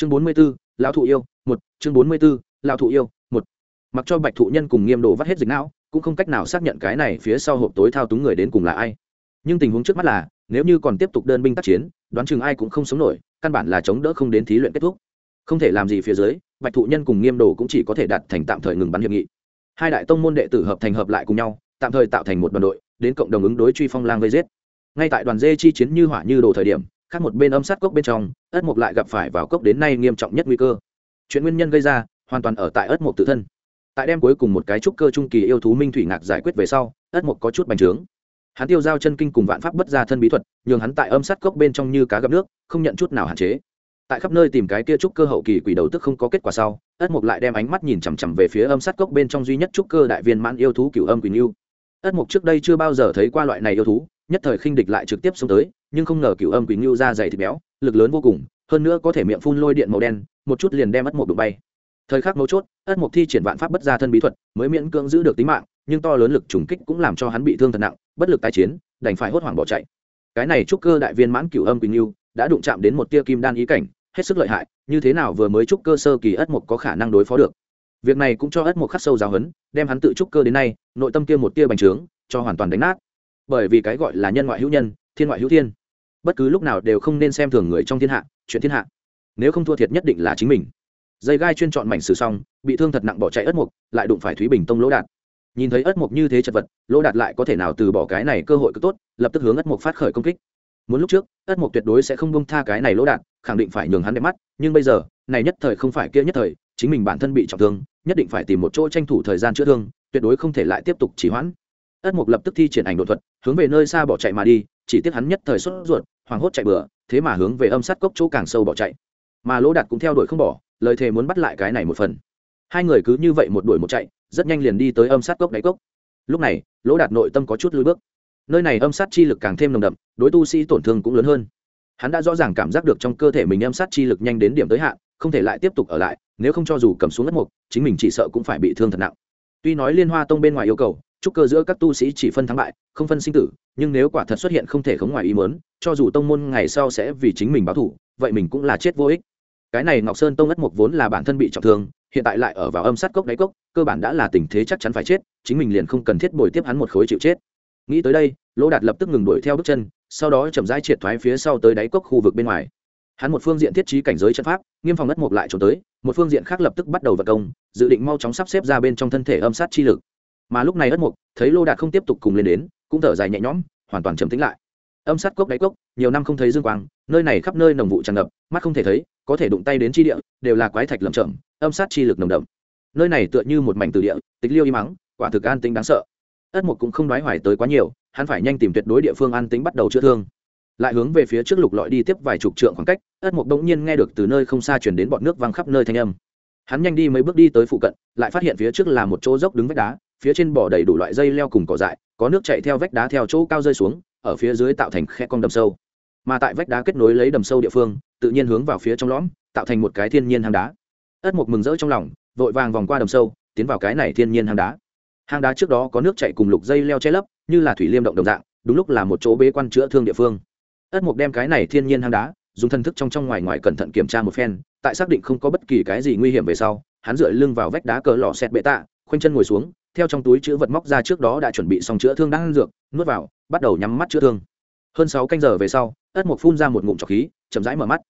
chương bốn mươi b ố lão thụ yêu, một. Chương bốn mươi b ố lão thụ yêu, một. Mặc cho bạch thụ nhân cùng nghiêm đồ vắt hết dịch não, cũng không cách nào xác nhận cái này phía sau hộp tối thao túng người đến cùng là ai. Nhưng tình huống trước mắt là, nếu như còn tiếp tục đơn binh tác chiến, đoán chừng ai cũng không sống nổi, căn bản là chống đỡ không đến thí luyện kết thúc. Không thể làm gì phía dưới, bạch thụ nhân cùng nghiêm đồ cũng chỉ có thể đặt thành tạm thời ngừng bắn hiệp nghị. Hai đại tông môn đệ tử hợp thành hợp lại cùng nhau, tạm thời tạo thành một đoàn đội, đến cộng đồng ứng đối truy phong lang vây giết. Ngay tại đoàn dê chi chiến như hỏa như đồ thời điểm khác một bên âm sát cốc bên trong, ất mục lại gặp phải vào cốc đến nay nghiêm trọng nhất nguy cơ. Chuyện nguyên nhân gây ra, hoàn toàn ở tại ất mục tự thân. Tại đêm cuối cùng một cái trúc cơ trung kỳ yêu thú minh thủy ngạc giải quyết về sau, ất mục có chút bành trướng. Hắn tiêu giao chân kinh cùng vạn pháp bất ra thân bí thuật, nhường hắn tại âm sát cốc bên trong như cá gặp nước, không nhận chút nào hạn chế. Tại khắp nơi tìm cái kia trúc cơ hậu kỳ quỷ đầu tức không có kết quả sau, ất mục lại đem ánh mắt nhìn chằm chằm về phía âm sát cốc bên trong duy nhất trúc cơ đại viên mãn yêu thú cửu âm quỳnh yêu ất mục trước đây chưa bao giờ thấy qua loại này yêu thú nhất thời khinh địch lại trực tiếp xông tới, nhưng không ngờ cửu âm quỳnh yêu ra dày thịt béo, lực lớn vô cùng, hơn nữa có thể miệng phun lôi điện màu đen, một chút liền đem ất mục đụng bay. Thời khắc mấu chốt, ất mục thi triển vạn pháp bất ra thân bí thuật, mới miễn cưỡng giữ được tính mạng, nhưng to lớn lực trùng kích cũng làm cho hắn bị thương thật nặng, bất lực tái chiến, đành phải hốt hoảng bỏ chạy. Cái này trúc cơ đại viên mãn cửu âm quỳnh yêu đã đụng chạm đến một tia kim đan ý cảnh, hết sức lợi hại, như thế nào vừa mới trúc cơ sơ kỳ ất mục có khả năng đối phó được? Việc này cũng cho ất mục khắc sâu giáo hấn đem hắn tự trúc cơ đến nay, nội tâm kia một tia bành trướng, cho hoàn toàn đánh nát bởi vì cái gọi là nhân ngoại hữu nhân, thiên ngoại hữu thiên. Bất cứ lúc nào đều không nên xem thường người trong thiên hạ, chuyện thiên hạ. Nếu không thua thiệt nhất định là chính mình. Dây gai chuyên chọn mảnh sử xong, bị thương thật nặng bỏ chạy ất mục, lại đụng phải thúy bình tông lỗ đạt. Nhìn thấy ất mục như thế chật vật, lỗ đạt lại có thể nào từ bỏ cái này cơ hội cứ tốt, lập tức hướng ất mục phát khởi công kích. Muốn lúc trước ất mục tuyệt đối sẽ không bông tha cái này lỗ đạt, khẳng định phải nhường hắn đẹp mắt, nhưng bây giờ, này nhất thời không phải kia nhất thời, chính mình bản thân bị trọng thương, nhất định phải tìm một chỗ tranh thủ thời gian chữa thương, tuyệt đối không thể lại tiếp tục trì hoãn ất mục lập tức thi triển ảnh đột thuật, hướng về nơi xa bỏ chạy mà đi, chỉ tiếc hắn nhất thời sốt ruột, hoảng hốt chạy bừa, thế mà hướng về âm sát cốc chỗ càng sâu bỏ chạy. Mà lỗ đạt cũng theo đuổi không bỏ, lời thề muốn bắt lại cái này một phần. Hai người cứ như vậy một đuổi một chạy, rất nhanh liền đi tới âm sát cốc đáy cốc. Lúc này, lỗ đạt nội tâm có chút lùi bước. Nơi này âm sát chi lực càng thêm nồng đậm, đối tu sĩ tổn thương cũng lớn hơn. Hắn đã rõ ràng cảm giác được trong cơ thể mình âm sát chi lực nhanh đến điểm tới hạn, không thể lại tiếp tục ở lại, nếu không cho dù cầm xuống đất mục, chính mình chỉ sợ cũng phải bị thương thật nặng. Tuy nói liên hoa tông bên ngoài yêu cầu chúc cơ giữa các tu sĩ chỉ phân thắng bại, không phân sinh tử, nhưng nếu quả thật xuất hiện không thể khống ngoài ý mớn cho dù tông môn ngày sau sẽ vì chính mình báo thủ vậy mình cũng là chết vô ích. Cái này ngọc sơn tông ất mục vốn là bản thân bị trọng thương, hiện tại lại ở vào âm sát cốc đáy cốc, cơ bản đã là tình thế chắc chắn phải chết, chính mình liền không cần thiết bồi tiếp hắn một khối chịu chết. Nghĩ tới đây, lỗ đạt lập tức ngừng đuổi theo bước chân, sau đó chậm rãi triệt thoái phía sau tới đáy cốc khu vực bên ngoài. Hắn một phương diện thiết trí cảnh giới trận pháp, nghiêm phòng ất mục lại trốn tới, một phương diện khác lập tức bắt đầu vật công, dự định mau chóng sắp xếp ra bên trong thân thể âm sát chi lực mà lúc này ất mục, thấy lô đạt không tiếp tục cùng lên đến, cũng thở dài nhẹ nhõm, hoàn toàn trầm tĩnh lại. Âm sát cốc đáy cốc, nhiều năm không thấy dương quang, nơi này khắp nơi nồng vụ tràn ngập, mắt không thể thấy, có thể đụng tay đến chi địa, đều là quái thạch lầm chậm âm sát chi lực nồng đậm. Nơi này tựa như một mảnh từ địa, tịch liêu y mắng quả thực an tính đáng sợ. Ất mục cũng không đoái hoài tới quá nhiều, hắn phải nhanh tìm tuyệt đối địa phương an tính bắt đầu chữa thương. Lại hướng về phía trước lục lọi đi tiếp vài chục trượng khoảng cách, ất mục bỗng nhiên nghe được từ nơi không xa chuyển đến bọn nước văng khắp nơi thanh âm. Hắn nhanh đi mấy bước đi tới phụ cận, lại phát hiện phía trước là một chỗ dốc đứng vách đá phía trên bỏ đầy đủ loại dây leo cùng cỏ dại, có nước chạy theo vách đá theo chỗ cao rơi xuống, ở phía dưới tạo thành khe con đầm sâu. Mà tại vách đá kết nối lấy đầm sâu địa phương, tự nhiên hướng vào phía trong lõm, tạo thành một cái thiên nhiên hang đá. Ất mục mừng rỡ trong lòng, vội vàng vòng qua đầm sâu, tiến vào cái này thiên nhiên hang đá. Hang đá trước đó có nước chạy cùng lục dây leo che lấp, như là thủy liêm động đồng dạng, đúng lúc là một chỗ bế quan chữa thương địa phương. Ất mục đem cái này thiên nhiên hang đá, dùng thân thức trong trong ngoài ngoài cẩn thận kiểm tra một phen, tại xác định không có bất kỳ cái gì nguy hiểm về sau, hắn dựa lưng vào vách đá cờ lò xẹt bệ tạ, khoanh chân ngồi xuống theo trong túi chữ vật móc ra trước đó đã chuẩn bị xong chữa thương đang dược, nuốt vào, bắt đầu nhắm mắt chữa thương. Hơn sáu canh giờ về sau, ất mục phun ra một ngụm trọc khí, chậm rãi mở mắt.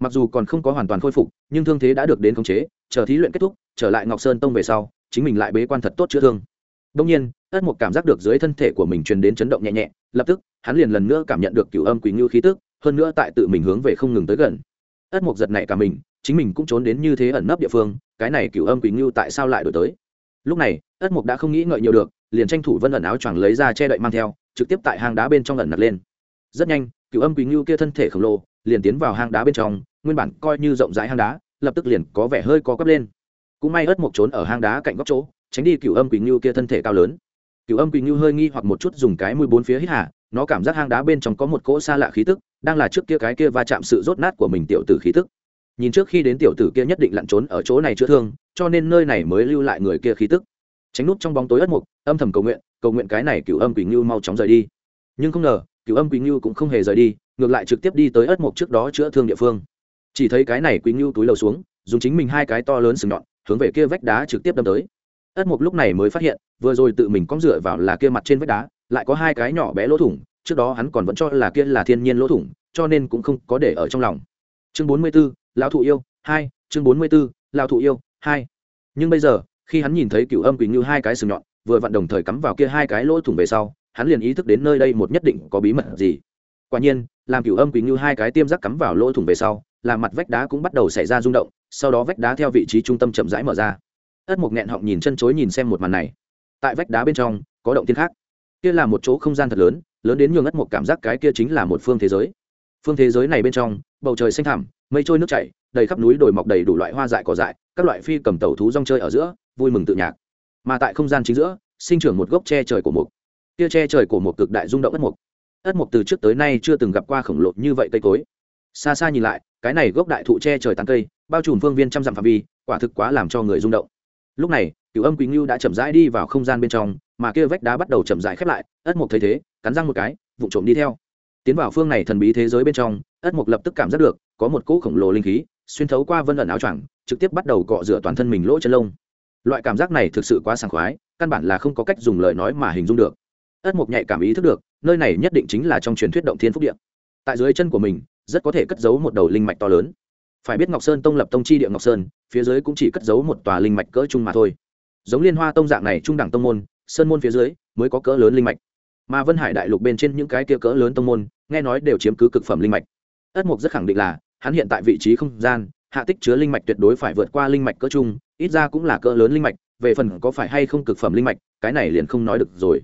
Mặc dù còn không có hoàn toàn khôi phục, nhưng thương thế đã được đến khống chế, chờ thí luyện kết thúc, trở lại ngọc sơn tông về sau, chính mình lại bế quan thật tốt chữa thương. Đông nhiên, ất mục cảm giác được dưới thân thể của mình truyền đến chấn động nhẹ nhẹ, lập tức, hắn liền lần nữa cảm nhận được cửu âm quỳ ngư khí tức, hơn nữa tại tự mình hướng về không ngừng tới gần. Ất mục giật này cả mình, chính mình cũng trốn đến như thế ẩn nấp địa phương, cái này cửu âm quỳ ngư tại sao lại đổi tới? Lúc này, ất mục đã không nghĩ ngợi nhiều được, liền tranh thủ vân ẩn áo choàng lấy ra che đậy mang theo, trực tiếp tại hang đá bên trong ẩn nặc lên. Rất nhanh cửu âm quỳnh ngưu kia thân thể khổng lồ, liền tiến vào hang đá bên trong, nguyên bản coi như rộng rãi hang đá, lập tức liền có vẻ hơi có cấp lên. Cũng may ất mục trốn ở hang đá cạnh góc chỗ, tránh đi cửu âm quỳnh ngưu kia thân thể cao lớn. Cửu âm quỳnh ngưu hơi nghi hoặc một chút dùng cái mũi bốn phía hít hà, nó cảm giác hang đá bên trong có một cỗ xa lạ khí tức, đang là trước kia cái kia va chạm sự rốt nát của mình tiểu tử khí tức nhìn trước khi đến tiểu tử kia nhất định lặn trốn ở chỗ này chữa thương cho nên nơi này mới lưu lại người kia khí tức. Tránh nút trong bóng tối ất mục âm thầm cầu nguyện cầu nguyện cái này cửu âm quỳnh ngưu mau chóng rời đi. Nhưng không ngờ cửu âm quỳnh ngưu cũng không hề rời đi ngược lại trực tiếp đi tới ất mục trước đó chữa thương địa phương. Chỉ thấy cái này quỳnh ngưu túi lầu xuống dùng chính mình hai cái to lớn sừng nhọn hướng về kia vách đá trực tiếp đâm tới. Ất mục lúc này mới phát hiện vừa rồi tự mình cong dựa vào là kia mặt trên vách đá lại có hai cái nhỏ bé lỗ thủng trước đó hắn còn vẫn cho là kia là thiên nhiên lỗ thủng cho nên cũng không có để ở trong lòng. Chương bốn mươi 44, lão thụ yêu hai chương bốn mươi 44, lão thụ yêu hai. Nhưng bây giờ khi hắn nhìn thấy cựu âm quỳnh như hai cái sừng nhọn vừa vặn đồng thời cắm vào kia hai cái lỗ thủng về sau hắn liền ý thức đến nơi đây một nhất định có bí mật gì. Quả nhiên làm cựu âm quỳnh như hai cái tiêm rắc cắm vào lỗ thủng về sau làm mặt vách đá cũng bắt đầu xảy ra rung động sau đó vách đá theo vị trí trung tâm chậm rãi mở ra. Ất mục nghẹn họng nhìn chân chối nhìn xem một màn này. Tại vách đá bên trong có động tiên khác. Kia là một chỗ không gian thật lớn lớn đến nhường ất mục cảm giác cái kia chính là một phương thế giới. Phương thế giới này bên trong bầu trời xanh thẳm mây trôi nước chảy, đầy khắp núi đồi mọc đầy đủ loại hoa dại cỏ dại, các loại phi cầm tàu thú rong chơi ở giữa, vui mừng tự nhạc. Mà tại không gian chính giữa, sinh trưởng một gốc tre trời của mục. Kia tre trời của một cực đại rung động ất mục. Ất mục từ trước tới nay chưa từng gặp qua khổng lồ như vậy cây cối. Xa xa nhìn lại, cái này gốc đại thụ tre trời tán cây, bao trùm phương viên trăm dặm phạm vi, quả thực quá làm cho người rung động. Lúc này cựu âm quỳnh ngưu đã chậm rãi đi vào không gian bên trong, mà kia vách đá bắt đầu chậm rãi khép lại, ất mục thấy thế, cắn răng một cái vụ trộm đi theo. Tiến vào phương này thần bí thế giới bên trong, ất mục lập tức cảm giác được có một cỗ khổng lồ linh khí, xuyên thấu qua vân ẩn áo choàng, trực tiếp bắt đầu cọ rửa toàn thân mình lỗ chân lông. Loại cảm giác này thực sự quá sảng khoái, căn bản là không có cách dùng lời nói mà hình dung được. Ất mục nhạy cảm ý thức được, nơi này nhất định chính là trong truyền thuyết động thiên phúc điện tại dưới chân của mình, rất có thể cất giấu một đầu linh mạch to lớn. Phải biết ngọc sơn tông lập tông chi địa ngọc sơn, phía dưới cũng chỉ cất giấu một tòa linh mạch cỡ chung mà thôi. Giống liên hoa tông dạng này trung đẳng tông môn, sơn môn phía dưới mới có cỡ lớn linh mạch. Mà vân hải đại lục bên trên những cái kia cỡ lớn tông môn, nghe nói đều chiếm cứ cực phẩm linh mạch. Ất mục rất khẳng định là hắn hiện tại vị trí không gian, hạ tích chứa linh mạch tuyệt đối phải vượt qua linh mạch cỡ chung ít ra cũng là cỡ lớn linh mạch, về phần có phải hay không cực phẩm linh mạch, cái này liền không nói được rồi.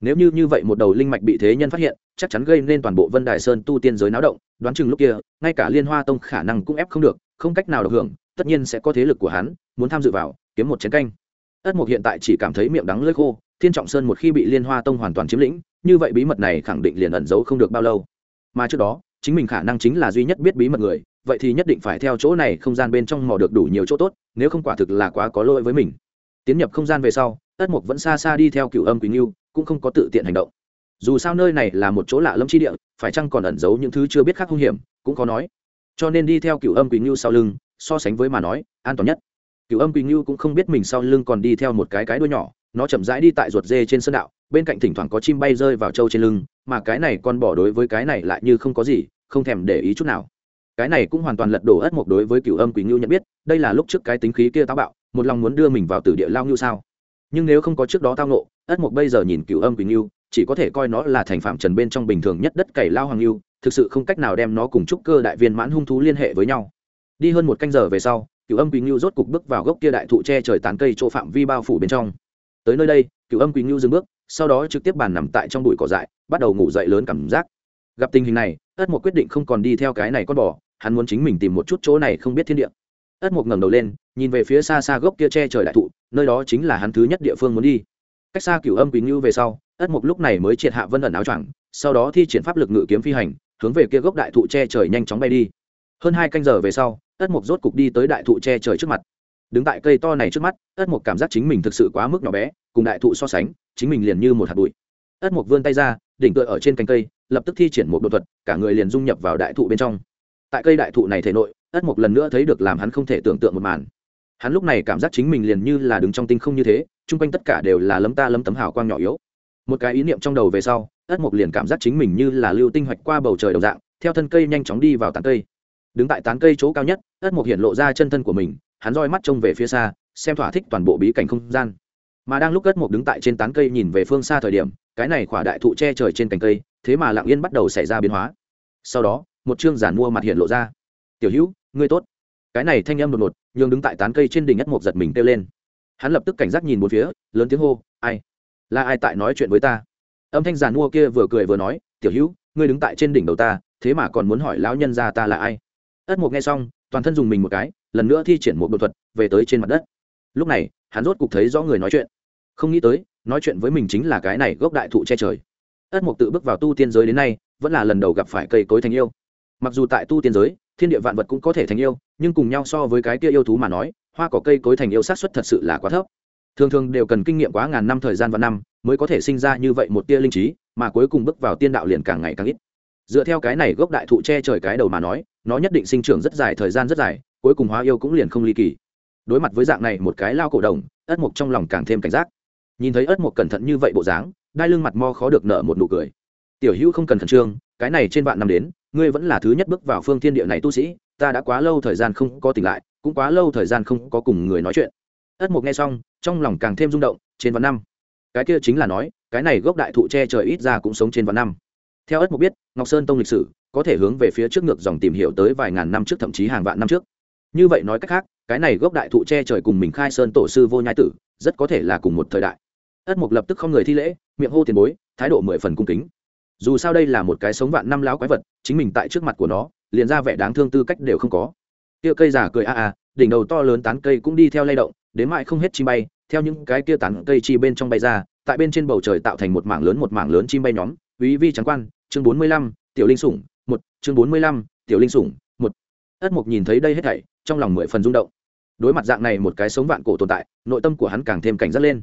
Nếu như như vậy một đầu linh mạch bị thế nhân phát hiện, chắc chắn gây nên toàn bộ vân đài sơn tu tiên giới náo động, đoán chừng lúc kia, ngay cả liên hoa tông khả năng cũng ép không được, không cách nào được hưởng, tất nhiên sẽ có thế lực của hắn, muốn tham dự vào, kiếm một chiến canh. Ất mục hiện tại chỉ cảm thấy miệng đắng lưỡi khô, thiên trọng sơn một khi bị liên hoa tông hoàn toàn chiếm lĩnh, như vậy bí mật này khẳng định liền ẩn giấu không được bao lâu. Mà trước đó chính mình khả năng chính là duy nhất biết bí mật người, vậy thì nhất định phải theo chỗ này không gian bên trong mò được đủ nhiều chỗ tốt, nếu không quả thực là quá có lỗi với mình. Tiến nhập không gian về sau, ất mục vẫn xa xa đi theo cựu âm quỳnh yêu cũng không có tự tiện hành động. Dù sao nơi này là một chỗ lạ lâm chi địa, phải chăng còn ẩn giấu những thứ chưa biết khác hung hiểm, cũng có nói. Cho nên đi theo cựu âm quỳnh ngưu sau lưng, so sánh với mà nói, an toàn nhất. Cựu âm quỳnh ngưu cũng không biết mình sau lưng còn đi theo một cái cái đuôi nhỏ, nó chậm rãi đi tại ruột dê trên sân đạo, bên cạnh thỉnh thoảng có chim bay rơi vào trâu trên lưng, mà cái này con bỏ đối với cái này lại như không có gì không thèm để ý chút nào. Cái này cũng hoàn toàn lật đổ ất mộc đối với cựu âm quỳnh ngưu nhận biết, đây là lúc trước cái tính khí kia táo bạo, một lòng muốn đưa mình vào tử địa lao ngưu sao. Nhưng nếu không có trước đó tao nộ ất mộc bây giờ nhìn cựu âm quỳnh ngưu, chỉ có thể coi nó là thành phạm trần bên trong bình thường nhất đất cày lao hoàng lưu thực sự không cách nào đem nó cùng trúc cơ đại viên mãn hung thú liên hệ với nhau. Đi hơn một canh giờ về sau cựu âm quỳnh ngưu rốt cục bước vào gốc kia đại thụ tre trời tán cây chỗ phạm vi bao phủ bên trong. Tới nơi đây cựu âm quỳnh ngưu dừng bước, sau đó trực tiếp bàn nằm tại trong bụi cỏ dại, bắt đầu ngủ dậy lớn cảm giác gặp tình hình này, ất Mục quyết định không còn đi theo cái này con bò, hắn muốn chính mình tìm một chút chỗ này không biết thiên địa. Ất Mục ngẩng đầu lên, nhìn về phía xa xa gốc kia tre trời đại thụ, nơi đó chính là hắn thứ nhất địa phương muốn đi. Cách xa cửu âm quỳnh ngưu về sau, ất mục lúc này mới triệt hạ vân ẩn áo choàng, sau đó thi triển pháp lực ngự kiếm phi hành, hướng về kia gốc đại thụ che trời nhanh chóng bay đi. Hơn hai canh giờ về sau, ất mục rốt cục đi tới đại thụ che trời trước mặt. Đứng tại cây to này trước mắt, ất mục cảm giác chính mình thực sự quá mức nhỏ bé, cùng đại thụ so sánh, chính mình liền như một hạt bụi. Ất mục vươn tay ra, đỉnh tựa ở trên cành cây lập tức thi triển một đột thuật, cả người liền dung nhập vào đại thụ bên trong. Tại cây đại thụ này thể nội, ất mục lần nữa thấy được làm hắn không thể tưởng tượng một màn. Hắn lúc này cảm giác chính mình liền như là đứng trong tinh không như thế, chung quanh tất cả đều là lấm ta lấm tấm hào quang nhỏ yếu. Một cái ý niệm trong đầu về sau, ất mục liền cảm giác chính mình như là lưu tinh hoạch qua bầu trời đồng dạng, theo thân cây nhanh chóng đi vào tán cây. Đứng tại tán cây chỗ cao nhất, ất mục hiện lộ ra chân thân của mình, hắn roi mắt trông về phía xa, xem thỏa thích toàn bộ bí cảnh không gian. Mà đang lúc ất mục đứng tại trên tán cây nhìn về phương xa thời điểm, cái này khỏa đại thụ che trời trên cành cây thế mà lặng yên bắt đầu xảy ra biến hóa. Sau đó, một chương giản mua mặt hiện lộ ra. Tiểu hữu, ngươi tốt. Cái này thanh âm đột ngột, nhường đứng tại tán cây trên đỉnh ất một giật mình kêu lên. Hắn lập tức cảnh giác nhìn một phía, lớn tiếng hô, ai? Là ai tại nói chuyện với ta? Âm thanh giàn mua kia vừa cười vừa nói, tiểu hữu, ngươi đứng tại trên đỉnh đầu ta, thế mà còn muốn hỏi lão nhân ra ta là ai? Ất mục nghe xong, toàn thân dùng mình một cái, lần nữa thi triển một đột thuật, về tới trên mặt đất. Lúc này, hắn rốt cục thấy rõ người nói chuyện. Không nghĩ tới, nói chuyện với mình chính là cái này gốc đại thụ che trời ất mục tự bước vào tu tiên giới đến nay, vẫn là lần đầu gặp phải cây cối thành yêu. Mặc dù tại tu tiên giới, thiên địa vạn vật cũng có thể thành yêu, nhưng cùng nhau so với cái kia yêu thú mà nói, hoa cỏ cây cối thành yêu sát xuất thật sự là quá thấp. Thường thường đều cần kinh nghiệm quá ngàn năm thời gian và năm mới có thể sinh ra như vậy một tia linh trí, mà cuối cùng bước vào tiên đạo liền càng ngày càng ít. Dựa theo cái này gốc đại thụ che trời cái đầu mà nói, nó nhất định sinh trưởng rất dài, thời gian rất dài, cuối cùng hóa yêu cũng liền không ly kỳ. Đối mặt với dạng này một cái lao cổ đồng, ất mục trong lòng càng thêm cảnh giác. Nhìn thấy ất mục cẩn thận như vậy bộ dáng đai lưng mặt mo khó được nợ một nụ cười. Tiểu hữu không cần khẩn trương, cái này trên vạn năm đến, ngươi vẫn là thứ nhất bước vào phương thiên địa này tu sĩ, ta đã quá lâu thời gian không có tỉnh lại, cũng quá lâu thời gian không có cùng người nói chuyện. Ất mục nghe xong, trong lòng càng thêm rung động, trên vạn năm. Cái kia chính là nói, cái này gốc đại thụ che trời ít ra cũng sống trên vạn năm. Theo ất mục biết, ngọc sơn tông lịch sử có thể hướng về phía trước ngược dòng tìm hiểu tới vài ngàn năm trước thậm chí hàng vạn năm trước. Như vậy nói cách khác, cái này gốc đại thụ che trời cùng mình khai sơn tổ sư vô nhai tử, rất có thể là cùng một thời đại ất mục lập tức không người thi lễ, miệng hô tiền bối, thái độ mười phần cung kính. Dù sao đây là một cái sống vạn năm láo quái vật, chính mình tại trước mặt của nó, liền ra vẻ đáng thương tư cách đều không có. Kia cây giả cười a a, đỉnh đầu to lớn tán cây cũng đi theo lay động, đến mãi không hết chim bay, theo những cái kia tán cây chi bên trong bay ra, tại bên trên bầu trời tạo thành một mảng lớn một mảng lớn chim bay nhóm, quý vi trắng quan, chương bốn mươi lăm, tiểu linh sủng, một, chương bốn mươi lăm, tiểu linh sủng, một. Ất mục nhìn thấy đây hết thảy, trong lòng mười phần rung động. Đối mặt dạng này một cái sống vạn cổ tồn tại, nội tâm của hắn càng thêm cảnh giác lên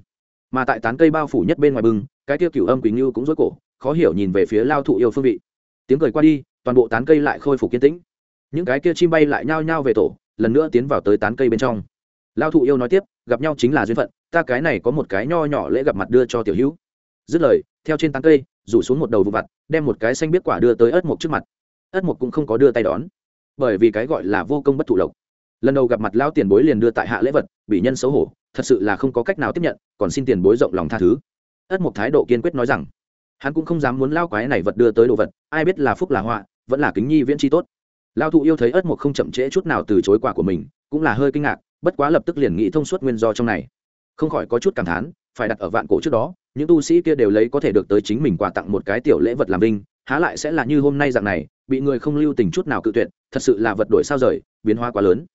mà tại tán cây bao phủ nhất bên ngoài bưng, cái kia cửu âm quỳnh như cũng rối cổ, khó hiểu nhìn về phía lao thụ yêu phương vị. Tiếng cười qua đi, toàn bộ tán cây lại khôi phục kiên tĩnh. Những cái kia chim bay lại nhao nhao về tổ, lần nữa tiến vào tới tán cây bên trong. Lao thụ yêu nói tiếp, gặp nhau chính là duyên phận, ta cái này có một cái nho nhỏ lễ gặp mặt đưa cho tiểu hữu. Dứt lời, theo trên tán cây, rủ xuống một đầu vụ vặt, đem một cái xanh biết quả đưa tới ớt mộc trước mặt. Ớt mộc cũng không có đưa tay đón, bởi vì cái gọi là vô công bất thụ lộc lần đầu gặp mặt lao tiền bối liền đưa tại hạ lễ vật, bị nhân xấu hổ, thật sự là không có cách nào tiếp nhận, còn xin tiền bối rộng lòng tha thứ. Ất một thái độ kiên quyết nói rằng, hắn cũng không dám muốn lao quái này vật đưa tới đồ vật, ai biết là phúc là họa, vẫn là kính nhi viễn chi tốt. Lao thụ yêu thấy ất một không chậm trễ chút nào từ chối quả của mình, cũng là hơi kinh ngạc, bất quá lập tức liền nghĩ thông suốt nguyên do trong này. Không khỏi có chút cảm thán, phải đặt ở vạn cổ trước đó, những tu sĩ kia đều lấy có thể được tới chính mình quà tặng một cái tiểu lễ vật làm vinh, há lại sẽ là như hôm nay dạng này, bị người không lưu tình chút nào cự tuyệt, thật sự là vật đổi sao rời, biến hóa quá lớn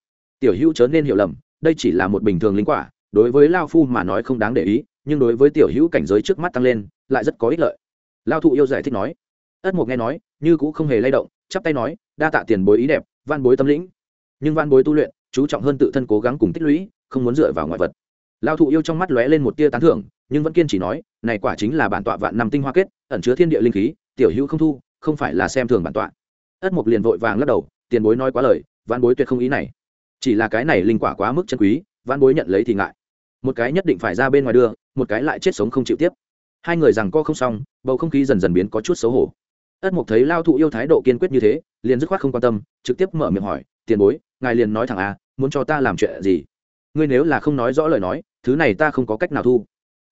tiểu hữu chớ nên hiểu lầm, đây chỉ là một bình thường linh quả, đối với lao phu mà nói không đáng để ý, nhưng đối với tiểu hữu cảnh giới trước mắt tăng lên, lại rất có ích lợi. Lao thụ yêu giải thích nói. Ất mục nghe nói, như cũng không hề lay động, chắp tay nói, đa tạ tiền bối ý đẹp van bối tâm lĩnh. Nhưng van bối tu luyện, chú trọng hơn tự thân cố gắng cùng tích lũy, không muốn dựa vào ngoại vật. Lao thụ yêu trong mắt lóe lên một tia tán thưởng, nhưng vẫn kiên trì nói, này quả chính là bản tọa vạn năm tinh hoa kết, ẩn chứa thiên địa linh khí, tiểu hữu không thu, không phải là xem thường bản tọa. Ất mục liền vội vàng lắc đầu, tiền bối nói quá lời van bối tuyệt không ý này chỉ là cái này linh quả quá mức chân quý văn bối nhận lấy thì ngại. Một cái nhất định phải ra bên ngoài đưa, một cái lại chết sống không chịu tiếp. Hai người rằng co không xong, bầu không khí dần dần biến có chút xấu hổ. Ất mục thấy lao thụ yêu thái độ kiên quyết như thế, liền dứt khoát không quan tâm, trực tiếp mở miệng hỏi, tiền bối, ngài liền nói thẳng à muốn cho ta làm chuyện gì? Ngươi nếu là không nói rõ lời nói, thứ này ta không có cách nào thu.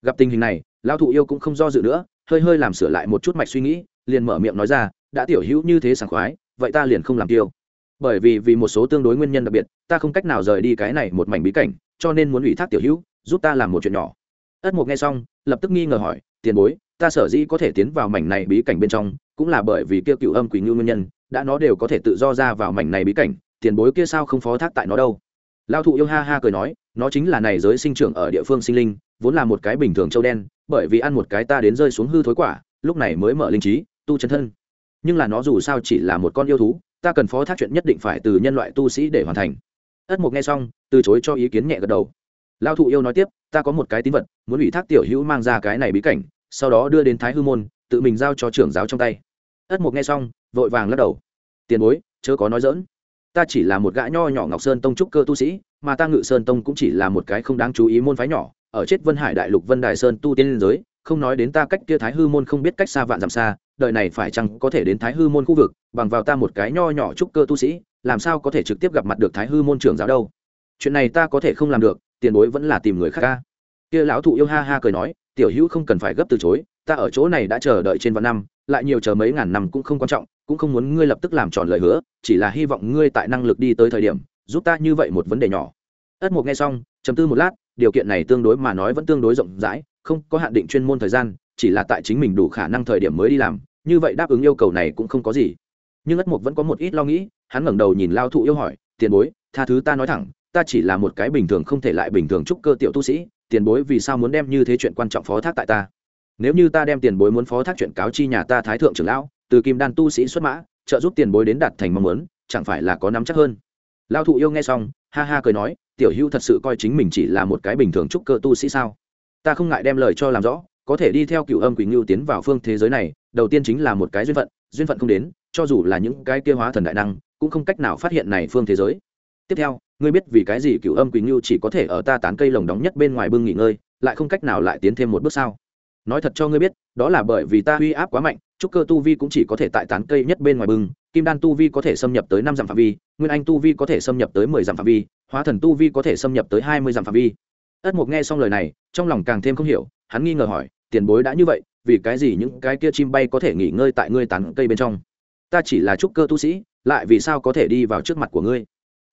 Gặp tình hình này, lao thụ yêu cũng không do dự nữa, hơi hơi làm sửa lại một chút mạch suy nghĩ, liền mở miệng nói ra, đã tiểu hữu như thế sảng khoái, vậy ta liền không làm tiêu bởi vì vì một số tương đối nguyên nhân đặc biệt, ta không cách nào rời đi cái này một mảnh bí cảnh, cho nên muốn ủy thác tiểu hữu, giúp ta làm một chuyện nhỏ. Ất mục nghe xong, lập tức nghi ngờ hỏi, tiền bối, ta sở dĩ có thể tiến vào mảnh này bí cảnh bên trong, cũng là bởi vì kia cựu âm quỷ ngưu nguyên nhân, đã nó đều có thể tự do ra vào mảnh này bí cảnh, tiền bối kia sao không phó thác tại nó đâu? Lao thụ yêu ha ha cười nói, nó chính là này giới sinh trưởng ở địa phương sinh linh, vốn là một cái bình thường châu đen, bởi vì ăn một cái ta đến rơi xuống hư thối quả, lúc này mới mở linh trí, tu chân thân. Nhưng là nó dù sao chỉ là một con yêu thú ta cần phó thác chuyện nhất định phải từ nhân loại tu sĩ để hoàn thành. Ất mục nghe xong, từ chối cho ý kiến nhẹ gật đầu. Lao thụ yêu nói tiếp, ta có một cái tín vật, muốn ủy thác tiểu hữu mang ra cái này bí cảnh, sau đó đưa đến thái hư môn, tự mình giao cho trưởng giáo trong tay. Ất mục nghe xong, vội vàng lắc đầu. Tiền bối, chớ có nói dỡn ta chỉ là một gã nho nhỏ ngọc sơn tông trúc cơ tu sĩ, mà ta ngự sơn tông cũng chỉ là một cái không đáng chú ý môn phái nhỏ, ở chết vân hải đại lục vân đài sơn tu tiên liên giới, không nói đến ta cách kia thái hư môn không biết cách xa vạn dặm xa đời này phải chăng có thể đến thái hư môn khu vực, bằng vào ta một cái nho nhỏ trúc cơ tu sĩ, làm sao có thể trực tiếp gặp mặt được thái hư môn trưởng giáo đâu? Chuyện này ta có thể không làm được, tiền bối vẫn là tìm người khác ca kia lão thụ yêu ha ha cười nói, tiểu hữu không cần phải gấp từ chối, ta ở chỗ này đã chờ đợi trên vạn năm, lại nhiều chờ mấy ngàn năm cũng không quan trọng, cũng không muốn ngươi lập tức làm tròn lời hứa, chỉ là hy vọng ngươi tại năng lực đi tới thời điểm, giúp ta như vậy một vấn đề nhỏ. Ất mục nghe xong chấm tư một lát, điều kiện này tương đối mà nói vẫn tương đối rộng rãi, không có hạn định chuyên môn thời gian chỉ là tại chính mình đủ khả năng thời điểm mới đi làm, như vậy đáp ứng yêu cầu này cũng không có gì. Nhưng ất mục vẫn có một ít lo nghĩ, hắn ngẩng đầu nhìn lao thụ yêu hỏi, tiền bối, tha thứ ta nói thẳng, ta chỉ là một cái bình thường không thể lại bình thường trúc cơ tiểu tu sĩ, tiền bối vì sao muốn đem như thế chuyện quan trọng phó thác tại ta? Nếu như ta đem tiền bối muốn phó thác chuyện cáo chi nhà ta thái thượng trưởng lão, từ kim đan tu sĩ xuất mã, trợ giúp tiền bối đến đạt thành mong muốn, chẳng phải là có nắm chắc hơn? Lao thụ yêu nghe xong, ha ha cười nói, tiểu hữu thật sự coi chính mình chỉ là một cái bình thường trúc cơ tu sĩ sao? Ta không ngại đem lời cho làm rõ có thể đi theo cựu âm quỷ ngưu tiến vào phương thế giới này, đầu tiên chính là một cái duyên phận duyên phận không đến, cho dù là những cái kia hóa thần đại năng, cũng không cách nào phát hiện này phương thế giới. Tiếp theo, ngươi biết vì cái gì cựu âm quỷ ngưu chỉ có thể ở ta tán cây lồng đóng nhất bên ngoài bưng nghỉ ngơi, lại không cách nào lại tiến thêm một bước sao? Nói thật cho ngươi biết, đó là bởi vì ta uy áp quá mạnh, trúc cơ tu vi cũng chỉ có thể tại tán cây nhất bên ngoài bưng, kim đan tu vi có thể xâm nhập tới năm dặm phạm vi, nguyên anh tu vi có thể xâm nhập tới mười dặm phạm vi, hóa thần tu vi có thể xâm nhập tới hai mươi dặm phạm vi ất mục nghe xong lời này, trong lòng càng thêm không hiểu, hắn nghi ngờ hỏi, tiền bối đã như vậy, vì cái gì những cái kia chim bay có thể nghỉ ngơi tại ngươi tán cây bên trong? Ta chỉ là trúc cơ tu sĩ, lại vì sao có thể đi vào trước mặt của ngươi?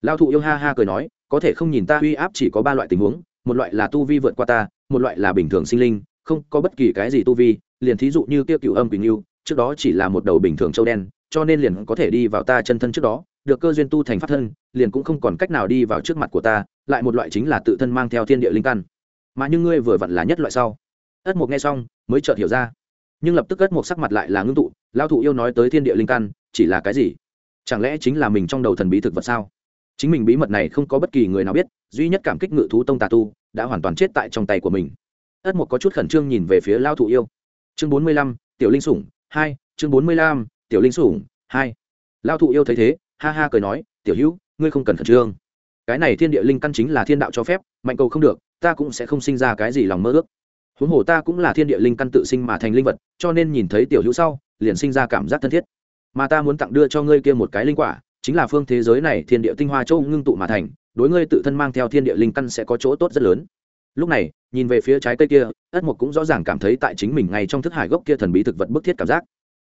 Lao thụ yêu ha ha cười nói, có thể không nhìn ta uy áp chỉ có ba loại tình huống, một loại là tu vi vượt qua ta, một loại là bình thường sinh linh, không có bất kỳ cái gì tu vi, liền thí dụ như kia cựu âm bình yêu trước đó chỉ là một đầu bình thường châu đen, cho nên liền có thể đi vào ta chân thân trước đó được cơ duyên tu thành pháp thân, liền cũng không còn cách nào đi vào trước mặt của ta, lại một loại chính là tự thân mang theo thiên địa linh căn. Mà nhưng ngươi vừa vặn là nhất loại sau. Ất mục nghe xong, mới chợt hiểu ra. Nhưng lập tức ất mục sắc mặt lại là ngưng tụ lao thụ yêu nói tới thiên địa linh căn, chỉ là cái gì? Chẳng lẽ chính là mình trong đầu thần bí thực vật sao? Chính mình bí mật này không có bất kỳ người nào biết, duy nhất cảm kích ngự thú tông tà tu, đã hoàn toàn chết tại trong tay của mình. Ất mục có chút khẩn trương nhìn về phía lao thụ yêu. Chương bốn mươi lăm, tiểu linh sủng hai, chương bốn mươi lăm, tiểu linh sủng hai. Lao thụ yêu thấy thế ha ha cười nói, tiểu hữu, ngươi không cần khẩn trương. Cái này thiên địa linh căn chính là thiên đạo cho phép, mạnh cầu không được, ta cũng sẽ không sinh ra cái gì lòng mơ ước. Huống hồ ta cũng là thiên địa linh căn tự sinh mà thành linh vật, cho nên nhìn thấy tiểu hữu sau, liền sinh ra cảm giác thân thiết. Mà ta muốn tặng đưa cho ngươi kia một cái linh quả, chính là phương thế giới này thiên địa tinh hoa châu ngưng tụ mà thành, đối ngươi tự thân mang theo thiên địa linh căn sẽ có chỗ tốt rất lớn. Lúc này, nhìn về phía trái cây kia, ất mục cũng rõ ràng cảm thấy tại chính mình ngay trong thức hải gốc kia thần bí thực vật bức thiết cảm giác.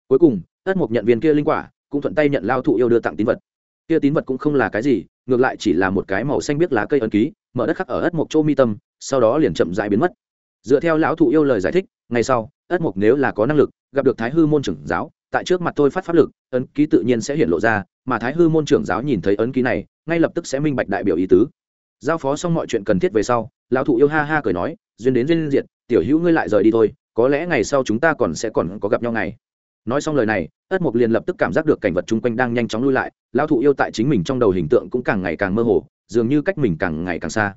Cuối cùng, ất mục nhận viên kia linh quả cũng thuận tay nhận lao thụ yêu đưa tặng tín vật. Kia tín vật cũng không là cái gì, ngược lại chỉ là một cái màu xanh biết lá cây ấn ký, mở đất khắc ở ất mộc chỗ mi tâm, sau đó liền chậm dãi biến mất. Dựa theo lão thụ yêu lời giải thích ngay sau, ất mộc nếu là có năng lực, gặp được thái hư môn trưởng giáo, tại trước mặt tôi phát pháp lực, ấn ký tự nhiên sẽ hiện lộ ra, mà thái hư môn trưởng giáo nhìn thấy ấn ký này, ngay lập tức sẽ minh bạch đại biểu ý tứ. Giao phó xong mọi chuyện cần thiết về sau, lão thụ yêu ha ha cười nói, duyên đến duyên diệt, tiểu hữu ngươi lại rời đi thôi, có lẽ ngày sau chúng ta còn sẽ còn có gặp nhau ngày nói xong lời này, ất mục liền lập tức cảm giác được cảnh vật chung quanh đang nhanh chóng lui lại, lão thụ yêu tại chính mình trong đầu hình tượng cũng càng ngày càng mơ hồ, dường như cách mình càng ngày càng xa.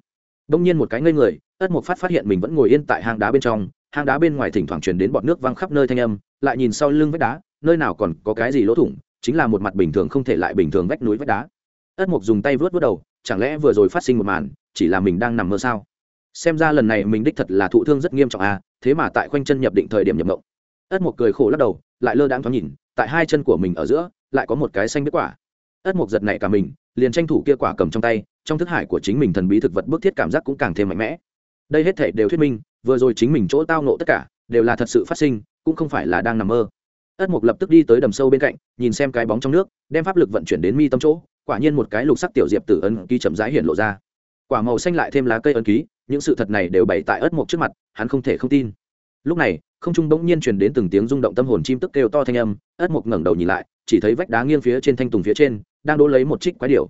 Đông nhiên một cái ngây người, ất mục phát phát hiện mình vẫn ngồi yên tại hang đá bên trong, hang đá bên ngoài thỉnh thoảng truyền đến bọt nước văng khắp nơi thanh âm, lại nhìn sau lưng vách đá, nơi nào còn có cái gì lỗ thủng, chính là một mặt bình thường không thể lại bình thường vách núi vách đá. Ất mục dùng tay vớt vớt đầu, chẳng lẽ vừa rồi phát sinh một màn, chỉ là mình đang nằm mơ sao? Xem ra lần này mình đích thật là thụ thương rất nghiêm trọng à thế mà tại khoanh chân nhập định thời điểm nhập mộng. Ất mục cười khổ lắc đầu lại lơ đãng thoáng nhìn, tại hai chân của mình ở giữa, lại có một cái xanh biết quả. Ất mục giật này cả mình, liền tranh thủ kia quả cầm trong tay, trong thức hải của chính mình thần bí thực vật bức thiết cảm giác cũng càng thêm mạnh mẽ. Đây hết thể đều thuyết minh, vừa rồi chính mình chỗ tao nộ tất cả, đều là thật sự phát sinh, cũng không phải là đang nằm mơ. Ất mục lập tức đi tới đầm sâu bên cạnh, nhìn xem cái bóng trong nước, đem pháp lực vận chuyển đến mi tâm chỗ, quả nhiên một cái lục sắc tiểu diệp tử ấn ký chậm rãi hiện lộ ra. Quả màu xanh lại thêm lá cây ấn ký, những sự thật này đều bày tại ất mục trước mặt, hắn không thể không tin. Lúc này không trung bỗng nhiên truyền đến từng tiếng rung động tâm hồn chim tức kêu to thanh âm, ất mục ngẩng đầu nhìn lại, chỉ thấy vách đá nghiêng phía trên thanh tùng phía trên, đang đỗ lấy một trích quái điểu.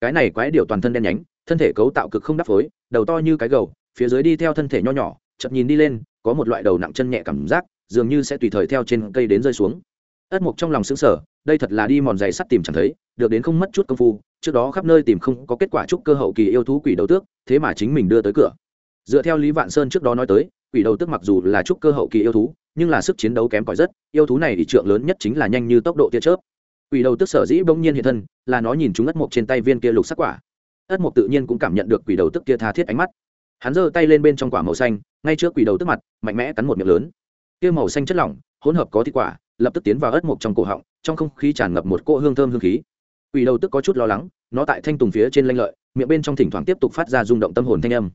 Cái này quái điểu toàn thân đen nhánh, thân thể cấu tạo cực không đắp phối, đầu to như cái gầu, phía dưới đi theo thân thể nho nhỏ, chậm nhìn đi lên, có một loại đầu nặng chân nhẹ cảm giác, dường như sẽ tùy thời theo trên cây đến rơi xuống. Ất mục trong lòng xứng sở đây thật là đi mòn giày sắt tìm chẳng thấy, được đến không mất chút công phu, trước đó khắp nơi tìm không có kết quả chúc cơ hậu kỳ yêu thú quỷ đầu tước, thế mà chính mình đưa tới cửa. Dựa theo lý vạn sơn trước đó nói tới quỷ đầu Tức mặc dù là trúc cơ hậu kỳ yêu thú, nhưng là sức chiến đấu kém cỏi rất, yêu thú này thì trượng lớn nhất chính là nhanh như tốc độ tia chớp. Quỷ đầu tức sở dĩ bỗng nhiên hiện thân, là nó nhìn chúng ất mộc trên tay viên kia lục sắc quả. Ất mộc tự nhiên cũng cảm nhận được quỷ đầu tức kia tha thiết ánh mắt. Hắn giơ tay lên bên trong quả màu xanh, ngay trước quỷ đầu tức mặt, mạnh mẽ cắn một miệng lớn. Kia màu xanh chất lỏng, hỗn hợp có thịt quả, lập tức tiến vào ất mộc trong cổ họng, trong không khí tràn ngập một cỗ hương thơm hương khí. Quỷ đầu tức có chút lo lắng, nó tại thanh tùng phía trên lanh lợi, miệng bên trong thỉnh thoảng tiếp tục phát ra rung động tâm hồn thanh âm.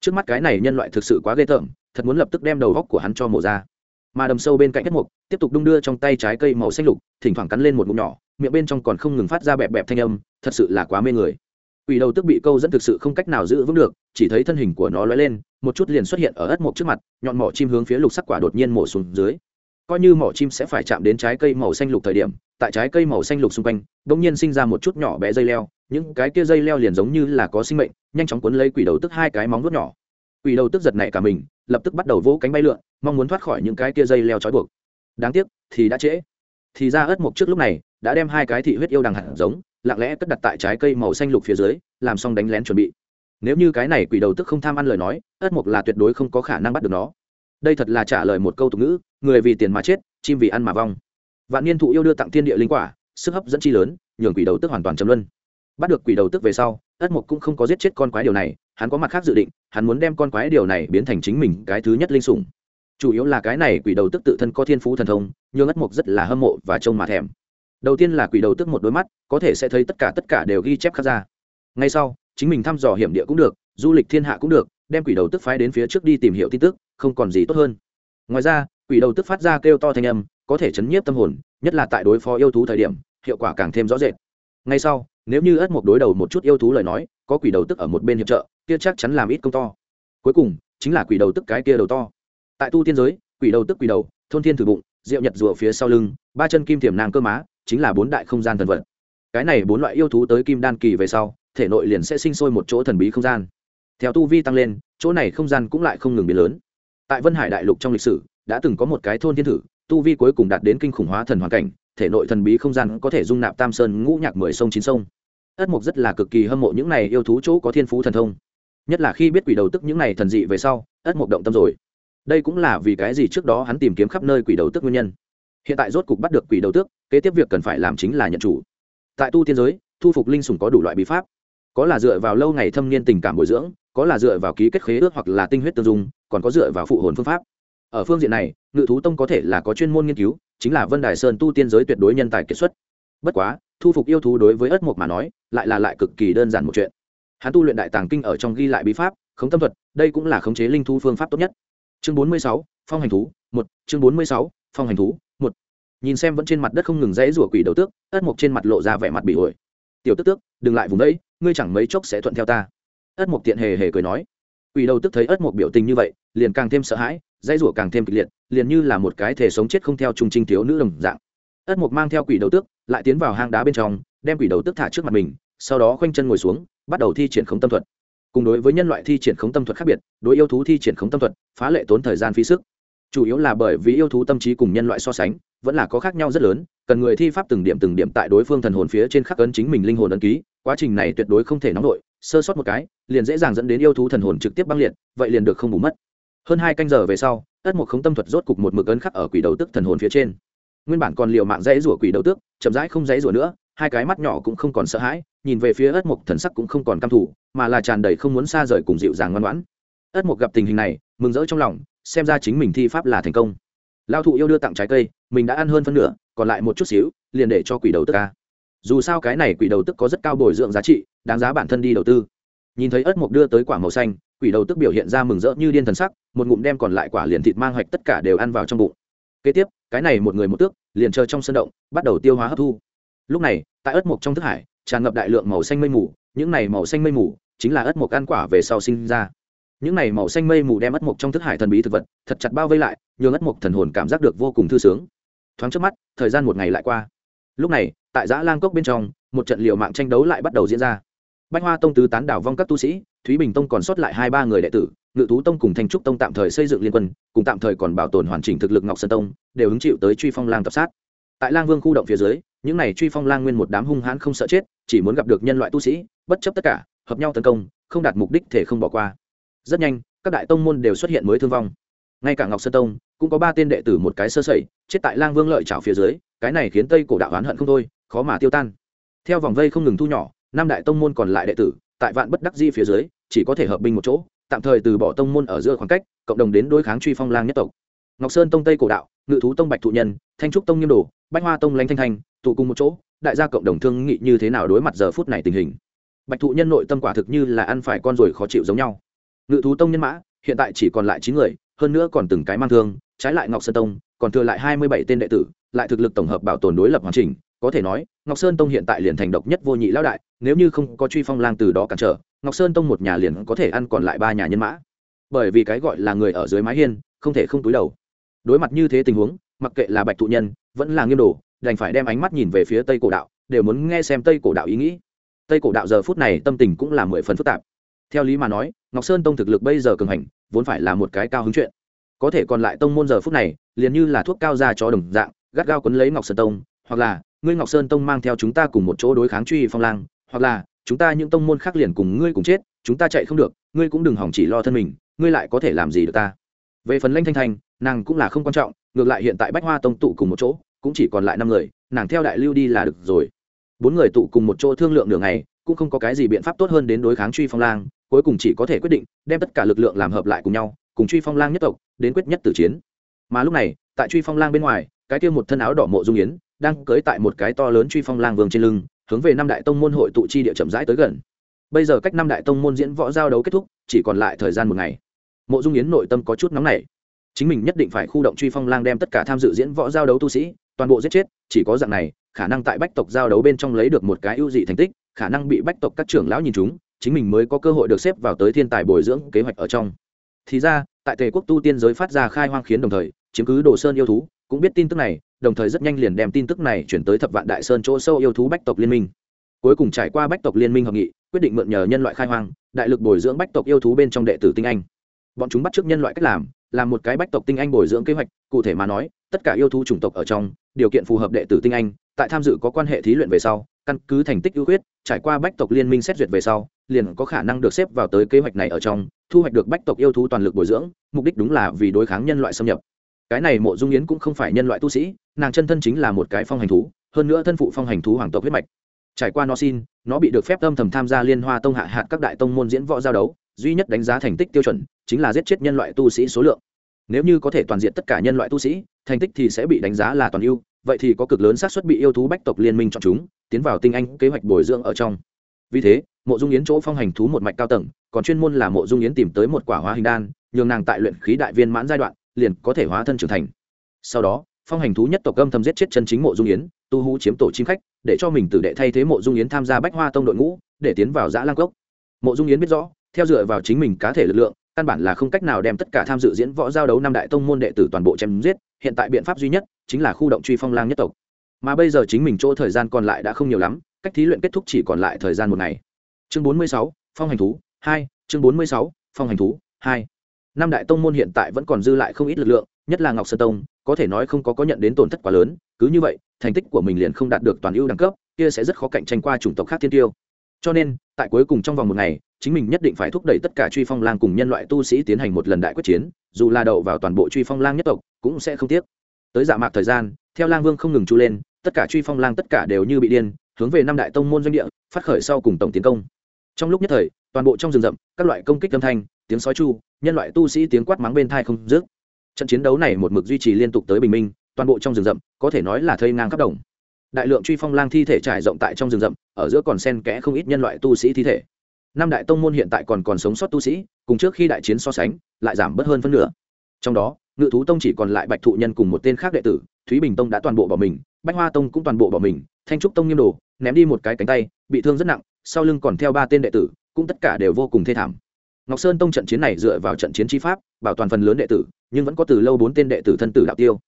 Trước mắt cái này nhân loại thực sự quá ghê tởm thật muốn lập tức đem đầu góc của hắn cho mổ ra mà đầm sâu bên cạnh kết mục tiếp tục đung đưa trong tay trái cây màu xanh lục thỉnh thoảng cắn lên một ngụm nhỏ miệng bên trong còn không ngừng phát ra bẹp bẹp thanh âm thật sự là quá mê người Quỷ đầu tức bị câu dẫn thực sự không cách nào giữ vững được, chỉ thấy thân hình của nó lóe lên, một chút liền xuất hiện ở ất mộc trước mặt, nhọn mỏ chim hướng phía lục sắc quả đột nhiên mổ xuống dưới. Coi như mỏ chim sẽ phải chạm đến trái cây màu xanh lục thời điểm, tại trái cây màu xanh lục xung quanh, đột nhiên sinh ra một chút nhỏ bé dây leo, những cái kia dây leo liền giống như là có sinh mệnh, nhanh chóng cuốn lấy quỷ đầu tức hai cái móng vuốt nhỏ. Quỷ đầu tức giật nảy cả mình, lập tức bắt đầu vỗ cánh bay lượn, mong muốn thoát khỏi những cái kia dây leo trói buộc. Đáng tiếc, thì đã trễ. Thì ra ớt mộc trước lúc này đã đem hai cái thị huyết yêu đằng hạt giống, lặng lẽ cất đặt tại trái cây màu xanh lục phía dưới, làm xong đánh lén chuẩn bị. Nếu như cái này quỷ đầu tức không tham ăn lời nói, ớt mộc là tuyệt đối không có khả năng bắt được nó. Đây thật là trả lời một câu tục ngữ, người vì tiền mà chết, chim vì ăn mà vong. Vạn niên thụ yêu đưa tặng thiên địa linh quả, sức hấp dẫn chi lớn nhường quỷ đầu tức hoàn toàn chấm luân bắt được quỷ đầu tức về sau ất mục cũng không có giết chết con quái điều này hắn có mặt khác dự định, hắn muốn đem con quái điều này biến thành chính mình cái thứ nhất linh sủng. Chủ yếu là cái này quỷ đầu tức tự thân có thiên phú thần thông, nhưng ất mục rất là hâm mộ và trông mà thèm. Đầu tiên là quỷ đầu tức một đôi mắt, có thể sẽ thấy tất cả tất cả đều ghi chép khắc ra. Ngay sau, chính mình thăm dò hiểm địa cũng được, du lịch thiên hạ cũng được, đem quỷ đầu tức phái đến phía trước đi tìm hiểu tin tức, không còn gì tốt hơn. Ngoài ra, quỷ đầu tức phát ra kêu to thanh âm, có thể chấn nhiếp tâm hồn, nhất là tại đối phó yêu thú thời điểm, hiệu quả càng thêm rõ rệt. Ngay sau, nếu như ất mộc đối đầu một chút yêu thú lời nói, có quỷ đầu tức ở một bên hiệp trợ kia chắc chắn làm ít công to. Cuối cùng, chính là quỷ đầu tức cái kia đầu to. Tại tu tiên giới, quỷ đầu tức quỷ đầu, thôn thiên thử bụng, rượu nhật rùa phía sau lưng, ba chân kim thiểm nàng cơ má, chính là bốn đại không gian thần vật. Cái này bốn loại yêu thú tới kim đan kỳ về sau, thể nội liền sẽ sinh sôi một chỗ thần bí không gian. Theo tu vi tăng lên, chỗ này không gian cũng lại không ngừng biến lớn. Tại vân hải đại lục trong lịch sử, đã từng có một cái thôn thiên thử, tu vi cuối cùng đạt đến kinh khủng hóa thần hoàn cảnh, thể nội thần bí không gian có thể dung nạp tam sơn ngũ nhạc mười sông chín sông. Ất mục rất là cực kỳ hâm mộ những này yêu thú chỗ có thiên phú thần thông nhất là khi biết quỷ đầu tức những này thần dị về sau, ất mục động tâm rồi. Đây cũng là vì cái gì trước đó hắn tìm kiếm khắp nơi quỷ đầu tức nguyên nhân. Hiện tại rốt cục bắt được quỷ đầu tước kế tiếp việc cần phải làm chính là nhận chủ. Tại tu tiên giới, thu phục linh sủng có đủ loại bí pháp. Có là dựa vào lâu ngày thâm niên tình cảm bồi dưỡng, có là dựa vào ký kết khế ước hoặc là tinh huyết tương dung, còn có dựa vào phụ hồn phương pháp. Ở phương diện này, ngự thú tông có thể là có chuyên môn nghiên cứu, chính là vân đài sơn tu tiên giới tuyệt đối nhân tài kiệt xuất. Bất quá, thu phục yêu thú đối với ất mộc mà nói, lại là lại cực kỳ đơn giản một chuyện hắn tu luyện đại tàng kinh ở trong ghi lại bí pháp, khống tâm thuật, đây cũng là khống chế linh thu phương pháp tốt nhất. Chương bốn mươi sáu, phong hành thú, một. Chương bốn mươi sáu, phong hành thú, một. Nhìn xem vẫn trên mặt đất không ngừng dãy rủa quỷ đầu tước, ất mộc trên mặt lộ ra vẻ mặt bị ổi tiểu tức tước, đừng lại vùng đấy, ngươi chẳng mấy chốc sẽ thuận theo ta. Ất mộc tiện hề hề cười nói. Quỷ đầu tức thấy ất mộc biểu tình như vậy, liền càng thêm sợ hãi, dãy rủa càng thêm kịch liệt, liền như là một cái thể sống chết không theo trung trinh thiếu nữ đồng dạng. Ất mộc mang theo quỷ đầu tước, lại tiến vào hang đá bên trong, đem quỷ đầu tước thả trước mặt mình, sau đó khoanh chân ngồi xuống bắt đầu thi triển khống tâm thuật. Cùng đối với nhân loại thi triển khống tâm thuật khác biệt, đối yêu thú thi triển khống tâm thuật, phá lệ tốn thời gian phí sức. Chủ yếu là bởi vì yêu thú tâm trí cùng nhân loại so sánh, vẫn là có khác nhau rất lớn, cần người thi pháp từng điểm từng điểm tại đối phương thần hồn phía trên khắc ấn chính mình linh hồn ấn ký, quá trình này tuyệt đối không thể nóng nổi, sơ sót một cái, liền dễ dàng dẫn đến yêu thú thần hồn trực tiếp băng liệt, vậy liền được không bù mất. Hơn hai canh giờ về sau, tất một khống tâm thuật rốt cục một mực ấn khắc ở quỷ đầu tức thần hồn phía trên. Nguyên bản còn liều mạng dãy rủa quỷ đầu tước chậm rãi không dãy rủa nữa, hai cái mắt nhỏ cũng không còn sợ hãi nhìn về phía ất mục thần sắc cũng không còn căm thủ mà là tràn đầy không muốn xa rời cùng dịu dàng ngoan ngoãn. ất mục gặp tình hình này, mừng rỡ trong lòng, xem ra chính mình thi pháp là thành công. Lao thụ yêu đưa tặng trái cây, mình đã ăn hơn phân nửa, còn lại một chút xíu, liền để cho quỷ đầu tức ca. Dù sao cái này quỷ đầu tức có rất cao bồi dưỡng giá trị, đáng giá bản thân đi đầu tư. Nhìn thấy ớt mộc đưa tới quả màu xanh, quỷ đầu tức biểu hiện ra mừng rỡ như điên thần sắc, một ngụm đem còn lại quả liền thịt mang hoạch tất cả đều ăn vào trong bụng. Kế tiếp, cái này một người một tước, liền chờ trong sân động, bắt đầu tiêu hóa hấp thu. Lúc này, tại ớt mộc trong thức hải tràn ngập đại lượng màu xanh mây mù, những này màu xanh mây mù chính là ớt mộc ăn quả về sau sinh ra. Những này màu xanh mây mù đem ớt mộc trong thức hải thần bí thực vật thật chặt bao vây lại, nhường ớt mộc thần hồn cảm giác được vô cùng thư sướng. Thoáng trước mắt, thời gian một ngày lại qua. Lúc này, tại giã lang cốc bên trong, một trận liều mạng tranh đấu lại bắt đầu diễn ra. Bách hoa tông tứ tán đảo vong các tu sĩ, thúy bình tông còn sót lại hai ba người đệ tử, ngự thú tông cùng thanh trúc tông tạm thời xây dựng liên quân, cùng tạm thời còn bảo tồn hoàn chỉnh thực lực ngọc sơn tông, đều hứng chịu tới truy phong lang tập sát. Tại lang vương khu động phía dưới những này truy phong lang nguyên một đám hung hãn không sợ chết, chỉ muốn gặp được nhân loại tu sĩ, bất chấp tất cả, hợp nhau tấn công, không đạt mục đích thể không bỏ qua. Rất nhanh, các đại tông môn đều xuất hiện mới thương vong. Ngay cả ngọc sơn tông, cũng có ba tên đệ tử một cái sơ sẩy, chết tại lang vương lợi trào phía dưới, cái này khiến tây cổ đạo oán hận không thôi, khó mà tiêu tan. Theo vòng vây không ngừng thu nhỏ, năm đại tông môn còn lại đệ tử, tại vạn bất đắc di phía dưới, chỉ có thể hợp binh một chỗ, tạm thời từ bỏ tông môn ở giữa khoảng cách, cộng đồng đến đối kháng truy phong lang nhất tộc. Ngọc sơn tông tây cổ đạo, ngự thú tông bạch thụ nhân, thanh trúc tông nghiêm đồ bách hoa tông lanh thanh thanh, tụ cùng một chỗ, đại gia cộng đồng thương nghị như thế nào đối mặt giờ phút này tình hình? Bạch thụ nhân nội tâm quả thực như là ăn phải con ruồi khó chịu giống nhau. Ngự thú tông nhân mã, hiện tại chỉ còn lại chín người, hơn nữa còn từng cái mang thương, trái lại ngọc sơn tông, còn thừa lại hai mươi bảy tên đệ tử, lại thực lực tổng hợp bảo tồn đối lập hoàn chỉnh, có thể nói, ngọc sơn tông hiện tại liền thành độc nhất vô nhị lão đại, nếu như không có truy phong lang từ đó cản trở, ngọc sơn tông một nhà liền có thể ăn còn lại ba nhà nhân mã. Bởi vì cái gọi là người ở dưới mái hiên, không thể không túi đầu. Đối mặt như thế tình huống mặc kệ là bạch thụ nhân, vẫn là nghiêm đồ, đành phải đem ánh mắt nhìn về phía tây cổ đạo, đều muốn nghe xem tây cổ đạo ý nghĩ. Tây cổ đạo giờ phút này tâm tình cũng là mười phần phức tạp. Theo lý mà nói, ngọc sơn tông thực lực bây giờ cường hành, vốn phải là một cái cao hứng chuyện. Có thể còn lại tông môn giờ phút này, liền như là thuốc cao ra cho đồng dạng, gắt gao quấn lấy ngọc sơn tông, hoặc là, ngươi ngọc sơn tông mang theo chúng ta cùng một chỗ đối kháng truy phong lang, hoặc là, chúng ta những tông môn khác liền cùng ngươi cùng chết, chúng ta chạy không được, ngươi cũng đừng hỏng chỉ lo thân mình, ngươi lại có thể làm gì được ta? Về phần lanh thanh thanh nàng cũng là không quan trọng, ngược lại hiện tại bách hoa tông tụ cùng một chỗ, cũng chỉ còn lại năm người, nàng theo đại lưu đi là được rồi. Bốn người tụ cùng một chỗ thương lượng nửa ngày, cũng không có cái gì biện pháp tốt hơn đến đối kháng truy phong lang, cuối cùng chỉ có thể quyết định đem tất cả lực lượng làm hợp lại cùng nhau, cùng truy phong lang nhất tộc, đến quyết nhất tử chiến. Mà lúc này, tại truy phong lang bên ngoài, cái kia một thân áo đỏ mộ dung yến, đang cưới tại một cái to lớn truy phong lang vương trên lưng, hướng về năm đại tông môn hội tụ chi địa chậm rãi tới gần. Bây giờ cách năm đại tông môn diễn võ giao đấu kết thúc, chỉ còn lại thời gian một ngày. Mộ dung yến nội tâm có chút nóng nảy chính mình nhất định phải khu động truy phong lang đem tất cả tham dự diễn võ giao đấu tu sĩ, toàn bộ giết chết, chỉ có dạng này, khả năng tại bách tộc giao đấu bên trong lấy được một cái ưu dị thành tích, khả năng bị bách tộc các trưởng lão nhìn chúng, chính mình mới có cơ hội được xếp vào tới thiên tài bồi dưỡng kế hoạch ở trong. Thì ra, tại tề quốc tu tiên giới phát ra khai hoang khiến đồng thời, chiếm cứ đồ sơn yêu thú, cũng biết tin tức này, đồng thời rất nhanh liền đem tin tức này chuyển tới thập vạn đại sơn chỗ sâu yêu thú bách tộc liên minh. Cuối cùng trải qua bách tộc liên minh hợp nghị, quyết định mượn nhờ nhân loại khai hoang, đại lực bồi dưỡng bách tộc yêu thú bên trong đệ tử tinh anh. Bọn chúng bắt t nhân loại cách làm làm một cái bách tộc tinh anh bồi dưỡng kế hoạch, cụ thể mà nói, tất cả yêu thú chủng tộc ở trong, điều kiện phù hợp đệ tử tinh anh, tại tham dự có quan hệ thí luyện về sau, căn cứ thành tích ưu khuyết, trải qua bách tộc liên minh xét duyệt về sau, liền có khả năng được xếp vào tới kế hoạch này ở trong, thu hoạch được bách tộc yêu thú toàn lực bồi dưỡng, mục đích đúng là vì đối kháng nhân loại xâm nhập. Cái này mộ dung yến cũng không phải nhân loại tu sĩ, nàng chân thân chính là một cái phong hành thú, hơn nữa thân phụ phong hành thú hoàng tộc huyết mạch. Trải qua nó xin, nó bị được phép âm thầm tham gia liên hoa tông hạ hạt các đại tông môn diễn võ giao đấu duy nhất đánh giá thành tích tiêu chuẩn chính là giết chết nhân loại tu sĩ số lượng. Nếu như có thể toàn diện tất cả nhân loại tu sĩ, thành tích thì sẽ bị đánh giá là toàn ưu, vậy thì có cực lớn xác suất bị yêu thú bách tộc liên minh chọn chúng, tiến vào tinh anh kế hoạch bồi dưỡng ở trong. Vì thế, mộ dung yến chỗ phong hành thú một mạch cao tầng, còn chuyên môn là mộ dung yến tìm tới một quả hóa hình đan, nhường nàng tại luyện khí đại viên mãn giai đoạn, liền có thể hóa thân trưởng thành. Sau đó, phong hành thú nhất tộc âm thầm giết chết chân chính mộ dung yến, tu hú chiếm tổ chim khách, để cho mình tử đệ thay thế mộ dung yến tham gia bách hoa tông đội ngũ, để tiến vào giã lang cốc. Mộ dung yến biết rõ theo dựa vào chính mình cá thể lực lượng, căn bản là không cách nào đem tất cả tham dự diễn võ giao đấu năm đại tông môn đệ tử toàn bộ chém giết, hiện tại biện pháp duy nhất chính là khu động truy phong lang nhất tộc. Mà bây giờ chính mình chỗ thời gian còn lại đã không nhiều lắm, cách thí luyện kết thúc chỉ còn lại thời gian một ngày. Chương bốn mươi sáu, phong hành thú, hai, chương bốn mươi sáu, phong hành thú, hai. Năm đại tông môn hiện tại vẫn còn dư lại không ít lực lượng, nhất là ngọc sơn tông, có thể nói không có có nhận đến tổn thất quá lớn, cứ như vậy, thành tích của mình liền không đạt được toàn ưu đẳng cấp, kia sẽ rất khó cạnh tranh qua chủng tộc khác thiên tiêu. Cho nên, tại cuối cùng trong vòng một ngày chính mình nhất định phải thúc đẩy tất cả truy phong lang cùng nhân loại tu sĩ tiến hành một lần đại quyết chiến, dù là đậu vào toàn bộ truy phong lang nhất tộc, cũng sẽ không tiếc. Tới dạ mạc thời gian, theo lang vương không ngừng chu lên, tất cả truy phong lang tất cả đều như bị điên, hướng về năm đại tông môn doanh địa, phát khởi sau cùng tổng tiến công. Trong lúc nhất thời, toàn bộ trong rừng rậm, các loại công kích âm thanh, tiếng sói chu, nhân loại tu sĩ tiếng quát mắng bên thai không dứt. Trận chiến đấu này một mực duy trì liên tục tới bình minh, toàn bộ trong rừng rậm, có thể nói là thây ngang khắp đồng. Đại lượng truy phong lang thi thể trải rộng tại trong rừng rậm, ở giữa còn sen kẽ không ít nhân loại tu sĩ thi thể năm đại tông môn hiện tại còn còn sống sót tu sĩ, cùng trước khi đại chiến so sánh, lại giảm bớt hơn phân nửa. Trong đó, ngự thú tông chỉ còn lại bạch thụ nhân cùng một tên khác đệ tử, thúy bình tông đã toàn bộ bỏ mình, bách hoa tông cũng toàn bộ bỏ mình, thanh trúc tông nghiêm đồ, ném đi một cái cánh tay, bị thương rất nặng, sau lưng còn theo ba tên đệ tử, cũng tất cả đều vô cùng thê thảm. Ngọc sơn tông trận chiến này dựa vào trận chiến chi pháp, bảo toàn phần lớn đệ tử, nhưng vẫn có từ lâu bốn tên đệ tử thân tử đạo tiêu.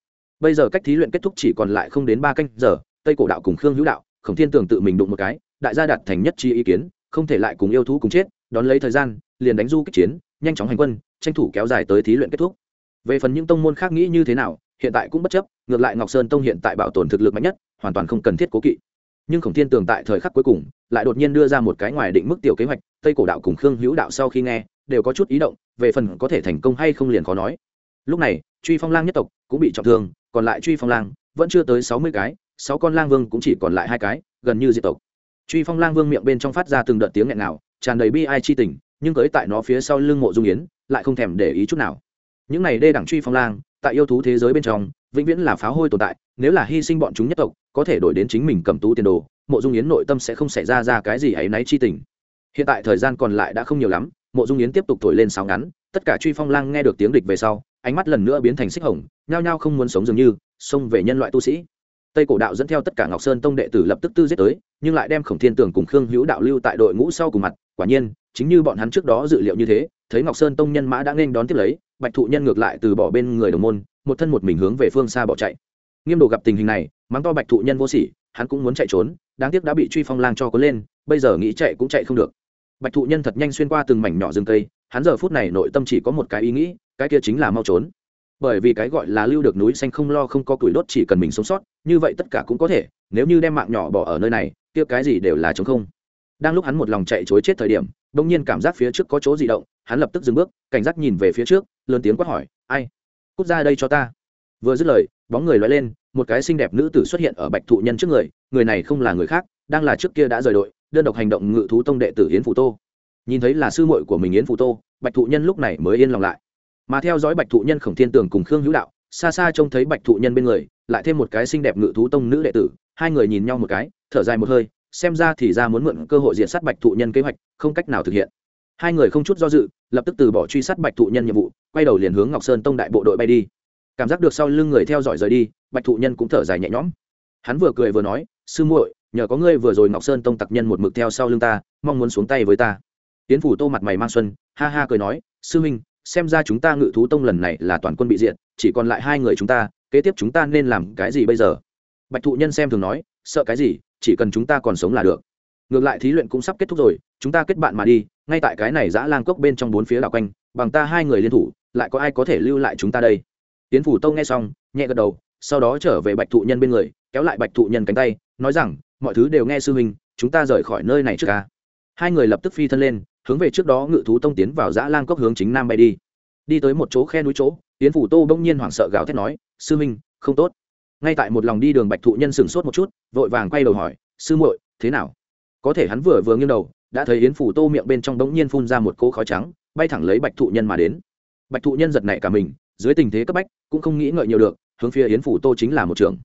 Bây giờ cách thí luyện kết thúc chỉ còn lại không đến ba canh giờ, tây cổ đạo cùng khương hữu đạo, khổng thiên tường tự mình đụng một cái, đại gia đạt thành nhất chi ý kiến không thể lại cùng yêu thú cùng chết, đón lấy thời gian, liền đánh du kích chiến, nhanh chóng hành quân, tranh thủ kéo dài tới thí luyện kết thúc. Về phần những tông môn khác nghĩ như thế nào, hiện tại cũng bất chấp, ngược lại ngọc sơn tông hiện tại bảo tồn thực lực mạnh nhất, hoàn toàn không cần thiết cố kỵ. Nhưng khổng thiên tường tại thời khắc cuối cùng, lại đột nhiên đưa ra một cái ngoài định mức tiểu kế hoạch, tây cổ đạo cùng khương hữu đạo sau khi nghe, đều có chút ý động, về phần có thể thành công hay không liền khó nói. Lúc này, truy phong lang nhất tộc cũng bị trọng thương, còn lại truy phong lang vẫn chưa tới sáu mươi cái, sáu con lang vương cũng chỉ còn lại hai cái, gần như diệt tộc truy phong lang vương miệng bên trong phát ra từng đợt tiếng nghẹn nào tràn đầy bi ai chi tình, nhưng cưới tại nó phía sau lưng mộ dung yến, lại không thèm để ý chút nào. Những này đê đẳng truy phong lang, tại yêu thú thế giới bên trong, vĩnh viễn là pháo hôi tồn tại, nếu là hy sinh bọn chúng nhất tộc, có thể đổi đến chính mình cầm tú tiền đồ, mộ dung yến nội tâm sẽ không xảy ra ra cái gì ấy náy chi tình. Hiện tại thời gian còn lại đã không nhiều lắm, mộ dung yến tiếp tục thổi lên sáo ngắn, tất cả truy phong lang nghe được tiếng địch về sau, ánh mắt lần nữa biến thành xích hồng, nhao nhao không muốn sống dường như, xông về nhân loại tu sĩ tây cổ đạo dẫn theo tất cả ngọc sơn tông đệ tử lập tức tư giết tới, nhưng lại đem khổng thiên tường cùng khương hữu đạo lưu tại đội ngũ sau cùng mặt. Quả nhiên, chính như bọn hắn trước đó dự liệu như thế, thấy ngọc sơn tông nhân mã đã nên đón tiếp lấy, bạch thụ nhân ngược lại từ bỏ bên người đồng môn, một thân một mình hướng về phương xa bỏ chạy. Nghiêm đồ gặp tình hình này, mắng to bạch thụ nhân vô sỉ, hắn cũng muốn chạy trốn, đáng tiếc đã bị truy phong lang cho có lên, bây giờ nghĩ chạy cũng chạy không được. Bạch thụ nhân thật nhanh xuyên qua từng mảnh nhỏ rừng cây, hắn giờ phút này nội tâm chỉ có một cái ý nghĩ, cái kia chính là mau trốn bởi vì cái gọi là lưu được núi xanh không lo không có củi đốt chỉ cần mình sống sót, như vậy tất cả cũng có thể, nếu như đem mạng nhỏ bỏ ở nơi này, kia cái gì đều là chống không. Đang lúc hắn một lòng chạy chối chết thời điểm, bỗng nhiên cảm giác phía trước có chỗ gì động, hắn lập tức dừng bước, cảnh giác nhìn về phía trước, lớn tiếng quát hỏi, ai? Cút ra đây cho ta. Vừa dứt lời, bóng người loay lên, một cái xinh đẹp nữ tử xuất hiện ở bạch thụ nhân trước người người này không là người khác, đang là trước kia đã rời đội, đơn độc hành động ngự thú tông đệ tử yến phủ tô. Nhìn thấy là sư muội của mình yến phủ tô, bạch thụ nhân lúc này mới yên lòng lại mà theo dõi bạch thụ nhân khổng thiên tường cùng khương hữu đạo, xa xa trông thấy bạch thụ nhân bên người, lại thêm một cái xinh đẹp ngự thú tông nữ đệ tử, hai người nhìn nhau một cái, thở dài một hơi, xem ra thì ra muốn mượn cơ hội diện sát bạch thụ nhân kế hoạch, không cách nào thực hiện. Hai người không chút do dự, lập tức từ bỏ truy sát bạch thụ nhân nhiệm vụ, quay đầu liền hướng ngọc sơn tông đại bộ đội bay đi. Cảm giác được sau lưng người theo dõi rời đi, bạch thụ nhân cũng thở dài nhẹ nhõm. Hắn vừa cười vừa nói, sư muội, nhờ có ngươi vừa rồi ngọc sơn tông tặc nhân một mực theo sau lưng ta, mong muốn xuống tay với ta. Tiến phủ tô mặt mày mang xuân, ha ha cười nói, sư huynh xem ra chúng ta ngự thú tông lần này là toàn quân bị diện chỉ còn lại hai người chúng ta, kế tiếp chúng ta nên làm cái gì bây giờ? Bạch thụ nhân xem thường nói, sợ cái gì, chỉ cần chúng ta còn sống là được. Ngược lại thí luyện cũng sắp kết thúc rồi, chúng ta kết bạn mà đi, ngay tại cái này giã lang cốc bên trong bốn phía đảo quanh, bằng ta hai người liên thủ, lại có ai có thể lưu lại chúng ta đây? Tiến phủ tông nghe xong, nhẹ gật đầu, sau đó trở về bạch thụ nhân bên người, kéo lại bạch thụ nhân cánh tay, nói rằng, mọi thứ đều nghe sư huynh, chúng ta rời khỏi nơi này trước ca hai người lập tức phi thân lên hướng về trước đó ngự thú tông tiến vào dã lang cốc hướng chính nam bay đi. Đi tới một chỗ khe núi chỗ tiến phủ tô bỗng nhiên hoảng sợ gào thét nói, sư minh, không tốt. Ngay tại một lòng đi đường bạch thụ nhân sửng sốt một chút, vội vàng quay đầu hỏi, sư muội, thế nào? Có thể hắn vừa vừa nghiêng đầu, đã thấy yến phủ tô miệng bên trong bỗng nhiên phun ra một cỗ khói trắng, bay thẳng lấy bạch thụ nhân mà đến. Bạch thụ nhân giật nảy cả mình, dưới tình thế cấp bách, cũng không nghĩ ngợi nhiều được, hướng phía yến phủ tô chính là một trường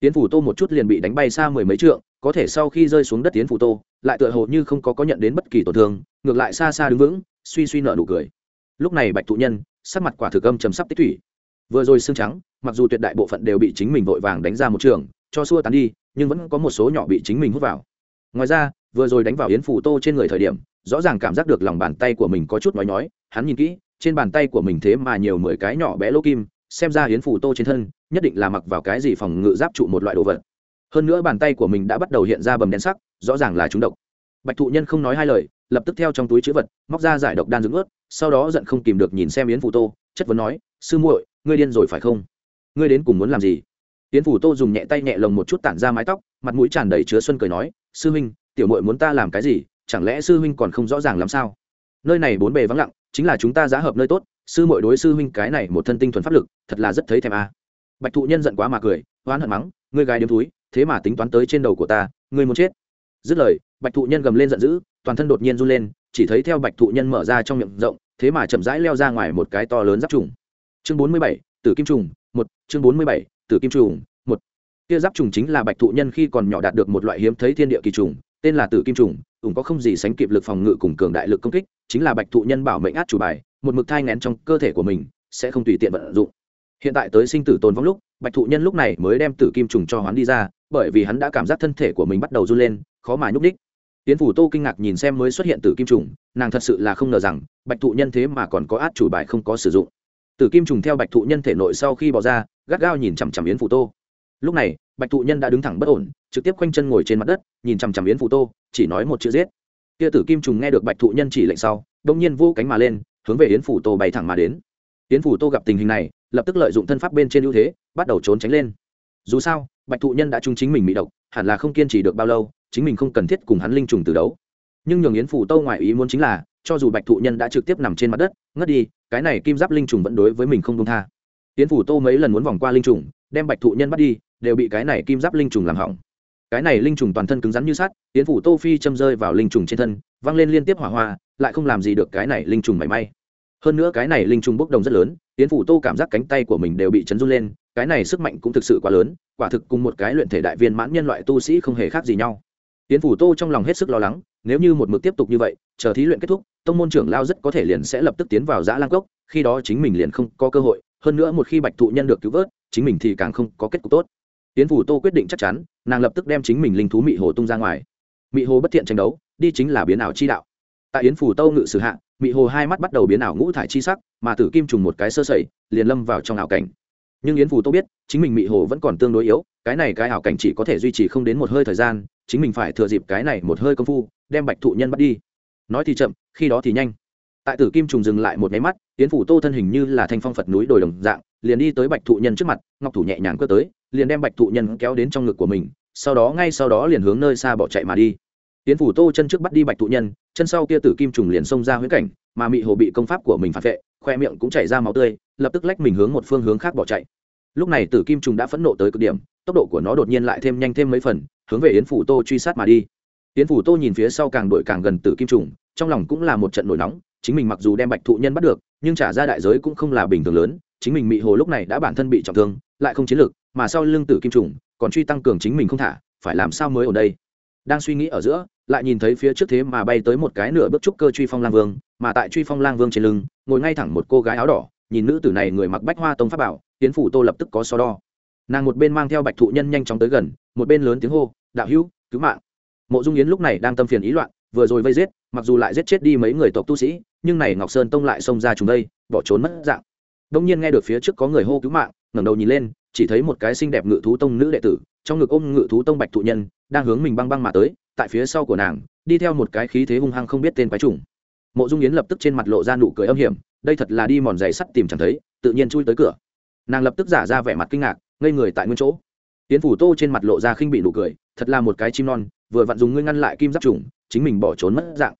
Tiến phủ tô một chút liền bị đánh bay xa mười mấy trượng, có thể sau khi rơi xuống đất Tiến phủ tô, lại tựa hồ như không có có nhận đến bất kỳ tổn thương, ngược lại xa xa đứng vững, suy suy nợ nụ cười. Lúc này bạch thụ nhân, sắc mặt quả thực âm chấm sắp tích thủy. Vừa rồi xương trắng, mặc dù tuyệt đại bộ phận đều bị chính mình vội vàng đánh ra một trường, cho xua tán đi, nhưng vẫn có một số nhỏ bị chính mình hút vào. Ngoài ra, vừa rồi đánh vào yến phủ tô trên người thời điểm, rõ ràng cảm giác được lòng bàn tay của mình có chút nói nhói, hắn nhìn kỹ, trên bàn tay của mình thế mà nhiều mười cái nhỏ bé lỗ kim xem ra yến phủ tô trên thân nhất định là mặc vào cái gì phòng ngự giáp trụ một loại đồ vật. Hơn nữa bàn tay của mình đã bắt đầu hiện ra bầm đen sắc, rõ ràng là trúng độc. Bạch thụ nhân không nói hai lời, lập tức theo trong túi chữ vật, móc ra giải độc đan dưỡng ướt, sau đó giận không kìm được nhìn xem yến phủ tô, chất vấn nói, sư muội, ngươi điên rồi phải không? Ngươi đến cùng muốn làm gì? Yến phủ tô dùng nhẹ tay nhẹ lồng một chút tản ra mái tóc, mặt mũi tràn đầy chứa xuân cười nói, sư huynh, tiểu muội muốn ta làm cái gì? Chẳng lẽ sư huynh còn không rõ ràng làm sao? Nơi này bốn bề vắng lặng, chính là chúng ta giá hợp nơi tốt sư muội đối sư huynh cái này một thân tinh thuần pháp lực, thật là rất thấy thèm a. À. bạch thụ nhân giận quá mà cười hoán hận mắng, ngươi gái điếm túi thế mà tính toán tới trên đầu của ta, ngươi muốn chết. Dứt lời, bạch thụ nhân gầm lên giận dữ, toàn thân đột nhiên run lên, chỉ thấy theo bạch thụ nhân mở ra trong miệng rộng, thế mà chậm rãi leo ra ngoài một cái to lớn giáp trùng. Chương bốn mươi bảy, tử kim trùng, một, chương bốn mươi bảy, tử kim trùng, một. Kia giáp trùng chính là bạch thụ nhân khi còn nhỏ đạt được một loại hiếm thấy thiên địa kỳ trùng, tên là tử kim trùng, ủng có không gì sánh kịp lực phòng ngự cùng cường đại lực công kích, chính là bạch thụ nhân bảo mệnh át chủ bài một mực thai ngén trong cơ thể của mình, sẽ không tùy tiện vận dụng. Hiện tại tới sinh tử tồn vong lúc, bạch thụ nhân lúc này mới đem tử kim trùng cho hắn đi ra, bởi vì hắn đã cảm giác thân thể của mình bắt đầu run lên, khó mà nhúc ních tiến phủ tô kinh ngạc nhìn xem mới xuất hiện tử kim trùng, nàng thật sự là không ngờ rằng, bạch thụ nhân thế mà còn có át chủ bài không có sử dụng. Tử kim trùng theo bạch thụ nhân thể nội sau khi bỏ ra, gắt gao nhìn chằm chằm yến phủ tô. Lúc này, bạch thụ nhân đã đứng thẳng bất ổn, trực tiếp quanh chân ngồi trên mặt đất, nhìn chằm chằm yến phủ tô, chỉ nói một chữ giết. Kia tử kim trùng nghe được bạch thụ nhân chỉ lệnh sau, đông nhiên vô cánh mà lên hướng về yến phủ tô bay thẳng mà đến. Yến phủ tô gặp tình hình này, lập tức lợi dụng thân pháp bên trên ưu thế, bắt đầu trốn tránh lên. Dù sao, bạch thụ nhân đã trung chính mình bị độc, hẳn là không kiên trì được bao lâu, chính mình không cần thiết cùng hắn linh trùng từ đấu. Nhưng nhường yến phủ tô ngoại ý muốn chính là, cho dù bạch thụ nhân đã trực tiếp nằm trên mặt đất, ngất đi, cái này kim giáp linh trùng vẫn đối với mình không đông tha. Yến phủ tô mấy lần muốn vòng qua linh trùng, đem bạch thụ nhân bắt đi, đều bị cái này kim giáp linh trùng làm hỏng. Cái này linh trùng toàn thân cứng rắn như sắt, yến phủ tô phi châm rơi vào linh trùng trên thân văng lên liên tiếp hỏa hoa, lại không làm gì được cái này linh trùng mảy may hơn nữa cái này linh trùng bốc đồng rất lớn tiến phủ tô cảm giác cánh tay của mình đều bị chấn run lên, cái này sức mạnh cũng thực sự quá lớn, quả thực cùng một cái luyện thể đại viên mãn nhân loại tu sĩ không hề khác gì nhau. Tiến phủ tô trong lòng hết sức lo lắng, nếu như một mực tiếp tục như vậy, chờ thí luyện kết thúc, tông môn trưởng lao rất có thể liền sẽ lập tức tiến vào giã lang cốc, khi đó chính mình liền không có cơ hội, hơn nữa một khi bạch thụ nhân được cứu vớt, chính mình thì càng không có kết cục tốt. Tiến phủ tô quyết định chắc chắn, nàng lập tức đem chính mình linh thú mị hồ tung ra ngoài. Mị hồ bất thiện tranh đấu, đi chính là biến ảo chi đạo tại yến phủ tâu ngự sử hạ, mị hồ hai mắt bắt đầu biến ảo ngũ thải chi sắc, mà tử kim trùng một cái sơ sẩy, liền lâm vào trong ảo cảnh. Nhưng yến phủ tô biết, chính mình mị hồ vẫn còn tương đối yếu, cái này cái ảo cảnh chỉ có thể duy trì không đến một hơi thời gian, chính mình phải thừa dịp cái này một hơi công phu, đem bạch thụ nhân bắt đi. Nói thì chậm, khi đó thì nhanh. Tại tử kim trùng dừng lại một máy mắt, yến phủ tô thân hình như là thanh phong phật núi đồi đồng dạng, liền đi tới bạch thụ nhân trước mặt, ngọc thủ nhẹ nhàng cơ tới, liền đem bạch thụ nhân kéo đến trong ngực của mình, sau đó ngay sau đó liền hướng nơi xa bỏ chạy mà đi tiến phủ tô chân trước bắt đi bạch thụ nhân, chân sau kia tử kim trùng liền xông ra huyễn cảnh, mà mị hồ bị công pháp của mình phản vệ, khoe miệng cũng chảy ra máu tươi, lập tức lách mình hướng một phương hướng khác bỏ chạy. Lúc này tử kim trùng đã phẫn nộ tới cực điểm, tốc độ của nó đột nhiên lại thêm nhanh thêm mấy phần, hướng về yến phủ tô truy sát mà đi. Yến phủ tô nhìn phía sau càng đội càng gần tử kim trùng, trong lòng cũng là một trận nổi nóng, chính mình mặc dù đem bạch thụ nhân bắt được, nhưng trả ra đại giới cũng không là bình thường lớn, chính mình mị hồ lúc này đã bản thân bị trọng thương, lại không chiến lược, mà sau lưng tử kim trùng, còn truy tăng cường chính mình không thả, phải làm sao mới ở đây? Đang suy nghĩ ở giữa, lại nhìn thấy phía trước thế mà bay tới một cái nửa bước trúc cơ truy phong lang vương, mà tại truy phong lang vương trên lưng, ngồi ngay thẳng một cô gái áo đỏ, nhìn nữ tử này người mặc bách hoa tông pháp bảo, tiến phủ tô lập tức có so đo. Nàng một bên mang theo bạch thụ nhân nhanh chóng tới gần, một bên lớn tiếng hô, đạo hữu, cứu mạng. Mộ dung yến lúc này đang tâm phiền ý loạn, vừa rồi vây giết, mặc dù lại giết chết đi mấy người tộc tu sĩ, nhưng này ngọc sơn tông lại xông ra chúng đây, bỏ trốn mất dạng. Đông nhiên nghe được phía trước có người hô cứu mạng, ngẩng đầu nhìn lên, chỉ thấy một cái xinh đẹp ngự thú tông nữ đệ tử, trong ngực ôm ngự thú tông bạch thụ nhân đang hướng mình băng băng mà tới, tại phía sau của nàng, đi theo một cái khí thế hung hăng không biết tên quái trùng. Mộ dung yến lập tức trên mặt lộ ra nụ cười âm hiểm, đây thật là đi mòn giày sắt tìm chẳng thấy, tự nhiên chui tới cửa. Nàng lập tức giả ra vẻ mặt kinh ngạc, ngây người tại nguyên chỗ. Tiến phủ tô trên mặt lộ ra khinh bị nụ cười, thật là một cái chim non, vừa vặn dùng ngươi ngăn lại kim giáp trùng, chính mình bỏ trốn mất dạng.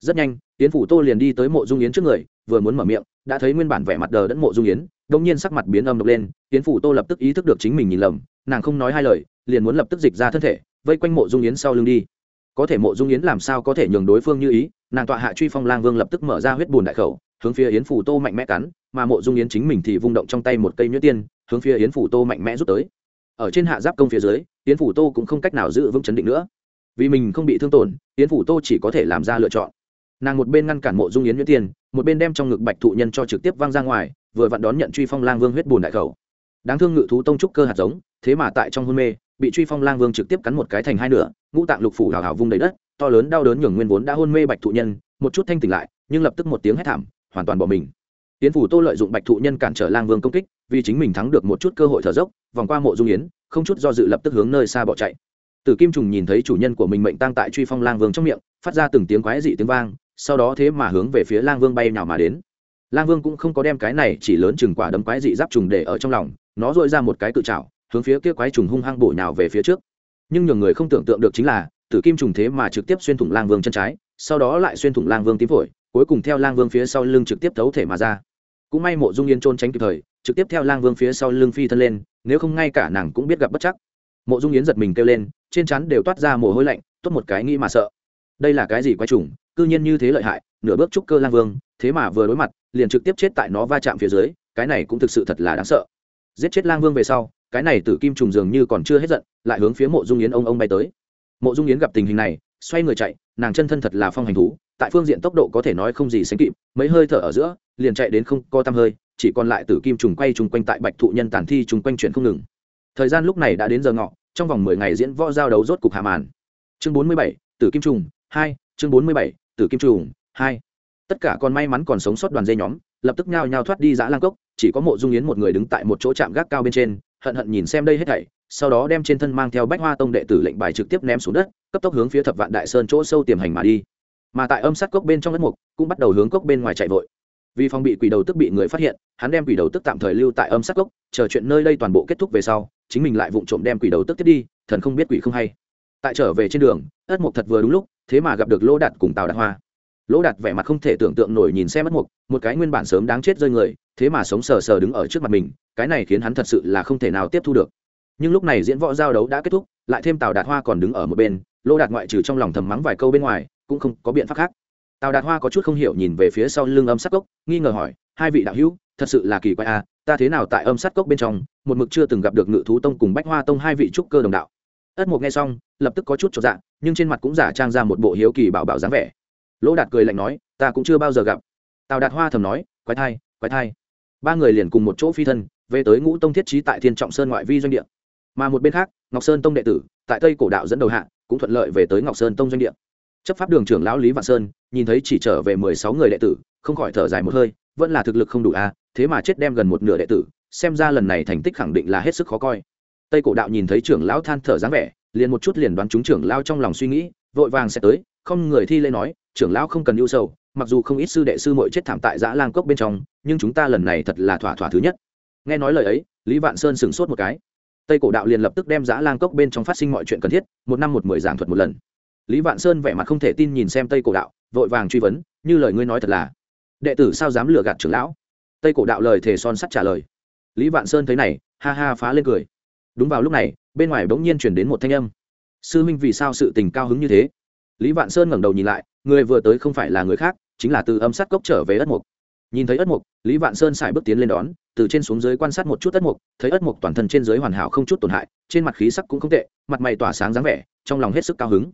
Rất nhanh tiến phủ tô liền đi tới mộ dung yến trước người, vừa muốn mở miệng, đã thấy nguyên bản vẻ mặt đờ đẫn mộ dung yến đông nhiên sắc mặt biến âm độc lên tiến phủ tô lập tức ý thức được chính mình nhìn lầm, nàng không nói hai lời, liền muốn lập tức dịch ra thân thể vây quanh mộ dung yến sau lưng đi. Có thể mộ dung yến làm sao có thể nhường đối phương như ý, nàng tọa hạ truy phong lang vương lập tức mở ra huyết bùn đại khẩu, hướng phía yến phủ tô mạnh mẽ cắn, mà mộ dung yến chính mình thì vung động trong tay một cây nhuyễn tiên, hướng phía yến phủ tô mạnh mẽ rút tới. Ở trên hạ giáp công phía dưới, yến phủ tô cũng không cách nào giữ vững chấn định nữa. Vì mình không bị thương tổn, yến phủ tô chỉ có thể làm ra lựa chọn. Nàng một bên ngăn cản mộ dung yến nhuyễn tiên, một bên đem trong ngực bạch thụ nhân cho trực tiếp văng ra ngoài, vừa vặn đón nhận truy phong lang vương huyết bùn đại khẩu. Đáng thương ngự thú tông trúc cơ hạt giống, thế mà tại trong hôn mê bị truy phong lang vương trực tiếp cắn một cái thành hai nửa, ngũ tạng lục phủ hào hào vung đầy đất, to lớn đau đớn nhường nguyên vốn đã hôn mê bạch thụ nhân, một chút thanh tỉnh lại, nhưng lập tức một tiếng hét thảm, hoàn toàn bỏ mình. Tiến phủ tô lợi dụng bạch thụ nhân cản trở lang vương công kích, vì chính mình thắng được một chút cơ hội thở dốc, vòng qua mộ dung yến, không chút do dự lập tức hướng nơi xa bỏ chạy. Tử kim trùng nhìn thấy chủ nhân của mình mệnh tăng tại truy phong lang vương trong miệng, phát ra từng tiếng quái dị tiếng vang, sau đó thế mà hướng về phía lang vương bay nào mà đến. Lang vương cũng không có đem cái này chỉ lớn chừng quả đấm quái dị giáp trùng để ở trong lòng, nó dội ra một cái cự trào hướng phía kia quái trùng hung hăng bổ nhào về phía trước. Nhưng nhiều người không tưởng tượng được chính là, tử kim trùng thế mà trực tiếp xuyên thủng lang vương chân trái, sau đó lại xuyên thủng lang vương tím phổi, cuối cùng theo lang vương phía sau lưng trực tiếp thấu thể mà ra. Cũng may mộ dung yên trôn tránh kịp thời, trực tiếp theo lang vương phía sau lưng phi thân lên, nếu không ngay cả nàng cũng biết gặp bất chắc. Mộ dung yến giật mình kêu lên, trên chắn đều toát ra mồ hôi lạnh, tốt một cái nghĩ mà sợ. Đây là cái gì quái trùng, cư nhiên như thế lợi hại, nửa bước trúc cơ lang vương, thế mà vừa đối mặt, liền trực tiếp chết tại nó va chạm phía dưới, cái này cũng thực sự thật là đáng sợ. Giết chết lang vương về sau cái này tử kim trùng dường như còn chưa hết giận, lại hướng phía mộ dung yến ông ông bay tới. Mộ dung yến gặp tình hình này, xoay người chạy, nàng chân thân thật là phong hành thú, tại phương diện tốc độ có thể nói không gì sánh kịp, mấy hơi thở ở giữa, liền chạy đến không co tăm hơi, chỉ còn lại tử kim trùng quay trùng quanh tại bạch thụ nhân tàn thi trùng quanh chuyển không ngừng. Thời gian lúc này đã đến giờ ngọ, trong vòng mười ngày diễn võ giao đấu rốt cục hạ màn. Chương bốn mươi bảy, tử kim trùng, hai, chương bốn mươi bảy, tử kim trùng, hai. Tất cả còn may mắn còn sống sót đoàn dây nhóm, lập tức nhao nhao thoát đi giã lang cốc, chỉ có mộ dung yến một người đứng tại một chỗ chạm gác cao bên trên hận hận nhìn xem đây hết thảy, sau đó đem trên thân mang theo bách hoa tông đệ tử lệnh bài trực tiếp ném xuống đất, cấp tốc hướng phía thập vạn đại sơn chỗ sâu tiềm hành mà đi. Mà tại âm sát cốc bên trong đất mục, cũng bắt đầu hướng cốc bên ngoài chạy vội. Vì phòng bị quỷ đầu tức bị người phát hiện, hắn đem quỷ đầu tức tạm thời lưu tại âm sát cốc, chờ chuyện nơi đây toàn bộ kết thúc về sau, chính mình lại vụng trộm đem quỷ đầu tức tiếp đi, thần không biết quỷ không hay. Tại trở về trên đường ất mục thật vừa đúng lúc, thế mà gặp được lỗ đạt cùng tào đạt hoa lỗ đạt vẻ mặt không thể tưởng tượng nổi nhìn xe mất mục, một cái nguyên bản sớm đáng chết rơi người, thế mà sống sờ sờ đứng ở trước mặt mình, cái này khiến hắn thật sự là không thể nào tiếp thu được. Nhưng lúc này diễn võ giao đấu đã kết thúc, lại thêm tào đạt hoa còn đứng ở một bên, lỗ đạt ngoại trừ trong lòng thầm mắng vài câu bên ngoài, cũng không có biện pháp khác. Tào đạt hoa có chút không hiểu nhìn về phía sau lưng âm sát cốc, nghi ngờ hỏi, hai vị đạo hữu, thật sự là kỳ quái à ta thế nào tại âm sát cốc bên trong, một mực chưa từng gặp được ngự thú tông cùng bách hoa tông hai vị trúc cơ đồng đạo? Ất mục nghe xong, lập tức có chút cho dạng nhưng trên mặt cũng giả trang ra một bộ hiếu kỳ bảo bảo dáng vẻ lỗ đạt cười lạnh nói, ta cũng chưa bao giờ gặp. Tào đạt hoa thầm nói, quái thai quái thai. Ba người liền cùng một chỗ phi thân, về tới ngũ tông thiết trí tại thiên trọng sơn ngoại vi doanh địa. Mà một bên khác, ngọc sơn tông đệ tử, tại tây cổ đạo dẫn đầu hạ, cũng thuận lợi về tới ngọc sơn tông doanh địa. Chấp pháp đường trưởng lão lý vạn sơn, nhìn thấy chỉ trở về mười sáu người đệ tử, không khỏi thở dài một hơi, vẫn là thực lực không đủ a thế mà chết đem gần một nửa đệ tử, xem ra lần này thành tích khẳng định là hết sức khó coi. Tây cổ đạo nhìn thấy trưởng lão than thở dáng vẻ, liền một chút liền đoán chúng trưởng lão trong lòng suy nghĩ, vội vàng sẽ tới, không người thi lễ nói trưởng lão không cần ưu sầu, mặc dù không ít sư đệ sư muội chết thảm tại giã lang cốc bên trong, nhưng chúng ta lần này thật là thỏa thỏa thứ nhất. Nghe nói lời ấy, lý vạn sơn sửng sốt một cái. Tây cổ đạo liền lập tức đem giã lang cốc bên trong phát sinh mọi chuyện cần thiết, một năm một mười giảng thuật một lần. Lý vạn sơn vẻ mặt không thể tin nhìn xem tây cổ đạo, vội vàng truy vấn, như lời ngươi nói thật là, đệ tử sao dám lừa gạt trưởng lão? Tây cổ đạo lời thề son sắt trả lời. Lý vạn sơn thấy này, ha ha phá lên cười. Đúng vào lúc này, bên ngoài bỗng nhiên chuyển đến một thanh âm. Sư minh vì sao sự tình cao hứng như thế? Lý vạn sơn ngẩng đầu nhìn lại người vừa tới không phải là người khác, chính là từ âm sát cốc trở về ất mục. Nhìn thấy ất mục, lý vạn sơn xài bước tiến lên đón, từ trên xuống dưới quan sát một chút ất mục, thấy ất mục toàn thân trên dưới hoàn hảo không chút tổn hại, trên mặt khí sắc cũng không tệ, mặt mày tỏa sáng dáng vẻ, trong lòng hết sức cao hứng.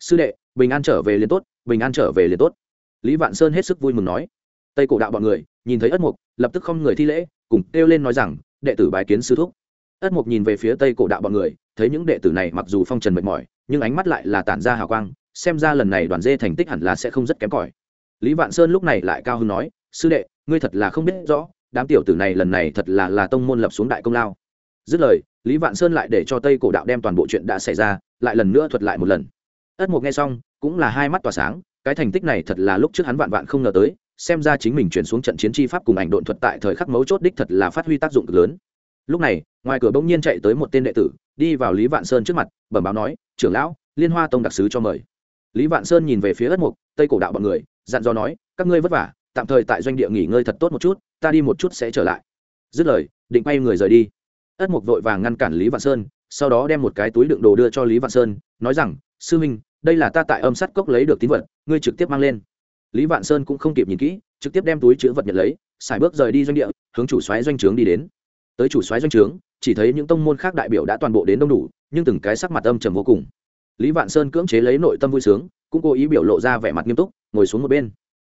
Sư đệ, bình an trở về liền tốt, bình an trở về liền tốt. Lý vạn sơn hết sức vui mừng nói. Tây cổ đạo bọn người, nhìn thấy ất mục, lập tức không người thi lễ, cùng kêu lên nói rằng, đệ tử bài kiến sư thúc. Ất mục nhìn về phía tây cổ đạo bọn người, thấy những đệ tử này mặc dù phong trần mệt mỏi, nhưng ánh mắt lại là tản ra hào quang xem ra lần này đoàn dê thành tích hẳn là sẽ không rất kém cỏi. Lý vạn sơn lúc này lại cao hứng nói, sư đệ, ngươi thật là không biết rõ, đám tiểu tử này lần này thật là là tông môn lập xuống đại công lao. Dứt lời, lý vạn sơn lại để cho tây cổ đạo đem toàn bộ chuyện đã xảy ra, lại lần nữa thuật lại một lần. Ất mục nghe xong, cũng là hai mắt tỏa sáng, cái thành tích này thật là lúc trước hắn vạn vạn không ngờ tới, xem ra chính mình chuyển xuống trận chiến chi pháp cùng ảnh độn thuật tại thời khắc mấu chốt đích thật là phát huy tác dụng cực lớn. Lúc này, ngoài cửa bỗng nhiên chạy tới một tên đệ tử, đi vào lý vạn sơn trước mặt, bẩm báo nói, trưởng lão, liên hoa tông đặc sứ cho mời lý vạn sơn nhìn về phía ất mục, tây cổ đạo bọn người, dặn dò nói, các ngươi vất vả, tạm thời tại doanh địa nghỉ ngơi thật tốt một chút, ta đi một chút sẽ trở lại. Dứt lời, định quay người rời đi. Ất mục vội vàng ngăn cản lý vạn sơn, sau đó đem một cái túi đựng đồ đưa cho lý vạn sơn, nói rằng, sư minh, đây là ta tại âm sắt cốc lấy được tín vật, ngươi trực tiếp mang lên. Lý vạn sơn cũng không kịp nhìn kỹ, trực tiếp đem túi chữ vật nhận lấy, xài bước rời đi doanh địa, hướng chủ xoáy doanh trướng đi đến. Tới chủ xoáy doanh trướng, chỉ thấy những tông môn khác đại biểu đã toàn bộ đến đông đủ, nhưng từng cái sắc mặt âm trầm vô cùng lý vạn sơn cưỡng chế lấy nội tâm vui sướng, cũng cố ý biểu lộ ra vẻ mặt nghiêm túc, ngồi xuống một bên.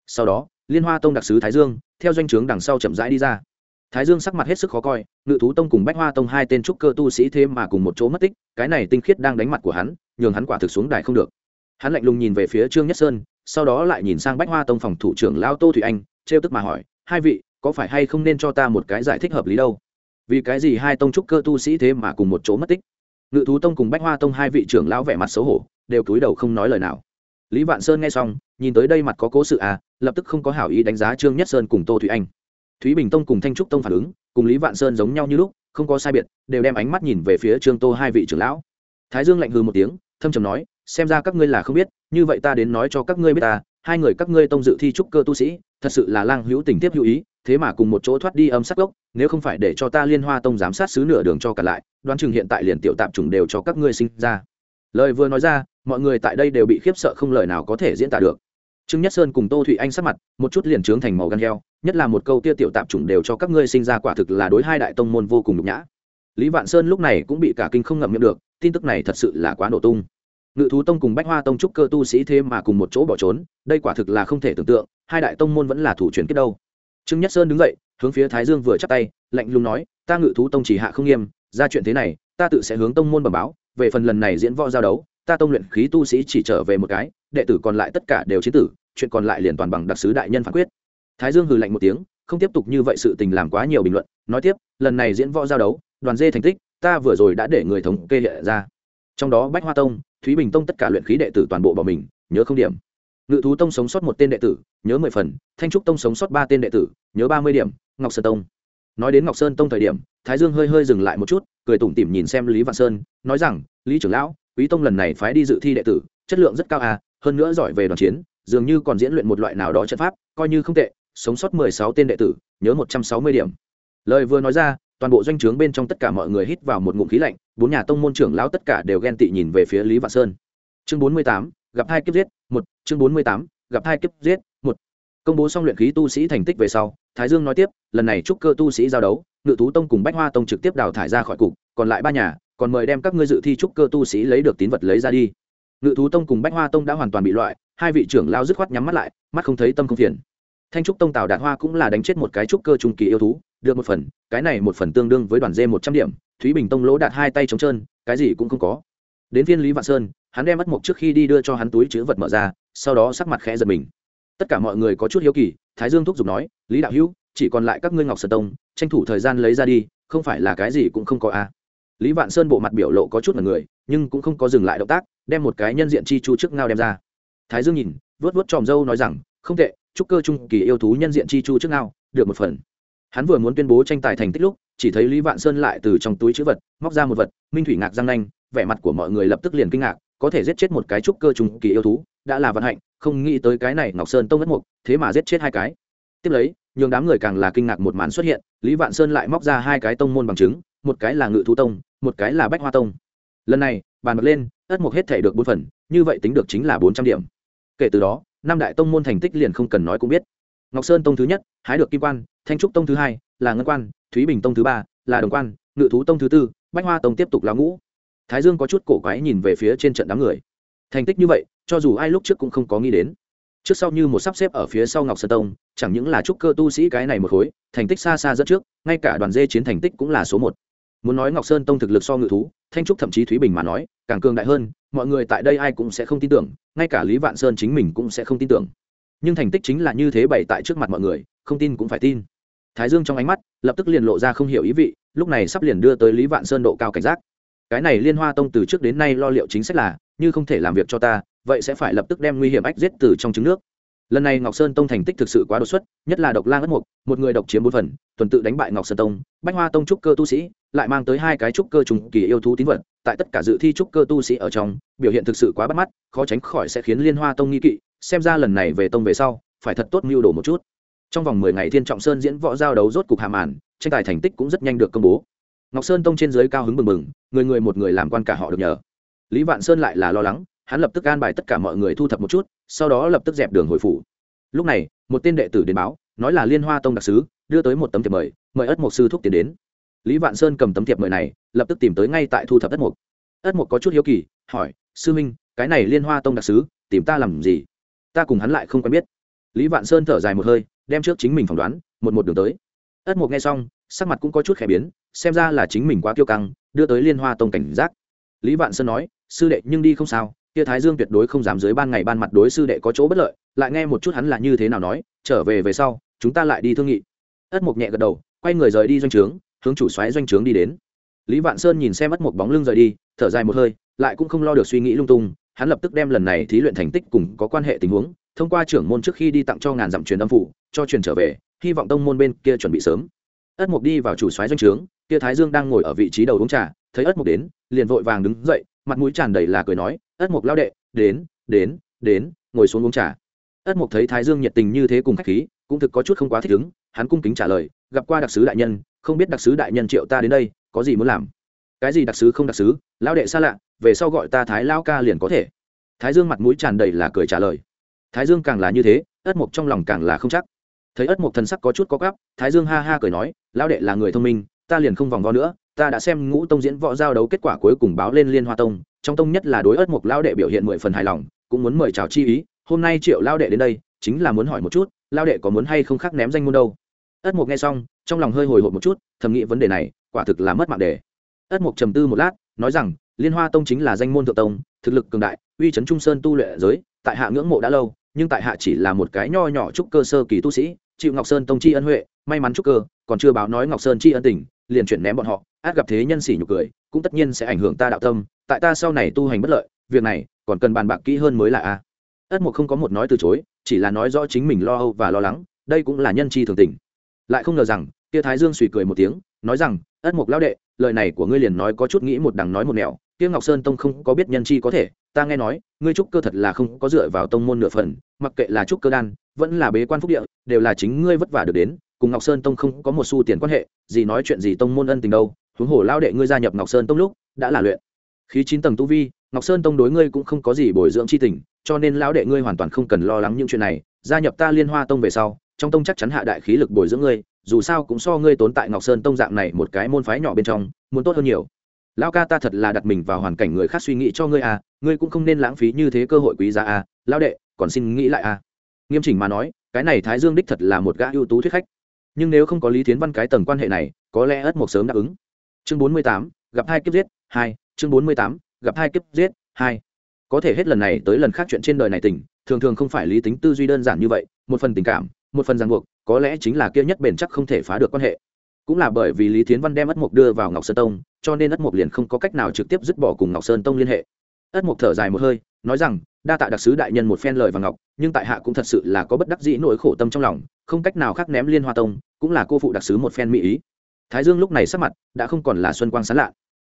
Sau đó, liên hoa tông đặc sứ thái dương, theo doanh trướng đằng sau chậm rãi đi ra. Thái dương sắc mặt hết sức khó coi, ngự thú tông cùng bách hoa tông hai tên trúc cơ tu sĩ thế mà cùng một chỗ mất tích, cái này tinh khiết đang đánh mặt của hắn, nhường hắn quả thực xuống đài không được. Hắn lạnh lùng nhìn về phía trương nhất sơn, sau đó lại nhìn sang bách hoa tông phòng thủ trưởng lao tô thủy anh, trêu tức mà hỏi, hai vị, có phải hay không nên cho ta một cái giải thích hợp lý đâu? Vì cái gì hai tông trúc cơ tu sĩ thế mà cùng một chỗ mất tích? Ngự thú tông cùng bách hoa tông hai vị trưởng lão vẻ mặt xấu hổ, đều cúi đầu không nói lời nào. Lý vạn sơn nghe xong, nhìn tới đây mặt có cố sự à lập tức không có hảo ý đánh giá trương nhất sơn cùng tô thủy anh. Thúy bình tông cùng thanh trúc tông phản ứng, cùng lý vạn sơn giống nhau như lúc, không có sai biệt, đều đem ánh mắt nhìn về phía trương tô hai vị trưởng lão. Thái dương lạnh hư một tiếng, thâm trầm nói, xem ra các ngươi là không biết, như vậy ta đến nói cho các ngươi biết ta, hai người các ngươi tông dự thi trúc cơ tu sĩ, thật sự là lang hữu tình tiếp hữu ý thế mà cùng một chỗ thoát đi âm sắc gốc, nếu không phải để cho ta liên hoa tông giám sát xứ nửa đường cho cả lại, đoán chừng hiện tại liền tiểu tạp chủng đều cho các ngươi sinh ra. Lời vừa nói ra, mọi người tại đây đều bị khiếp sợ không lời nào có thể diễn tả được. Trương nhất sơn cùng tô thụy anh sắc mặt, một chút liền trướng thành màu gan heo, nhất là một câu tia tiểu tạp chủng đều cho các ngươi sinh ra quả thực là đối hai đại tông môn vô cùng nhục nhã. Lý vạn sơn lúc này cũng bị cả kinh không ngậm miệng được, tin tức này thật sự là quá nổ tung. Ngự thú tông cùng bách hoa tông trúc cơ tu sĩ thế mà cùng một chỗ bỏ trốn, đây quả thực là không thể tưởng tượng, hai đại tông môn vẫn là thủ truyền kết đâu trương nhất sơn đứng dậy, hướng phía thái dương vừa chắp tay, lạnh lùng nói, ta ngự thú tông chỉ hạ không nghiêm, ra chuyện thế này, ta tự sẽ hướng tông môn bẩm báo, về phần lần này diễn võ giao đấu, ta tông luyện khí tu sĩ chỉ trở về một cái, đệ tử còn lại tất cả đều chiến tử, chuyện còn lại liền toàn bằng đặc sứ đại nhân phán quyết. Thái dương hừ lạnh một tiếng, không tiếp tục như vậy sự tình làm quá nhiều bình luận, nói tiếp, lần này diễn võ giao đấu, đoàn dê thành tích, ta vừa rồi đã để người thống kê hiện ra. Trong đó bách hoa tông, thúy bình tông tất cả luyện khí đệ tử toàn bộ bỏ mình, nhớ không điểm ngự thú tông sống sót một tên đệ tử, nhớ mười phần, thanh trúc tông sống sót ba tên đệ tử, nhớ ba mươi điểm, ngọc sơn tông. Nói đến ngọc sơn tông thời điểm, thái dương hơi hơi dừng lại một chút, cười tủm tỉm nhìn xem lý vạn sơn, nói rằng, lý trưởng lão, quý tông lần này phái đi dự thi đệ tử, chất lượng rất cao à hơn nữa giỏi về đoàn chiến, dường như còn diễn luyện một loại nào đó trận pháp, coi như không tệ, sống sót mười sáu tên đệ tử, nhớ một trăm sáu mươi điểm. Lời vừa nói ra, toàn bộ doanh trướng bên trong tất cả mọi người hít vào một ngụm khí lạnh, bốn nhà tông môn trưởng lão tất cả đều ghen tị nhìn về phía lý vạn sơn. Chương bốn mươi tám gặp hai kiếp giết, một, chương bốn mươi tám, gặp hai kiếp giết, một. Công bố xong luyện khí tu sĩ thành tích về sau, thái dương nói tiếp, lần này trúc cơ tu sĩ giao đấu, ngự thú tông cùng bách hoa tông trực tiếp đào thải ra khỏi cục, còn lại ba nhà, còn mời đem các ngươi dự thi trúc cơ tu sĩ lấy được tín vật lấy ra đi. Ngự thú tông cùng bách hoa tông đã hoàn toàn bị loại, hai vị trưởng lao dứt khoát nhắm mắt lại, mắt không thấy tâm không phiền. Thanh trúc tông tào đạt hoa cũng là đánh chết một cái trúc cơ trung kỳ yêu thú, được một phần, cái này một phần tương đương với đoàn dê một trăm điểm, thúy bình tông lỗ đạt hai tay trống trơn, cái gì cũng không có. Đến viên lý vạn sơn hắn đem mất mộc trước khi đi đưa cho hắn túi chữ vật mở ra, sau đó sắc mặt khẽ giật mình. Tất cả mọi người có chút hiếu kỳ, thái dương thúc giục nói, lý đạo hữu, chỉ còn lại các ngươi ngọc sơn tông, tranh thủ thời gian lấy ra đi, không phải là cái gì cũng không có a à. lý vạn sơn bộ mặt biểu lộ có chút là người, nhưng cũng không có dừng lại động tác, đem một cái nhân diện chi chu trước ngao đem ra. Thái dương nhìn vớt vớt tròm dâu nói rằng, không tệ, chúc cơ trung kỳ yêu thú nhân diện chi chu trước ngao, được một phần. Hắn vừa muốn tuyên bố tranh tài thành tích lúc, chỉ thấy lý vạn sơn lại từ trong túi chữ vật, móc ra một vật, minh thủy ngạc răng nanh, vẻ mặt của mọi người lập tức liền kinh ngạc có thể giết chết một cái trúc cơ trùng kỳ yêu thú, đã là vận hạnh, không nghĩ tới cái này ngọc sơn tông ngất mục, thế mà giết chết hai cái. Tiếp lấy, nhường đám người càng là kinh ngạc một màn xuất hiện, lý vạn sơn lại móc ra hai cái tông môn bằng chứng, một cái là ngự thú tông, một cái là bách hoa tông. Lần này, bàn bật lên, ất mục hết thể được bốn phần, như vậy tính được chính là bốn trăm điểm. Kể từ đó, năm đại tông môn thành tích liền không cần nói cũng biết. Ngọc sơn tông thứ nhất, hái được kim quan, thanh trúc tông thứ hai, là ngân quan, thúy bình tông thứ ba, là đồng quan, ngự thú tông thứ tư, bách hoa tông tiếp tục là ngũ thái dương có chút cổ quái nhìn về phía trên trận đám người. Thành tích như vậy, cho dù ai lúc trước cũng không có nghĩ đến. Trước sau như một sắp xếp ở phía sau ngọc sơn tông, chẳng những là trúc cơ tu sĩ cái này một khối, thành tích xa xa dẫn trước, ngay cả đoàn dê chiến thành tích cũng là số một. Muốn nói ngọc sơn tông thực lực so ngự thú, thanh trúc thậm chí thúy bình mà nói, càng cường đại hơn, mọi người tại đây ai cũng sẽ không tin tưởng, ngay cả lý vạn sơn chính mình cũng sẽ không tin tưởng. Nhưng thành tích chính là như thế bày tại trước mặt mọi người, không tin cũng phải tin. Thái dương trong ánh mắt, lập tức liền lộ ra không hiểu ý vị, lúc này sắp liền đưa tới lý vạn sơn độ cao cảnh giác cái này liên hoa tông từ trước đến nay lo liệu chính sách là, như không thể làm việc cho ta, vậy sẽ phải lập tức đem nguy hiểm ách giết từ trong trứng nước. Lần này ngọc sơn tông thành tích thực sự quá đột xuất, nhất là độc lang ất mục, một người độc chiếm bốn phần, tuần tự đánh bại ngọc sơn tông, bách hoa tông trúc cơ tu sĩ, lại mang tới hai cái trúc cơ trùng kỳ yêu thú tín vật, tại tất cả dự thi trúc cơ tu sĩ ở trong, biểu hiện thực sự quá bắt mắt, khó tránh khỏi sẽ khiến liên hoa tông nghi kỵ, xem ra lần này về tông về sau, phải thật tốt mưu đồ một chút. Trong vòng mười ngày thiên trọng sơn diễn võ giao đấu rốt cục hạ màn, tranh tài thành tích cũng rất nhanh được công bố ngọc sơn tông trên dưới cao hứng mừng mừng người người một người làm quan cả họ được nhờ. Lý vạn sơn lại là lo lắng, hắn lập tức an bài tất cả mọi người thu thập một chút, sau đó lập tức dẹp đường hồi phủ. Lúc này, một tên đệ tử đến báo, nói là liên hoa tông đặc sứ, đưa tới một tấm thiệp mời mời ất mục sư thúc tiến đến. Lý vạn sơn cầm tấm thiệp mời này, lập tức tìm tới ngay tại thu thập ất mục ất mục có chút hiếu kỳ, hỏi, sư minh, cái này liên hoa tông đặc sứ, tìm ta làm gì? Ta cùng hắn lại không quen biết. Lý vạn sơn thở dài một hơi, đem trước chính mình phỏng đoán, một một đường tới. Ất mục nghe xong sắc mặt cũng có chút khẽ biến, xem ra là chính mình quá kiêu căng, đưa tới liên hoa tông cảnh giác. Lý vạn sơn nói, sư đệ, nhưng đi không sao, kia thái dương tuyệt đối không dám dưới ban ngày ban mặt đối sư đệ có chỗ bất lợi, lại nghe một chút hắn là như thế nào nói, trở về về sau, chúng ta lại đi thương nghị. Ất mục nhẹ gật đầu, quay người rời đi doanh trướng, hướng chủ xoáy doanh trướng đi đến. Lý vạn sơn nhìn xem ất mục bóng lưng rời đi, thở dài một hơi, lại cũng không lo được suy nghĩ lung tung, hắn lập tức đem lần này thí luyện thành tích cùng có quan hệ tình huống, thông qua trưởng môn trước khi đi tặng cho ngàn dặm truyền âm phụ cho truyền trở về, hy vọng tông môn bên kia chuẩn bị sớm ất mục đi vào chủ xoáy doanh trướng, kia thái dương đang ngồi ở vị trí đầu uống trà, thấy ất mục đến, liền vội vàng đứng dậy, mặt mũi tràn đầy là cười nói, ất mục lao đệ, đến đến đến, ngồi xuống uống trà. Ất mục thấy thái dương nhiệt tình như thế cùng khách khí, cũng thực có chút không quá thích ứng, hắn cung kính trả lời, gặp qua đặc sứ đại nhân, không biết đặc sứ đại nhân triệu ta đến đây, có gì muốn làm? Cái gì đặc sứ không đặc sứ, lão đệ xa lạ, về sau gọi ta thái lao ca liền có thể. Thái dương mặt mũi tràn đầy là cười trả lời. Thái dương càng là như thế, ất mục trong lòng càng là không chắc thấy ất mộc thần sắc có chút có gắp thái dương ha ha cười nói, lão đệ là người thông minh, ta liền không vòng vo nữa, ta đã xem ngũ tông diễn võ giao đấu kết quả cuối cùng báo lên liên hoa tông, trong tông nhất là đối ất mộc lão đệ biểu hiện mười phần hài lòng, cũng muốn mời chào chi ý, hôm nay triệu lão đệ đến đây, chính là muốn hỏi một chút, lão đệ có muốn hay không khác ném danh môn đâu? Ất mộc nghe xong, trong lòng hơi hồi hộp một chút, thầm nghĩ vấn đề này, quả thực là mất mạng đề. Ất mộc trầm tư một lát, nói rằng, liên hoa tông chính là danh môn thượng tông, thực lực cường đại, uy chấn trung sơn tu luyện giới, tại hạ ngưỡng mộ đã lâu nhưng tại hạ chỉ là một cái nho nhỏ trúc cơ sơ kỳ tu sĩ, chịu ngọc sơn tông chi ân huệ, may mắn trúc cơ, còn chưa báo nói ngọc sơn chi ân tình, liền chuyển ném bọn họ, át gặp thế nhân sỉ nhục cười, cũng tất nhiên sẽ ảnh hưởng ta đạo tâm, tại ta sau này tu hành bất lợi, việc này, còn cần bàn bạc kỹ hơn mới là a. Ất mục không có một nói từ chối, chỉ là nói rõ chính mình lo âu và lo lắng, đây cũng là nhân chi thường tình. Lại không ngờ rằng, kia thái dương suy cười một tiếng, nói rằng, ất mục lão đệ, lời này của ngươi liền nói có chút nghĩ một đằng nói một nẻo kia ngọc sơn tông không có biết nhân chi có thể, ta nghe nói, ngươi trúc cơ thật là không có dựa vào tông môn nửa phần, mặc kệ là trúc cơ đan, vẫn là bế quan phúc địa, đều là chính ngươi vất vả được đến, cùng ngọc sơn tông không có một xu tiền quan hệ, gì nói chuyện gì tông môn ân tình đâu, huống hồ lao đệ ngươi gia nhập ngọc sơn tông lúc, đã là luyện. Khí chín tầng tu vi, ngọc sơn tông đối ngươi cũng không có gì bồi dưỡng chi tình, cho nên lão đệ ngươi hoàn toàn không cần lo lắng những chuyện này, gia nhập ta liên hoa tông về sau, trong tông chắc chắn hạ đại khí lực bồi dưỡng ngươi, dù sao cũng so ngươi tốn tại ngọc sơn tông dạng này một cái môn phái nhỏ bên trong, muốn tốt hơn nhiều lão ca ta thật là đặt mình vào hoàn cảnh người khác suy nghĩ cho ngươi à ngươi cũng không nên lãng phí như thế cơ hội quý giá à lão đệ còn xin nghĩ lại à. Nghiêm chỉnh mà nói cái này thái dương đích thật là một gã ưu tú thuyết khách. Nhưng nếu không có lý thiến văn cái tầng quan hệ này có lẽ ất mộc sớm đáp ứng. Chương bốn mươi tám gặp hai kiếp giết hai chương bốn mươi tám gặp hai kiếp giết hai. Có thể hết lần này tới lần khác chuyện trên đời này tỉnh, thường thường không phải lý tính tư duy đơn giản như vậy một phần tình cảm một phần ràng buộc có lẽ chính là kia nhất bền chắc không thể phá được quan hệ cũng là bởi vì lý thiến văn đem ất mục đưa vào ngọc sơn tông, cho nên ất mục liền không có cách nào trực tiếp dứt bỏ cùng ngọc sơn tông liên hệ. Ất mục thở dài một hơi, nói rằng, đa tạ đặc sứ đại nhân một phen lời và ngọc, nhưng tại hạ cũng thật sự là có bất đắc dĩ nỗi khổ tâm trong lòng, không cách nào khác ném liên hoa tông, cũng là cô phụ đặc sứ một phen mỹ ý. Thái dương lúc này sắc mặt đã không còn là xuân quang sán lạ.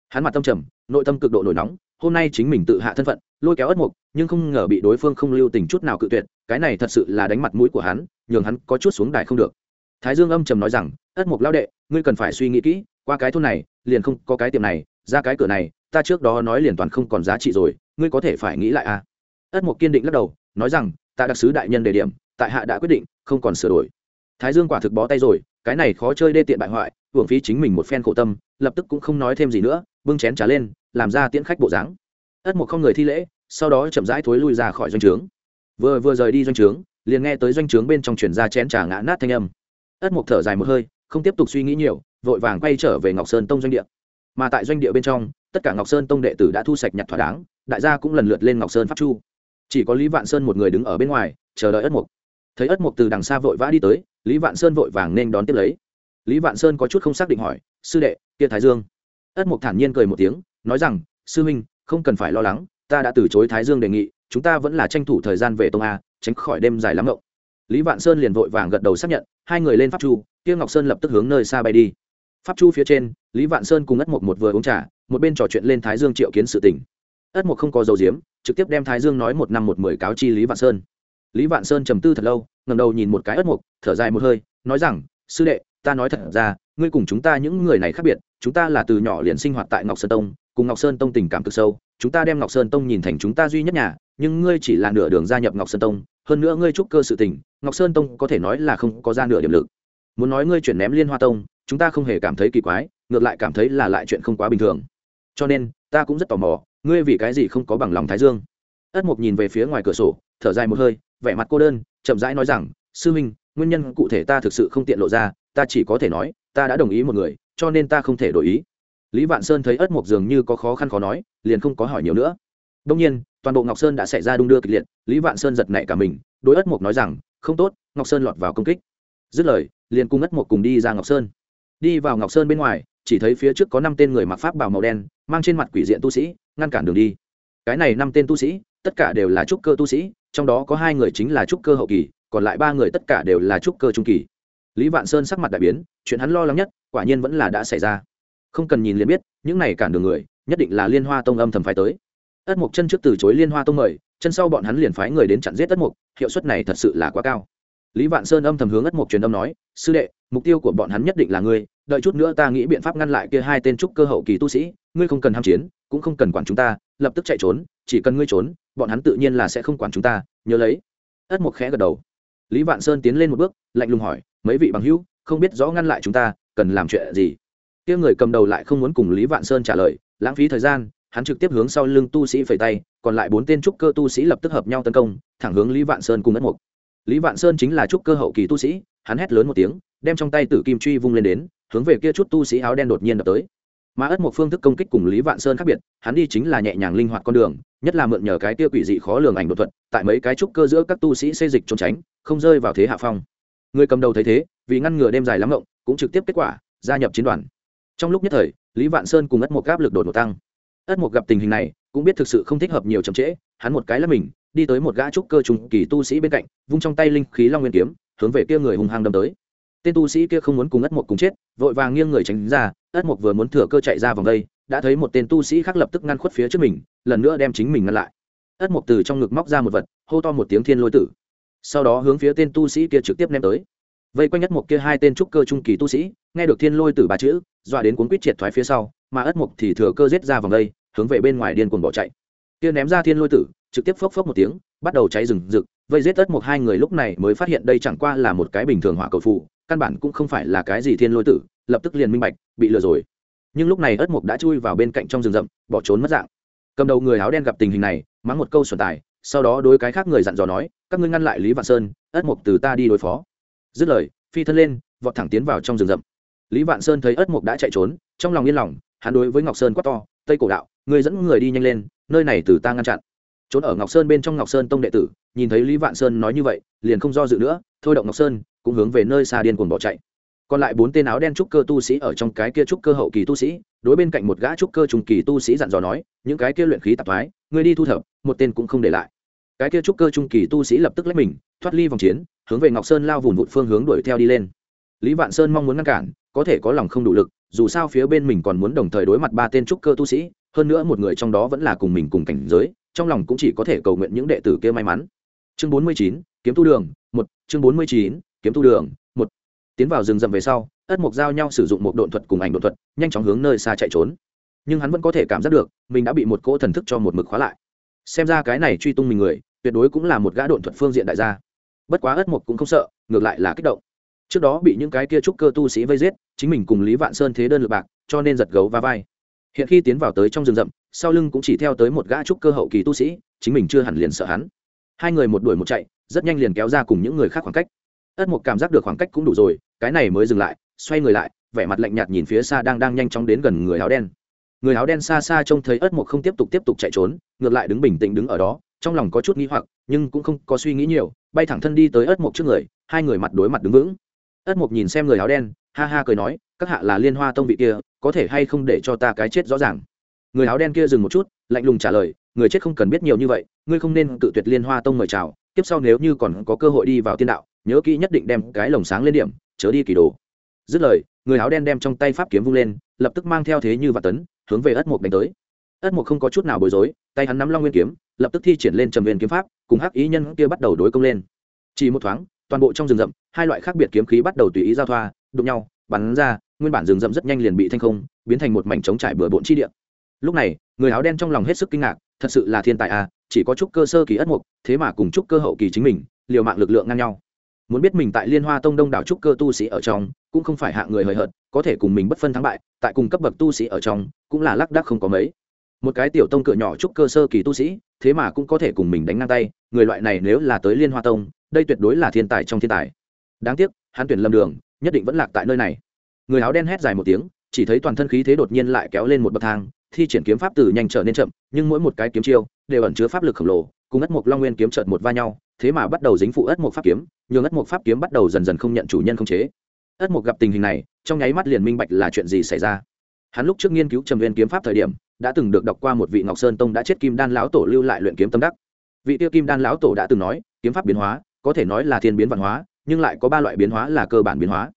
Hắn mặt tâm trầm, nội tâm cực độ nổi nóng, hôm nay chính mình tự hạ thân phận, lôi kéo ất mục nhưng không ngờ bị đối phương không lưu tình chút nào cự tuyệt, cái này thật sự là đánh mặt mũi của hắn, nhường hắn có chút xuống đài không được. Thái dương âm trầm nói rằng ất mục lao đệ, ngươi cần phải suy nghĩ kỹ, qua cái thôn này, liền không có cái tiệm này, ra cái cửa này, ta trước đó nói liền toàn không còn giá trị rồi, ngươi có thể phải nghĩ lại à? Ất mục kiên định lắc đầu, nói rằng, ta đặc sứ đại nhân đề điểm, tại hạ đã quyết định, không còn sửa đổi. Thái dương quả thực bó tay rồi, cái này khó chơi đê tiện bại hoại, hưởng phí chính mình một phen khổ tâm, lập tức cũng không nói thêm gì nữa, bưng chén trả lên, làm ra tiễn khách bộ dáng. Ất mục không người thi lễ, sau đó chậm rãi thối lui ra khỏi doanh trướng. Vừa vừa rời đi doanh trướng, liền nghe tới doanh trướng bên trong chuyển ra chén trà ngã nát thanh âm. Ất mục thở dài một hơi không tiếp tục suy nghĩ nhiều, vội vàng quay trở về ngọc sơn tông doanh địa. Mà tại doanh địa bên trong, tất cả ngọc sơn tông đệ tử đã thu sạch nhặt thỏa đáng, đại gia cũng lần lượt lên ngọc sơn pháp chu. Chỉ có lý vạn sơn một người đứng ở bên ngoài, chờ đợi ất mục. Thấy ất mục từ đằng xa vội vã đi tới, lý vạn sơn vội vàng nên đón tiếp lấy. Lý vạn sơn có chút không xác định hỏi, sư đệ, kia thái dương? Ất mục thản nhiên cười một tiếng, nói rằng, sư huynh, không cần phải lo lắng, ta đã từ chối thái dương đề nghị, chúng ta vẫn là tranh thủ thời gian về tông a, tránh khỏi đêm dài lắm ngộng. Lý vạn sơn liền vội vàng gật đầu xác nhận, hai người lên pháp chu kia ngọc sơn lập tức hướng nơi xa bay đi. Pháp chu phía trên, lý vạn sơn cùng ất mục một vừa uống trà, một bên trò chuyện lên thái dương triệu kiến sự tỉnh ất mục không có dầu diếm trực tiếp đem thái dương nói một năm một mười cáo chi lý vạn sơn. Lý vạn sơn trầm tư thật lâu ngầm đầu nhìn một cái ất mục thở dài một hơi, nói rằng, sư đệ, ta nói thật ra, ngươi cùng chúng ta những người này khác biệt, chúng ta là từ nhỏ liền sinh hoạt tại ngọc sơn tông, cùng ngọc sơn tông tình cảm cực sâu, chúng ta đem ngọc sơn tông nhìn thành chúng ta duy nhất nhà, nhưng ngươi chỉ là nửa đường gia nhập ngọc sơn tông, hơn nữa ngươi trúc cơ sự tình, ngọc sơn tông có thể nói là không có ra nửa điểm lực muốn nói ngươi chuyển ném liên hoa tông chúng ta không hề cảm thấy kỳ quái ngược lại cảm thấy là lại chuyện không quá bình thường. Cho nên ta cũng rất tò mò ngươi vì cái gì không có bằng lòng thái dương? Ất mục nhìn về phía ngoài cửa sổ thở dài một hơi vẻ mặt cô đơn chậm rãi nói rằng sư minh, nguyên nhân cụ thể ta thực sự không tiện lộ ra ta chỉ có thể nói ta đã đồng ý một người cho nên ta không thể đổi ý. Lý vạn sơn thấy ất mục dường như có khó khăn khó nói liền không có hỏi nhiều nữa. Đông nhiên toàn bộ ngọc sơn đã xảy ra đung đưa kịch liệt lý vạn sơn giật nảy cả mình đối ất mục nói rằng không tốt ngọc sơn lọt vào công kích. Dứt lời liền cùng ất một cùng đi ra ngọc sơn. Đi vào ngọc sơn bên ngoài, chỉ thấy phía trước có năm tên người mặc pháp bào màu đen, mang trên mặt quỷ diện tu sĩ, ngăn cản đường đi. Cái này năm tên tu sĩ, tất cả đều là trúc cơ tu sĩ, trong đó có hai người chính là trúc cơ hậu kỳ, còn lại ba người tất cả đều là trúc cơ trung kỳ. Lý vạn sơn sắc mặt đại biến, chuyện hắn lo lắng nhất, quả nhiên vẫn là đã xảy ra. Không cần nhìn liền biết, những này cản đường người, nhất định là liên hoa tông âm thầm phải tới. Ất mục chân trước từ chối liên hoa tông mời, chân sau bọn hắn liền phái người đến chặn giết ất mục hiệu suất này thật sự là quá cao lý vạn sơn âm thầm hướng ất mục truyền âm nói, sư đệ, mục tiêu của bọn hắn nhất định là ngươi, đợi chút nữa ta nghĩ biện pháp ngăn lại kia hai tên trúc cơ hậu kỳ tu sĩ, ngươi không cần ham chiến, cũng không cần quản chúng ta, lập tức chạy trốn, chỉ cần ngươi trốn, bọn hắn tự nhiên là sẽ không quản chúng ta, nhớ lấy. Ất mục khẽ gật đầu. Lý vạn sơn tiến lên một bước, lạnh lùng hỏi, mấy vị bằng hữu, không biết rõ ngăn lại chúng ta, cần làm chuyện gì? Kia người cầm đầu lại không muốn cùng lý vạn sơn trả lời, lãng phí thời gian, hắn trực tiếp hướng sau lưng tu sĩ phẩy tay, còn lại bốn tên trúc cơ tu sĩ lập tức hợp nhau tấn công, thẳng hướng lý vạn sơn cùng ất mục lý vạn sơn chính là trúc cơ hậu kỳ tu sĩ, hắn hét lớn một tiếng, đem trong tay tử kim truy vung lên đến, hướng về kia chút tu sĩ áo đen đột nhiên đập tới. Mà ất một phương thức công kích cùng lý vạn sơn khác biệt, hắn đi chính là nhẹ nhàng linh hoạt con đường, nhất là mượn nhờ cái tia quỷ dị khó lường ảnh đột thuận tại mấy cái trúc cơ giữa các tu sĩ xây dịch trốn tránh, không rơi vào thế hạ phong. Người cầm đầu thấy thế, vì ngăn ngừa đêm dài lắm ngộng, cũng trực tiếp kết quả, gia nhập chiến đoàn. Trong lúc nhất thời, lý vạn sơn cùng ất một áp lực đột ngột tăng. Ất một gặp tình hình này, cũng biết thực sự không thích hợp nhiều chậm trễ, hắn một cái là mình đi tới một gã trúc cơ trùng kỳ tu sĩ bên cạnh, vung trong tay linh khí long nguyên kiếm, hướng về kia người hung hăng đâm tới. Tên tu sĩ kia không muốn cùng ất mộc cùng chết, vội vàng nghiêng người tránh ra, ất mộc vừa muốn thừa cơ chạy ra vòng đây, đã thấy một tên tu sĩ khác lập tức ngăn khuất phía trước mình, lần nữa đem chính mình ngăn lại. Ất mộc từ trong ngực móc ra một vật, hô to một tiếng thiên lôi tử. Sau đó hướng phía tên tu sĩ kia trực tiếp ném tới. Vây quanh ất mộc kia hai tên trúc cơ trung kỳ tu sĩ, nghe được thiên lôi tử ba chữ, dọa đến cuốn quýt triệt thoái phía sau, mà ất mộc thì thừa cơ giết ra vòng đây, hướng về bên ngoài điên cuồng bỏ chạy. Kia ném ra thiên lôi tử trực tiếp phốc phốc một tiếng, bắt đầu cháy rừng rực. Vây giết tất một hai người lúc này mới phát hiện đây chẳng qua là một cái bình thường hỏa cầu phụ căn bản cũng không phải là cái gì thiên lôi tử, lập tức liền minh bạch, bị lừa rồi. Nhưng lúc này ất mục đã chui vào bên cạnh trong rừng rậm, bỏ trốn mất dạng. Cầm đầu người áo đen gặp tình hình này, mắng một câu xuẩn tài, sau đó đối cái khác người dặn dò nói, các ngươi ngăn lại lý vạn sơn, ất mục từ ta đi đối phó. Dứt lời, phi thân lên, vọt thẳng tiến vào trong rừng rậm. Lý vạn sơn thấy ất mục đã chạy trốn, trong lòng yên lòng, hắn đối với ngọc sơn quát to, tây cổ đạo người dẫn người đi nhanh lên, nơi này từ ta ngăn chặn trốn ở ngọc sơn bên trong ngọc sơn tông đệ tử, nhìn thấy lý vạn sơn nói như vậy, liền không do dự nữa, thôi động ngọc sơn, cũng hướng về nơi xa điên cuồng bỏ chạy. Còn lại bốn tên áo đen trúc cơ tu sĩ ở trong cái kia trúc cơ hậu kỳ tu sĩ, đối bên cạnh một gã trúc cơ trùng kỳ tu sĩ dặn dò nói, những cái kia luyện khí tạp thoái người đi thu thập, một tên cũng không để lại. Cái kia trúc cơ trung kỳ tu sĩ lập tức lách mình, thoát ly vòng chiến, hướng về ngọc sơn lao vùn vụt phương hướng đuổi theo đi lên. Lý vạn sơn mong muốn ngăn cản, có thể có lòng không đủ lực, dù sao phía bên mình còn muốn đồng thời đối mặt ba tên trúc cơ tu sĩ, hơn nữa một người trong đó vẫn là cùng mình cùng cảnh giới trong lòng cũng chỉ có thể cầu nguyện những đệ tử kia may mắn. Chương bốn mươi chín, kiếm tu đường, một, chương bốn mươi chín, kiếm tu đường, một. Tiến vào rừng rậm về sau, ất mộc giao nhau sử dụng một độn thuật cùng ảnh độn thuật, nhanh chóng hướng nơi xa chạy trốn. Nhưng hắn vẫn có thể cảm giác được, mình đã bị một cỗ thần thức cho một mực khóa lại. Xem ra cái này truy tung mình người, tuyệt đối cũng là một gã độn thuật phương diện đại gia. Bất quá ất mộc cũng không sợ, ngược lại là kích động. Trước đó bị những cái kia trúc cơ tu sĩ vây giết, chính mình cùng lý vạn sơn thế đơn lượt bạc, cho nên giật gấu và vai hiện khi tiến vào tới trong rừng rậm, sau lưng cũng chỉ theo tới một gã trúc cơ hậu kỳ tu sĩ, chính mình chưa hẳn liền sợ hắn. Hai người một đuổi một chạy, rất nhanh liền kéo ra cùng những người khác khoảng cách. Ất mục cảm giác được khoảng cách cũng đủ rồi, cái này mới dừng lại, xoay người lại, vẻ mặt lạnh nhạt nhìn phía xa đang đang nhanh chóng đến gần người áo đen. Người áo đen xa xa trông thấy ất mục không tiếp tục tiếp tục chạy trốn, ngược lại đứng bình tĩnh đứng ở đó, trong lòng có chút nghĩ hoặc, nhưng cũng không có suy nghĩ nhiều, bay thẳng thân đi tới ất mục trước người, hai người mặt đối mặt đứng vững. Ất mục nhìn xem người áo đen, ha ha cười nói, các hạ là liên hoa tông vị kia có thể hay không để cho ta cái chết rõ ràng? Người áo đen kia dừng một chút, lạnh lùng trả lời, người chết không cần biết nhiều như vậy, ngươi không nên tự tuyệt liên hoa tông mời chào, tiếp sau nếu như còn có cơ hội đi vào tiên đạo, nhớ kỹ nhất định đem cái lồng sáng lên điểm, chớ đi kỳ đồ. Dứt lời, người áo đen đem trong tay pháp kiếm vung lên, lập tức mang theo thế như vạn tấn, hướng về ất mục đánh tới. Ất mục không có chút nào bối rối, tay hắn nắm long nguyên kiếm, lập tức thi triển lên trầm viên kiếm pháp, cùng hắc ý nhân kia bắt đầu đối công lên. Chỉ một thoáng, toàn bộ trong rừng rậm, hai loại khác biệt kiếm khí bắt đầu tùy ý giao thoa, đụng nhau bắn ra, nguyên bản rừng rậm rất nhanh liền bị thanh không, biến thành một mảnh trống trải bừa bộn chi địa. Lúc này, người áo đen trong lòng hết sức kinh ngạc, thật sự là thiên tài à chỉ có chút cơ sơ kỳ ất mục, thế mà cùng chút cơ hậu kỳ chính mình, liều mạng lực lượng ngang nhau. Muốn biết mình tại liên hoa tông đông đảo trúc cơ tu sĩ ở trong, cũng không phải hạ người hời hợt, có thể cùng mình bất phân thắng bại, tại cùng cấp bậc tu sĩ ở trong, cũng là lác đác không có mấy. Một cái tiểu tông cửa nhỏ trúc cơ sơ kỳ tu sĩ, thế mà cũng có thể cùng mình đánh ngang tay, người loại này nếu là tới liên hoa tông, đây tuyệt đối là thiên tài trong thiên tài. Đáng tiếc, hắn tuyển lâm đường nhất định vẫn lạc tại nơi này. Người áo đen hét dài một tiếng, chỉ thấy toàn thân khí thế đột nhiên lại kéo lên một bậc thang, thi triển kiếm pháp từ nhanh trở nên chậm, nhưng mỗi một cái kiếm chiêu đều ẩn chứa pháp lực khổng lồ, cùng ất mục long nguyên kiếm trợt một va nhau, thế mà bắt đầu dính phụ ất mục pháp kiếm nhường ất mục pháp kiếm bắt đầu dần dần không nhận chủ nhân không chế. Ất mục gặp tình hình này, trong nháy mắt liền minh bạch là chuyện gì xảy ra. Hắn lúc trước nghiên cứu trầm viên kiếm pháp thời điểm, đã từng được đọc qua một vị ngọc sơn tông đã chết kim đan lão tổ lưu lại luyện kiếm tâm đắc. Vị tiêu kim đan lão tổ đã từng nói, kiếm pháp biến hóa, có thể nói là thiên biến văn hóa nhưng lại có ba loại biến hóa là cơ bản biến hóa.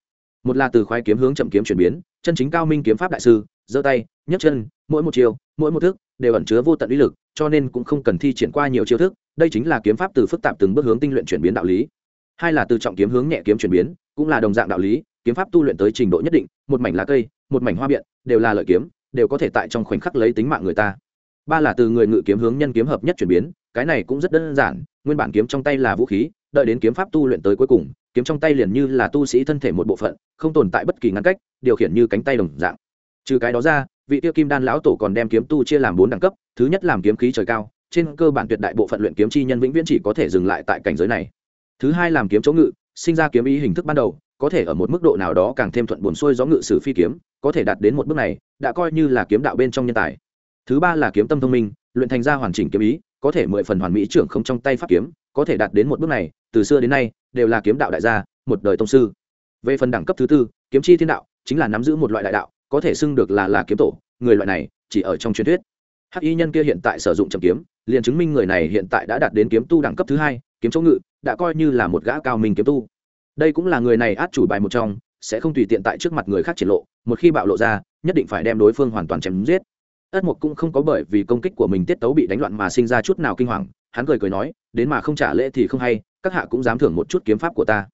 Một là từ khoái kiếm hướng chậm kiếm chuyển biến, chân chính cao minh kiếm pháp đại sư, giơ tay, nhấc chân, mỗi một chiều mỗi một thức đều ẩn chứa vô tận uy lực, cho nên cũng không cần thi triển qua nhiều chiêu thức, đây chính là kiếm pháp từ phức tạp từng bước hướng tinh luyện chuyển biến đạo lý. Hai là từ trọng kiếm hướng nhẹ kiếm chuyển biến, cũng là đồng dạng đạo lý, kiếm pháp tu luyện tới trình độ nhất định, một mảnh lá cây, một mảnh hoa biện, đều là lợi kiếm, đều có thể tại trong khoảnh khắc lấy tính mạng người ta ba là từ người ngự kiếm hướng nhân kiếm hợp nhất chuyển biến, cái này cũng rất đơn giản, nguyên bản kiếm trong tay là vũ khí, đợi đến kiếm pháp tu luyện tới cuối cùng, kiếm trong tay liền như là tu sĩ thân thể một bộ phận, không tồn tại bất kỳ ngăn cách, điều khiển như cánh tay đồng dạng. Trừ cái đó ra, vị tiêu kim đan lão tổ còn đem kiếm tu chia làm bốn đẳng cấp, thứ nhất làm kiếm khí trời cao, trên cơ bản tuyệt đại bộ phận luyện kiếm chi nhân vĩnh viễn chỉ có thể dừng lại tại cảnh giới này. Thứ hai làm kiếm chỗ ngự, sinh ra kiếm ý hình thức ban đầu, có thể ở một mức độ nào đó càng thêm thuận buồn xuôi gió ngự sử phi kiếm, có thể đạt đến một bước này, đã coi như là kiếm đạo bên trong nhân tài thứ ba là kiếm tâm thông minh, luyện thành ra hoàn chỉnh kiếm ý, có thể mười phần hoàn mỹ trưởng không trong tay pháp kiếm, có thể đạt đến một bước này, từ xưa đến nay, đều là kiếm đạo đại gia, một đời tông sư. Về phần đẳng cấp thứ tư, kiếm chi thiên đạo, chính là nắm giữ một loại đại đạo, có thể xưng được là là kiếm tổ, người loại này, chỉ ở trong truyền thuyết. Hắc y nhân kia hiện tại sử dụng trầm kiếm, liền chứng minh người này hiện tại đã đạt đến kiếm tu đẳng cấp thứ hai, kiếm chỗ ngự, đã coi như là một gã cao minh kiếm tu. Đây cũng là người này át chủ bài một trong, sẽ không tùy tiện tại trước mặt người khác triển lộ, một khi bạo lộ ra, nhất định phải đem đối phương hoàn toàn chém giết ất mục cũng không có bởi vì công kích của mình tiết tấu bị đánh loạn mà sinh ra chút nào kinh hoàng, hắn cười cười nói, đến mà không trả lễ thì không hay, các hạ cũng dám thưởng một chút kiếm pháp của ta.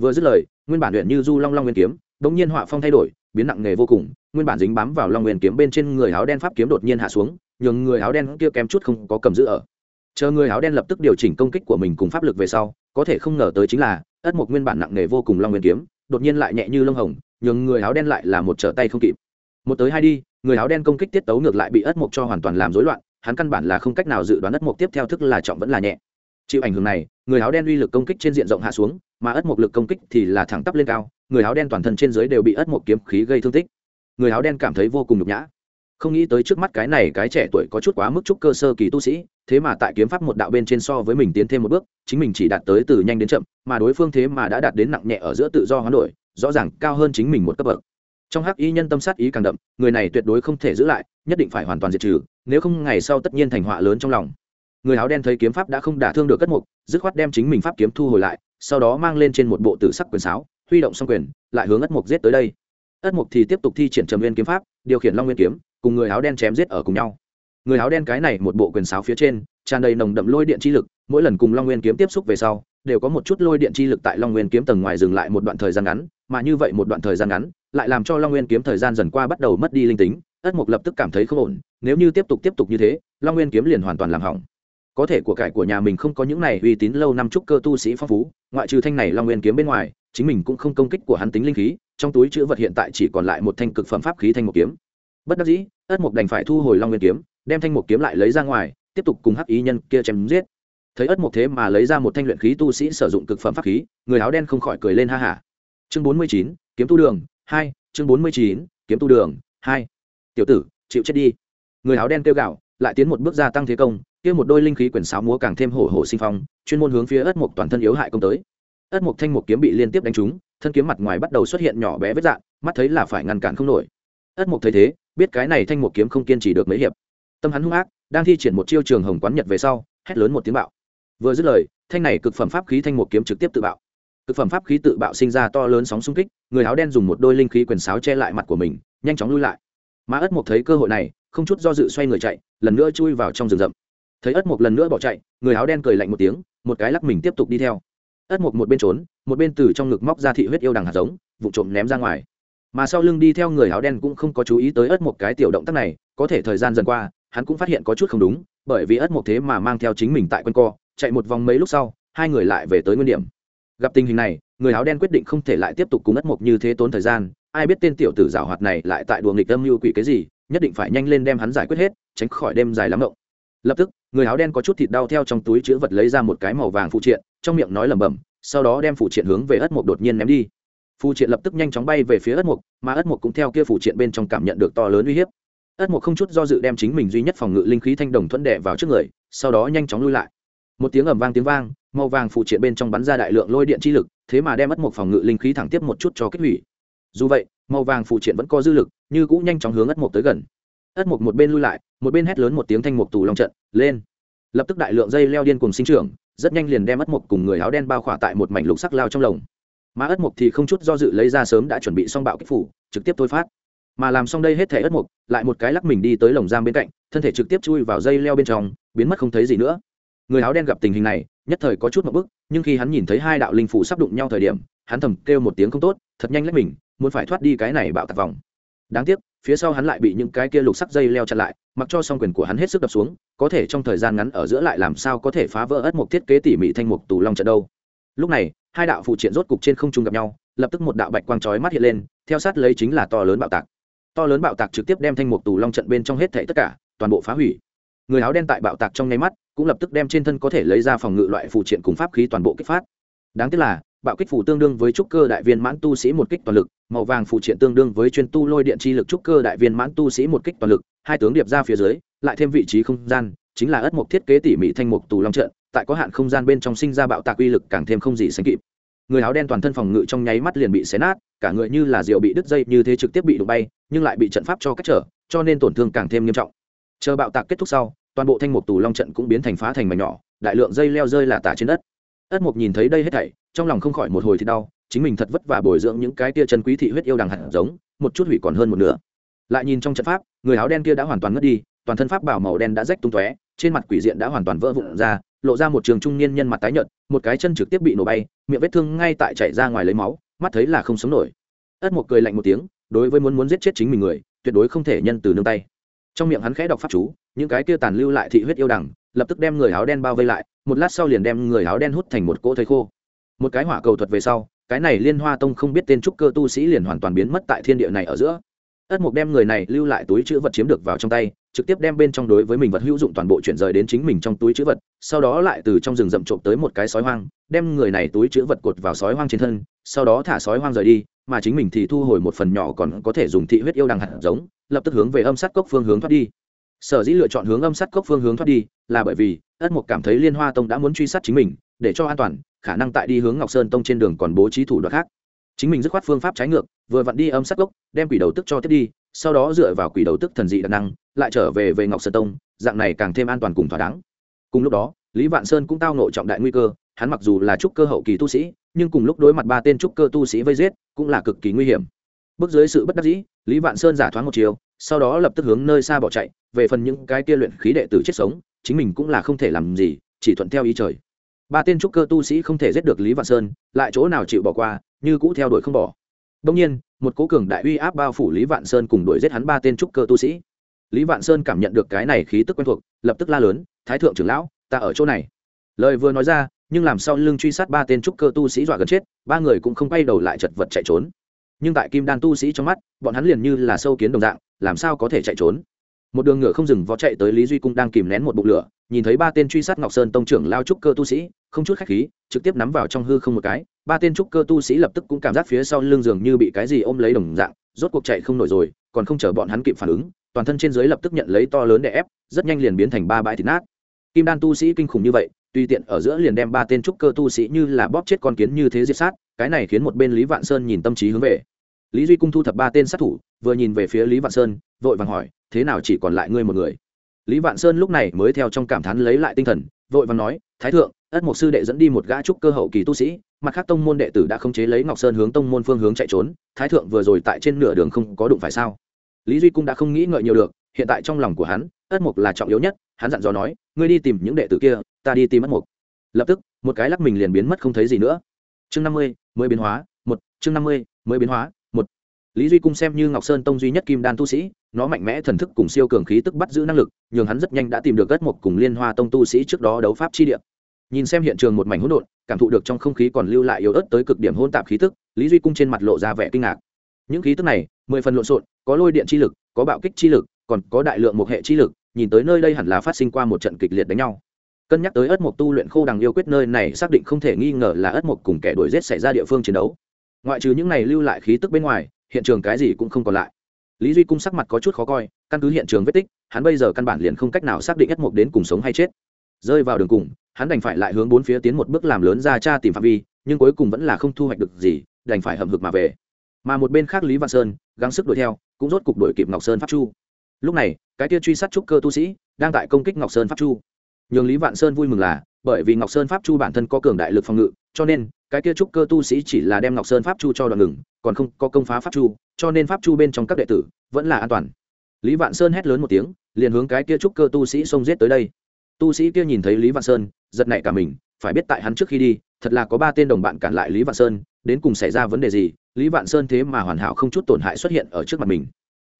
Vừa dứt lời, nguyên bản luyện như du long long nguyên kiếm, bỗng nhiên họa phong thay đổi, biến nặng nghề vô cùng, nguyên bản dính bám vào long nguyên kiếm bên trên người áo đen pháp kiếm đột nhiên hạ xuống, nhường người áo đen kia kém chút không có cầm giữ ở. Chờ người áo đen lập tức điều chỉnh công kích của mình cùng pháp lực về sau, có thể không ngờ tới chính là, ất một nguyên bản nặng nghề vô cùng long nguyên kiếm, đột nhiên lại nhẹ như lông hồng, nhường người áo đen lại là một trở tay không kịp một tới hai đi, người áo đen công kích tiết tấu ngược lại bị ất mộc cho hoàn toàn làm rối loạn, hắn căn bản là không cách nào dự đoán ất mộc tiếp theo thức là trọng vẫn là nhẹ. Chịu ảnh hưởng này, người áo đen uy lực công kích trên diện rộng hạ xuống, mà ất mộc lực công kích thì là thẳng tắp lên cao, người áo đen toàn thân trên dưới đều bị ất mộc kiếm khí gây thương tích. Người áo đen cảm thấy vô cùng nhục nhã. Không nghĩ tới trước mắt cái này cái trẻ tuổi có chút quá mức chút cơ sơ kỳ tu sĩ, thế mà tại kiếm pháp một đạo bên trên so với mình tiến thêm một bước, chính mình chỉ đạt tới từ nhanh đến chậm, mà đối phương thế mà đã đạt đến nặng nhẹ ở giữa tự do hoán đổi, rõ ràng cao hơn chính mình một cấp bậc trong hắc y nhân tâm sát ý càng đậm, người này tuyệt đối không thể giữ lại, nhất định phải hoàn toàn diệt trừ, nếu không ngày sau tất nhiên thành họa lớn trong lòng. Người áo đen thấy kiếm pháp đã không đả thương được cất mục, dứt khoát đem chính mình pháp kiếm thu hồi lại, sau đó mang lên trên một bộ tử sắc quyền sáo, huy động xong quyền, lại hướng ất mục giết tới đây. Ất mục thì tiếp tục thi triển trầm nguyên kiếm pháp, điều khiển long nguyên kiếm, cùng người áo đen chém giết ở cùng nhau. Người áo đen cái này một bộ quyền sáo phía trên, tràn đầy nồng đậm lôi điện chi lực, mỗi lần cùng long nguyên kiếm tiếp xúc về sau, đều có một chút lôi điện chi lực tại long nguyên kiếm tầng ngoài dừng lại một đoạn thời gian ngắn, mà như vậy một đoạn thời gian ngắn lại làm cho long nguyên kiếm thời gian dần qua bắt đầu mất đi linh tính, ất mục lập tức cảm thấy không ổn, nếu như tiếp tục tiếp tục như thế, long nguyên kiếm liền hoàn toàn làm hỏng. Có thể của cải của nhà mình không có những này uy tín lâu năm trúc cơ tu sĩ phong phú, ngoại trừ thanh này long nguyên kiếm bên ngoài, chính mình cũng không công kích của hắn tính linh khí, trong túi chữ vật hiện tại chỉ còn lại một thanh cực phẩm pháp khí thanh một kiếm. Bất đắc dĩ, ất mục đành phải thu hồi long nguyên kiếm, đem thanh một kiếm lại lấy ra ngoài, tiếp tục cùng hắc ý nhân kia chém giết. Thấy ất mục thế mà lấy ra một thanh luyện khí tu sĩ sử dụng cực phẩm pháp khí, người áo đen không khỏi cười lên ha hả chương bốn mươi chín, kiếm tu đường hai, chương bốn mươi chín, kiếm tu đường. Hai. Tiểu tử, chịu chết đi. Người áo đen kêu gạo lại tiến một bước gia tăng thế công, kia một đôi linh khí quyển sáo múa càng thêm hổ hổ sinh phong, chuyên môn hướng phía ất mục toàn thân yếu hại công tới. Ất mục thanh một kiếm bị liên tiếp đánh trúng, thân kiếm mặt ngoài bắt đầu xuất hiện nhỏ bé vết dạn mắt thấy là phải ngăn cản không nổi. Ất mục thấy thế, biết cái này thanh một kiếm không kiên trì được mấy hiệp. Tâm hắn hung ác, đang thi triển một chiêu trường hồng quán nhật về sau, hét lớn một tiếng bạo. Vừa dứt lời, thanh này cực phẩm pháp khí thanh một kiếm trực tiếp tự bạo thực phẩm pháp khí tự bạo sinh ra to lớn sóng xung kích, người áo đen dùng một đôi linh khí quyền sáo che lại mặt của mình, nhanh chóng lui lại. Mà ất mục thấy cơ hội này, không chút do dự xoay người chạy, lần nữa chui vào trong rừng rậm. Thấy ất mục lần nữa bỏ chạy, người áo đen cười lạnh một tiếng, một cái lắc mình tiếp tục đi theo. Ất mục một bên trốn, một bên từ trong ngực móc ra thị huyết yêu đằng hạt giống, vụ trộm ném ra ngoài. Mà sau lưng đi theo người áo đen cũng không có chú ý tới ất mục cái tiểu động tác này, có thể thời gian dần qua, hắn cũng phát hiện có chút không đúng, bởi vì ất mục thế mà mang theo chính mình tại quân co, chạy một vòng mấy lúc sau, hai người lại về tới nguyên điểm gặp tình hình này, người áo đen quyết định không thể lại tiếp tục cùng ất mục như thế tốn thời gian. Ai biết tên tiểu tử giảo hoạt này lại tại đùa nghịch âm mưu quỷ cái gì, nhất định phải nhanh lên đem hắn giải quyết hết, tránh khỏi đêm dài lắm động. Lập tức, người áo đen có chút thịt đau theo trong túi chữ vật lấy ra một cái màu vàng phụ triện, trong miệng nói lẩm bẩm, sau đó đem phụ triện hướng về ất mục đột nhiên ném đi. Phụ triện lập tức nhanh chóng bay về phía ất mục mà ất mục cũng theo kia phụ triện bên trong cảm nhận được to lớn uy hiếp. Ất mục không chút do dự đem chính mình duy nhất phòng ngự linh khí thanh đồng thuẫn đẻ vào trước người, sau đó nhanh chóng lui lại. Một tiếng ầm vang tiếng vang màu vàng phụ triện bên trong bắn ra đại lượng lôi điện chi lực, thế mà đem mất một phòng ngự linh khí thẳng tiếp một chút cho kết hủy. Dù vậy, màu vàng phụ triện vẫn có dư lực, như cũng nhanh chóng hướng ất mục tới gần. Ất mục một bên lui lại, một bên hét lớn một tiếng thanh mục tù long trận, lên. Lập tức đại lượng dây leo điên cùng sinh trưởng, rất nhanh liền đem ất mục cùng người áo đen bao khỏa tại một mảnh lục sắc lao trong lồng. Mà ất mục thì không chút do dự lấy ra sớm đã chuẩn bị xong bạo kích phủ, trực tiếp thôi phát. Mà làm xong đây hết thể ất mục lại một cái lắc mình đi tới lồng giam bên cạnh, thân thể trực tiếp chui vào dây leo bên trong, biến mất không thấy gì nữa. Người áo đen gặp tình hình này nhất thời có chút một bức, nhưng khi hắn nhìn thấy hai đạo linh phủ sắp đụng nhau thời điểm, hắn thầm kêu một tiếng không tốt, thật nhanh lách mình, muốn phải thoát đi cái này bạo tạc vòng. Đáng tiếc, phía sau hắn lại bị những cái kia lục sắc dây leo chặn lại, mặc cho song quyền của hắn hết sức đập xuống, có thể trong thời gian ngắn ở giữa lại làm sao có thể phá vỡ ất mục thiết kế tỉ mỉ thanh mục tù long trận đâu. Lúc này, hai đạo phụ triện rốt cục trên không trung gặp nhau, lập tức một đạo bạch quang chói mắt hiện lên, theo sát lấy chính là to lớn bạo tạc. To lớn bạo tạc trực tiếp đem thanh mục tù long trận bên trong hết thảy tất cả, toàn bộ phá hủy. Người áo đen tại bạo tạc trong nháy mắt cũng lập tức đem trên thân có thể lấy ra phòng ngự loại phụ triện cùng pháp khí toàn bộ kích phát. Đáng tiếc là, bạo kích phủ tương đương với trúc cơ đại viên mãn tu sĩ một kích toàn lực, màu vàng phụ triện tương đương với chuyên tu lôi điện chi lực trúc cơ đại viên mãn tu sĩ một kích toàn lực, hai tướng điệp ra phía dưới, lại thêm vị trí không gian, chính là ất mục thiết kế tỉ mỉ thanh mục tù long trận, tại có hạn không gian bên trong sinh ra bạo tạc uy lực càng thêm không gì sánh kịp. Người áo đen toàn thân phòng ngự trong nháy mắt liền bị xé nát, cả người như là rượu bị đứt dây như thế trực tiếp bị đụng bay, nhưng lại bị trận pháp cho cách trở, cho nên tổn thương càng thêm nghiêm trọng. Chờ bạo tạc kết thúc sau toàn bộ thanh mục tù long trận cũng biến thành phá thành mảnh nhỏ, đại lượng dây leo rơi là tả trên đất. Ất mục nhìn thấy đây hết thảy, trong lòng không khỏi một hồi thì đau, chính mình thật vất vả bồi dưỡng những cái tia chân quý thị huyết yêu đằng hạt giống, một chút hủy còn hơn một nửa. Lại nhìn trong trận pháp, người áo đen kia đã hoàn toàn ngất đi, toàn thân pháp bảo màu đen đã rách tung tóe, trên mặt quỷ diện đã hoàn toàn vỡ vụn ra, lộ ra một trường trung niên nhân mặt tái nhợt, một cái chân trực tiếp bị nổ bay, miệng vết thương ngay tại chảy ra ngoài lấy máu, mắt thấy là không sống nổi. Ất một cười lạnh một tiếng, đối với muốn muốn giết chết chính mình người, tuyệt đối không thể nhân từ nương tay. Trong miệng hắn khẽ đọc pháp chú những cái kia tàn lưu lại thị huyết yêu đằng, lập tức đem người áo đen bao vây lại, một lát sau liền đem người áo đen hút thành một cỗ thây khô. Một cái hỏa cầu thuật về sau, cái này liên hoa tông không biết tên trúc cơ tu sĩ liền hoàn toàn biến mất tại thiên địa này ở giữa. Ất mục đem người này lưu lại túi chữ vật chiếm được vào trong tay, trực tiếp đem bên trong đối với mình vật hữu dụng toàn bộ chuyển rời đến chính mình trong túi chữ vật, sau đó lại từ trong rừng rậm trộm tới một cái sói hoang, đem người này túi chữ vật cột vào sói hoang trên thân, sau đó thả sói hoang rời đi, mà chính mình thì thu hồi một phần nhỏ còn có thể dùng thị huyết yêu đằng hạt giống, lập tức hướng về âm sát cốc phương hướng thoát đi sở dĩ lựa chọn hướng âm sát cốc phương hướng thoát đi, là bởi vì ất mục cảm thấy liên hoa tông đã muốn truy sát chính mình, để cho an toàn, khả năng tại đi hướng ngọc sơn tông trên đường còn bố trí thủ đoạn khác. Chính mình dứt khoát phương pháp trái ngược, vừa vặn đi âm sát cốc, đem quỷ đầu tức cho tiếp đi, sau đó dựa vào quỷ đầu tức thần dị đặc năng, lại trở về về ngọc sơn tông, dạng này càng thêm an toàn cùng thỏa đáng. Cùng lúc đó, lý vạn sơn cũng tao nộ trọng đại nguy cơ, hắn mặc dù là trúc cơ hậu kỳ tu sĩ, nhưng cùng lúc đối mặt ba tên trúc cơ tu sĩ vây giết, cũng là cực kỳ nguy hiểm. Bước dưới sự bất đắc dĩ, lý vạn sơn giả thoáng một chiều sau đó lập tức hướng nơi xa bỏ chạy, về phần những cái kia luyện khí đệ tử chết sống, chính mình cũng là không thể làm gì, chỉ thuận theo ý trời. Ba tên trúc cơ tu sĩ không thể giết được lý vạn sơn, lại chỗ nào chịu bỏ qua, như cũ theo đuổi không bỏ. Đông nhiên, một cố cường đại uy áp bao phủ lý vạn sơn cùng đuổi giết hắn ba tên trúc cơ tu sĩ. Lý vạn sơn cảm nhận được cái này khí tức quen thuộc, lập tức la lớn, thái thượng trưởng lão, ta ở chỗ này. Lời vừa nói ra, nhưng làm sao lưng truy sát ba tên trúc cơ tu sĩ dọa gần chết, ba người cũng không quay đầu lại chật vật chạy trốn nhưng tại kim đan tu sĩ trong mắt, bọn hắn liền như là sâu kiến đồng dạng, làm sao có thể chạy trốn? Một đường ngựa không dừng vó chạy tới lý duy cung đang kìm nén một bụng lửa, nhìn thấy ba tên truy sát ngọc sơn tông trưởng lao trúc cơ tu sĩ, không chút khách khí, trực tiếp nắm vào trong hư không một cái. Ba tên trúc cơ tu sĩ lập tức cũng cảm giác phía sau lưng giường như bị cái gì ôm lấy đồng dạng, rốt cuộc chạy không nổi rồi, còn không chờ bọn hắn kịp phản ứng, toàn thân trên dưới lập tức nhận lấy to lớn để ép, rất nhanh liền biến thành ba bãi thịt nát. Kim đan tu sĩ kinh khủng như vậy, tùy tiện ở giữa liền đem ba tên trúc cơ tu sĩ như là bóp chết con kiến như thế diệt sát, cái này khiến một bên lý vạn sơn nhìn tâm trí hướng về lý duy cung thu thập ba tên sát thủ, vừa nhìn về phía lý vạn sơn, vội vàng hỏi, thế nào chỉ còn lại ngươi một người? Lý vạn sơn lúc này mới theo trong cảm thán lấy lại tinh thần, vội vàng nói, thái thượng, ất mục sư đệ dẫn đi một gã trúc cơ hậu kỳ tu sĩ, mặt khác tông môn đệ tử đã khống chế lấy ngọc sơn hướng tông môn phương hướng chạy trốn, thái thượng vừa rồi tại trên nửa đường không có đụng phải sao? Lý duy cung đã không nghĩ ngợi nhiều được, hiện tại trong lòng của hắn, ất mục là trọng yếu nhất, hắn dặn dò nói, ngươi đi tìm những đệ tử kia, ta đi tìm ất mục. Lập tức, một cái lắc mình liền biến mất không thấy gì nữa. Chương năm mươi, mới biến hóa, một, chương năm mươi, mới biến hóa lý duy cung xem như ngọc sơn tông duy nhất kim đan tu sĩ, nó mạnh mẽ thần thức cùng siêu cường khí tức bắt giữ năng lực, nhường hắn rất nhanh đã tìm được ất mục cùng liên hoa tông tu sĩ trước đó đấu pháp chi địa. Nhìn xem hiện trường một mảnh hỗn độn, cảm thụ được trong không khí còn lưu lại yếu ớt tới cực điểm hỗn tạp khí tức, lý duy cung trên mặt lộ ra vẻ kinh ngạc. Những khí tức này, mười phần lộn xộn, có lôi điện chi lực, có bạo kích chi lực, còn có đại lượng một hệ chi lực, nhìn tới nơi đây hẳn là phát sinh qua một trận kịch liệt đánh nhau. Cân nhắc tới ất mộc tu luyện khô đằng yêu quyết nơi này xác định không thể nghi ngờ là ất mộc cùng kẻ đuổi giết xảy ra địa phương chiến đấu. Ngoại trừ những này lưu lại khí tức bên ngoài hiện trường cái gì cũng không còn lại. Lý duy cung sắc mặt có chút khó coi, căn cứ hiện trường vết tích, hắn bây giờ căn bản liền không cách nào xác định ất mộc đến cùng sống hay chết. Rơi vào đường cùng, hắn đành phải lại hướng bốn phía tiến một bước làm lớn ra cha tìm phạm vi, nhưng cuối cùng vẫn là không thu hoạch được gì, đành phải hậm hực mà về. Mà một bên khác lý văn sơn, gắng sức đuổi theo, cũng rốt cục đuổi kịp ngọc sơn pháp chu. Lúc này, cái kia truy sát trúc cơ tu sĩ, đang tại công kích ngọc sơn pháp chu. Nhường lý vạn sơn vui mừng là, bởi vì ngọc sơn pháp chu bản thân có cường đại lực phòng ngự cho nên, cái kia trúc cơ tu sĩ chỉ là đem ngọc sơn pháp chu cho đoạn ngừng, còn không có công phá pháp chu, cho nên pháp chu bên trong các đệ tử vẫn là an toàn. Lý vạn sơn hét lớn một tiếng, liền hướng cái kia trúc cơ tu sĩ xông giết tới đây. Tu sĩ kia nhìn thấy lý vạn sơn, giật nảy cả mình, phải biết tại hắn trước khi đi, thật là có ba tên đồng bạn cản lại lý vạn sơn, đến cùng xảy ra vấn đề gì, lý vạn sơn thế mà hoàn hảo không chút tổn hại xuất hiện ở trước mặt mình.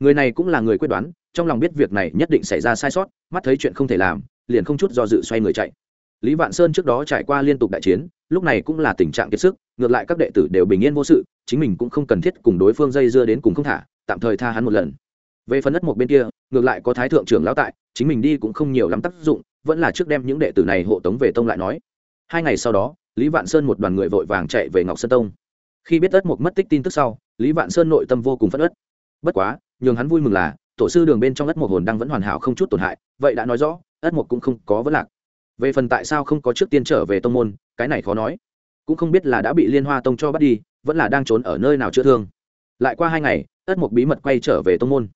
Người này cũng là người quyết đoán, trong lòng biết việc này nhất định xảy ra sai sót, mắt thấy chuyện không thể làm, liền không chút do dự xoay người chạy. Lý vạn sơn trước đó trải qua liên tục đại chiến lúc này cũng là tình trạng kiệt sức, ngược lại các đệ tử đều bình yên vô sự, chính mình cũng không cần thiết cùng đối phương dây dưa đến cùng không thả, tạm thời tha hắn một lần. Về phần đất một bên kia, ngược lại có thái thượng trưởng lão tại, chính mình đi cũng không nhiều lắm tác dụng, vẫn là trước đem những đệ tử này hộ tống về tông lại nói. Hai ngày sau đó, lý vạn sơn một đoàn người vội vàng chạy về ngọc sơn tông. Khi biết ất một mất tích tin tức sau, lý vạn sơn nội tâm vô cùng phất ất bất quá, nhường hắn vui mừng là, tổ sư đường bên trong ất một hồn đang vẫn hoàn hảo không chút tổn hại, vậy đã nói rõ ất một cũng không có vấn lạc. Về phần tại sao không có trước tiên trở về tông môn cái này khó nói. Cũng không biết là đã bị liên hoa tông cho bắt đi, vẫn là đang trốn ở nơi nào chữa thương. Lại qua hai ngày, ất mục bí mật quay trở về tông môn.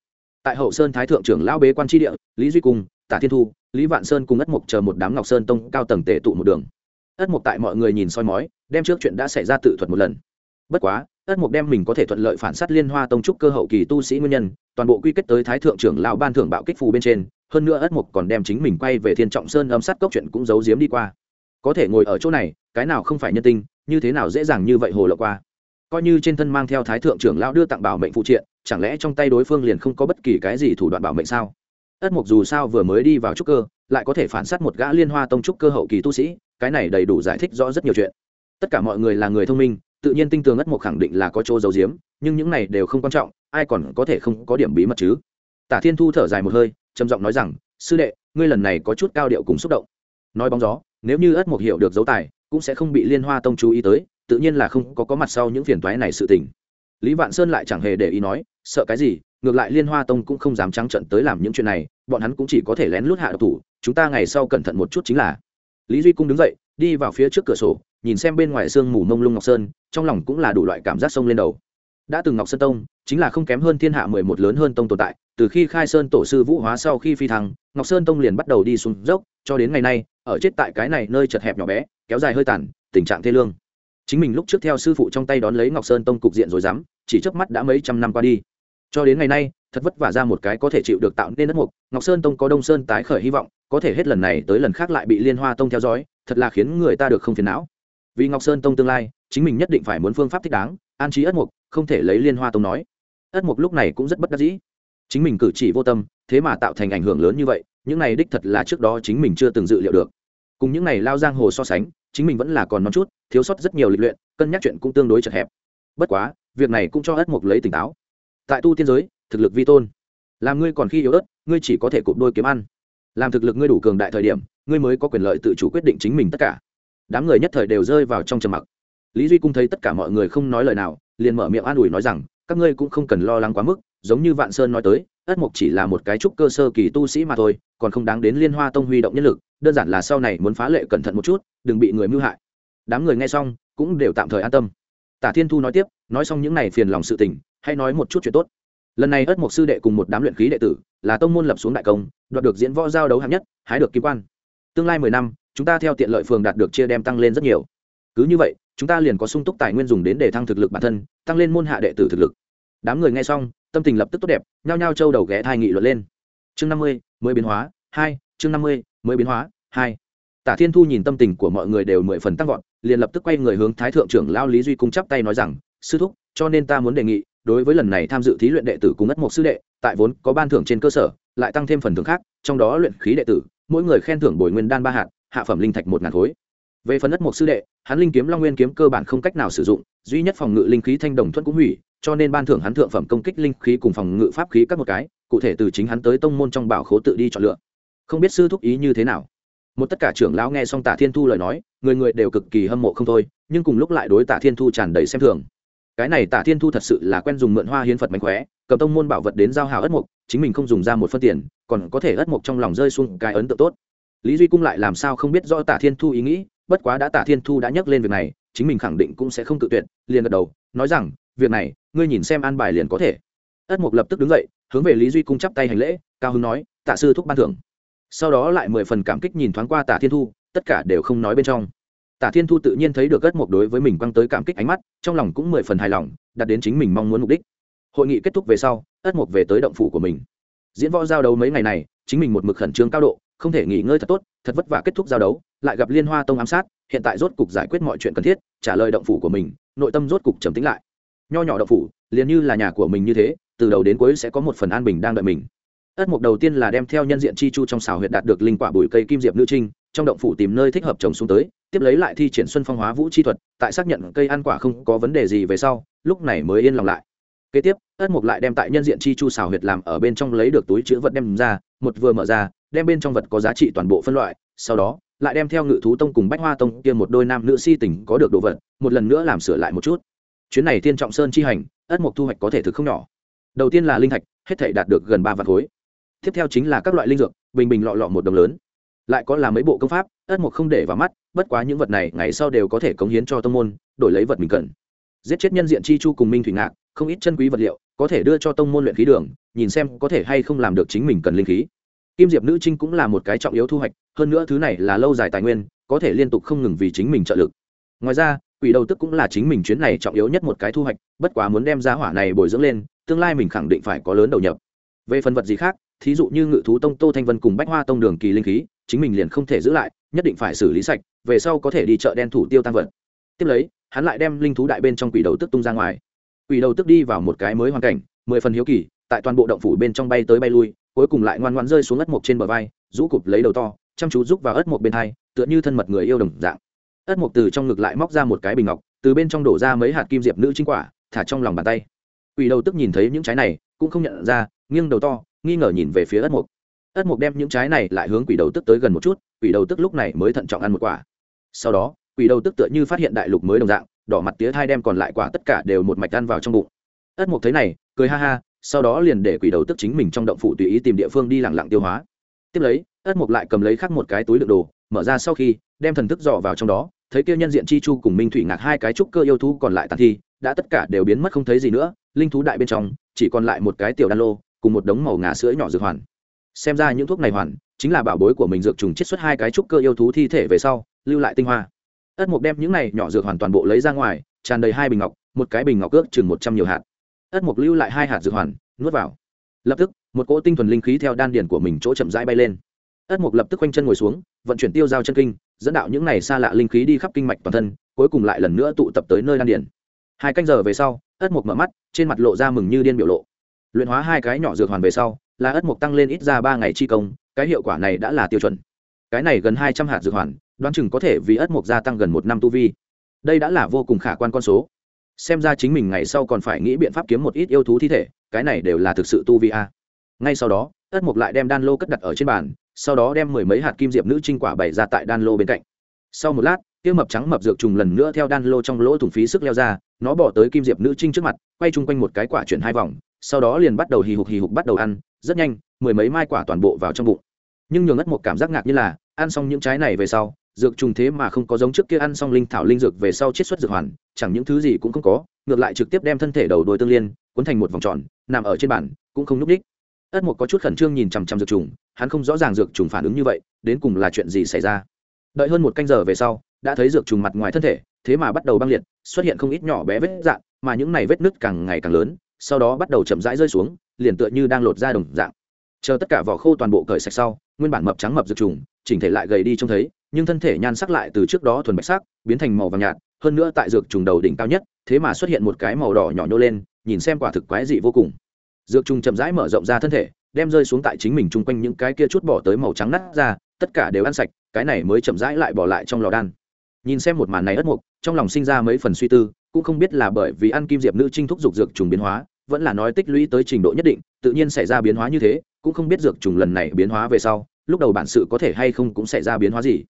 Tại hậu sơn thái thượng trưởng lão bế quan tri địa, lý duy cung, tả thiên thu, lý vạn sơn cùng ất mục chờ một đám ngọc sơn tông cao tầng tề tụ một đường. Ất mục tại mọi người nhìn soi mói, đem trước chuyện đã xảy ra tự thuật một lần. Bất quá, ất mục đem mình có thể thuận lợi phản s á t liên hoa tông trúc cơ hậu kỳ tu sĩ nguyên nhân, toàn bộ quy kết tới thái thượng trưởng lão ban thưởng bạo kích phù bên trên, hơn nữa ất mục còn đem chính mình quay về thiên trọng sơn âm sát cốc chuyện cũng giấu giếm đi qua có thể ngồi ở chỗ này, cái nào không phải nhân tinh như thế nào dễ dàng như vậy hồ lộ qua. Coi như trên thân mang theo thái thượng trưởng lão đưa tặng bảo mệnh phụ triện, chẳng lẽ trong tay đối phương liền không có bất kỳ cái gì thủ đoạn bảo mệnh sao? Ất mục dù sao vừa mới đi vào trúc cơ, lại có thể phản s á t một gã liên hoa tông trúc cơ hậu kỳ tu sĩ, cái này đầy đủ giải thích rõ rất nhiều chuyện. Tất cả mọi người là người thông minh, tự nhiên tinh tường ất mục khẳng định là có chỗ giấu giếm, nhưng những này đều không quan trọng, ai còn có thể không có điểm bí mật chứ? Tả thiên thu thở dài một hơi, trầm giọng nói rằng, sư đệ, ngươi lần này có chút cao điệu cùng xúc động. Nói bóng gió nếu như ất mục hiểu được dấu tài, cũng sẽ không bị liên hoa tông chú ý tới, tự nhiên là không có có mặt sau những phiền toái này sự tình. Lý vạn sơn lại chẳng hề để ý nói, sợ cái gì, ngược lại liên hoa tông cũng không dám trắng trận tới làm những chuyện này, bọn hắn cũng chỉ có thể lén lút hạ độc thủ, chúng ta ngày sau cẩn thận một chút chính là. Lý duy cung đứng dậy, đi vào phía trước cửa sổ, nhìn xem bên ngoài sương mù mông lung ngọc sơn, trong lòng cũng là đủ loại cảm giác sông lên đầu. Đã từng ngọc sơn tông, chính là không kém hơn thiên hạ mười một lớn hơn tông tồn tại từ khi khai sơn tổ sư vũ hóa sau khi phi thăng, ngọc sơn tông liền bắt đầu đi xuống dốc, cho đến ngày nay, ở chết tại cái này nơi chật hẹp nhỏ bé, kéo dài hơi tàn, tình trạng thê lương. Chính mình lúc trước theo sư phụ trong tay đón lấy ngọc sơn tông cục diện rồi dám, chỉ trước mắt đã mấy trăm năm qua đi. Cho đến ngày nay, thật vất vả ra một cái có thể chịu được tạo nên đất mục, ngọc sơn tông có đông sơn tái khởi hy vọng, có thể hết lần này tới lần khác lại bị liên hoa tông theo dõi, thật là khiến người ta được không phiền não. Vì ngọc sơn tông tương lai, chính mình nhất định phải muốn phương pháp thích đáng, an trí ất mục, không thể lấy liên hoa tông nói. Ất mục lúc này cũng rất bất đắc dĩ chính mình cử chỉ vô tâm, thế mà tạo thành ảnh hưởng lớn như vậy, những này đích thật là trước đó chính mình chưa từng dự liệu được. Cùng những này lao giang hồ so sánh, chính mình vẫn là còn non chút, thiếu sót rất nhiều lịch luyện, cân nhắc chuyện cũng tương đối chật hẹp. Bất quá, việc này cũng cho ất mục lấy tỉnh táo. Tại tu tiên giới, thực lực vi tôn. Làm ngươi còn khi yếu ớt, ngươi chỉ có thể cụp đôi kiếm ăn. Làm thực lực ngươi đủ cường đại thời điểm, ngươi mới có quyền lợi tự chủ quyết định chính mình tất cả. Đám người nhất thời đều rơi vào trong trầm mặc. Lý duy cung thấy tất cả mọi người không nói lời nào, liền mở miệng an ủi nói rằng, các ngươi cũng không cần lo lắng quá mức giống như vạn sơn nói tới, ất mục chỉ là một cái trúc cơ sơ kỳ tu sĩ mà thôi, còn không đáng đến liên hoa tông huy động nhân lực, đơn giản là sau này muốn phá lệ cẩn thận một chút, đừng bị người mưu hại. Đám người nghe xong, cũng đều tạm thời an tâm. Tả thiên thu nói tiếp, nói xong những này phiền lòng sự tình, hay nói một chút chuyện tốt. Lần này ất mục sư đệ cùng một đám luyện khí đệ tử, là tông môn lập xuống đại công, đoạt được diễn võ giao đấu hạng nhất, hái được kim quan. Tương lai mười năm, chúng ta theo tiện lợi phường đạt được chia đem tăng lên rất nhiều. Cứ như vậy, chúng ta liền có sung túc tài nguyên dùng đến để thăng thực lực bản thân, tăng lên môn hạ đệ tử thực lực. Đám người nghe xong tâm tình lập tức tốt đẹp, nhao nhao châu đầu ghé thai nghị luận lên. Chương năm mươi, mới biến hóa, hai, chương năm mươi, mới biến hóa, hai. Tả thiên thu nhìn tâm tình của mọi người đều mười phần tăng vọt, liền lập tức quay người hướng thái thượng trưởng lao lý duy cung chắp tay nói rằng, sư thúc, cho nên ta muốn đề nghị, đối với lần này tham dự thí luyện đệ tử cùng ất một sư đệ, tại vốn có ban thưởng trên cơ sở, lại tăng thêm phần thưởng khác, trong đó luyện khí đệ tử, mỗi người khen thưởng bồi nguyên đan ba hạt, hạ phẩm linh thạch một ngàn khối. Về phần ất một sư đệ, hắn linh kiếm long nguyên kiếm cơ bản không cách nào sử dụng, duy nhất phòng ngự linh khí thanh đồng thuẫn cũng hủy cho nên ban thưởng hắn thượng phẩm công kích linh khí cùng phòng ngự pháp khí các một cái, cụ thể từ chính hắn tới tông môn trong bảo khố tự đi chọn lựa. Không biết sư thúc ý như thế nào. Một tất cả trưởng lão nghe xong tả thiên thu lời nói, người người đều cực kỳ hâm mộ không thôi, nhưng cùng lúc lại đối tả thiên thu tràn đầy xem thường. Cái này tả thiên thu thật sự là quen dùng mượn hoa hiến phật mánh khóe, cầm tông môn bảo vật đến giao hào ất mục, chính mình không dùng ra một phân tiền, còn có thể ất mục trong lòng rơi xuống cái ấn tượng tốt. Lý duy cung lại làm sao không biết rõ tả thiên thu ý nghĩ, bất quá đã tả thiên thu đã nhắc lên việc này, chính mình khẳng định cũng sẽ không tự tuyệt, liền gật đầu, nói rằng việc này, ngươi nhìn xem an bài liền có thể. Ất mục lập tức đứng dậy, hướng về lý duy cung chắp tay hành lễ, cao hưng nói, tạ sư thúc ban thưởng. Sau đó lại mười phần cảm kích nhìn thoáng qua tả thiên thu, tất cả đều không nói bên trong. Tả thiên thu tự nhiên thấy được ất mục đối với mình quăng tới cảm kích ánh mắt, trong lòng cũng mười phần hài lòng, đạt đến chính mình mong muốn mục đích. Hội nghị kết thúc về sau ất mục về tới động phủ của mình. Diễn võ giao đấu mấy ngày này, chính mình một mực khẩn trương cao độ, không thể nghỉ ngơi thật tốt, thật vất vả kết thúc giao đấu, lại gặp liên hoa tông ám sát, hiện tại rốt cục giải quyết mọi chuyện cần thiết, trả lời động phủ của mình, nội tâm rốt cục trầm tĩnh lại nho nhỏ đậu phủ, liền như là nhà của mình như thế, từ đầu đến cuối sẽ có một phần an bình đang đợi mình. Ất mục đầu tiên là đem theo nhân diện chi chu trong xào huyệt đạt được linh quả bụi cây kim diệp nữ trinh, trong động phủ tìm nơi thích hợp trồng xuống tới, tiếp lấy lại thi triển xuân phong hóa vũ chi thuật, tại xác nhận cây ăn quả không có vấn đề gì về sau, lúc này mới yên lòng lại. Kế tiếp, ất mục lại đem tại nhân diện chi chu xào huyệt làm ở bên trong lấy được túi chữ vật đem ra, một vừa mở ra, đem bên trong vật có giá trị toàn bộ phân loại, sau đó, lại đem theo ngự thú tông cùng bách hoa tông kia một đôi nam nữ si tình có được đồ vật, một lần nữa làm sửa lại một chút chuyến này thiên trọng sơn chi hành, ất mộc thu hoạch có thể thực không nhỏ. Đầu tiên là linh thạch, hết thể đạt được gần ba vạn khối. Tiếp theo chính là các loại linh dược, bình bình lọ lọ một đồng lớn. Lại có là mấy bộ công pháp, ất mộc không để vào mắt, bất quá những vật này ngày sau đều có thể cống hiến cho tông môn, đổi lấy vật mình cần. Giết chết nhân diện chi chu cùng minh thủy ngạc, không ít chân quý vật liệu, có thể đưa cho tông môn luyện khí đường, nhìn xem có thể hay không làm được chính mình cần linh khí. Kim diệp nữ trinh cũng là một cái trọng yếu thu hoạch, hơn nữa thứ này là lâu dài tài nguyên, có thể liên tục không ngừng vì chính mình trợ lực ngoài ra, quỷ đầu tức cũng là chính mình chuyến này trọng yếu nhất một cái thu hoạch, bất quá muốn đem giá hỏa này bồi dưỡng lên, tương lai mình khẳng định phải có lớn đầu nhập. Về phần vật gì khác, thí dụ như ngự thú tông tô thanh vân cùng bách hoa tông đường kỳ linh khí, chính mình liền không thể giữ lại, nhất định phải xử lý sạch, về sau có thể đi chợ đen thủ tiêu tăng vật. Tiếp lấy, hắn lại đem linh thú đại bên trong quỷ đầu tức tung ra ngoài. Quỷ đầu tức đi vào một cái mới hoàn cảnh, mười phần hiếu kỳ, tại toàn bộ động phủ bên trong bay tới bay lui, cuối cùng lại ngoan ngoan rơi xuống ất mộc trên bờ vai, rũ cụp lấy đầu to, chăm chú rúc vào ất mộc bên hai, tựa như thân mật người yêu đồng dạng ất mục từ trong ngực lại móc ra một cái bình ngọc, từ bên trong đổ ra mấy hạt kim diệp nữ chính quả, thả trong lòng bàn tay. Quỷ đầu tức nhìn thấy những trái này, cũng không nhận ra, nghiêng đầu to, nghi ngờ nhìn về phía ất mục ất mục đem những trái này lại hướng quỷ đầu tức tới gần một chút, quỷ đầu tức lúc này mới thận trọng ăn một quả. Sau đó, quỷ đầu tức tựa như phát hiện đại lục mới đồng dạng, đỏ mặt tía thai đem còn lại quả tất cả đều một mạch ăn vào trong bụng. Ất mục thấy này, cười ha ha, sau đó liền để quỷ đầu tức chính mình trong động phủ tùy ý tìm địa phương đi lẳng lặng tiêu hóa. Tiếp lấy, ất mục lại cầm lấy khắc một cái túi đựng đồ mở ra sau khi, đem thần thức dò vào trong đó, thấy kia nhân diện chi chu cùng minh thủy ngạc hai cái trúc cơ yêu thú còn lại tàn thi, đã tất cả đều biến mất không thấy gì nữa, linh thú đại bên trong, chỉ còn lại một cái tiểu đan lô, cùng một đống màu ngà sữa nhỏ dược hoàn. Xem ra những thuốc này hoàn, chính là bảo bối của mình dược trùng chiết xuất hai cái trúc cơ yêu thú thi thể về sau, lưu lại tinh hoa. Ất mục đem những này nhỏ dược hoàn toàn bộ lấy ra ngoài, tràn đầy hai bình ngọc, một cái bình ngọc ước chừng một trăm nhiều hạt. Ất mục lưu lại hai hạt dược hoàn, nuốt vào. Lập tức, một cỗ tinh thuần linh khí theo đan điền của mình chỗ chậm rãi bay lên. Ất mục lập tức quanh chân ngồi xuống vận chuyển tiêu giao chân kinh, dẫn đạo những này xa lạ linh khí đi khắp kinh mạch toàn thân, cuối cùng lại lần nữa tụ tập tới nơi đan điển. hai canh giờ về sau, ất mục mở mắt, trên mặt lộ ra mừng như điên biểu lộ. Luyện hóa hai cái nhỏ dược hoàn về sau, là ất mục tăng lên ít ra ba ngày chi công, cái hiệu quả này đã là tiêu chuẩn. Cái này gần hai trăm hạt dược hoàn, đoán chừng có thể vì ất mục gia tăng gần một năm tu vi. Đây đã là vô cùng khả quan con số. Xem ra chính mình ngày sau còn phải nghĩ biện pháp kiếm một ít yêu thú thi thể, cái này đều là thực sự tu vi a. Ngay sau đó, ất mục lại đem đan lô cất đặt ở trên bàn sau đó đem mười mấy hạt kim diệp nữ trinh quả bày ra tại đan lô bên cạnh. Sau một lát tiêu mập trắng mập dược trùng lần nữa theo đan lô trong lỗ thủng phí sức leo ra, nó bỏ tới kim diệp nữ trinh trước mặt, quay chung quanh một cái quả chuyển hai vòng, sau đó liền bắt đầu hì hục hì hục bắt đầu ăn, rất nhanh, mười mấy mai quả toàn bộ vào trong bụng. Nhưng nhường ất một cảm giác ngạc như là, ăn xong những trái này về sau, dược trùng thế mà không có giống trước kia ăn xong linh thảo linh dược về sau chiết xuất dược hoàn, chẳng những thứ gì cũng không có, ngược lại trực tiếp đem thân thể đầu đôi tương liên, cuốn thành một vòng tròn, nằm ở trên bàn, cũng không núp đích ất một có chút khẩn trương nhìn chằm chằm dược trùng, hắn không rõ ràng dược trùng phản ứng như vậy, đến cùng là chuyện gì xảy ra. Đợi hơn một canh giờ về sau, đã thấy dược trùng mặt ngoài thân thể, thế mà bắt đầu băng liệt, xuất hiện không ít nhỏ bé vết dạn mà những này vết nứt càng ngày càng lớn, sau đó bắt đầu chậm rãi rơi xuống, liền tựa như đang lột ra đồng dạng. Chờ tất cả vỏ khô toàn bộ cởi sạch sau, nguyên bản mập trắng mập dược trùng, chỉnh thể lại gầy đi trông thấy, nhưng thân thể nhan sắc lại từ trước đó thuần bạch sắc, biến thành màu vàng nhạt, hơn nữa tại dược trùng đầu đỉnh cao nhất, thế mà xuất hiện một cái màu đỏ nhỏ nhô lên, nhìn xem quả thực quái dị vô cùng dược trùng chậm rãi mở rộng ra thân thể, đem rơi xuống tại chính mình chung quanh những cái kia chút bỏ tới màu trắng nát ra, tất cả đều ăn sạch, cái này mới chậm rãi lại bỏ lại trong lò đan. Nhìn xem một màn này ất mục, trong lòng sinh ra mấy phần suy tư, cũng không biết là bởi vì ăn kim diệp nữ trinh thúc dục dược trùng biến hóa, vẫn là nói tích lũy tới trình độ nhất định, tự nhiên xảy ra biến hóa như thế, cũng không biết dược trùng lần này biến hóa về sau, lúc đầu bản sự có thể hay không cũng xảy ra biến hóa gì.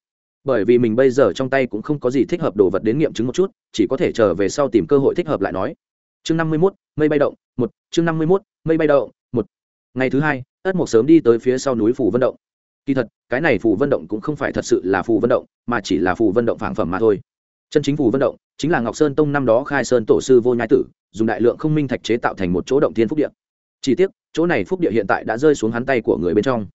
Bởi vì mình bây giờ trong tay cũng không có gì thích hợp đồ vật đến nghiệm chứng một chút, chỉ có thể chờ về sau tìm cơ hội thích hợp lại nói chương năm mươi mốt, mây bay động, một. Chương năm mươi mốt, mây bay động, một. Ngày thứ hai, ất mộc sớm đi tới phía sau núi phủ vân động. Kỳ thật, cái này phù vân động cũng không phải thật sự là phù vân động, mà chỉ là phù vân động phản phẩm mà thôi. Chân chính phù vân động chính là ngọc sơn tông năm đó khai sơn tổ sư vô nhai tử, dùng đại lượng không minh thạch chế tạo thành một chỗ động thiên phúc địa. Chỉ tiếc, chỗ này phúc địa hiện tại đã rơi xuống hắn tay của người bên trong.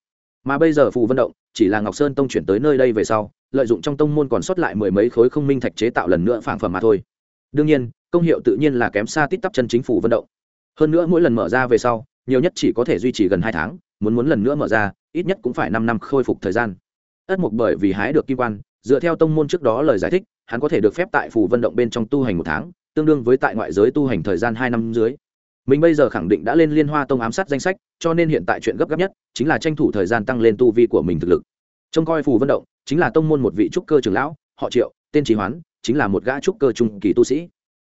Mà bây giờ phù vân động chỉ là ngọc sơn tông chuyển tới nơi đây về sau, lợi dụng trong tông môn còn sót lại mười mấy khối không minh thạch chế tạo lần nữa phản phẩm mà thôi. Đương nhiên công hiệu tự nhiên là kém xa tít tắp chân chính phủ vân động. Hơn nữa mỗi lần mở ra về sau, nhiều nhất chỉ có thể duy trì gần hai tháng, muốn muốn lần nữa mở ra, ít nhất cũng phải năm năm khôi phục thời gian. Ất mục bởi vì hái được kim quan, dựa theo tông môn trước đó lời giải thích, hắn có thể được phép tại phủ vận động bên trong tu hành một tháng, tương đương với tại ngoại giới tu hành thời gian hai năm dưới. Mình bây giờ khẳng định đã lên liên hoa tông ám sát danh sách, cho nên hiện tại chuyện gấp gáp nhất chính là tranh thủ thời gian tăng lên tu vi của mình thực lực. Trông coi phù vận động, chính là tông môn một vị trúc cơ trưởng lão, họ triệu, tên trí hoán, chính là một gã trúc cơ trung kỳ tu sĩ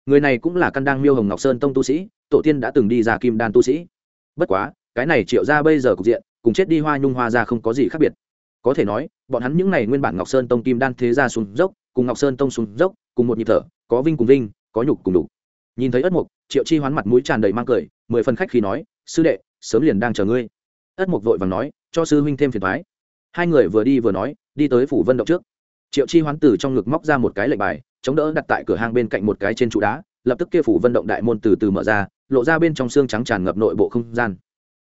người này cũng là căn đang miêu hồng ngọc sơn tông tu sĩ, tổ tiên đã từng đi ra kim đan tu sĩ. Bất quá, cái này triệu ra bây giờ cục diện, cùng chết đi hoa nhung hoa ra không có gì khác biệt. Có thể nói, bọn hắn những n à y nguyên bản ngọc sơn tông kim đan thế ra xuống dốc, cùng ngọc sơn tông xuống dốc, cùng một nhịp thở, có vinh cùng vinh, có nhục cùng đục nhìn thấy ất mục triệu chi hoán mặt mũi tràn đầy mang cười, mười phần khách khi nói, sư đệ, sớm liền đang chờ ngươi. Ất mục vội vàng nói, cho sư huynh thêm phiền thoái hai người vừa đi vừa nói, đi tới phủ vân động trước. Triệu chi hoán từ trong ngực móc ra một cái lệnh bài chống đỡ đặt tại cửa hang bên cạnh một cái trên trụ đá, lập tức kia phủ vân động đại môn từ từ mở ra, lộ ra bên trong xương trắng tràn ngập nội bộ không gian.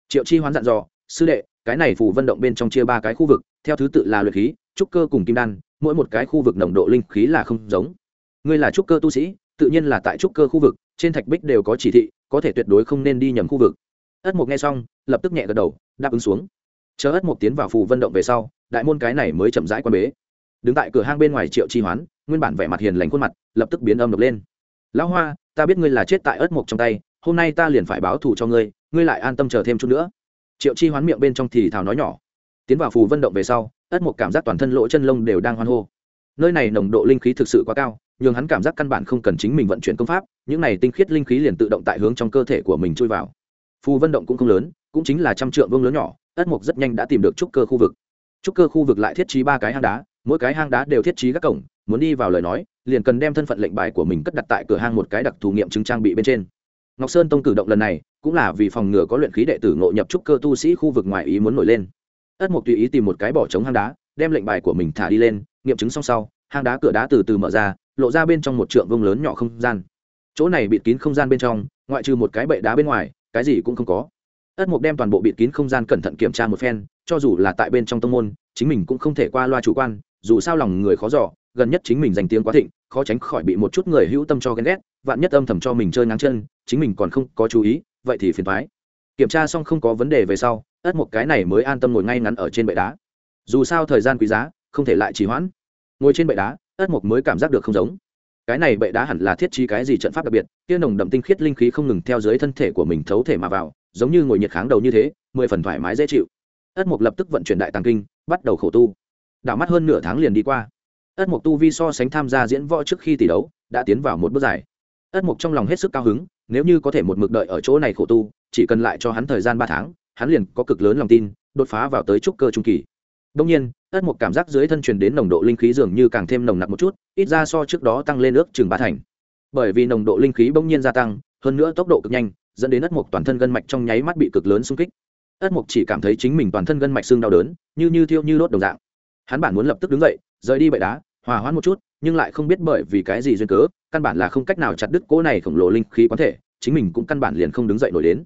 Triệu chi hoán dặn dò, sư đệ, cái này phù vân động bên trong chia ba cái khu vực, theo thứ tự là luyện khí, trúc cơ cùng kim đan, mỗi một cái khu vực nồng độ linh khí là không giống. Ngươi là trúc cơ tu sĩ, tự nhiên là tại trúc cơ khu vực, trên thạch bích đều có chỉ thị, có thể tuyệt đối không nên đi nhầm khu vực. Ất mục nghe xong, lập tức nhẹ gật đầu, đáp ứng xuống. Chờ ất mục tiến vào phù vân động về sau, đại môn cái này mới chậm rãi quan bế. Đứng tại cửa hang bên ngoài triệu chi hoán nguyên bản vẻ mặt hiền lành khuôn mặt lập tức biến âm độc lên. Lão hoa, ta biết ngươi là chết tại ớt mục trong tay, hôm nay ta liền phải báo thù cho ngươi ngươi lại an tâm chờ thêm chút nữa. Triệu chi hoán miệng bên trong thì thào nói nhỏ. Tiến vào phù vân động về sau ất một cảm giác toàn thân lỗ chân lông đều đang hoan hô. Nơi này nồng độ linh khí thực sự quá cao, nhường hắn cảm giác căn bản không cần chính mình vận chuyển công pháp, những này tinh khiết linh khí liền tự động tại hướng trong cơ thể của mình chui vào. Phù vân động cũng không lớn, cũng chính là trăm trượng vương lớn nhỏ ất mục rất nhanh đã tìm được trúc cơ khu vực. Trúc cơ khu vực lại thiết trí ba cái hang đá, mỗi cái hang đá đều thiết trí các cổng muốn đi vào lời nói, liền cần đem thân phận lệnh bài của mình cất đặt tại cửa hang một cái đặc thù nghiệm chứng trang bị bên trên. Ngọc sơn tông cử động lần này, cũng là vì phòng ngừa có luyện khí đệ tử ngộ nhập trúc cơ tu sĩ khu vực ngoài ý muốn nổi lên. Ất mục tùy ý tìm một cái bỏ trống hang đá, đem lệnh bài của mình thả đi lên, nghiệm chứng xong sau, hang đá cửa đá từ từ mở ra, lộ ra bên trong một trượng vông lớn nhỏ không gian. Chỗ này bịt kín không gian bên trong, ngoại trừ một cái bệ đá bên ngoài, cái gì cũng không có. Ất mục đem toàn bộ bịt kín không gian cẩn thận kiểm tra một phen, cho dù là tại bên trong tông môn, chính mình cũng không thể qua loa chủ quan, dù sao lòng người khó giỏ gần nhất chính mình danh tiếng quá thịnh, khó tránh khỏi bị một chút người hữu tâm cho ghen ghét, vạn nhất âm thầm cho mình chơi ngang chân, chính mình còn không có chú ý, vậy thì phiền thoái kiểm tra xong không có vấn đề về sau, ất một cái này mới an tâm ngồi ngay ngắn ở trên bệ đá. Dù sao thời gian quý giá, không thể lại trì hoãn. Ngồi trên bệ đá, ất một mới cảm giác được không giống. Cái này bệ đá hẳn là thiết trí cái gì trận pháp đặc biệt, kia nồng đậm tinh khiết linh khí không ngừng theo dưới thân thể của mình thấu thể mà vào, giống như ngồi nhiệt kháng đầu như thế, mười phần thoải mái dễ chịu. Ất mục lập tức vận chuyển đại tàng kinh, bắt đầu khổ tu. Đảo mắt hơn nửa tháng liền đi qua ất mục tu vi so sánh tham gia diễn võ trước khi tỷ đấu, đã tiến vào một bước dài. Ất mục trong lòng hết sức cao hứng, nếu như có thể một mực đợi ở chỗ này khổ tu, chỉ cần lại cho hắn thời gian ba tháng, hắn liền có cực lớn lòng tin, đột phá vào tới trúc cơ trung kỳ. Đông nhiên, ất mục cảm giác dưới thân truyền đến nồng độ linh khí dường như càng thêm nồng nặc một chút, ít ra so trước đó tăng lên ước chừng ba thành. Bởi vì nồng độ linh khí bỗng nhiên gia tăng, hơn nữa tốc độ cực nhanh, dẫn đến ất mục toàn thân gân mạch trong nháy mắt bị cực lớn xung kích. Ất mục chỉ cảm thấy chính mình toàn thân gân mạch xương đau đớn, như như thiêu như đốt đồng dạng. Hắn bản muốn lập tức đứng dậy rời đi bậy đá, hòa hoãn một chút, nhưng lại không biết bởi vì cái gì duyên cớ, căn bản là không cách nào chặt đứt cỗ này khổng lồ linh khí quán thể, chính mình cũng căn bản liền không đứng dậy nổi đến.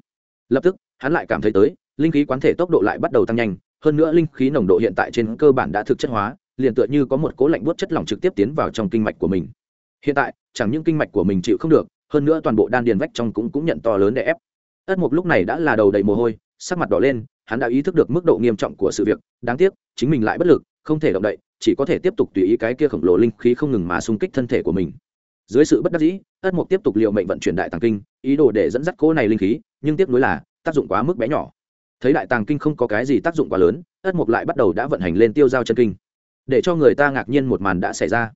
Lập tức, hắn lại cảm thấy tới, linh khí quán thể tốc độ lại bắt đầu tăng nhanh, hơn nữa linh khí nồng độ hiện tại trên cơ bản đã thực chất hóa, liền tựa như có một cố lạnh buốt chất lỏng trực tiếp tiến vào trong kinh mạch của mình. Hiện tại, chẳng những kinh mạch của mình chịu không được, hơn nữa toàn bộ đan điền vách trong cũng cũng nhận to lớn để ép. Ất mục lúc này đã là đầu đầy mồ hôi, sắc mặt đỏ lên, hắn đã ý thức được mức độ nghiêm trọng của sự việc, đáng tiếc, chính mình lại bất lực, không thể động đậy chỉ có thể tiếp tục tùy ý cái kia khổng lồ linh khí không ngừng mà xung kích thân thể của mình. Dưới sự bất đắc dĩ, ất mục tiếp tục liệu mệnh vận chuyển đại tàng kinh, ý đồ để dẫn dắt cỗ này linh khí, nhưng tiếp nối là, tác dụng quá mức bé nhỏ. Thấy đại tàng kinh không có cái gì tác dụng quá lớn, ất mục lại bắt đầu đã vận hành lên tiêu giao chân kinh. Để cho người ta ngạc nhiên một màn đã xảy ra.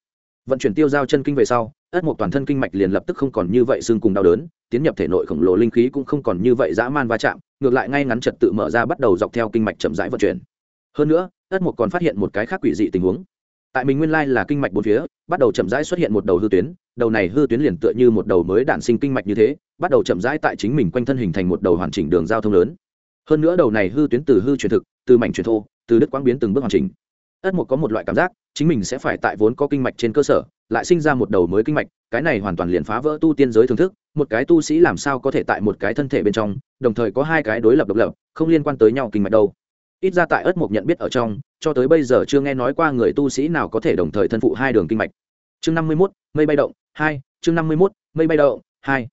Vận chuyển tiêu giao chân kinh về sau, ất mục toàn thân kinh mạch liền lập tức không còn như vậy xương cùng đau đớn, tiến nhập thể nội khổng lồ linh khí cũng không còn như vậy dã man va chạm, ngược lại ngay ngắn trật tự mở ra bắt đầu dọc theo kinh mạch chậm rãi vận chuyển. Hơn nữa ất mục còn phát hiện một cái khác quỷ dị tình huống. Tại mình nguyên lai là kinh mạch bốn phía, bắt đầu chậm rãi xuất hiện một đầu hư tuyến, đầu này hư tuyến liền tựa như một đầu mới đản sinh kinh mạch như thế, bắt đầu chậm rãi tại chính mình quanh thân hình thành một đầu hoàn chỉnh đường giao thông lớn. Hơn nữa đầu này hư tuyến từ hư truyền thực, từ mảnh truyền thô, từ đức quang biến từng bước hoàn chỉnh. Ất mục có một loại cảm giác, chính mình sẽ phải tại vốn có kinh mạch trên cơ sở, lại sinh ra một đầu mới kinh mạch, cái này hoàn toàn liền phá vỡ tu tiên giới thưởng thức, một cái tu sĩ làm sao có thể tại một cái thân thể bên trong, đồng thời có hai cái đối lập độc lập, không liên quan tới nhau kinh mạch đâu ít ra tại ất mục nhận biết ở trong, cho tới bây giờ chưa nghe nói qua người tu sĩ nào có thể đồng thời thân phụ hai đường kinh mạch. Chương năm mươi mốt, mây bay động, hai, chương năm mươi mốt, mây bay động, hai.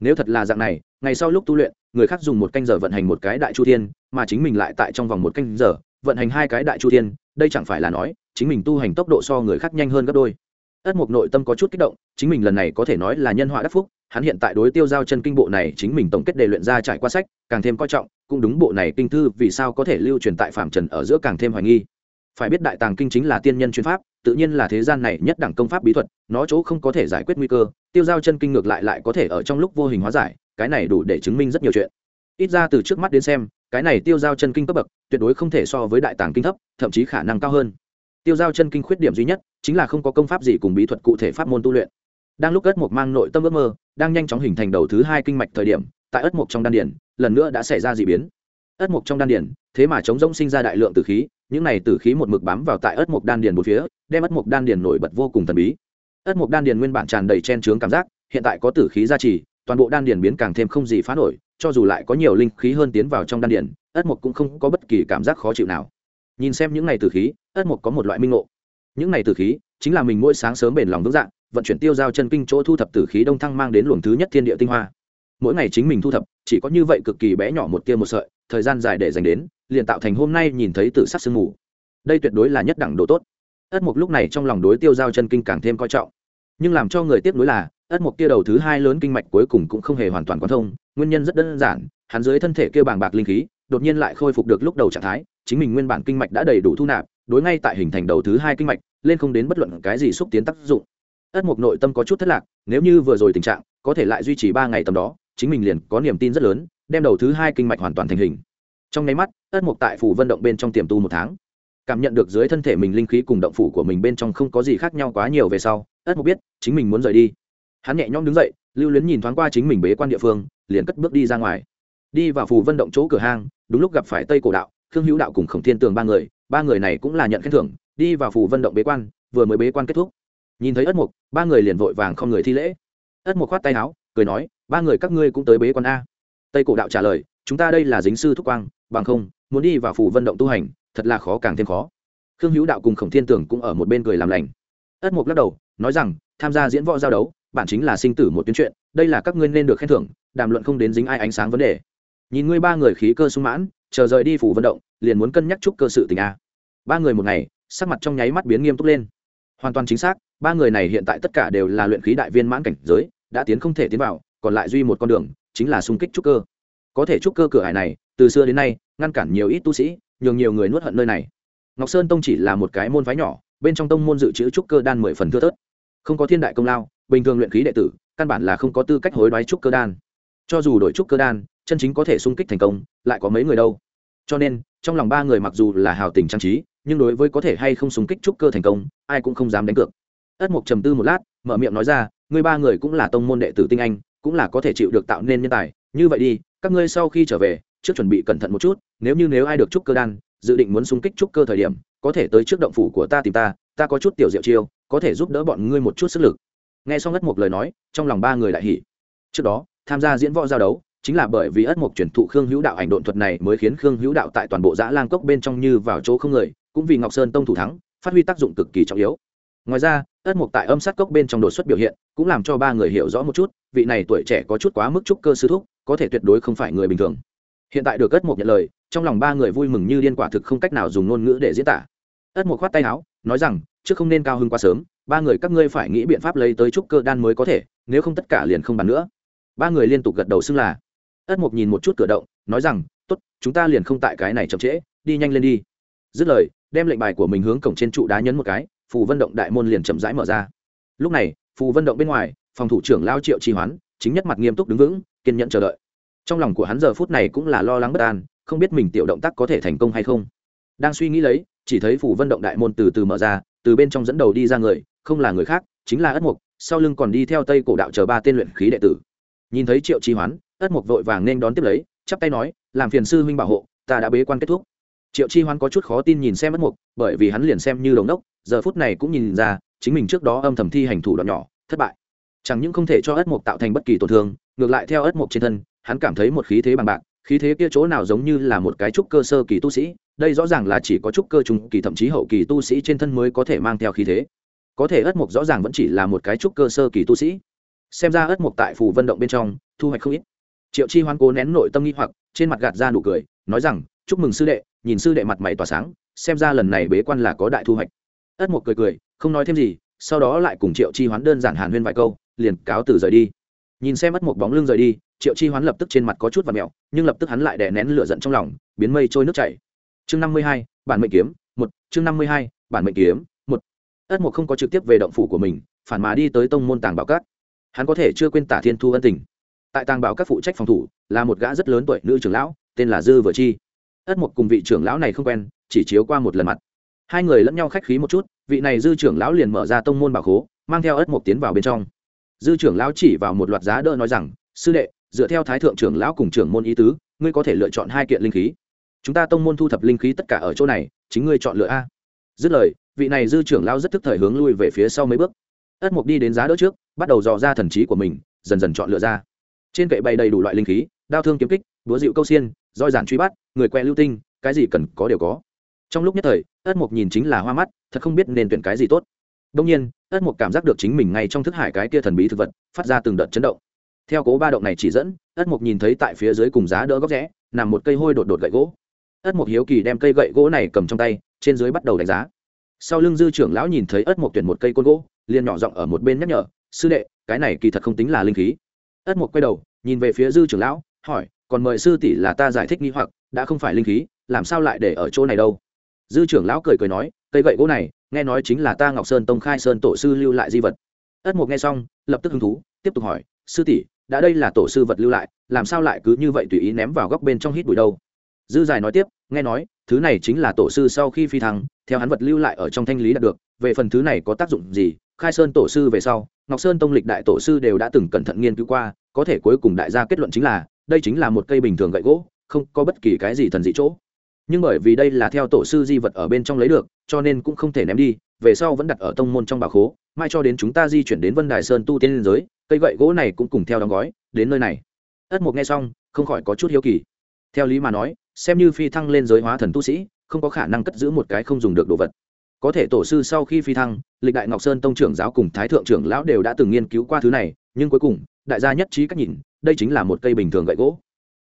Nếu thật là dạng này, ngày sau lúc tu luyện, người khác dùng một canh giờ vận hành một cái đại chu thiên, mà chính mình lại tại trong vòng một canh giờ vận hành hai cái đại chu thiên, đây chẳng phải là nói, chính mình tu hành tốc độ so người khác nhanh hơn gấp đôi. Ất mục nội tâm có chút kích động, chính mình lần này có thể nói là nhân họa đắc phúc hắn hiện tại đối tiêu giao chân kinh bộ này chính mình tổng kết đề luyện ra trải qua sách, càng thêm coi trọng, cũng đúng bộ này kinh thư vì sao có thể lưu truyền tại phạm trần ở giữa càng thêm hoài nghi. Phải biết đại tàng kinh chính là tiên nhân chuyên pháp, tự nhiên là thế gian này nhất đẳng công pháp bí thuật, nó chỗ không có thể giải quyết nguy cơ, tiêu giao chân kinh ngược lại lại có thể ở trong lúc vô hình hóa giải, cái này đủ để chứng minh rất nhiều chuyện. Ít ra từ trước mắt đến xem, cái này tiêu giao chân kinh cấp bậc, tuyệt đối không thể so với đại tàng kinh thấp, thậm chí khả năng cao hơn. Tiêu giao chân kinh khuyết điểm duy nhất, chính là không có công pháp gì cùng bí thuật cụ thể pháp môn tu luyện đang lúc ất mộc mang nội tâm ước mơ, đang nhanh chóng hình thành đầu thứ hai kinh mạch thời điểm, tại ất mộc trong đan điển lần nữa đã xảy ra d ị biến. Ất mộc trong đan điển thế mà chống rông sinh ra đại lượng tử khí, những này tử khí một mực bám vào tại ất mộc đan điển một phía, đem ất mộc đan điển nổi bật vô cùng thần bí. Ất mộc đan điển nguyên bản tràn đầy chen trướng cảm giác, hiện tại có tử khí gia trì, toàn bộ đan điển biến càng thêm không gì phá nổi, cho dù lại có nhiều linh khí hơn tiến vào trong đan điển ất mộc cũng không có bất kỳ cảm giác khó chịu nào. Nhìn xem những này tử khí, ất mộc có một loại minh ngộ. Những này tử khí chính là mình mỗi sáng sớm bền lòng vững dạng vận chuyển tiêu giao chân kinh chỗ thu thập tử khí đông thăng mang đến luồng thứ nhất thiên địa tinh hoa. Mỗi ngày chính mình thu thập, chỉ có như vậy cực kỳ bé nhỏ một tia một sợi, thời gian dài để dành đến, liền tạo thành hôm nay nhìn thấy tử sắc sương mù. Đây tuyệt đối là nhất đẳng độ tốt. Ất mục lúc này trong lòng đối tiêu giao chân kinh càng thêm coi trọng. Nhưng làm cho người tiếp nối là, ất mục kia đầu thứ hai lớn kinh mạch cuối cùng cũng không hề hoàn toàn quan thông, nguyên nhân rất đơn giản, hắn dưới thân thể kia bàng bạc linh khí, đột nhiên lại khôi phục được lúc đầu trạng thái, chính mình nguyên bản kinh mạch đã đầy đủ thu nạp, đối ngay tại hình thành đầu thứ hai kinh mạch, lên không đến bất luận cái gì xúc tiến tác dụng ất mục nội tâm có chút thất lạc, nếu như vừa rồi tình trạng có thể lại duy trì ba ngày tầm đó, chính mình liền có niềm tin rất lớn, đem đầu thứ hai kinh mạch hoàn toàn thành hình. Trong nháy mắt, ất mục tại phủ vận động bên trong tiềm tu một tháng. Cảm nhận được dưới thân thể mình linh khí cùng động phủ của mình bên trong không có gì khác nhau quá nhiều về sau, ất mục biết chính mình muốn rời đi. Hắn nhẹ nhõm đứng dậy, lưu luyến nhìn thoáng qua chính mình bế quan địa phương, liền cất bước đi ra ngoài. Đi vào phủ vận động chỗ cửa hang, đúng lúc gặp phải tây cổ đạo, khương hữu đạo cùng khổng thiên tường ba người ba người này cũng là nhận khen thưởng, đi vào phủ vận động bế quan, vừa mới bế quan kết thúc nhìn thấy ất mục, ba người liền vội vàng không người thi lễ. Ất mục khoát tay áo, cười nói, ba người các ngươi cũng tới bế quan a. Tây cổ đạo trả lời, chúng ta đây là dính sư thúc quang, bằng không, muốn đi vào phủ vận động tu hành, thật là khó càng thêm khó. Khương hữu đạo cùng khổng thiên tưởng cũng ở một bên cười làm lành. Ất mục lắc đầu, nói rằng, tham gia diễn võ giao đấu bản chính là sinh tử một tuyến chuyện, đây là các ngươi nên được khen thưởng, đàm luận không đến dính ai ánh sáng vấn đề. Nhìn ngươi ba người khí cơ sung mãn, chờ rời đi phủ vận động, liền muốn cân nhắc chúc cơ sự tình a. Ba người một ngày, sắc mặt trong nháy mắt biến nghiêm túc lên. Hoàn toàn chính xác ba người này hiện tại tất cả đều là luyện khí đại viên mãn cảnh giới, đã tiến không thể tiến vào, còn lại duy một con đường, chính là xung kích trúc cơ. Có thể trúc cơ cửa hải này, từ xưa đến nay, ngăn cản nhiều ít tu sĩ, nhường nhiều người nuốt hận nơi này. Ngọc sơn tông chỉ là một cái môn phái nhỏ, bên trong tông môn dự trữ trúc cơ đan mười phần thưa thớt. Không có thiên đại công lao, bình thường luyện khí đệ tử, căn bản là không có tư cách hối đoái trúc cơ đan. Cho dù đổi trúc cơ đan, chân chính có thể xung kích thành công, lại có mấy người đâu. Cho nên, trong lòng ba người mặc dù là hào tình trang trí, nhưng đối với có thể hay không xung kích trúc cơ thành công, ai cũng không dám đánh cược ất mục trầm tư một lát, mở miệng nói ra, ngươi ba người cũng là tông môn đệ tử tinh anh, cũng là có thể chịu được tạo nên nhân tài. Như vậy đi, các ngươi sau khi trở về, trước chuẩn bị cẩn thận một chút, nếu như nếu ai được trúc cơ đan, dự định muốn xung kích trúc cơ thời điểm, có thể tới trước động phủ của ta tìm ta ta có chút tiểu diệu chiêu, có thể giúp đỡ bọn ngươi một chút sức lực. Nghe xong ất mục lời nói, trong lòng ba người lại hỉ. Trước đó, tham gia diễn võ giao đấu, chính là bởi vì ất mục truyền thụ khương hữu đạo ảnh độn thuật này mới khiến khương hữu đạo tại toàn bộ dã lang cốc bên trong như vào chỗ không người, cũng vì ngọc sơn tông thủ thắng, phát huy tác dụng cực kỳ trọng yếu ngoài ra, ất mục tại âm sát cốc bên trong đột xuất biểu hiện, cũng làm cho ba người hiểu rõ một chút, vị này tuổi trẻ có chút quá mức trúc cơ sư thúc, có thể tuyệt đối không phải người bình thường. Hiện tại được ất mục nhận lời, trong lòng ba người vui mừng như điên quả thực không cách nào dùng ngôn ngữ để diễn tả. Ất mục khoát tay áo, nói rằng, trước không nên cao hơn quá sớm, ba người các ngươi phải nghĩ biện pháp lấy tới trúc cơ đan mới có thể, nếu không tất cả liền không bàn nữa. Ba người liên tục gật đầu xưng là. Ất mục nhìn một chút cửa động, nói rằng, tốt, chúng ta liền không tại cái này chậm trễ, đi nhanh lên đi. Dứt lời, đem lệnh bài của mình hướng cổng trên trụ đá nhấn một cái phù vân động đại môn liền chậm rãi mở ra. Lúc này, phù vân động bên ngoài, phòng thủ trưởng lao triệu trì hoán, chính nhất mặt nghiêm túc đứng vững, kiên nhẫn chờ đợi. Trong lòng của hắn giờ phút này cũng là lo lắng bất an, không biết mình tiểu động tác có thể thành công hay không. Đang suy nghĩ lấy, chỉ thấy phù vân động đại môn từ từ mở ra, từ bên trong dẫn đầu đi ra người, không là người khác, chính là ất mục, sau lưng còn đi theo tây cổ đạo chờ ba tên luyện khí đệ tử. Nhìn thấy triệu trí hoán, ất mục vội vàng nên đón tiếp lấy, chắp tay nói, làm phiền sư huynh bảo hộ, ta đã bế quan kết thúc triệu chi hoán có chút khó tin nhìn xem ất mục, bởi vì hắn liền xem như đồng đốc, giờ phút này cũng nhìn ra, chính mình trước đó âm thầm thi hành thủ đoạn nhỏ, thất bại. Chẳng những không thể cho ất mục tạo thành bất kỳ tổn thương, ngược lại theo ất mục trên thân, hắn cảm thấy một khí thế bằng bạc, khí thế kia chỗ nào giống như là một cái trúc cơ sơ kỳ tu sĩ, đây rõ ràng là chỉ có trúc cơ trung kỳ thậm chí hậu kỳ tu sĩ trên thân mới có thể mang theo khí thế. Có thể ất mục rõ ràng vẫn chỉ là một cái trúc cơ sơ kỳ tu sĩ. Xem ra ất mục tại phù vận động bên trong, thu hoạch không ít. Triệu chi hoan cố nén nội tâm nghi hoặc, trên mặt gạt ra nụ cười, nói rằng, chúc mừng sư đệ nhìn sư đệ mặt mày tỏa sáng, xem ra lần này bế quan là có đại thu hoạch. Ất mục cười cười, không nói thêm gì, sau đó lại cùng triệu chi hoán đơn giản hàn huyên vài câu, liền cáo từ rời đi. Nhìn xem ất mục bóng lưng rời đi, triệu chi hoán lập tức trên mặt có chút và mẹo, nhưng lập tức hắn lại đè nén lửa giận trong lòng, biến mây trôi nước chảy. Chương năm mươi hai, bản mệnh kiếm, một, chương năm mươi hai, bản mệnh kiếm, một. Ất mục không có trực tiếp về động phủ của mình, phản mà đi tới tông môn tàng bảo cát hắn có thể chưa quên tả thiên thu ân tình. Tại tàng bảo các phụ trách phòng thủ, là một gã rất lớn tuổi nữ trưởng lão, tên là dư vợ chi ất mục cùng vị trưởng lão này không quen, chỉ chiếu qua một lần mặt. Hai người lẫn nhau khách khí một chút, vị này dư trưởng lão liền mở ra tông môn bảo khố, mang theo ất mục tiến vào bên trong. Dư trưởng lão chỉ vào một loạt giá đỡ nói rằng, sư đệ, dựa theo thái thượng trưởng lão cùng trưởng môn ý tứ, ngươi có thể lựa chọn hai kiện linh khí. Chúng ta tông môn thu thập linh khí tất cả ở chỗ này, chính ngươi chọn lựa a. Dứt lời, vị này dư trưởng lão rất thức thời hướng lui về phía sau mấy bước. Ất mục đi đến giá đỡ trước, bắt đầu dò ra thần trí của mình, dần dần chọn lựa ra. Trên kệ bày đầy đủ loại linh khí, đao thương kiếm kích búa dịu câu xiên, roi giản truy bắt, người que lưu tinh, cái gì cần có đều có. Trong lúc nhất thời, ất mục nhìn chính là hoa mắt, thật không biết nên tuyển cái gì tốt. Đông nhiên, ất mục cảm giác được chính mình ngay trong thức hải cái kia thần bí thực vật, phát ra từng đợt chấn động. Theo cố ba động này chỉ dẫn, ất mục nhìn thấy tại phía dưới cùng giá đỡ góc rẽ, nằm một cây hôi đột đột gậy gỗ. Ất mục hiếu kỳ đem cây gậy gỗ này cầm trong tay, trên dưới bắt đầu đánh giá. Sau lưng dư trưởng lão nhìn thấy ất mục tuyển một cây côn gỗ, liền nhỏ giọng ở một bên nhắc nhở, sư đệ, cái này kỳ thật không tính là linh khí. Ất mục quay đầu, nhìn về phía dư trưởng lão, hỏi còn mời sư tỷ là ta giải thích nghi hoặc, đã không phải linh khí, làm sao lại để ở chỗ này đâu? Dư trưởng lão cười cười nói, cây gậy gỗ này, nghe nói chính là ta ngọc sơn tông khai sơn tổ sư lưu lại di vật. Ất mục nghe xong, lập tức hứng thú, tiếp tục hỏi, sư tỷ, đã đây là tổ sư vật lưu lại, làm sao lại cứ như vậy tùy ý ném vào góc bên trong hít bụi đâu? Dư dài nói tiếp, nghe nói, thứ này chính là tổ sư sau khi phi thăng, theo hắn vật lưu lại ở trong thanh lý đạt được, về phần thứ này có tác dụng gì, khai sơn tổ sư về sau, ngọc sơn tông lịch đại tổ sư đều đã từng cẩn thận nghiên cứu qua, có thể cuối cùng đại gia kết luận chính là đây chính là một cây bình thường gậy gỗ, không có bất kỳ cái gì thần dị chỗ. Nhưng bởi vì đây là theo tổ sư di vật ở bên trong lấy được, cho nên cũng không thể ném đi, về sau vẫn đặt ở tông môn trong bà khố, mai cho đến chúng ta di chuyển đến vân đài sơn tu tiên liên giới, cây gậy gỗ này cũng cùng theo đóng gói, đến nơi này. Ất mục nghe xong, không khỏi có chút hiếu kỳ. Theo lý mà nói, xem như phi thăng lên giới hóa thần tu sĩ, không có khả năng cất giữ một cái không dùng được đồ vật. Có thể tổ sư sau khi phi thăng, lịch đại ngọc sơn tông trưởng giáo cùng thái thượng trưởng lão đều đã từng nghiên cứu qua thứ này nhưng cuối cùng, đại gia nhất trí cách nhìn, đây chính là một cây bình thường gậy gỗ.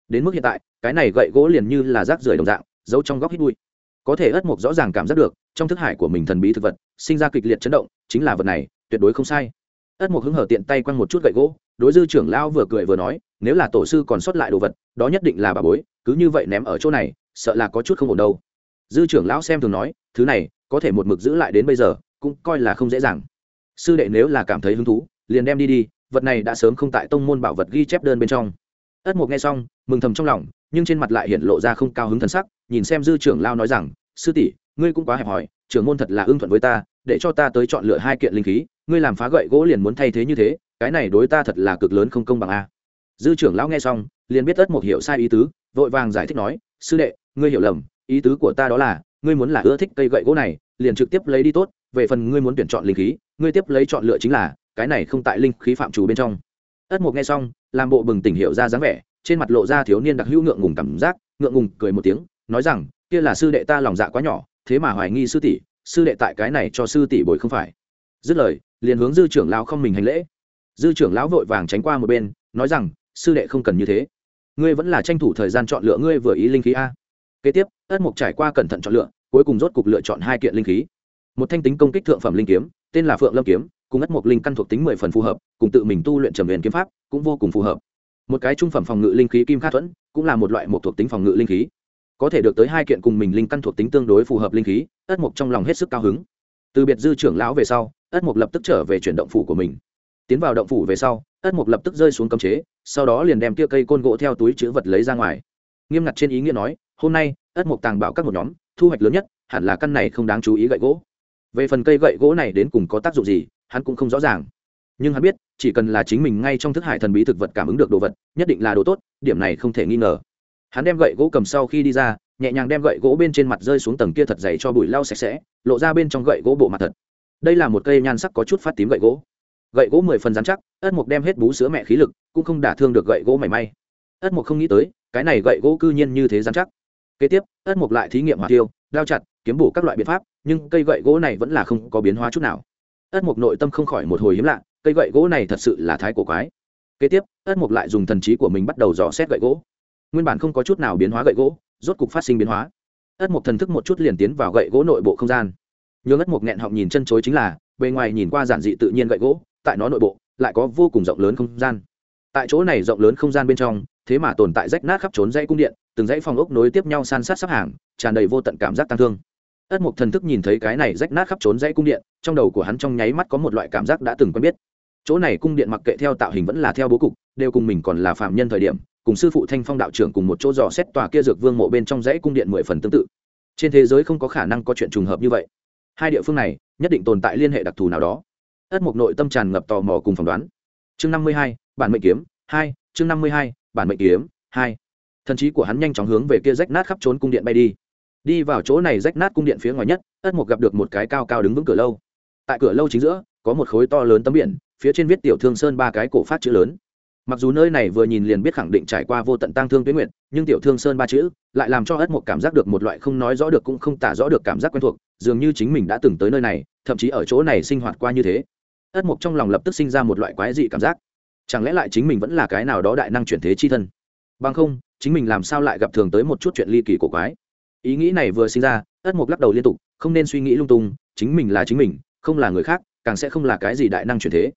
Đến mức hiện tại, cái này gậy gỗ liền như là rác rưởi đồng dạng, giấu trong góc hít bụi. Có thể ất mục rõ ràng cảm giác được, trong thức hải của mình thần bí thực vật, sinh ra kịch liệt chấn động, chính là vật này, tuyệt đối không sai. Ất mục hứng hở tiện tay quăng một chút gậy gỗ, đối dư trưởng lão vừa cười vừa nói, nếu là tổ sư còn sót lại đồ vật, đó nhất định là bà bối, cứ như vậy ném ở chỗ này, sợ là có chút không ổn đâu. Dư trưởng lão xem thường nói, thứ này, có thể một mực giữ lại đến bây giờ, cũng coi là không dễ dàng. Sư đệ nếu là cảm thấy hứng thú, liền đem đi đi vật này đã sớm không tại tông môn bảo vật ghi chép đơn bên trong. Ất mục nghe xong, mừng thầm trong lòng, nhưng trên mặt lại hiện lộ ra không cao hứng thần sắc, nhìn xem dư trưởng lao nói rằng, sư tỷ, ngươi cũng quá hẹp hòi, trưởng môn thật là ưng thuận với ta, để cho ta tới chọn lựa hai kiện linh khí, ngươi làm phá gậy gỗ liền muốn thay thế như thế, cái này đối ta thật là cực lớn không công bằng a. Dư trưởng lão nghe xong, liền biết ất mục hiểu sai ý tứ, vội vàng giải thích nói, sư đệ, ngươi hiểu lầm, ý tứ của ta đó là, ngươi muốn là ưa thích cây gậy gỗ này, liền trực tiếp lấy đi tốt, về phần ngươi muốn tuyển chọn linh khí, ngươi tiếp lấy chọn lựa chính là cái này không tại linh khí phạm chủ bên trong. Ất mục nghe xong, làm bộ bừng tỉnh hiểu ra dáng vẻ, trên mặt lộ ra thiếu niên đặc hữu ngượng ngùng cảm giác, ngượng ngùng cười một tiếng, nói rằng, kia là sư đệ ta lòng dạ quá nhỏ, thế mà hoài nghi sư tỷ, sư đệ tại cái này cho sư tỷ bồi không phải. Dứt lời, liền hướng dư trưởng lão không mình hành lễ. Dư trưởng lão vội vàng tránh qua một bên, nói rằng, sư đệ không cần như thế. Ngươi vẫn là tranh thủ thời gian chọn lựa ngươi vừa ý linh khí a. Kế tiếp, ất mục trải qua cẩn thận chọn lựa, cuối cùng rốt cục lựa chọn hai kiện linh khí. Một thanh tính công kích thượng phẩm linh kiếm, tên là phượng lâm kiếm cùng ất mục linh căn thuộc tính mười phần phù hợp, cùng tự mình tu luyện trầm huyền kiếm pháp cũng vô cùng phù hợp. Một cái trung phẩm phòng ngự linh khí kim khát thuẫn cũng là một loại một thuộc tính phòng ngự linh khí. Có thể được tới hai kiện cùng mình linh căn thuộc tính tương đối phù hợp linh khí ất mục trong lòng hết sức cao hứng. Từ biệt dư trưởng lão về sau ất mục lập tức trở về chuyển động phủ của mình. Tiến vào động phủ về sau ất mục lập tức rơi xuống cấm chế, sau đó liền đem kia cây côn gỗ theo túi chữ vật lấy ra ngoài. Nghiêm ngặt trên ý nghĩa nói, hôm nay ất mục tàng bảo các một nhóm, thu hoạch lớn nhất, hẳn là căn này không đáng chú ý gậy gỗ. Về phần cây gậy gỗ này đến cùng có tác dụng gì hắn cũng không rõ ràng. Nhưng hắn biết, chỉ cần là chính mình ngay trong thức hải thần bí thực vật cảm ứng được đồ vật, nhất định là đồ tốt, điểm này không thể nghi ngờ. Hắn đem gậy gỗ cầm sau khi đi ra, nhẹ nhàng đem gậy gỗ bên trên mặt rơi xuống tầng kia thật dày cho bụi lau sạch sẽ, lộ ra bên trong gậy gỗ bộ mặt thật. Đây là một cây nhan sắc có chút phát tím gậy gỗ. Gậy gỗ mười phần dán chắc, ất mục đem hết bú sữa mẹ khí lực, cũng không đả thương được gậy gỗ mảy may. Ất mục không nghĩ tới, cái này gậy gỗ cư nhiên như thế dán chắc. Kế tiếp, ất mục lại thí nghiệm hỏa tiêu lao chặt, kiếm bổ các loại biện pháp, nhưng cây gậy gỗ này vẫn là không có biến hóa chút nào ất mục nội tâm không khỏi một hồi hiếm lạ, cây gậy gỗ này thật sự là thái cổ quái. Kế tiếp, ất mục lại dùng thần trí của mình bắt đầu dò xét gậy gỗ. Nguyên bản không có chút nào biến hóa gậy gỗ, rốt cục phát sinh biến hóa. Ất mục thần thức một chút liền tiến vào gậy gỗ nội bộ không gian. Nhưng ất mục nghẹn họng nhìn chân chối chính là, bề ngoài nhìn qua giản dị tự nhiên gậy gỗ, tại nó nội bộ, lại có vô cùng rộng lớn không gian. Tại chỗ này rộng lớn không gian bên trong, thế mà tồn tại rách nát khắp trốn dãy cung điện, từng dãy phòng ốc nối tiếp nhau san sát sắp hàng, tràn đầy vô tận cảm giác tăng thương ất mục thần thức nhìn thấy cái này rách nát khắp trốn dãy cung điện, trong đầu của hắn trong nháy mắt có một loại cảm giác đã từng quen biết. Chỗ này cung điện mặc kệ theo tạo hình vẫn là theo bố cục, đều cùng mình còn là phạm nhân thời điểm, cùng sư phụ thanh phong đạo trưởng cùng một chỗ dò xét tòa kia dược vương mộ bên trong dãy cung điện mười phần tương tự. Trên thế giới không có khả năng có chuyện trùng hợp như vậy. Hai địa phương này, nhất định tồn tại liên hệ đặc thù nào đó. Ất mục nội tâm tràn ngập tò mò cùng phỏng đoán. Chương năm mươi hai, bản mệnh kiếm, hai, chương năm mươi hai, bản mệnh kiếm, hai. Thần trí của hắn nhanh chóng hướng về kia rách nát khắp trốn cung điện bay đi đi vào chỗ này rách nát cung điện phía ngoài nhất, ất mục gặp được một cái cao cao đứng vững cửa lâu. Tại cửa lâu chính giữa, có một khối to lớn tấm biển, phía trên viết tiểu thương sơn ba cái cổ phát chữ lớn. Mặc dù nơi này vừa nhìn liền biết khẳng định trải qua vô tận tăng thương tuyến nguyện nhưng tiểu thương sơn ba chữ lại làm cho ất mục cảm giác được một loại không nói rõ được cũng không tả rõ được cảm giác quen thuộc, dường như chính mình đã từng tới nơi này, thậm chí ở chỗ này sinh hoạt qua như thế. Ất mục trong lòng lập tức sinh ra một loại quái dị cảm giác. Chẳng lẽ lại chính mình vẫn là cái nào đó đại năng chuyển thế chi thân? Bằng không, chính mình làm sao lại gặp thường tới một chút chuyện ly kỳ cổ quái? Ý nghĩ này vừa sinh ra, ất mục lắc đầu liên tục, không nên suy nghĩ lung tung, chính mình là chính mình, không là người khác, càng sẽ không là cái gì đại năng chuyển thế.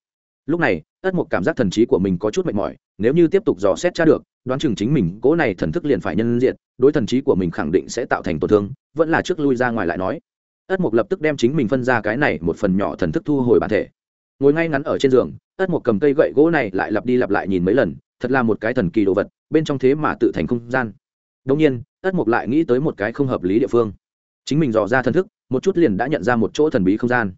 Lúc này, ất mục cảm giác thần trí của mình có chút mệt mỏi, nếu như tiếp tục dò xét tra được, đoán chừng chính mình cỗ này thần thức liền phải nhân diện, đối thần trí của mình khẳng định sẽ tạo thành tổn thương, vẫn là trước lui ra ngoài lại nói. Ất mục lập tức đem chính mình phân ra cái này một phần nhỏ thần thức thu hồi bản thể. Ngồi ngay ngắn ở trên giường, ất mục cầm cây gậy gỗ này lại lặp đi lặp lại nhìn mấy lần, thật là một cái thần kỳ đồ vật, bên trong thế mà tự thành không gian. Đông nhiên ất mục lại nghĩ tới một cái không hợp lý địa phương. Chính mình dò ra thần thức, một chút liền đã nhận ra một chỗ thần bí không gian.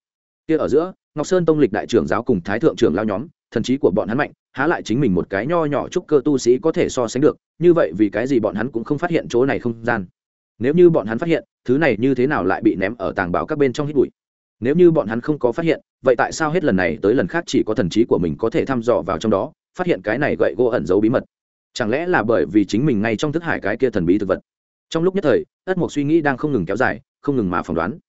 Kia ở giữa, ngọc sơn tông lịch đại trưởng giáo cùng thái thượng trưởng lao nhóm, thần trí của bọn hắn mạnh, há lại chính mình một cái nho nhỏ chút cơ tu sĩ có thể so sánh được, như vậy vì cái gì bọn hắn cũng không phát hiện chỗ này không gian. Nếu như bọn hắn phát hiện, thứ này như thế nào lại bị ném ở tàng bảo các bên trong hít bụi? Nếu như bọn hắn không có phát hiện, vậy tại sao hết lần này tới lần khác chỉ có thần trí của mình có thể thăm dò vào trong đó, phát hiện cái này gậy gỗ ẩn giấu bí mật? Chẳng lẽ là bởi vì chính mình ngay trong thức hải cái kia thần bí thực vật? Trong lúc nhất thời, ất mộc suy nghĩ đang không ngừng kéo dài, không ngừng mà phỏng đoán.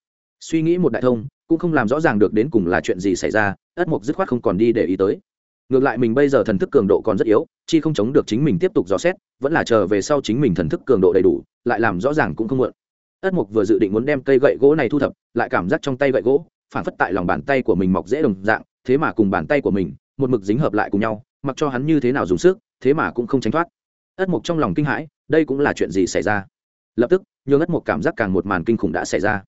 Suy nghĩ một đại thông, cũng không làm rõ ràng được đến cùng là chuyện gì xảy ra, ất mộc dứt khoát không còn đi để ý tới. Ngược lại mình bây giờ thần thức cường độ còn rất yếu, chi không chống được chính mình tiếp tục dò xét, vẫn là chờ về sau chính mình thần thức cường độ đầy đủ, lại làm rõ ràng cũng không muộn. Ất mộc vừa dự định muốn đem cây gậy gỗ này thu thập, lại cảm giác trong tay gậy gỗ, phản phất tại lòng bàn tay của mình mọc dễ đồng dạng, thế mà cùng bàn tay của mình, một mực dính hợp lại cùng nhau, mặc cho hắn như thế nào dùng sức, thế mà cũng không tránh thoát. Ất mục trong lòng kinh hãi, đây cũng là chuyện gì xảy ra? Lập tức, nhường ất mục cảm giác càng một màn kinh khủng đã xảy ra.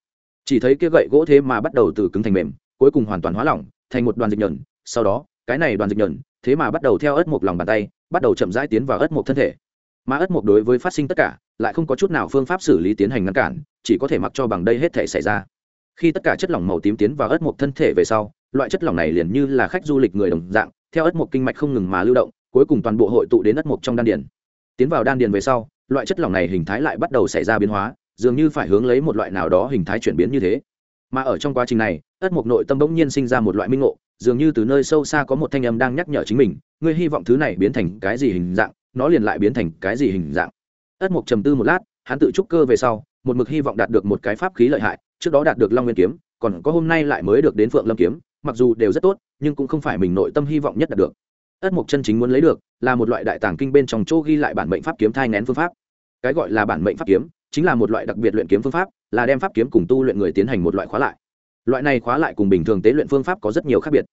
Chỉ thấy kia gậy gỗ thế mà bắt đầu từ cứng thành mềm, cuối cùng hoàn toàn hóa lỏng, thành một đoàn dịch nhờn sau đó, cái này đoàn dịch nhờn thế mà bắt đầu theo ất mục lòng bàn tay, bắt đầu chậm rãi tiến vào ất mục thân thể. Mà ất mục đối với phát sinh tất cả, lại không có chút nào phương pháp xử lý tiến hành ngăn cản, chỉ có thể mặc cho bằng đây hết thể xảy ra. Khi tất cả chất lỏng màu tím tiến vào ất mục thân thể về sau, loại chất lỏng này liền như là khách du lịch người đồng dạng, theo ất mục kinh mạch không ngừng mà lưu động, cuối cùng toàn bộ hội tụ đến ất mục trong đan điền. Tiến vào đan điền về sau loại chất lỏng này hình thái lại bắt đầu xảy ra biến hóa, dường như phải hướng lấy một loại nào đó hình thái chuyển biến như thế. Mà ở trong quá trình này ất mộc nội tâm bỗng nhiên sinh ra một loại minh ngộ, dường như từ nơi sâu xa có một thanh âm đang nhắc nhở chính mình, ngươi hy vọng thứ này biến thành cái gì hình dạng, nó liền lại biến thành cái gì hình dạng. Ất mộc trầm tư một lát, hắn tự trúc cơ về sau, một mực hy vọng đạt được một cái pháp khí lợi hại, trước đó đạt được long nguyên kiếm, còn có hôm nay lại mới được đến phượng lâm kiếm, mặc dù đều rất tốt, nhưng cũng không phải mình nội tâm hy vọng nhất đạt được ất mộc chân chính muốn lấy được, là một loại đại tàng kinh bên trong chỗ ghi lại bản mệnh pháp kiếm thai ngén phương pháp. Cái gọi là bản mệnh pháp kiếm, chính là một loại đặc biệt luyện kiếm phương pháp, là đem pháp kiếm cùng tu luyện người tiến hành một loại khóa lại. Loại này khóa lại cùng bình thường tế luyện phương pháp có rất nhiều khác biệt.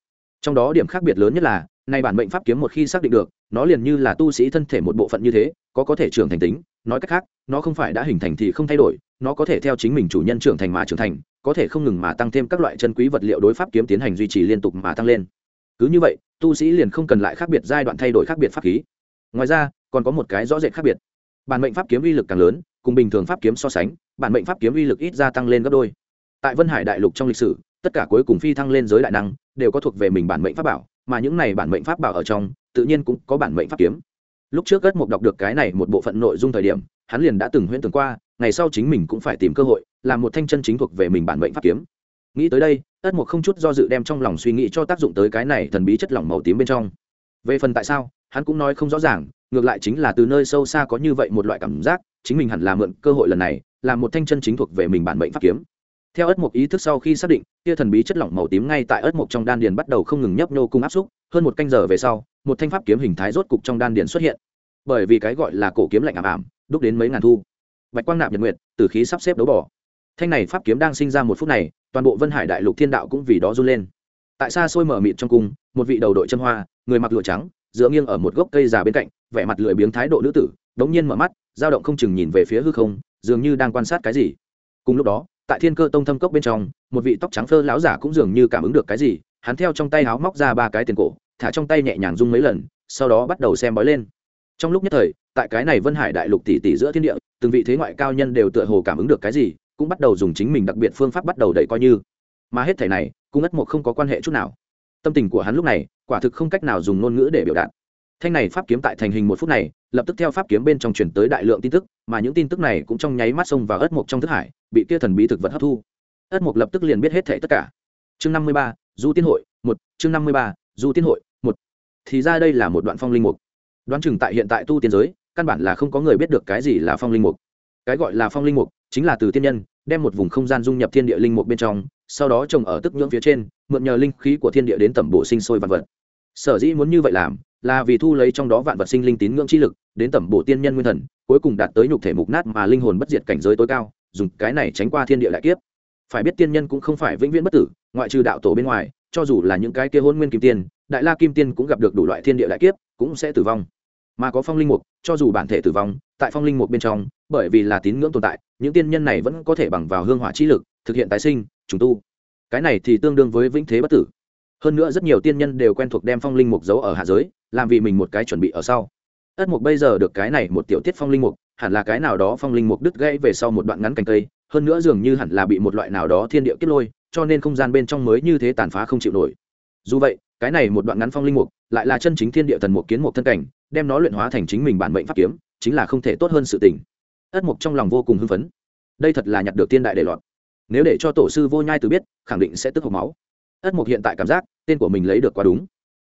Trong đó điểm khác biệt lớn nhất là nay bản mệnh pháp kiếm một khi xác định được, nó liền như là tu sĩ thân thể một bộ phận như thế, có có thể trưởng thành tính, nói cách khác, nó không phải đã hình thành thì không thay đổi, nó có thể theo chính mình chủ nhân trưởng thành mà trưởng thành, có thể không ngừng mà tăng thêm các loại chân quý vật liệu đối pháp kiếm tiến hành duy trì liên tục mà tăng lên cứ như vậy, tu sĩ liền không cần lại khác biệt giai đoạn thay đổi khác biệt pháp khí. Ngoài ra, còn có một cái rõ rệt khác biệt. Bản mệnh pháp kiếm uy lực càng lớn, cùng bình thường pháp kiếm so sánh, bản mệnh pháp kiếm uy lực ít gia tăng lên gấp đôi. Tại vân hải đại lục trong lịch sử, tất cả cuối cùng phi thăng lên giới đại năng đều có thuộc về mình bản mệnh pháp bảo, mà những này bản mệnh pháp bảo ở trong, tự nhiên cũng có bản mệnh pháp kiếm. Lúc trước cất mục đọc được cái này một bộ phận nội dung thời điểm, hắn liền đã từng huyễn tưởng qua, ngày sau chính mình cũng phải tìm cơ hội, làm một thanh chân chính thuộc về mình bản mệnh pháp kiếm. Nghĩ tới đây ất mục không chút do dự đem trong lòng suy nghĩ cho tác dụng tới cái này thần bí chất lỏng màu tím bên trong. Về phần tại sao, hắn cũng nói không rõ ràng, ngược lại chính là từ nơi sâu xa có như vậy một loại cảm giác, chính mình hẳn là mượn cơ hội lần này làm một thanh chân chính thuộc về mình bản mệnh pháp kiếm. Theo ất mục ý thức sau khi xác định kia thần bí chất lỏng màu tím ngay tại ất mục trong đan điền bắt đầu không ngừng nhấp nhô cung áp xúc, hơn một canh giờ về sau, một thanh pháp kiếm hình thái rốt cục trong đan điền xuất hiện. Bởi vì cái gọi là cổ kiếm lạnh ảm ảm, đúc đến mấy ngàn thu. Bạch quang nạp nhật nguyệt, từ khí sắp xếp đấu bỏ. Thanh này pháp kiếm đang sinh ra một phút này toàn bộ vân hải đại lục thiên đạo cũng vì đó run lên tại xa xôi mở mịt trong cung một vị đầu đội chân hoa người mặc lụa trắng dựa nghiêng ở một gốc cây già bên cạnh vẻ mặt lười biếng thái độ nữ tử đống nhiên mở mắt dao động không chừng nhìn về phía hư không dường như đang quan sát cái gì cùng lúc đó tại thiên cơ tông thâm cốc bên trong một vị tóc trắng phơ lão giả cũng dường như cảm ứng được cái gì hắn theo trong tay háo móc ra ba cái tiền cổ thả trong tay nhẹ nhàng rung mấy lần sau đó bắt đầu xem bói lên trong lúc nhất thời tại cái này vân hải đại lục tỷ tỷ giữa thiên địa từng vị thế ngoại cao nhân đều tựa hồ cảm ứng được cái gì cũng bắt đầu dùng chính mình đặc biệt phương pháp bắt đầu đẩy coi như. Mà hết thể này cũng ất mộc không có quan hệ chút nào. Tâm tình của hắn lúc này, quả thực không cách nào dùng ngôn ngữ để biểu đạt. Thanh này pháp kiếm tại thành hình một phút này, lập tức theo pháp kiếm bên trong chuyển tới đại lượng tin tức, mà những tin tức này cũng trong nháy mắt xông vào ất mộc trong thức hải, bị kia thần bí thực vật hấp thu. Ất mộc lập tức liền biết hết thể tất cả. Chương năm mươi ba, du tiên hội, một, chương năm mươi ba, du tiên hội, một. Thì ra đây là một đoạn phong linh mục. Đoán chừng tại hiện tại tu tiên giới, căn bản là không có người biết được cái gì là phong linh mục cái gọi là phong linh mục, chính là từ tiên nhân, đem một vùng không gian dung nhập thiên địa linh mục bên trong, sau đó trồng ở tức nhưỡng phía trên, mượn nhờ linh khí của thiên địa đến tẩm bổ sinh sôi vạn vật. Sở dĩ muốn như vậy làm, là vì thu lấy trong đó vạn vật sinh linh tín ngưỡng chi lực, đến tẩm bổ tiên nhân nguyên thần, cuối cùng đạt tới nhục thể mục nát mà linh hồn bất diệt cảnh giới tối cao, dùng cái này tránh qua thiên địa đại kiếp. Phải biết tiên nhân cũng không phải vĩnh viễn bất tử, ngoại trừ đạo tổ bên ngoài, cho dù là những cái kia hôn nguyên kim tiên, đại la kim tiên cũng gặp được đủ loại thiên địa đại kiếp, cũng sẽ tử vong. Mà có phong linh mục cho dù bản thể tử vong, tại phong linh mục bên trong, bởi vì là tín ngưỡng tồn tại, những tiên nhân này vẫn có thể bằng vào hương hỏa chi lực, thực hiện tái sinh, trùng tu. Cái này thì tương đương với vĩnh thế bất tử. Hơn nữa rất nhiều tiên nhân đều quen thuộc đem phong linh mục giấu ở hạ giới, làm vì mình một cái chuẩn bị ở sau. Ất mục bây giờ được cái này một tiểu tiết phong linh mục, hẳn là cái nào đó phong linh mục đứt gãy về sau một đoạn ngắn cành cây, hơn nữa dường như hẳn là bị một loại nào đó thiên địa kết lôi, cho nên không gian bên trong mới như thế tàn phá không chịu nổi. Dù vậy, cái này một đoạn ngắn phong linh mục, lại là chân chính thiên địa thần mục kiến mục thân cảnh đem nó luyện hóa thành chính mình bản mệnh pháp kiếm, chính là không thể tốt hơn sự tình. Ất mục trong lòng vô cùng hưng phấn. Đây thật là nhặt được tiên đại để lọt. Nếu để cho tổ sư vô nhai từ biết, khẳng định sẽ tức hộc máu. Ất mục hiện tại cảm giác, tên của mình lấy được quá đúng.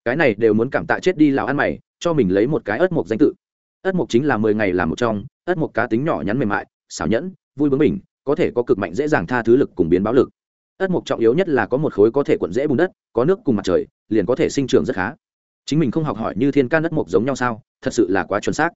Cái này đều muốn cảm tạ chết đi lão ăn mày, cho mình lấy một cái ất mục danh tự. Ất mục chính là mười ngày làm một trong, ất mục cá tính nhỏ nhắn mềm mại, xảo nhẫn, vui bướng mình, có thể có cực mạnh dễ dàng tha thứ lực cùng biến báo lực. Ất mục trọng yếu nhất là có một khối có thể cuộn dễ bùn đất, có nước cùng mặt trời, liền có thể sinh trưởng rất khá chính mình không học hỏi như thiên can đất mục giống nhau sao? Thật sự là quá chuẩn xác.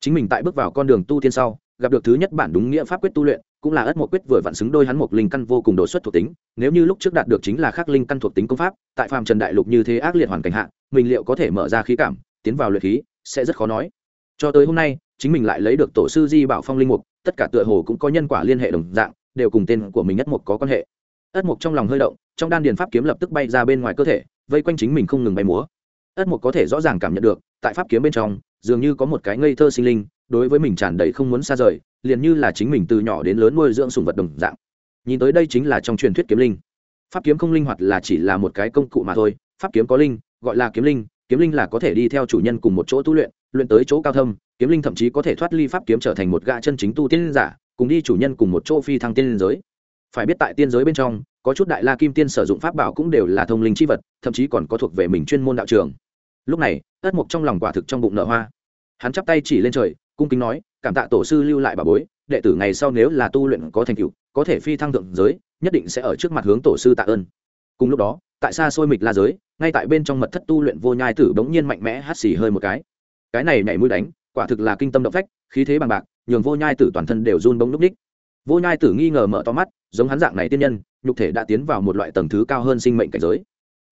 Chính mình tại bước vào con đường tu tiên sau, gặp được thứ nhất bản đúng nghĩa pháp quyết tu luyện, cũng là ất mộc quyết vừa vặn xứng đôi hắn một linh căn vô cùng đột xuất thuộc tính. Nếu như lúc trước đạt được chính là khắc linh căn thuộc tính công pháp, tại phàm trần đại lục như thế ác liệt hoàn cảnh hạ, mình liệu có thể mở ra khí cảm, tiến vào luyện khí, sẽ rất khó nói. Cho tới hôm nay, chính mình lại lấy được tổ sư di bảo phong linh mục, tất cả tựa hồ cũng có nhân quả liên hệ đồng dạng, đều cùng tên của mình ất mục có quan hệ. Ất mục trong lòng hơi động, trong đan điền pháp kiếm lập tức bay ra bên ngoài cơ thể, vây quanh chính mình không ngừng bay múa ất mục có thể rõ ràng cảm nhận được, tại pháp kiếm bên trong, dường như có một cái ngây thơ sinh linh, đối với mình tràn đầy không muốn xa rời, liền như là chính mình từ nhỏ đến lớn nuôi dưỡng sùng vật đồng dạng. Nhìn tới đây chính là trong truyền thuyết kiếm linh. Pháp kiếm không linh hoạt là chỉ là một cái công cụ mà thôi, pháp kiếm có linh, gọi là kiếm linh kiếm linh là có thể đi theo chủ nhân cùng một chỗ tu luyện luyện tới chỗ cao thâm, kiếm linh thậm chí có thể thoát ly pháp kiếm trở thành một gã chân chính tu tiên giả, cùng đi chủ nhân cùng một chỗ phi thăng tiên giới phải biết tại tiên giới bên trong, có chút đại la kim tiên sử dụng pháp bảo cũng đều là thông linh chi vật, thậm chí còn có thuộc về mình chuyên môn đạo trường. Lúc này ất mục trong lòng quả thực trong bụng nở hoa. Hắn chắp tay chỉ lên trời, cung kính nói, cảm tạ tổ sư lưu lại bà bối, đệ tử ngày sau nếu là tu luyện có thành tựu, có thể phi thăng thượng giới, nhất định sẽ ở trước mặt hướng tổ sư tạ ơn. Cùng lúc đó, tại xa xôi mịch la giới, ngay tại bên trong mật thất tu luyện vô nhai tử bỗng nhiên mạnh mẽ hắt xì hơi một cái. Cái này nhảy mũi đánh, quả thực là kinh tâm động phách, khí thế bằng bạc, nhường vô nhai tử toàn thân đều run bỗng núp ních vô nhai tử nghi ngờ mở to mắt, giống hắn dạng này tiên nhân, nhục thể đã tiến vào một loại tầng thứ cao hơn sinh mệnh cảnh giới.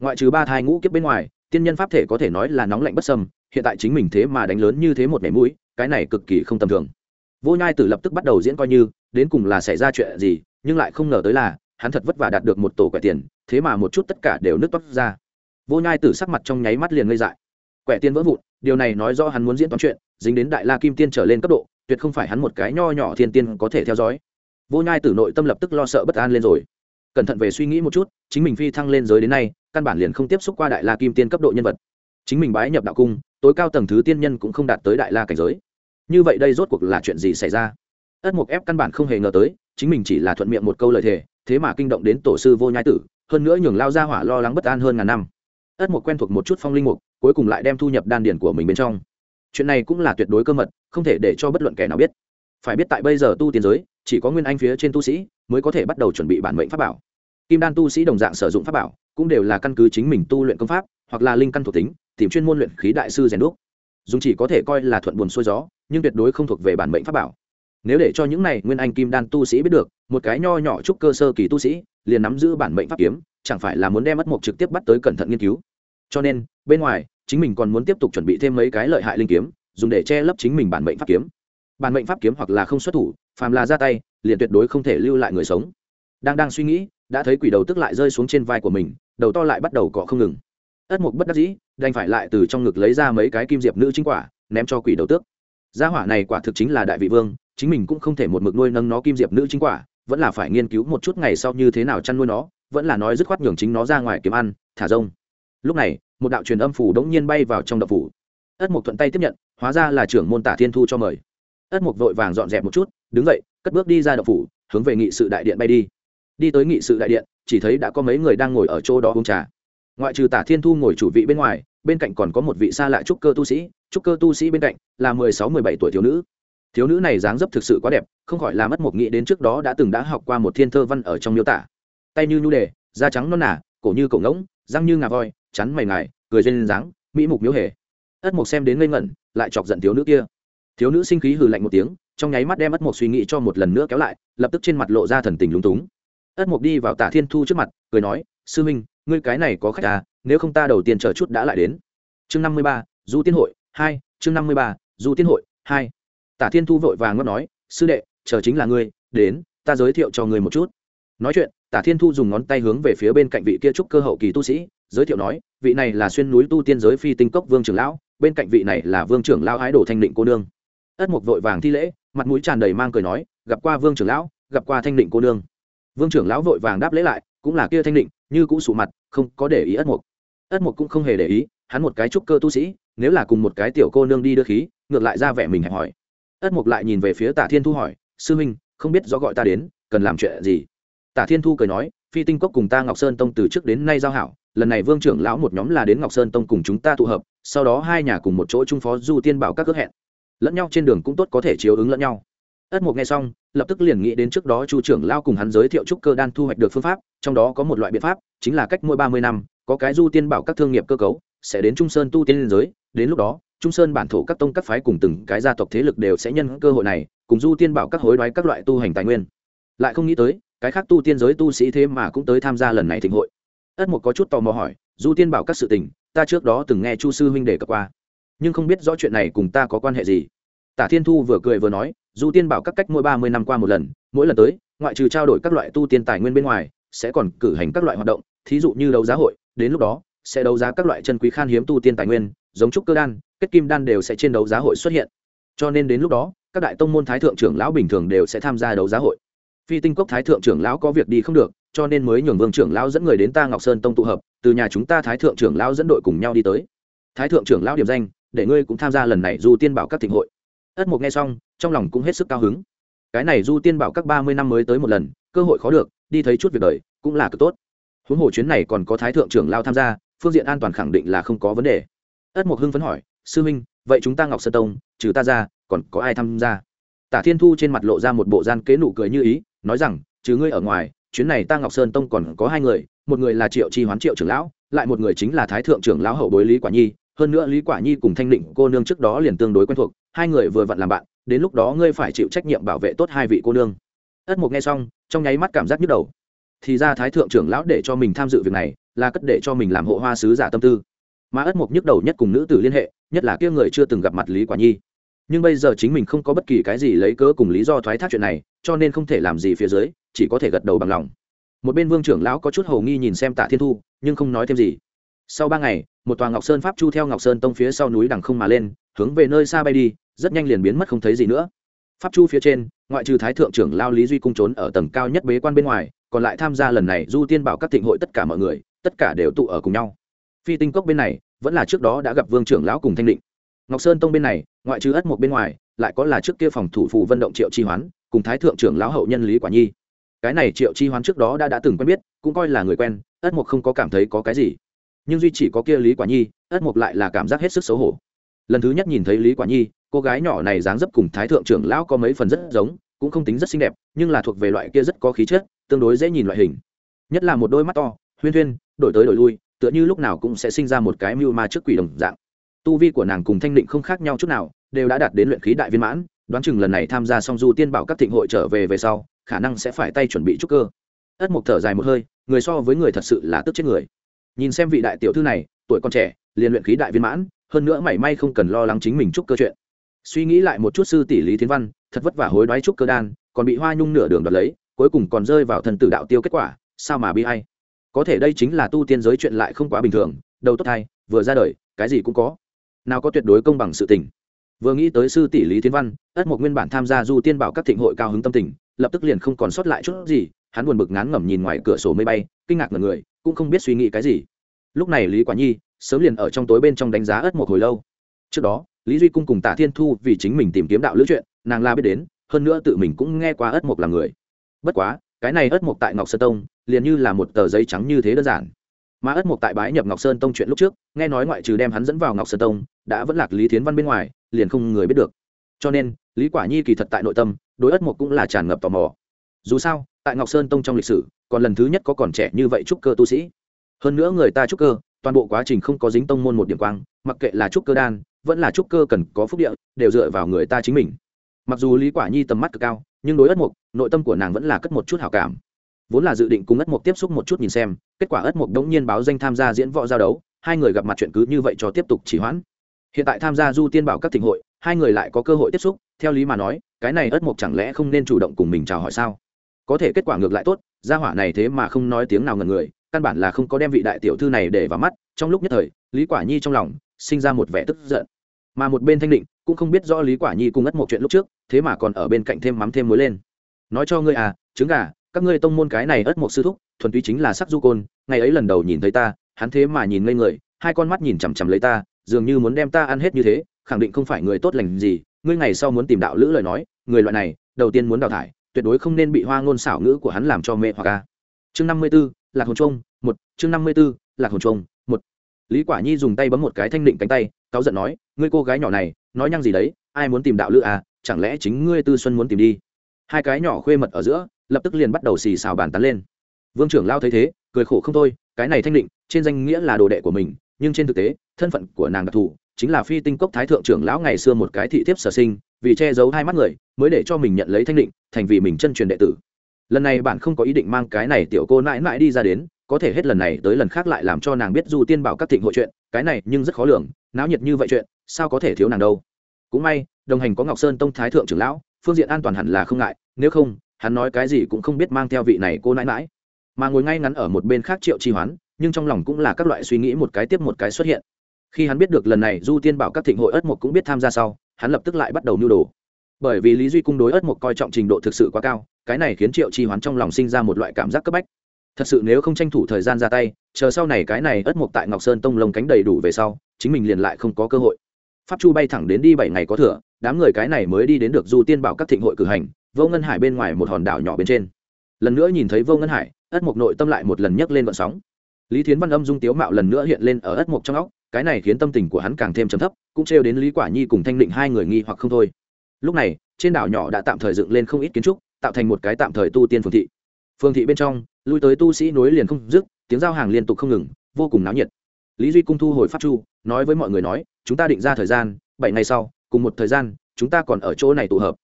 Ngoại trừ ba thai ngũ kiếp bên ngoài, tiên nhân pháp thể có thể nói là nóng lạnh bất sâm, hiện tại chính mình thế mà đánh lớn như thế một mẻ mũi, cái này cực kỳ không tầm thường. Vô nhai tử lập tức bắt đầu diễn coi như, đến cùng là xảy ra chuyện gì, nhưng lại không ngờ tới là, hắn thật vất vả đạt được một tổ quẻ tiền, thế mà một chút tất cả đều nứt toát ra. Vô nhai tử sắc mặt trong nháy mắt liền ngây dại. Quẻ tiền vỡ vụn, điều này nói do hắn muốn diễn toán chuyện, dính đến đại la kim tiên trở lên cấp độ, tuyệt không phải hắn một cái nho nhỏ thiên tiên có thể theo dõi vô nhai tử nội tâm lập tức lo sợ bất an lên rồi. Cẩn thận về suy nghĩ một chút, chính mình phi thăng lên giới đến nay, căn bản liền không tiếp xúc qua đại la kim tiên cấp độ nhân vật. Chính mình bái nhập đạo cung, tối cao tầng thứ tiên nhân cũng không đạt tới đại la cảnh giới. Như vậy đây rốt cuộc là chuyện gì xảy ra? Ất mục ép căn bản không hề ngờ tới, chính mình chỉ là thuận miệng một câu lời thề, thế mà kinh động đến tổ sư vô nhai tử, hơn nữa nhường lao ra hỏa lo lắng bất an hơn ngàn năm. Ất mục quen thuộc một chút phong linh mục, cuối cùng lại đem thu nhập đan điển của mình bên trong. Chuyện này cũng là tuyệt đối cơ mật, không thể để cho bất luận kẻ nào biết phải biết tại bây giờ tu tiên giới, chỉ có nguyên anh phía trên tu sĩ mới có thể bắt đầu chuẩn bị bản mệnh pháp bảo. Kim đan tu sĩ đồng dạng sử dụng pháp bảo, cũng đều là căn cứ chính mình tu luyện công pháp, hoặc là linh căn thuộc tính, tìm chuyên môn luyện khí đại sư rèn đúc. Dùng chỉ có thể coi là thuận buồn xuôi gió, nhưng tuyệt đối không thuộc về bản mệnh pháp bảo. Nếu để cho những này nguyên anh kim đan tu sĩ biết được, một cái nho nhỏ chúc cơ sơ kỳ tu sĩ liền nắm giữ bản mệnh pháp kiếm, chẳng phải là muốn đem mất mục trực tiếp bắt tới cẩn thận nghiên cứu. Cho nên, bên ngoài, chính mình còn muốn tiếp tục chuẩn bị thêm mấy cái lợi hại linh kiếm, dùng để che lấp chính mình bản mệnh pháp kiếm bản mệnh pháp kiếm hoặc là không xuất thủ, phàm là ra tay, liền tuyệt đối không thể lưu lại người sống. Đang đang suy nghĩ, đã thấy quỷ đầu tức lại rơi xuống trên vai của mình, đầu to lại bắt đầu cọ không ngừng. Ất mục bất đắc dĩ, đành phải lại từ trong ngực lấy ra mấy cái kim diệp nữ chính quả, ném cho quỷ đầu tước. Gia hỏa này quả thực chính là đại vị vương, chính mình cũng không thể một mực nuôi nâng nó kim diệp nữ chính quả, vẫn là phải nghiên cứu một chút ngày sau như thế nào chăn nuôi nó, vẫn là nói dứt khoát nhường chính nó ra ngoài kiếm ăn, thả rông. Lúc này, một đạo truyền âm phủ đống nhiên bay vào trong đậu phủ. Ất mục thuận tay tiếp nhận, hóa ra là trưởng môn tả thiên thu cho mời ất mục vội vàng dọn dẹp một chút, đứng dậy, cất bước đi ra đậu phủ, hướng về nghị sự đại điện bay đi. Đi tới nghị sự đại điện, chỉ thấy đã có mấy người đang ngồi ở chỗ đó uống trà. Ngoại trừ tả thiên thu ngồi chủ vị bên ngoài, bên cạnh còn có một vị xa lạ trúc cơ tu sĩ, trúc cơ tu sĩ bên cạnh là mười sáu, mười bảy tuổi thiếu nữ. Thiếu nữ này dáng dấp thực sự quá đẹp, không khỏi làm mất một nghĩ đến trước đó đã từng đã học qua một thiên thơ văn ở trong miêu tả. Tay như nhu đề, da trắng non nả cổ như cổ ngỗng, răng như ngà voi, chắn mày ngài, cười duyên dáng, mỹ mục miếu hề. Ất mục xem đến ngây ngẩn, lại chọc giận thiếu nữ kia thiếu nữ sinh khí hừ lạnh một tiếng, trong nháy mắt đem ất mộc suy nghĩ cho một lần nữa kéo lại, lập tức trên mặt lộ ra thần tình lúng túng. Ất mộc đi vào tả thiên thu trước mặt, cười nói, sư minh, ngươi cái này có khách à nếu không ta đầu tiên chờ chút đã lại đến. Chương năm mươi ba, du tiên hội, hai, chương năm mươi ba, du tiên hội, hai. Tả thiên thu vội vàng ngót nói, sư đệ, chờ chính là ngươi, đến, ta giới thiệu cho ngươi một chút. Nói chuyện, tả thiên thu dùng ngón tay hướng về phía bên cạnh vị kia trúc cơ hậu kỳ tu sĩ, giới thiệu nói, vị này là xuyên núi tu tiên giới phi tinh cốc vương trưởng lão, bên cạnh vị này là vương trưởng lão ái đồ thanh định cô nương ất mục vội vàng thi lễ, mặt mũi tràn đầy mang cười nói, gặp qua vương trưởng lão, gặp qua thanh định cô nương. Vương trưởng lão vội vàng đáp lễ lại, cũng là kia thanh định, như cũ sụ mặt, không có để ý ất mục. Ất mục cũng không hề để ý, hắn một cái trúc cơ tu sĩ, nếu là cùng một cái tiểu cô nương đi đưa khí, ngược lại ra vẻ mình hẹp hỏi. Ất mục lại nhìn về phía tả thiên thu hỏi, sư huynh, không biết do gọi ta đến, cần làm chuyện gì? Tả thiên thu cười nói, phi tinh cốc cùng ta ngọc sơn tông từ trước đến nay giao hảo, lần này vương trưởng lão một nhóm là đến ngọc sơn tông cùng chúng ta tụ hợp, sau đó hai nhà cùng một chỗ trung phó du tiên bảo các cước hẹn lẫn nhau trên đường cũng tốt có thể chiếu ứng lẫn nhau. Ất mục nghe xong, lập tức liền nghĩ đến trước đó chu trưởng lao cùng hắn giới thiệu trúc cơ đan thu hoạch được phương pháp, trong đó có một loại biện pháp, chính là cách mỗi ba mươi năm, có cái du tiên bảo các thương nghiệp cơ cấu, sẽ đến trung sơn tu tiên liên giới, đến lúc đó, trung sơn bản thổ các tông các phái cùng từng cái gia tộc thế lực đều sẽ nhân cơ hội này, cùng du tiên bảo các hối đoái các loại tu hành tài nguyên. Lại không nghĩ tới, cái khác tu tiên giới tu sĩ thế mà cũng tới tham gia lần này thịnh hội. Ất mục có chút tò mò hỏi, du tiên bảo các sự tình, ta trước đó từng nghe chu sư huynh đề cập qua nhưng không biết rõ chuyện này cùng ta có quan hệ gì. Tả thiên thu vừa cười vừa nói, dù tiên bảo các cách mỗi ba mươi năm qua một lần, mỗi lần tới, ngoại trừ trao đổi các loại tu tiên tài nguyên bên ngoài, sẽ còn cử hành các loại hoạt động, thí dụ như đấu giá hội, đến lúc đó, sẽ đấu giá các loại chân quý khan hiếm tu tiên tài nguyên, giống trúc cơ đan, kết kim đan đều sẽ trên đấu giá hội xuất hiện. Cho nên đến lúc đó, các đại tông môn thái thượng trưởng lão bình thường đều sẽ tham gia đấu giá hội. Phi tinh cốc thái thượng trưởng lão có việc đi không được, cho nên mới nhường vương trưởng lão dẫn người đến ta ngọc sơn tông tụ hợp, từ nhà chúng ta thái thượng trưởng lão dẫn đội cùng nhau đi tới. Thái thượng trưởng lão điểm danh để ngươi cũng tham gia lần này du tiên bảo các thịnh hội. Ất mục nghe xong, trong lòng cũng hết sức cao hứng. Cái này du tiên bảo các ba mươi năm mới tới một lần, cơ hội khó được, đi thấy chút việc đời, cũng là cực tốt. Huống hồ chuyến này còn có thái thượng trưởng lao tham gia, phương diện an toàn khẳng định là không có vấn đề. Ất mục hưng phấn hỏi, sư minh, vậy chúng ta ngọc sơn tông, trừ ta ra, còn có ai tham gia? Tả thiên thu trên mặt lộ ra một bộ gian kế nụ cười như ý, nói rằng, trừ ngươi ở ngoài, chuyến này ta ngọc sơn tông còn có hai người, một người là triệu chi hoán triệu trưởng lão, lại một người chính là thái thượng trưởng lão hậu bối lý quả nhi hơn nữa lý quả nhi cùng thanh định cô nương trước đó liền tương đối quen thuộc, hai người vừa vặn làm bạn, đến lúc đó ngươi phải chịu trách nhiệm bảo vệ tốt hai vị cô nương. Ất mục nghe xong, trong nháy mắt cảm giác nhức đầu. Thì ra thái thượng trưởng lão để cho mình tham dự việc này, là cất để cho mình làm hộ hoa sứ giả tâm tư. Mà ất mục nhức đầu nhất cùng nữ tử liên hệ, nhất là kia người chưa từng gặp mặt lý quả nhi. Nhưng bây giờ chính mình không có bất kỳ cái gì lấy cớ cùng lý do thoái thác chuyện này, cho nên không thể làm gì phía dưới, chỉ có thể gật đầu bằng lòng. Một bên vương trưởng lão có chút hầu nghi nhìn xem tạ thiên thu, nhưng không nói thêm gì. Sau ba ngày một tòa ngọc sơn pháp chu theo ngọc sơn tông phía sau núi đằng không mà lên, hướng về nơi xa bay đi, rất nhanh liền biến mất không thấy gì nữa. Pháp chu phía trên, ngoại trừ thái thượng trưởng lao lý duy cung trốn ở tầng cao nhất bế quan bên ngoài, còn lại tham gia lần này du tiên bảo các thịnh hội tất cả mọi người, tất cả đều tụ ở cùng nhau. Phi tinh cốc bên này, vẫn là trước đó đã gặp vương trưởng lão cùng thanh định. Ngọc sơn tông bên này, ngoại trừ ất một bên ngoài, lại có là trước kia phòng thủ phụ vận động triệu chi hoán, cùng thái thượng trưởng lão hậu nhân lý quả nhi. Cái này triệu chi hoán trước đó đã đã từng quen biết, cũng coi là người quen, ất mục không có cảm thấy có cái gì nhưng duy chỉ có kia lý quả nhi, ất mục lại là cảm giác hết sức xấu hổ. Lần thứ nhất nhìn thấy lý quả nhi, cô gái nhỏ này dáng dấp cùng thái thượng trưởng lão có mấy phần rất giống, cũng không tính rất xinh đẹp, nhưng là thuộc về loại kia rất có khí chất, tương đối dễ nhìn loại hình. Nhất là một đôi mắt to, huyên huyên đổi tới đổi lui, tựa như lúc nào cũng sẽ sinh ra một cái mưu ma trước quỷ đồng dạng. Tu vi của nàng cùng thanh định không khác nhau chút nào, đều đã đạt đến luyện khí đại viên mãn, đoán chừng lần này tham gia song du tiên bảo các thịnh hội trở về về sau, khả năng sẽ phải tay chuẩn bị trúc cơ. Ất mục thở dài một hơi, người so với người thật sự là tức chết người nhìn xem vị đại tiểu thư này, tuổi còn trẻ, liền luyện khí đại viên mãn, hơn nữa mảy may không cần lo lắng chính mình chúc cơ chuyện. Suy nghĩ lại một chút sư tỷ lý thiên văn, thật vất vả hối đoái trúc cơ đan, còn bị hoa nhung nửa đường đoạt lấy, cuối cùng còn rơi vào thần tử đạo tiêu kết quả, sao mà bi hay có thể đây chính là tu tiên giới chuyện lại không quá bình thường, đầu tốt thai, vừa ra đời, cái gì cũng có. Nào có tuyệt đối công bằng sự tình. Vừa nghĩ tới sư tỷ lý thiên văn, ất một nguyên bản tham gia du tiên bảo các thịnh hội cao hứng tâm tình, lập tức liền không còn sót lại chút gì, hắn buồn bực ngán ngẩm nhìn ngoài cửa sổ mây bay, kinh ngạc ngần người cũng không biết suy nghĩ cái gì. Lúc này lý quả nhi sớm liền ở trong tối bên trong đánh giá ất một hồi lâu. Trước đó, lý duy cung cùng tạ thiên thu vì chính mình tìm kiếm đạo lữ chuyện, nàng la biết đến, hơn nữa tự mình cũng nghe qua ất một là người. Bất quá, cái này ất một tại ngọc sơn tông liền như là một tờ giấy trắng như thế đơn giản. Mà ất một tại bái nhập ngọc sơn tông chuyện lúc trước, nghe nói ngoại trừ đem hắn dẫn vào ngọc sơn tông, đã vẫn lạc lý thiến văn bên ngoài, liền không người biết được. Cho nên, lý quả nhi kỳ thật tại nội tâm, đối ất một cũng là tràn ngập tò mò dù sao, tại ngọc sơn tông trong lịch sử, còn lần thứ nhất có còn trẻ như vậy trúc cơ tu sĩ. Hơn nữa người ta trúc cơ, toàn bộ quá trình không có dính tông môn một điểm quang, mặc kệ là trúc cơ đan, vẫn là trúc cơ cần có phúc địa, đều dựa vào người ta chính mình. Mặc dù lý quả nhi tầm mắt cực cao, nhưng đối ất mục, nội tâm của nàng vẫn là cất một chút hảo cảm. Vốn là dự định cùng ất mục tiếp xúc một chút nhìn xem, kết quả ất mục đống nhiên báo danh tham gia diễn võ giao đấu, hai người gặp mặt chuyện cứ như vậy cho tiếp tục chỉ hoãn. Hiện tại tham gia du tiên bảo các thịnh hội, hai người lại có cơ hội tiếp xúc, theo lý mà nói, cái này ất mục chẳng lẽ không nên chủ động cùng mình chào hỏi sao? Có thể kết quả ngược lại tốt, gia hỏa này thế mà không nói tiếng nào ngần người, căn bản là không có đem vị đại tiểu thư này để vào mắt, trong lúc nhất thời, lý quả nhi trong lòng sinh ra một vẻ tức giận. Mà một bên thanh định cũng không biết rõ lý quả nhi cùng ất một chuyện lúc trước, thế mà còn ở bên cạnh thêm mắm thêm muối lên. Nói cho ngươi à trứng gà, các ngươi tông môn cái này ất một sư thúc, thuần túy chính là sắc du côn, ngày ấy lần đầu nhìn thấy ta, hắn thế mà nhìn ngây người, hai con mắt nhìn chằm chằm lấy ta, dường như muốn đem ta ăn hết như thế, khẳng định không phải người tốt lành gì, ngươi ngày sau muốn tìm đạo lữ lời nói, người loại này, đầu tiên muốn đào thải tuyệt đối không nên bị hoa ngôn xảo ngữ của hắn làm cho mê hoặc a. Chương năm mươi b ố lạc hồn trung một. Chương năm mươi b ố lạc hồn trung một. Lý quả nhi dùng tay bấm một cái thanh định cánh tay, cáu giận nói, ngươi cô gái nhỏ này, nói nhăng gì đấy, ai muốn tìm đạo lữ à chẳng lẽ chính ngươi tư xuân muốn tìm đi? Hai cái nhỏ khuê mật ở giữa, lập tức liền bắt đầu xì xào bàn tán lên. Vương trưởng lao thấy thế, cười khổ không thôi, cái này thanh định, trên danh nghĩa là đồ đệ của mình, nhưng trên thực tế, thân phận của nàng đặc thù, chính là phi tinh cốc thái thượng trưởng lão ngày xưa một cái thị thiếp sở sinh vì che giấu hai mắt người, mới để cho mình nhận lấy thanh định, thành vì mình chân truyền đệ tử. Lần này bạn không có ý định mang cái này tiểu cô mãi mãi đi ra đến, có thể hết lần này tới lần khác lại làm cho nàng biết du tiên bảo các thịnh hội chuyện, cái này nhưng rất khó lường, náo nhiệt như vậy chuyện, sao có thể thiếu nàng đâu? Cũng may, đồng hành có ngọc sơn tông thái thượng trưởng lão, phương diện an toàn hẳn là không ngại, nếu không, hắn nói cái gì cũng không biết mang theo vị này cô nãi mãi mà ngồi ngay ngắn ở một bên khác triệu chi hoán, nhưng trong lòng cũng là các loại suy nghĩ một cái tiếp một cái xuất hiện. Khi hắn biết được lần này du tiên bảo các thịnh hội ất một cũng biết tham gia sau hắn lập tức lại bắt đầu nưu đồ. Bởi vì lý duy cung đối ất một coi trọng trình độ thực sự quá cao, cái này khiến triệu chi hoán trong lòng sinh ra một loại cảm giác cấp bách. Thật sự nếu không tranh thủ thời gian ra tay, chờ sau này cái này ất một tại ngọc sơn tông lông cánh đầy đủ về sau, chính mình liền lại không có cơ hội. Pháp chu bay thẳng đến đi bảy ngày có thừa, đám người cái này mới đi đến được du tiên bảo các thịnh hội cử hành, vô ngân hải bên ngoài một hòn đảo nhỏ bên trên. Lần nữa nhìn thấy vô ngân hải ất mộc nội tâm lại một lần nhấc lên vận sóng lý thiến văn âm dung tiếu mạo lần nữa hiện lên ở ất mộc trong óc, cái này khiến tâm tình của hắn càng thêm trầm thấp, cũng trêu đến lý quả nhi cùng thanh định hai người nghi hoặc không thôi. Lúc này, trên đảo nhỏ đã tạm thời dựng lên không ít kiến trúc, tạo thành một cái tạm thời tu tiên phương thị. Phương thị bên trong, lui tới tu sĩ nối liền không dứt, tiếng giao hàng liên tục không ngừng, vô cùng náo nhiệt. Lý duy cung thu hồi pháp chu, nói với mọi người nói, chúng ta định ra thời gian, bảy ngày sau, cùng một thời gian, chúng ta còn ở chỗ này tụ hợp.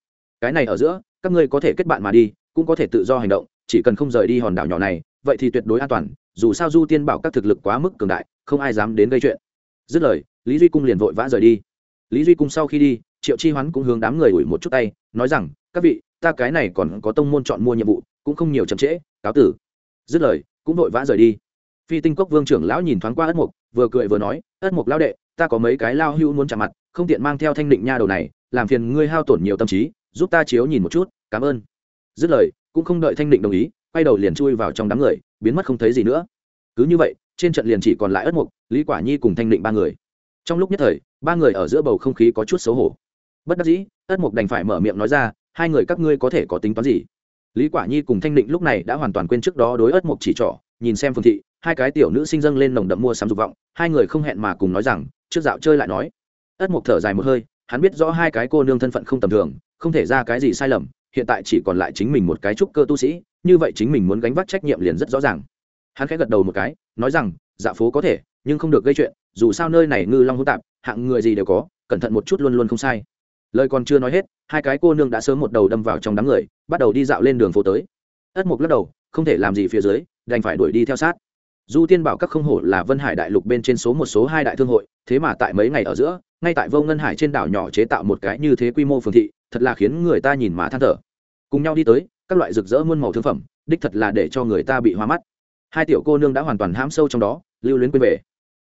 Cái này ở giữa, các ngươi có thể kết bạn mà đi, cũng có thể tự do hành động, chỉ cần không rời đi hòn đảo nhỏ này vậy thì tuyệt đối an toàn, dù sao du tiên bảo các thực lực quá mức cường đại, không ai dám đến gây chuyện. Dứt lời, lý duy cung liền vội vã rời đi. Lý duy cung sau khi đi, triệu chi hoán cũng hướng đám người ủi một chút tay, nói rằng, các vị, ta cái này còn có tông môn chọn mua nhiệm vụ, cũng không nhiều chậm trễ, cáo tử. Dứt lời, cũng vội vã rời đi. Phi tinh cốc vương trưởng lão nhìn thoáng qua ất mục vừa cười vừa nói, ất mục lao đệ, ta có mấy cái lao hưu muốn chạm mặt, không tiện mang theo thanh định nha đầu này, làm phiền ngươi hao tổn nhiều tâm trí, giúp ta chiếu nhìn một chút, cảm ơn. Dứt lời, cũng không đợi thanh định đồng ý quay đầu liền chui vào trong đám người, biến mất không thấy gì nữa. Cứ như vậy, trên trận liền chỉ còn lại ất mục, lý quả nhi cùng thanh định ba người. Trong lúc nhất thời, ba người ở giữa bầu không khí có chút xấu hổ. Bất đắc dĩ, ất mục đành phải mở miệng nói ra, hai người các ngươi có thể có tính toán gì? Lý quả nhi cùng thanh định lúc này đã hoàn toàn quên trước đó đối ất mục chỉ trỏ, nhìn xem phương thị, hai cái tiểu nữ sinh dâng lên nồng đậm mua sắm dục vọng, hai người không hẹn mà cùng nói rằng, trước dạo chơi lại nói. Ất mục thở dài một hơi, hắn biết rõ hai cái cô nương thân phận không tầm thường, không thể ra cái gì sai lầm, hiện tại chỉ còn lại chính mình một cái trúc cơ tu sĩ như vậy chính mình muốn gánh vác trách nhiệm liền rất rõ ràng. Hắn khẽ gật đầu một cái, nói rằng dạ phố có thể, nhưng không được gây chuyện, dù sao nơi này ngư long hỗn tạp, hạng người gì đều có, cẩn thận một chút luôn luôn không sai. Lời còn chưa nói hết, hai cái cô nương đã sớm một đầu đâm vào trong đám người, bắt đầu đi dạo lên đường phố tới. Ất mục lắc đầu, không thể làm gì phía dưới, đành phải đuổi đi theo sát. Du tiên bảo các không hổ là vân hải đại lục bên trên số một, số hai đại thương hội, thế mà tại mấy ngày ở giữa, ngay tại vô ngân hải trên đảo nhỏ chế tạo một cái như thế quy mô phường thị, thật là khiến người ta nhìn mà than thở. Cùng nhau đi tới các loại rực rỡ muôn màu thương phẩm, đích thật là để cho người ta bị hoa mắt. Hai tiểu cô nương đã hoàn toàn hãm sâu trong đó, lưu luyến quên về.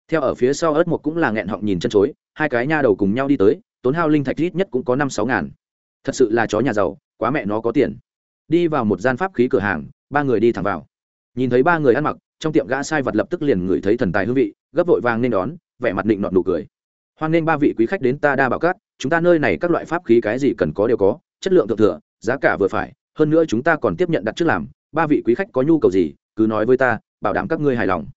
Theo ở phía sau ớt một cũng là nghẹn họng nhìn chân chối, hai cái nha đầu cùng nhau đi tới, tốn hao linh thạch ít nhất cũng có năm sáu ngàn. Thật sự là chó nhà giàu, quá mẹ nó có tiền. Đi vào một gian pháp khí cửa hàng, ba người đi thẳng vào. Nhìn thấy ba người ăn mặc, trong tiệm gã sai vật lập tức liền ngửi thấy thần tài hương vị, gấp vội vàng nên đón, vẻ mặt định nọn nụ cười. Hoan nghênh ba vị quý khách đến ta đa bảo cát chúng ta nơi này các loại pháp khí cái gì cần có đều có, chất lượng thượng thừa, giá cả vừa phải hơn nữa chúng ta còn tiếp nhận đặt trước làm, ba vị quý khách có nhu cầu gì, cứ nói với ta, bảo đảm các ngươi hài lòng.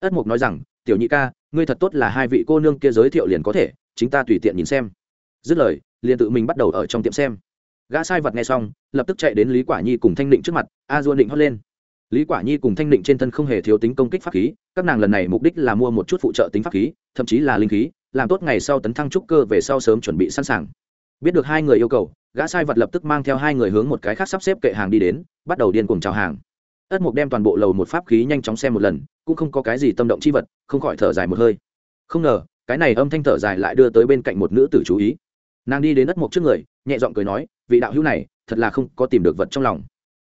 Ất mục nói rằng, tiểu nhị ca, ngươi thật tốt là hai vị cô nương kia giới thiệu liền có thể, chính ta tùy tiện nhìn xem. Dứt lời, liền tự mình bắt đầu ở trong tiệm xem. Gã sai vật nghe xong, lập tức chạy đến lý quả nhi cùng thanh định trước mặt, a duôn định hót lên. Lý quả nhi cùng thanh định trên thân không hề thiếu tính công kích pháp khí, các nàng lần này mục đích là mua một chút phụ trợ tính pháp khí, thậm chí là linh khí, làm tốt ngày sau tấn thăng trúc cơ về sau sớm chuẩn bị sẵn sàng biết được hai người yêu cầu, gã sai vật lập tức mang theo hai người hướng một cái khác sắp xếp kệ hàng đi đến, bắt đầu điên cuồng chào hàng. Ất mục đem toàn bộ lầu một pháp khí nhanh chóng xem một lần, cũng không có cái gì tâm động chi vật, không khỏi thở dài một hơi. Không ngờ, cái này âm thanh thở dài lại đưa tới bên cạnh một nữ tử chú ý. Nàng đi đến ất mục trước người, nhẹ giọng cười nói, vị đạo hữu này, thật là không có tìm được vật trong lòng.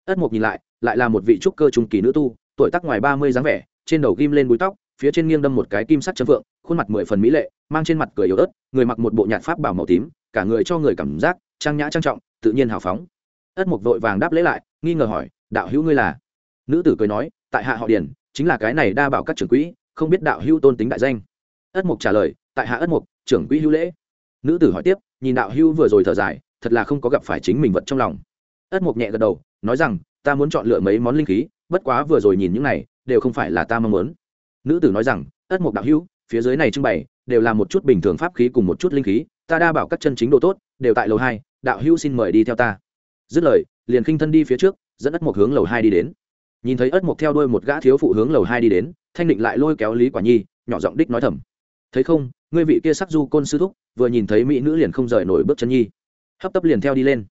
Ất mục nhìn lại lại là một vị trúc cơ trung kỳ nữ tu, tuổi tác ngoài ba mươi dáng vẻ, trên đầu ghim lên búi tóc, phía trên nghiêng đâm một cái kim sắt chấm vượng khuôn mặt mười phần mỹ lệ, mang trên mặt cười yếu ớt, người mặc một bộ nhạt pháp bảo màu tím cả người cho người cảm giác trang nhã trang trọng, tự nhiên hào phóng. Ất mục vội vàng đáp lễ lại, nghi ngờ hỏi, đạo hữu ngươi là? Nữ tử cười nói, tại hạ họ điền, chính là cái này đa bảo các trưởng quỹ, không biết đạo hữu tôn tính đại danh. Ất mục trả lời, tại hạ ất mục, trưởng quỹ hữu lễ. Nữ tử hỏi tiếp, nhìn đạo hữu vừa rồi thở dài, thật là không có gặp phải chính mình vật trong lòng. Ất mục nhẹ gật đầu, nói rằng, ta muốn chọn lựa mấy món linh khí, bất quá vừa rồi nhìn những này, đều không phải là ta mong muốn. Nữ tử nói rằng, ất mục đạo hữu, phía dưới này trưng bày, đều là một chút bình thường pháp khí cùng một chút linh khí ta đa bảo các chân chính độ tốt, đều tại lầu hai, đạo hữu xin mời đi theo ta. Dứt lời, liền khinh thân đi phía trước, dẫn ất mục hướng lầu hai đi đến. Nhìn thấy ất mục theo đuôi một gã thiếu phụ hướng lầu hai đi đến, thanh định lại lôi kéo lý quả nhi, nhỏ giọng đích nói thầm. Thấy không, ngươi vị kia sắc du côn sư thúc, vừa nhìn thấy mỹ nữ liền không rời nổi bước chân nhi. Hấp tấp liền theo đi lên.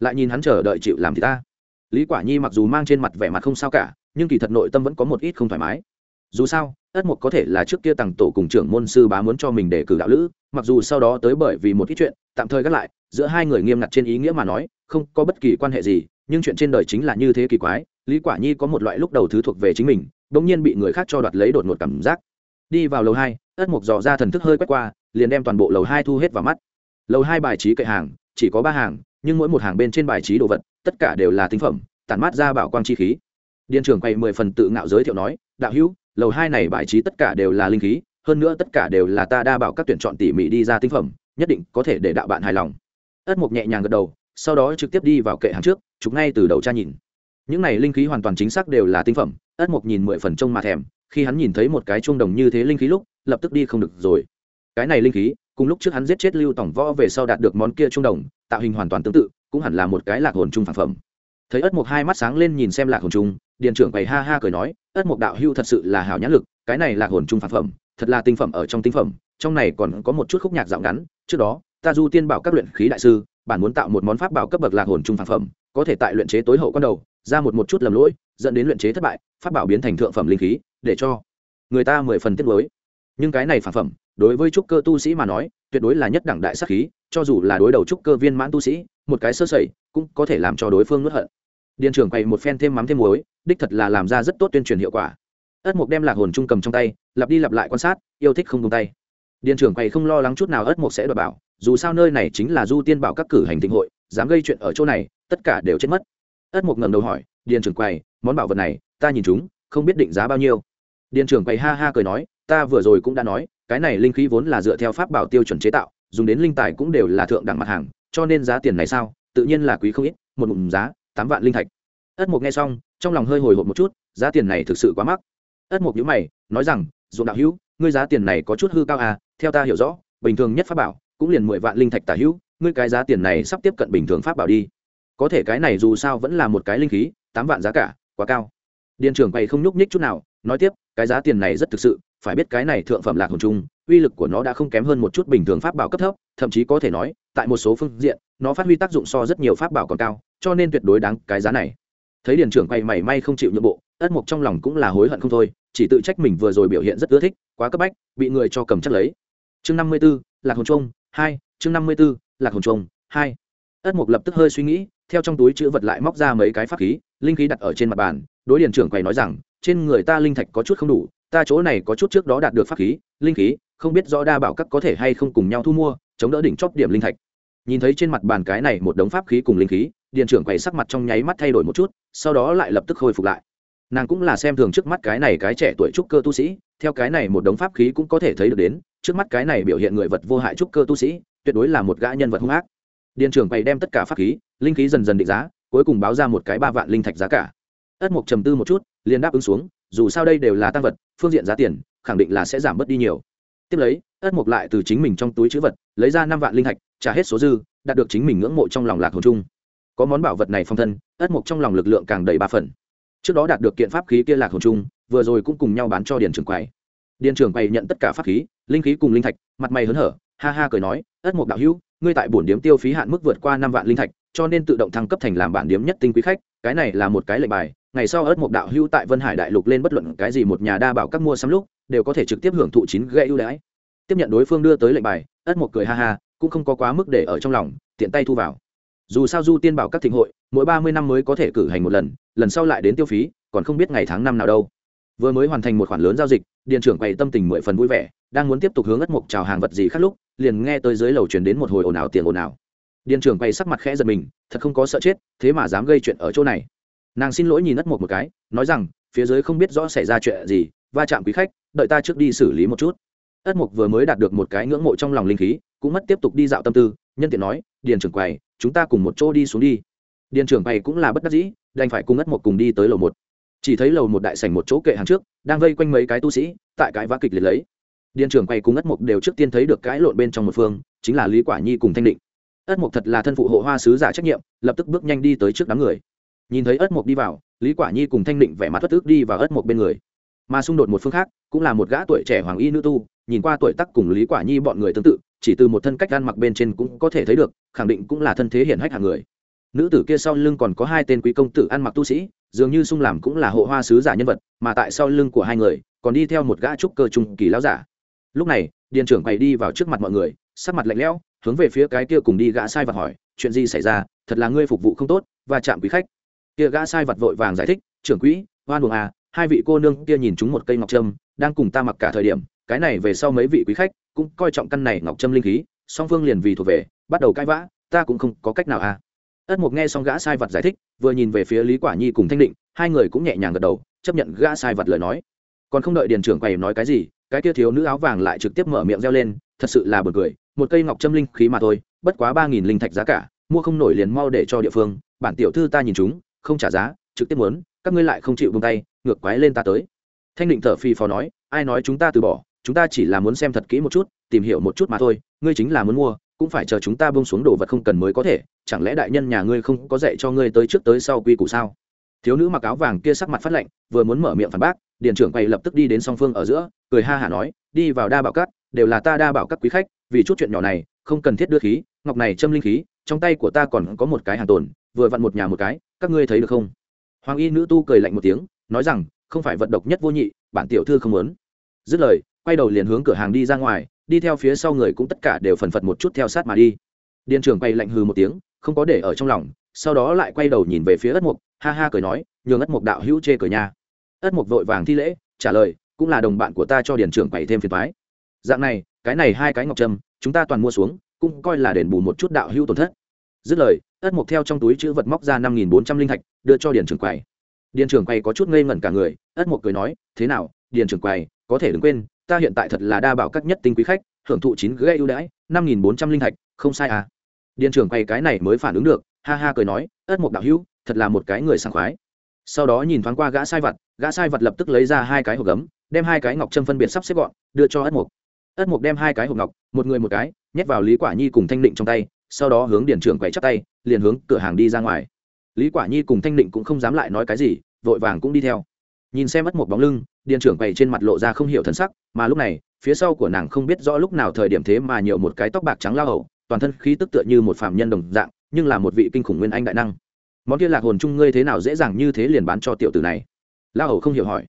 Lại nhìn hắn chờ đợi chịu làm thì ta. Lý quả nhi mặc dù mang trên mặt vẻ mặt không sao cả, nhưng kỳ thật nội tâm vẫn có một ít không thoải mái dù sao, ất mục có thể là trước kia tằng tổ cùng trưởng môn sư bá muốn cho mình để cử đạo lữ, mặc dù sau đó tới bởi vì một ít chuyện, tạm thời gác lại, giữa hai người nghiêm ngặt trên ý nghĩa mà nói, không có bất kỳ quan hệ gì, nhưng chuyện trên đời chính là như thế kỳ quái, lý quả nhi có một loại lúc đầu thứ thuộc về chính mình, đột nhiên bị người khác cho đoạt lấy đột ngột cảm giác. Đi vào lầu hai, ất mục dò ra thần thức hơi quét qua, liền đem toàn bộ lầu hai thu hết vào mắt. Lầu hai bài trí kệ hàng, chỉ có ba hàng, nhưng mỗi một hàng bên trên bài trí đồ vật, tất cả đều là tinh phẩm, tản mát ra bảo quang chi khí. Điện trưởng quay mười phần tự ngạo giới thiệu nói, đạo hữu lầu hai này bài trí tất cả đều là linh khí, hơn nữa tất cả đều là ta đa bảo các tuyển chọn tỉ mỉ đi ra tinh phẩm, nhất định có thể để đạo bạn hài lòng. Ất mục nhẹ nhàng gật đầu, sau đó trực tiếp đi vào kệ hàng trước chúng ngay từ đầu tra nhìn. Những này linh khí hoàn toàn chính xác đều là tinh phẩm, ất mục nhìn mười phần trông mà thèm, khi hắn nhìn thấy một cái chuông đồng như thế linh khí lúc, lập tức đi không được rồi. Cái này linh khí, cùng lúc trước hắn giết chết lưu tổng võ về sau đạt được món kia chuông đồng, tạo hình hoàn toàn tương tự, cũng hẳn là một cái lạc hồn trung phản phẩm. Thấy ất mục hai mắt sáng lên nhìn xem lạc hồn trung điền trưởng bày ha ha cười nói, ất mục đạo hưu thật sự là hào nhãn lực, cái này là hồn trung phản phẩm, thật là tinh phẩm ở trong tinh phẩm, trong này còn có một chút khúc nhạc dạo ngắn, trước đó, ta du tiên bảo các luyện khí đại sư, bản muốn tạo một món pháp bảo cấp bậc lạc hồn trung phản phẩm, có thể tại luyện chế tối hậu con đầu, ra một một chút lầm lỗi, dẫn đến luyện chế thất bại, pháp bảo biến thành thượng phẩm linh khí, để cho người ta mười phần tiết mới nhưng cái này phản phẩm, đối với trúc cơ tu sĩ mà nói, tuyệt đối là nhất đẳng đại sắc khí, cho dù là đối đầu trúc cơ viên mãn tu sĩ, một cái sơ sẩy, cũng có thể làm cho đối phương nuốt hận điện trưởng quay một phen thêm mắm thêm muối, đích thật là làm ra rất tốt tuyên truyền hiệu quả. Ất mục đem lạc hồn trung cầm trong tay, lặp đi lặp lại quan sát, yêu thích không tung tay. Điện trưởng quay không lo lắng chút nào ất mục sẽ đòi bảo, dù sao nơi này chính là du tiên bảo các cử hành thịnh hội, dám gây chuyện ở chỗ này, tất cả đều chết mất. Ất mục ngầm đầu hỏi điện trưởng quay món bảo vật này, ta nhìn chúng, không biết định giá bao nhiêu? Điện trưởng quay ha ha cười nói, ta vừa rồi cũng đã nói, cái này linh khí vốn là dựa theo pháp bảo tiêu chuẩn chế tạo, dùng đến linh tài cũng đều là thượng đẳng mặt hàng, cho nên giá tiền này sao? Tự nhiên là quý không ít, một ngụm giá tám vạn linh thạch. Ất mục nghe xong, trong lòng hơi hồi hộp một chút, giá tiền này thực sự quá mắc. Ất mục nhíu mày, nói rằng, dụng đạo hữu, ngươi giá tiền này có chút hư cao à theo ta hiểu rõ, bình thường nhất pháp bảo cũng liền mười vạn linh thạch tả hữu, ngươi cái giá tiền này sắp tiếp cận bình thường pháp bảo đi. Có thể cái này dù sao vẫn là một cái linh khí, tám vạn giá cả, quá cao. Điện trưởng quầy không nhúc nhích chút nào, nói tiếp, cái giá tiền này rất thực sự, phải biết cái này thượng phẩm lạc hồn trung uy lực của nó đã không kém hơn một chút bình thường pháp bảo cấp thấp, thậm chí có thể nói, tại một số phương diện, nó phát huy tác dụng so rất nhiều pháp bảo còn cao cho nên tuyệt đối đáng cái giá này. Thấy điền trưởng quay mảy may không chịu nhượng bộ, ất mộc trong lòng cũng là hối hận không thôi, chỉ tự trách mình vừa rồi biểu hiện rất ưa thích, quá cấp bách, bị người cho cầm chắc lấy. Chương năm mươi b ố lạc hồn trung hai, chương năm mươi b ố lạc hồn trung hai. Ất mộc lập tức hơi suy nghĩ, theo trong túi chữ vật lại móc ra mấy cái pháp khí, linh khí đặt ở trên mặt bàn, đối điền trưởng quầy nói rằng, trên người ta linh thạch có chút không đủ, ta chỗ này có chút trước đó đạt được pháp khí, linh khí, không biết rõ đa bảo các có thể hay không cùng nhau thu mua, chống đỡ đỉnh chóp điểm linh thạch nhìn thấy trên mặt bàn cái này một đống pháp khí cùng linh khí điện trưởng quầy sắc mặt trong nháy mắt thay đổi một chút, sau đó lại lập tức khôi phục lại. Nàng cũng là xem thường trước mắt cái này cái trẻ tuổi trúc cơ tu sĩ, theo cái này một đống pháp khí cũng có thể thấy được đến, trước mắt cái này biểu hiện người vật vô hại trúc cơ tu sĩ, tuyệt đối là một gã nhân vật hung ác. Điện trưởng quầy đem tất cả pháp khí, linh khí dần dần định giá, cuối cùng báo ra một cái ba vạn linh thạch giá cả. Ất mục trầm tư một chút, liền đáp ứng xuống, dù sao đây đều là tăng vật, phương diện giá tiền, khẳng định là sẽ giảm bớt đi nhiều. Tiếp lấy, ất mục lại từ chính mình trong túi chữ vật, lấy ra năm vạn linh thạch trả hết số dư, đạt được chính mình ngưỡng mộ trong lòng lạc hồn chung có món bảo vật này phong thân, ất mộc trong lòng lực lượng càng đầy ba phần. Trước đó đạt được kiện pháp khí kia lạc hồn chung vừa rồi cũng cùng nhau bán cho điền trưởng quầy. Điền trưởng quầy nhận tất cả pháp khí, linh khí cùng linh thạch, mặt mày hớn hở, ha ha cười nói, ất mộc đạo hữu, ngươi tại bổn điếm tiêu phí hạn mức vượt qua năm vạn linh thạch, cho nên tự động thăng cấp thành làm bản điếm nhất tinh quý khách, cái này là một cái lệnh bài, ngày sau ớt một đạo hưu tại vân hải đại lục lên bất luận cái gì một nhà đa bảo các mua sắm lúc, đều có thể trực tiếp hưởng thụ chín gây ưu đãi. Tiếp nhận đối phương đưa tới lệnh bài ớt một cười ha ha cũng không có quá mức để ở trong lòng, tiện tay thu vào. Dù sao du tiên bảo các thịnh hội, mỗi ba mươi năm mới có thể cử hành một lần lần sau lại đến tiêu phí, còn không biết ngày tháng năm nào đâu. Vừa mới hoàn thành một khoản lớn giao dịch điện trưởng quầy tâm tình mười phần vui vẻ, đang muốn tiếp tục hướng ất mục chào hàng vật gì khác lúc, liền nghe tới dưới lầu truyền đến một hồi ồn ào tiền ồn ào. Điện trưởng quầy sắc mặt khẽ giật mình, thật không có sợ chết, thế mà dám gây chuyện ở chỗ này. Nàng xin lỗi nhìn ất một một cái, nói rằng, phía dưới không biết rõ xảy ra chuyện gì, va chạm quý khách, đợi ta trước đi xử lý một chút ất mục vừa mới đạt được một cái ngưỡng mộ trong lòng linh khí, cũng mất tiếp tục đi dạo tâm tư, nhân tiện nói, điền trưởng quầy, chúng ta cùng một chỗ đi xuống đi. Điền trưởng quầy cũng là bất đắc dĩ, đành phải cùng ất mục cùng đi tới lầu một. Chỉ thấy lầu một đại sảnh một chỗ kệ hàng trước, đang vây quanh mấy cái tu sĩ, tại cái vã kịch liệt lấy. Điền trưởng quầy cùng ất mục đều trước tiên thấy được cái lộn bên trong một phương, chính là lý quả nhi cùng thanh định. Ất mục thật là thân phụ hộ hoa sứ giả trách nhiệm, lập tức bước nhanh đi tới trước đám người. Nhìn thấy ất mục đi vào, lý quả nhi cùng thanh định vẻ mặt thất tức đi vào ất mục bên người mà xung đột một phương khác, cũng là một gã tuổi trẻ hoàng y nữ tu, nhìn qua tuổi tác cùng lý quả nhi bọn người tương tự, chỉ từ một thân cách ăn mặc bên trên cũng có thể thấy được, khẳng định cũng là thân thế hiển hách hàng người. Nữ tử kia sau lưng còn có hai tên quý công tử ăn mặc tu sĩ, dường như sung làm cũng là hộ hoa sứ giả nhân vật, mà tại sau lưng của hai người, còn đi theo một gã trúc cơ trung kỳ lão giả. Lúc này, điền trưởng quay đi vào trước mặt mọi người, sắc mặt lạnh lẽo, hướng về phía cái kia cùng đi gã sai vật hỏi, chuyện gì xảy ra? Thật là ngươi phục vụ không tốt và chạm quý khách. Kia gã sai vật vội vàng giải thích, trưởng quỹ hoan buồng à hai vị cô nương kia nhìn chúng một cây ngọc trâm, đang cùng ta mặc cả thời điểm, cái này về sau mấy vị quý khách cũng coi trọng căn này ngọc trâm linh khí, song phương liền vì thuộc về, bắt đầu cãi vã, ta cũng không có cách nào à. Ất mục nghe xong gã sai vật giải thích, vừa nhìn về phía lý quả nhi cùng thanh định, hai người cũng nhẹ nhàng gật đầu, chấp nhận gã sai vật lời nói. Còn không đợi điền trưởng quầy nói cái gì, cái kia thiếu nữ áo vàng lại trực tiếp mở miệng reo lên, thật sự là buồn cười, một cây ngọc trâm linh khí mà thôi, bất quá ba nghìn linh thạch giá cả, mua không nổi liền mau để cho địa phương, bản tiểu thư ta nhìn chúng, không trả giá, trực tiếp muốn các ngươi lại không chịu buông tay, ngược quái lên ta tới. Thanh định thở phì phò nói, ai nói chúng ta từ bỏ, chúng ta chỉ là muốn xem thật kỹ một chút, tìm hiểu một chút mà thôi, ngươi chính là muốn mua, cũng phải chờ chúng ta bông xuống đồ vật không cần mới có thể, chẳng lẽ đại nhân nhà ngươi không có dạy cho ngươi tới trước tới sau quy củ sao? Thiếu nữ mặc áo vàng kia sắc mặt phát lạnh, vừa muốn mở miệng phản bác điện trưởng quay lập tức đi đến song phương ở giữa, cười ha hả nói, đi vào đa bảo cát đều là ta đa bảo các quý khách, vì chút chuyện nhỏ này, không cần thiết đưa khí, ngọc này châm linh khí, trong tay của ta còn có một cái hàng tồn, vừa vặn một nhà một cái, các ngươi thấy được không? Hoàng y nữ tu cười lạnh một tiếng, nói rằng, không phải vật độc nhất vô nhị, bản tiểu thư không muốn. Dứt lời, quay đầu liền hướng cửa hàng đi ra ngoài, đi theo phía sau người cũng tất cả đều phần phật một chút theo sát mà đi. Điện trưởng quay lạnh hừ một tiếng, không có để ở trong lòng, sau đó lại quay đầu nhìn về phía ất mục, ha ha cười nói, nhường ất mục đạo hữu chê cười nhà. ất mục vội vàng thi lễ, trả lời, cũng là đồng bạn của ta cho điền trưởng quay thêm phiền thoái dạng này, cái này hai cái ngọc trâm, chúng ta toàn mua xuống, cũng coi là đền bù một chút đạo hữu tổn thất dứt lời, ất mục theo trong túi chữ vật móc ra năm nghìn bốn trăm linh thạch đưa cho điền trưởng quầy điền trưởng quầy có chút ngây ngẩn cả người, ất mục cười nói, thế nào, điền trưởng quầy có thể đừng quên, ta hiện tại thật là đa bảo các nhất tinh quý khách, hưởng thụ chín gây ưu đãi, năm nghìn bốn trăm linh thạch không sai à. Điền trưởng quầy cái này mới phản ứng được, ha ha cười nói, ất mục đạo hữu, thật là một cái người sảng khoái. Sau đó nhìn thoáng qua gã sai vật, gã sai vật lập tức lấy ra hai cái hộp gấm, đem hai cái ngọc trâm phân biệt sắp xếp gọn, đưa cho ất mục. Ất mục đem hai cái hộp ngọc, một người một cái, nhét vào lý quả nhi cùng thanh định trong tay sau đó hướng điện trưởng quay chắp tay, liền hướng cửa hàng đi ra ngoài. Lý quả nhi cùng thanh định cũng không dám lại nói cái gì, vội vàng cũng đi theo. Nhìn xem mất một bóng lưng điện trưởng quầy trên mặt lộ ra không hiểu thần sắc, mà lúc này, phía sau của nàng không biết rõ lúc nào thời điểm thế mà nhiều một cái tóc bạc trắng lao hậu toàn thân khí tức tựa như một phạm nhân đồng dạng, nhưng là một vị kinh khủng nguyên anh đại năng. Món kia lạc hồn chung ngươi thế nào dễ dàng như thế liền bán cho tiểu tử này? Lao hậu không hiểu hỏi.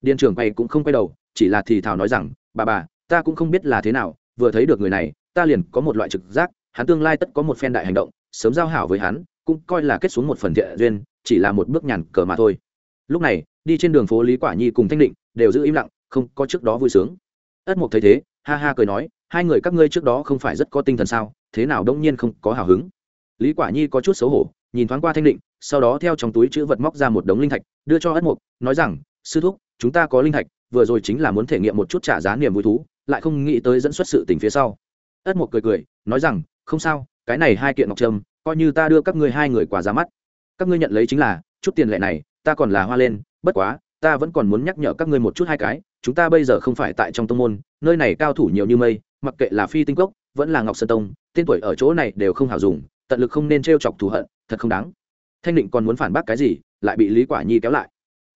Điện trưởng quầy cũng không quay đầu, chỉ là thì thào nói rằng, bà bà, ta cũng không biết là thế nào, vừa thấy được người này, ta liền có một loại trực giác hắn tương lai tất có một phen đại hành động, sớm giao hảo với hắn, cũng coi là kết xuống một phần thiện duyên, chỉ là một bước nhàn cờ mà thôi. Lúc này, đi trên đường phố lý quả nhi cùng thanh định, đều giữ im lặng, không có trước đó vui sướng. Ất mục thấy thế, ha ha cười nói, hai người các ngươi trước đó không phải rất có tinh thần sao, thế nào đông nhiên không có hào hứng? Lý quả nhi có chút xấu hổ, nhìn thoáng qua thanh định, sau đó theo trong túi chữ vật móc ra một đống linh thạch, đưa cho ất mục nói rằng, sư thúc, chúng ta có linh thạch, vừa rồi chính là muốn thể nghiệm một chút trả giá niềm vui thú, lại không nghĩ tới dẫn xuất sự tình phía sau. Ất mục cười cười, nói rằng không sao, cái này hai kiện ngọc trâm, coi như ta đưa các ngươi hai người quà ra mắt. Các ngươi nhận lấy chính là, chút tiền lệ này, ta còn là hoa lên, bất quá, ta vẫn còn muốn nhắc nhở các ngươi một chút hai cái, chúng ta bây giờ không phải tại trong tông môn, nơi này cao thủ nhiều như mây, mặc kệ là phi tinh cốc, vẫn là ngọc sơn tông, tên tuổi ở chỗ này đều không hào dùng, tận lực không nên t r e o chọc thù hận, thật không đáng. Thanh định còn muốn phản bác cái gì, lại bị lý quả nhi kéo lại.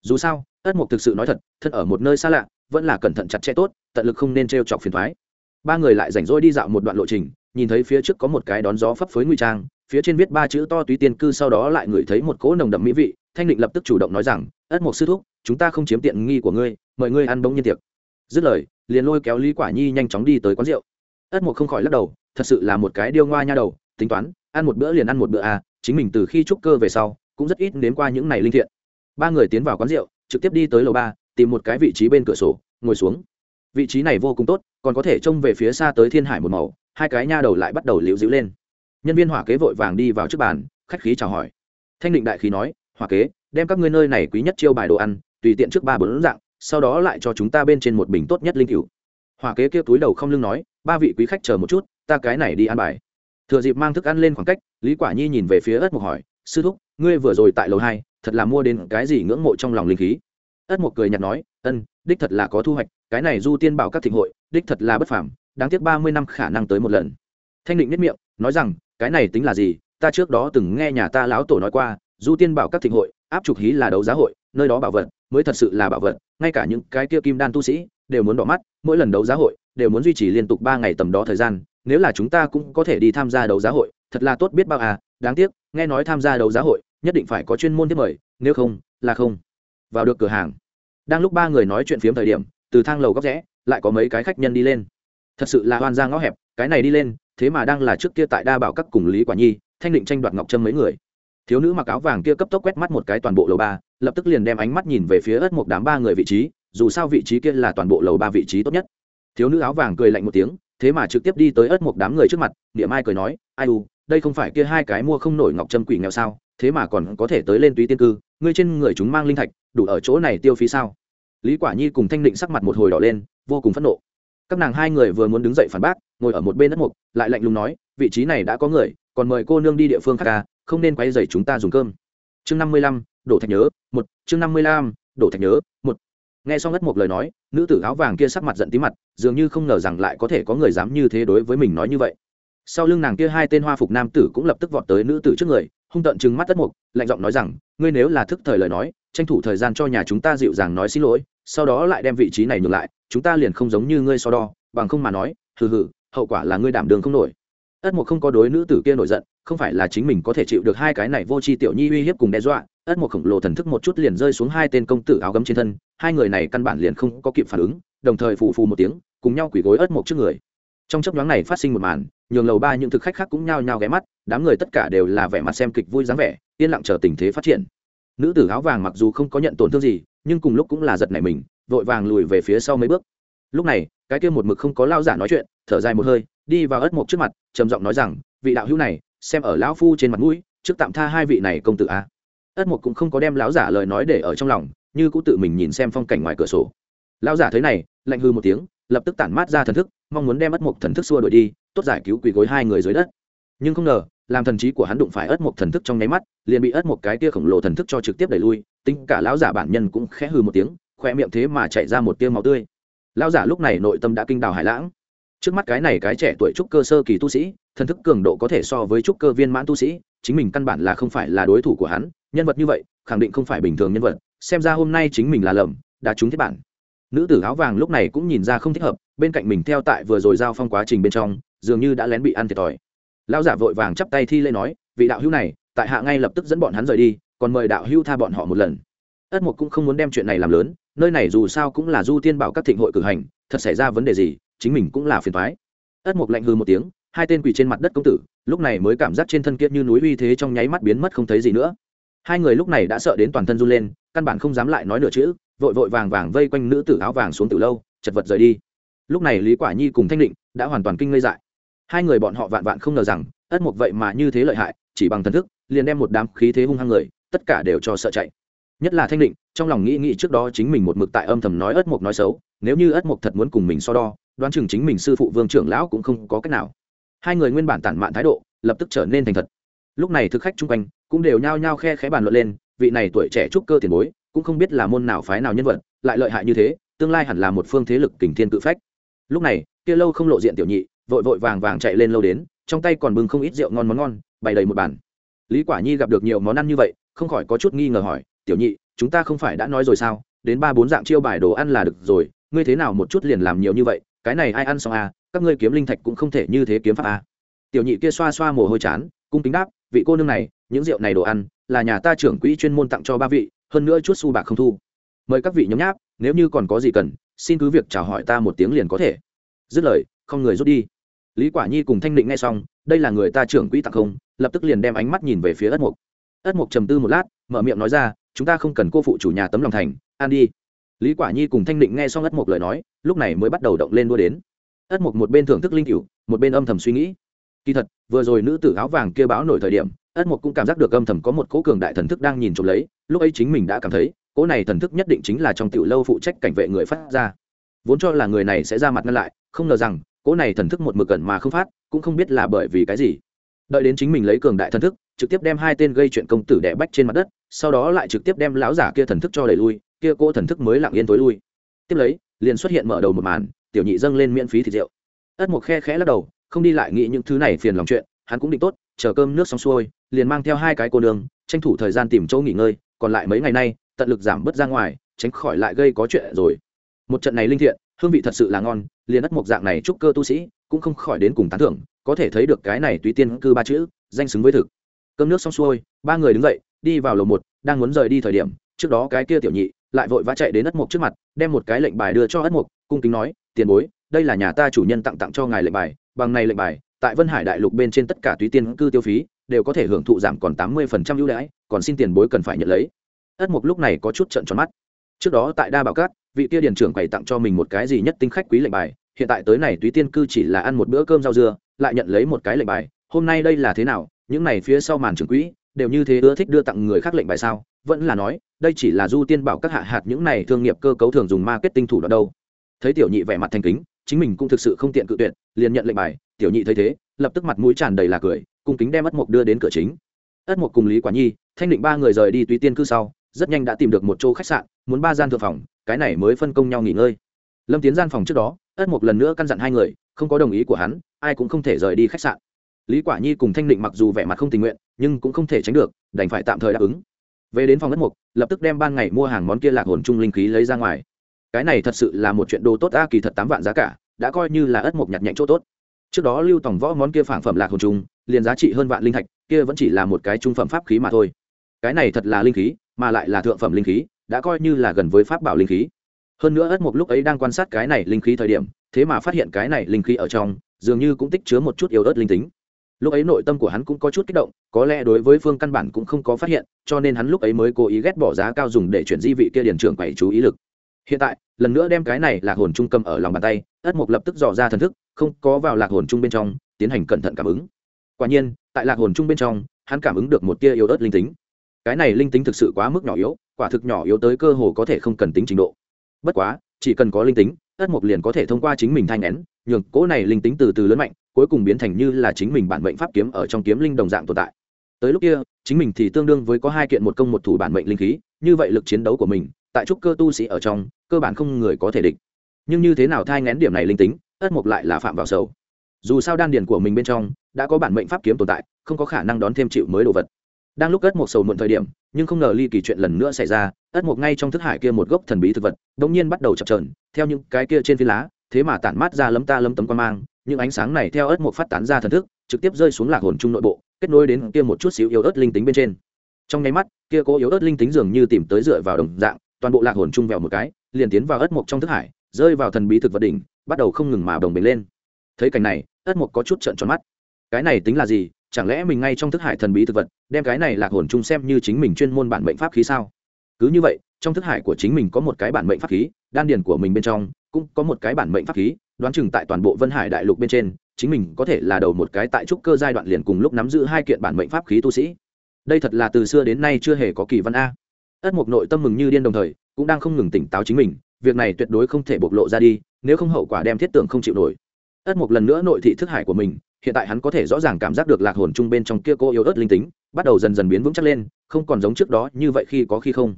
Dù sao, ất mục thực sự nói thật, thân ở một nơi xa lạ, vẫn là cẩn thận chặt chẽ tốt, tận lực không nên t r e o chọc phiền thoái. Ba người lại rảnh rỗi đi dạo một đoạn lộ trình nhìn thấy phía trước có một cái đón gió phấp phới nguy trang, phía trên viết ba chữ to túy tiên cư sau đó lại ngửi thấy một cỗ nồng đậm mỹ vị, thanh định lập tức chủ động nói rằng, ất mộc sư thúc, chúng ta không chiếm tiện nghi của ngươi, mời ngươi ăn bông nhiên tiệc. Dứt lời, liền lôi kéo lý quả nhi nhanh chóng đi tới quán rượu. Ất mộc không khỏi lắc đầu, thật sự là một cái điêu ngoa nha đầu, tính toán, ăn một bữa liền ăn một bữa à chính mình từ khi trúc cơ về sau, cũng rất ít đến qua những ngày linh thiện. Ba người tiến vào quán rượu, trực tiếp đi tới lầu ba, tìm một cái vị trí bên cửa sổ, ngồi xuống. Vị trí này vô cùng tốt, còn có thể trông về phía xa tới thiên hải một màu hai cái nha đầu lại bắt đầu liễu dĩu lên. Nhân viên hỏa kế vội vàng đi vào trước bàn, khách khí chào hỏi. Thanh định đại khí nói, hỏa kế, đem các ngươi nơi này quý nhất chiêu bài đồ ăn, tùy tiện trước ba bốn dạng, sau đó lại cho chúng ta bên trên một bình tốt nhất linh cựu hỏa kế kia túi đầu không lưng nói, ba vị quý khách chờ một chút, ta cái này đi ăn bài. Thừa dịp mang thức ăn lên khoảng cách, lý quả nhi nhìn về phía ất mục hỏi, sư thúc, ngươi vừa rồi tại lầu hai, thật là mua đến cái gì ngưỡng mộ trong lòng linh khí? Ất mục cười nhạt nói, ân, đích thật là có thu hoạch, cái này du tiên bảo các thịnh hội, đích thật là bất phàm đáng tiếc ba mươi năm khả năng tới một lần. Thanh định nhất miệng, nói rằng, cái này tính là gì? Ta trước đó từng nghe nhà ta lão tổ nói qua, du tiên bảo các thịnh hội, áp trục hí là đấu giá hội, nơi đó bảo vật mới thật sự là bảo vật, ngay cả những cái kia kim đan tu sĩ đều muốn đỏ mắt, mỗi lần đấu giá hội đều muốn duy trì liên tục ba ngày tầm đó thời gian, nếu là chúng ta cũng có thể đi tham gia đấu giá hội, thật là tốt biết bao à đáng tiếc, nghe nói tham gia đấu giá hội nhất định phải có chuyên môn tiếp mời, nếu không, là không vào được cửa hàng. Đang lúc ba người nói chuyện phiếm thời điểm, từ thang lầu góc rẽ, lại có mấy cái khách nhân đi lên thật sự là hoan ra ngõ hẹp, cái này đi lên, thế mà đang là trước kia tại đa bảo các cùng lý quả nhi, thanh định tranh đoạt ngọc trâm mấy người. Thiếu nữ mặc áo vàng kia cấp tốc quét mắt một cái toàn bộ lầu ba, lập tức liền đem ánh mắt nhìn về phía ớt một đám ba người vị trí, dù sao vị trí kia là toàn bộ lầu ba vị trí tốt nhất. Thiếu nữ áo vàng cười lạnh một tiếng, thế mà trực tiếp đi tới ớt một đám người trước mặt niệm ai cười nói, ai u, đây không phải kia hai cái mua không nổi ngọc trâm quỷ nghèo sao, thế mà còn có thể tới lên túy tiên cư, ngươi trên người chúng mang linh thạch, đủ ở chỗ này tiêu phí sao? Lý quả nhi cùng thanh định sắc mặt một hồi đỏ lên, vô cùng phẫn nộ các nàng hai người vừa muốn đứng dậy phản bác ngồi ở một bên đất mục lại lạnh lùng nói vị trí này đã có người còn mời cô nương đi địa phương khác ca à, không nên quay dày chúng ta dùng cơm. Chương năm mươi lăm đổ thạch nhớ một chương năm mươi lăm đổ thạch nhớ một. Nghe xong đất một lời nói nữ tử áo vàng kia sắc mặt giận tí mặt dường như không ngờ rằng lại có thể có người dám như thế đối với mình nói như vậy. Sau lưng nàng kia hai tên hoa phục nam tử cũng lập tức vọt tới nữ tử trước người hung tận chừng mắt đất mục lạnh giọng nói rằng ngươi nếu là thức thời lời nói tranh thủ thời gian cho nhà chúng ta dịu dàng nói xin lỗi sau đó lại đem vị trí này ngược lại, chúng ta liền không giống như ngươi so đo, bằng không mà nói, hừ hừ, hậu quả là ngươi đảm đường không nổi. Ất mục không có đối nữ tử kia nổi giận, không phải là chính mình có thể chịu được hai cái này vô tri tiểu nhi uy hiếp cùng đe dọa, ất mục khổng lồ thần thức một chút liền rơi xuống hai tên công tử áo gấm trên thân, hai người này căn bản liền không có kịp phản ứng, đồng thời phù phù một tiếng, cùng nhau quỳ gối ất mục trước người. Trong chấp nhoáng này phát sinh một màn, nhường lầu ba những thực khách khác cũng nhao nhao ghé mắt, đám người tất cả đều là vẻ mặt xem kịch vui dáng vẻ, yên lặng chờ tình thế phát triển. Nữ tử áo vàng mặc dù không có nhận tổn thương gì nhưng cùng lúc cũng là giật nảy mình, vội vàng lùi về phía sau mấy bước. Lúc này, cái kia một mực không có lao giả nói chuyện, thở dài một hơi, đi vào ớt mộc trước mặt, trầm giọng nói rằng, vị đạo hữu này, xem ở lão phu trên mặt mũi, trước tạm tha hai vị này công tử a. Ớt mộc cũng không có đem lão giả lời nói để ở trong lòng, như cũng tự mình nhìn xem phong cảnh ngoài cửa sổ. Lão giả thấy này, lạnh hư một tiếng, lập tức tản mát ra thần thức, mong muốn đem ớt mộc thần thức xua đuổi đi, tốt giải cứu quỳ gối hai người dưới đất. Nhưng không ngờ, làm thần trí của hắn đụng phải ớt mộc thần thức trong nháy mắt, liền bị ớt mộc cái tia khổng lồ thần thức cho trực tiếp đẩy lui tính cả lão giả bản nhân cũng khẽ hừ một tiếng, khoe miệng thế mà chạy ra một tia máu tươi. Lão giả lúc này nội tâm đã kinh đào hải lãng. Trước mắt cái này cái trẻ tuổi trúc cơ sơ kỳ tu sĩ, thần thức cường độ có thể so với trúc cơ viên mãn tu sĩ, chính mình căn bản là không phải là đối thủ của hắn, nhân vật như vậy, khẳng định không phải bình thường nhân vật, xem ra hôm nay chính mình là lầm, đã trúng thiết bản. Nữ tử áo vàng lúc này cũng nhìn ra không thích hợp, bên cạnh mình theo tại vừa rồi giao phong quá trình bên trong, dường như đã lén bị ăn thiệt thòi. Lão giả vội vàng chắp tay thi lễ nói, vị đạo hữu này, tại hạ ngay lập tức dẫn bọn hắn rời đi còn mời đạo hưu tha bọn họ một lần. Ất mục cũng không muốn đem chuyện này làm lớn, nơi này dù sao cũng là du tiên bảo các thịnh hội cử hành, thật xảy ra vấn đề gì, chính mình cũng là phiền thoái ất mục lạnh hư một tiếng, hai tên quỳ trên mặt đất công tử, lúc này mới cảm giác trên thân kiệt như núi uy thế trong nháy mắt biến mất không thấy gì nữa. Hai người lúc này đã sợ đến toàn thân run lên, căn bản không dám lại nói nửa chữ, vội vội vàng vàng vây quanh nữ tử áo vàng xuống từ lâu, chật vật rời đi. Lúc này lý quả nhi cùng thanh định đã hoàn toàn kinh ngây dại. Hai người bọn họ vạn vạn không ngờ rằng ất mục vậy mà như thế lợi hại, chỉ bằng thần thức, liền đem một đám khí thế hung hăng người tất cả đều cho sợ chạy. Nhất là thanh định, trong lòng nghĩ nghĩ trước đó chính mình một mực tại âm thầm nói ất mục nói xấu, nếu như ất mục thật muốn cùng mình so đo, đoán chừng chính mình sư phụ vương trưởng lão cũng không có cách nào. Hai người nguyên bản tản mạn thái độ, lập tức trở nên thành thật. Lúc này thực khách chung quanh cũng đều nhao nhao khe khẽ bàn luận lên, vị này tuổi trẻ trúc cơ tiền bối, cũng không biết là môn nào phái nào nhân vật, lại lợi hại như thế, tương lai hẳn là một phương thế lực kình thiên tự phách. Lúc này, kia lâu không lộ diện tiểu nhị, vội vội vàng vàng chạy lên lâu đến, trong tay còn bưng không ít rượu ngon món ngon, bày đầy một bàn. Lý quả nhi gặp được nhiều món ăn như vậy không khỏi có chút nghi ngờ hỏi, tiểu nhị, chúng ta không phải đã nói rồi sao? Đến ba bốn dạng chiêu bài đồ ăn là được rồi, ngươi thế nào một chút liền làm nhiều như vậy? Cái này ai ăn xong à? Các ngươi kiếm linh thạch cũng không thể như thế kiếm pháp à? Tiểu nhị kia xoa xoa mồ hôi chán, cung kính đáp, vị cô nương này, những rượu này đồ ăn, là nhà ta trưởng quỹ chuyên môn tặng cho ba vị, hơn nữa chút xu bạc không thu. Mời các vị nhấm nháp, nếu như còn có gì cần, xin cứ việc chào hỏi ta một tiếng liền có thể. Dứt lời, không người rút đi. Lý quả nhi cùng thanh định nghe xong, đây là người ta trưởng quỹ tặng không? Lập tức liền đem ánh mắt nhìn về phía ất mục ất mục trầm tư một lát, mở miệng nói ra, chúng ta không cần cô phụ chủ nhà tấm lòng thành, ăn đi. Lý quả nhi cùng thanh định nghe xong ất mục lời nói, lúc này mới bắt đầu động lên đua đến. Ất mục một bên thưởng thức linh cửu, một bên âm thầm suy nghĩ. Kỳ thật, vừa rồi nữ tử áo vàng kia báo nổi thời điểm, ất mục cũng cảm giác được âm thầm có một cỗ cường đại thần thức đang nhìn trộm lấy, lúc ấy chính mình đã cảm thấy, cỗ này thần thức nhất định chính là trong tiểu lâu phụ trách cảnh vệ người phát ra. Vốn cho là người này sẽ ra mặt ngăn lại, không ngờ rằng, cỗ này thần thức một mực cẩn mà không phát, cũng không biết là bởi vì cái gì đợi đến chính mình lấy cường đại thần thức, trực tiếp đem hai tên gây chuyện công tử đẻ bách trên mặt đất, sau đó lại trực tiếp đem lão giả kia thần thức cho đẩy lui, kia cô thần thức mới lặng yên tối lui. Tiếp lấy, liền xuất hiện mở đầu một màn, tiểu nhị dâng lên miễn phí thịt rượu. Ất một khe khẽ lắc đầu, không đi lại nghĩ những thứ này phiền lòng chuyện, hắn cũng định tốt, chờ cơm nước xong xuôi, liền mang theo hai cái cô đường tranh thủ thời gian tìm chỗ nghỉ ngơi, còn lại mấy ngày nay, tận lực giảm bớt ra ngoài, tránh khỏi lại gây có chuyện rồi. Một trận này linh thiện, hương vị thật sự là ngon, liền ất một dạng này chúc cơ tu sĩ, cũng không khỏi đến cùng tán thưởng có thể thấy được cái này tùy tiên cư ba chữ, danh xứng với thực. Cơm nước xong xuôi, ba người đứng dậy, đi vào lầu một, đang muốn rời đi thời điểm, trước đó cái kia tiểu nhị lại vội vã chạy đến ất mục trước mặt, đem một cái lệnh bài đưa cho ất mục, cung kính nói, tiền bối, đây là nhà ta chủ nhân tặng tặng cho ngài lệnh bài, bằng này lệnh bài, tại vân hải đại lục bên trên tất cả tùy tiên cư tiêu phí đều có thể hưởng thụ giảm còn tám mươi phần trăm ưu đãi, còn xin tiền bối cần phải nhận lấy. Ất mục lúc này có chút trận tròn mắt. Trước đó tại đa bảo cát, vị kia điền trưởng quầy tặng cho mình một cái gì nhất tinh khách quý lệnh bài hiện tại tới này túy tiên cư chỉ là ăn một bữa cơm rau dưa, lại nhận lấy một cái lệnh bài, hôm nay đây là thế nào, những này phía sau màn trưởng quỹ, đều như thế ưa thích đưa tặng người khác lệnh bài sao? Vẫn là nói, đây chỉ là du tiên bảo các hạ hạt những này thương nghiệp cơ cấu thường dùng marketing thủ đoạn đâu. Thấy tiểu nhị vẻ mặt thành kính, chính mình cũng thực sự không tiện cự tuyệt, liền nhận lệnh bài, tiểu nhị thấy thế, lập tức mặt mũi tràn đầy là cười, cung kính đem ất mộc đưa đến cửa chính. Ất mộc cùng lý quả nhi, thanh định ba người rời đi túy tiên cư sau, rất nhanh đã tìm được một chỗ khách sạn, muốn ba gian thượng phòng, cái này mới phân công nhau nghỉ ngơi. Lâm tiến gian phòng trước đó ất một lần nữa căn dặn hai người, không có đồng ý của hắn, ai cũng không thể rời đi khách sạn. Lý quả nhi cùng thanh định mặc dù vẻ mặt không tình nguyện, nhưng cũng không thể tránh được, đành phải tạm thời đáp ứng. Về đến phòng ất Mục, lập tức đem ban ngày mua hàng món kia lạc hồn trung linh khí lấy ra ngoài. Cái này thật sự là một chuyện đồ tốt a, kỳ thật tám vạn giá cả, đã coi như là ất Mục nhặt nhạnh chỗ tốt. Trước đó lưu tổng võ món kia phản phẩm lạc hồn trung, liền giá trị hơn vạn linh thạch, kia vẫn chỉ là một cái trung phẩm pháp khí mà thôi. Cái này thật là linh khí, mà lại là thượng phẩm linh khí, đã coi như là gần với pháp bảo linh khí hơn nữa ất mục lúc ấy đang quan sát cái này linh khí thời điểm, thế mà phát hiện cái này linh khí ở trong, dường như cũng tích chứa một chút yếu ớt linh tính. Lúc ấy nội tâm của hắn cũng có chút kích động, có lẽ đối với phương căn bản cũng không có phát hiện, cho nên hắn lúc ấy mới cố ý ghét bỏ giá cao dùng để chuyển di vị kia điền trưởng quầy chú ý lực. Hiện tại, lần nữa đem cái này lạc hồn trung cầm ở lòng bàn tay, ất mục lập tức dò ra thần thức, không có vào lạc hồn trung bên trong, tiến hành cẩn thận cảm ứng. Quả nhiên, tại lạc hồn trung bên trong, hắn cảm ứng được một tia yếu ớt linh tính. Cái này linh tính thực sự quá mức nhỏ yếu, quả thực nhỏ yếu tới cơ hồ có thể không cần tính trình độ bất quá, chỉ cần có linh tính, ất mục liền có thể thông qua chính mình thanh nén nhường cỗ này linh tính từ từ lớn mạnh, cuối cùng biến thành như là chính mình bản mệnh pháp kiếm ở trong kiếm linh đồng dạng tồn tại. Tới lúc kia, chính mình thì tương đương với có hai kiện một công một thủ bản mệnh linh khí, như vậy lực chiến đấu của mình, tại trúc cơ tu sĩ ở trong, cơ bản không người có thể địch. Nhưng như thế nào thai ngén điểm này linh tính, ất mục lại là phạm vào sầu. Dù sao đan điền của mình bên trong, đã có bản mệnh pháp kiếm tồn tại, không có khả năng đón thêm chịu mới đồ vật. Đang lúc ất mục sầu muộn thời điểm nhưng không ngờ ly kỳ chuyện lần nữa xảy ra, ất mục ngay trong thức hải kia một gốc thần bí thực vật đ ỗ n g nhiên bắt đầu chập trờn theo những cái kia trên phi lá, thế mà tản mát ra lấm ta lấm tấm quan mang, những ánh sáng này theo ất mục phát tán ra thần thức, trực tiếp rơi xuống lạc hồn trung nội bộ, kết nối đến kia một chút xíu yếu ớt linh tính bên trên. Trong nháy mắt, kia cố yếu ớt linh tính dường như tìm tới dựa vào đồng dạng, toàn bộ lạc hồn trung vẹo một cái, liền tiến vào ất mục trong thức hải, rơi vào thần bí thực vật đỉnh, bắt đầu không ngừng mà đồng bình lên. Thấy cảnh này, ất mục có chút trợn tròn mắt. Cái này tính là gì? Chẳng lẽ mình ngay trong thức hải thần bí thực vật, đem cái này lạc hồn chung xem như chính mình chuyên môn bản mệnh pháp khí sao? Cứ như vậy, trong thức hải của chính mình có một cái bản mệnh pháp khí, đan điền của mình bên trong cũng có một cái bản mệnh pháp khí, đoán chừng tại toàn bộ vân hải đại lục bên trên, chính mình có thể là đầu một cái tại trúc cơ giai đoạn liền cùng lúc nắm giữ hai kiện bản mệnh pháp khí tu sĩ. Đây thật là từ xưa đến nay chưa hề có kỳ văn a. Ất mục nội tâm mừng như điên đồng thời, cũng đang không ngừng tỉnh táo chính mình, việc này tuyệt đối không thể bộc lộ ra đi, nếu không hậu quả đem thiết tưởng không chịu nổi. Ất mục lần nữa nội thị thức hải của mình hiện tại hắn có thể rõ ràng cảm giác được lạc hồn chung bên trong kia cô yếu ớt linh tính, bắt đầu dần dần biến vững chắc lên, không còn giống trước đó như vậy khi có khi không.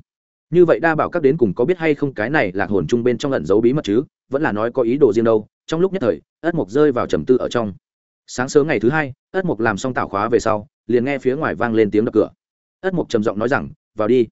Như vậy đa bảo các đến cùng có biết hay không cái này lạc hồn chung bên trong lẩn giấu bí mật chứ? Vẫn là nói có ý đồ riêng đâu. Trong lúc nhất thời, ất mộc rơi vào trầm tư ở trong. Sáng sớm ngày thứ hai, ất mộc làm xong tảo khóa về sau, liền nghe phía ngoài vang lên tiếng đập cửa. Ất mộc trầm giọng nói rằng, vào đi.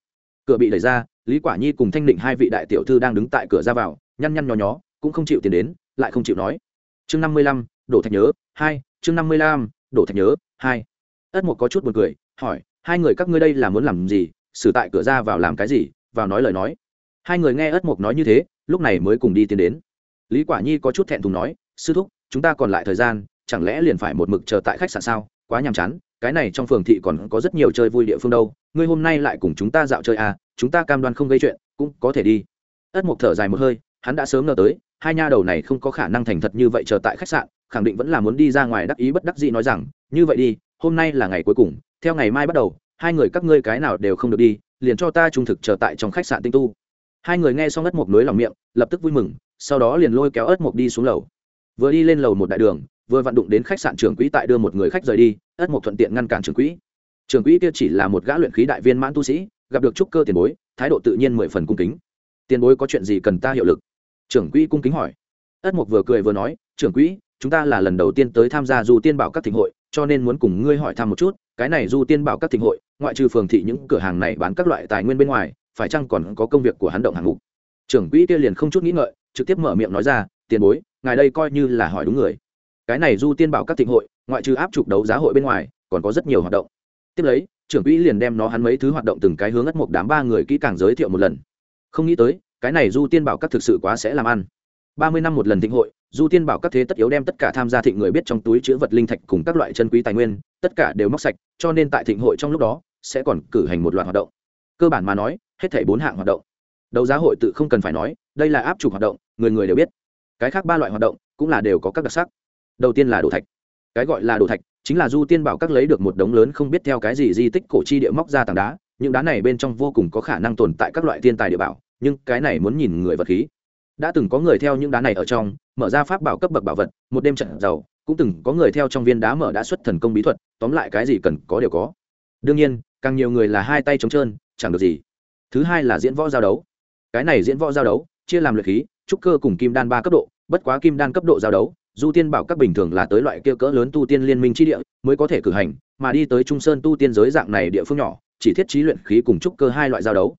Cửa bị đẩy ra, lý quả nhi cùng thanh định hai vị đại tiểu thư đang đứng tại cửa ra vào, nhăn nhăn nhó nhó, cũng không chịu tiền đến, lại không chịu nói. Chương năm mươi lăm, đổ thạch nhớ, hai chương năm mươi lăm, đổ thạch nhớ, hai. Ất một có chút buồn cười, hỏi, hai người các ngươi đây là muốn làm gì? Xử tại cửa ra vào làm cái gì? Vào nói lời nói. Hai người nghe ất mục nói như thế, lúc này mới cùng đi tiến đến. Lý quả nhi có chút thẹn thùng nói, sư thúc, chúng ta còn lại thời gian, chẳng lẽ liền phải một mực chờ tại khách sạn sao? Quá nhàm chán, cái này trong phường thị còn có rất nhiều chơi vui địa phương đâu. Ngươi hôm nay lại cùng chúng ta dạo chơi à chúng ta cam đoan không gây chuyện, cũng có thể đi. Ất mục thở dài một hơi, hắn đã sớm ngờ tới, hai nha đầu này không có khả năng thành thật như vậy chờ tại khách sạn khẳng định vẫn là muốn đi ra ngoài đắc ý bất đắc dĩ nói rằng, như vậy đi, hôm nay là ngày cuối cùng, theo ngày mai bắt đầu, hai người các ngươi cái nào đều không được đi, liền cho ta trung thực chờ tại trong khách sạn tinh tu. Hai người nghe xong ất mộc nối lòng miệng, lập tức vui mừng, sau đó liền lôi kéo ất mộc đi xuống lầu. Vừa đi lên lầu một đại đường, vừa vận động đến khách sạn trưởng quỹ tại đưa một người khách rời đi, ất mộc thuận tiện ngăn cản trưởng quỹ. Trưởng quỹ kia chỉ là một gã luyện khí đại viên mãn tu sĩ, gặp được trúc cơ tiền bối, thái độ tự nhiên mười phần cung kính. Tiền bối có chuyện gì cần ta hiệu lực? Trưởng quỹ cung kính hỏi. Ất mộc vừa cười vừa nói, trưởng quỹ chúng ta là lần đầu tiên tới tham gia du tiên bảo các thịnh hội, cho nên muốn cùng ngươi hỏi thăm một chút, cái này du tiên bảo các thịnh hội, ngoại trừ phường thị những cửa hàng này bán các loại tài nguyên bên ngoài, phải chăng còn có công việc của hắn động hạng mục? Trưởng quỹ kia liền không chút nghĩ ngợi, trực tiếp mở miệng nói ra, tiền bối, ngài đây coi như là hỏi đúng người. Cái này du tiên bảo các thịnh hội, ngoại trừ áp trục đấu giá hội bên ngoài, còn có rất nhiều hoạt động. Tiếp lấy, trưởng quỹ liền đem nó hắn mấy thứ hoạt động từng cái hướng ất một đám ba người kỹ càng giới thiệu một lần. Không nghĩ tới, cái này du tiên bảo các thực sự quá sẽ làm ăn ba mươi năm một lần thịnh hội, du tiên bảo các thế tất yếu đem tất cả tham gia thịnh người biết trong túi chứa vật linh thạch cùng các loại chân quý tài nguyên, tất cả đều móc sạch, cho nên tại thịnh hội trong lúc đó, sẽ còn cử hành một loạt hoạt động. Cơ bản mà nói, hết thảy bốn hạng hoạt động. Đấu giá hội tự không cần phải nói, đây là áp chủ hoạt động, người người đều biết. Cái khác ba loại hoạt động cũng là đều có các đặc sắc. Đầu tiên là đồ thạch. Cái gọi là đồ thạch chính là du tiên bảo các lấy được một đống lớn không biết theo cái gì di tích cổ chi địa móc ra tảng đá, những đá này bên trong vô cùng có khả năng tồn tại các loại thiên tài địa bảo, nhưng cái này muốn nhìn người vật khí đã từng có người theo những đá này ở trong, mở ra pháp bảo cấp bậc bảo vật, một đêm trận giàu, cũng từng có người theo trong viên đá mở đã xuất thần công bí thuật, tóm lại cái gì cần có đều có. Đương nhiên, càng nhiều người là hai tay trống trơn, chẳng được gì. Thứ hai là diễn võ giao đấu. Cái này diễn võ giao đấu, chia làm luyện khí, trúc cơ cùng kim đan ba cấp độ, bất quá kim đan cấp độ giao đấu, du tiên bảo các bình thường là tới loại kia cỡ lớn tu tiên liên minh tri địa, mới có thể cử hành, mà đi tới trung sơn tu tiên giới dạng này địa phương nhỏ, chỉ thiết trí luyện khí cùng trúc cơ hai loại giao đấu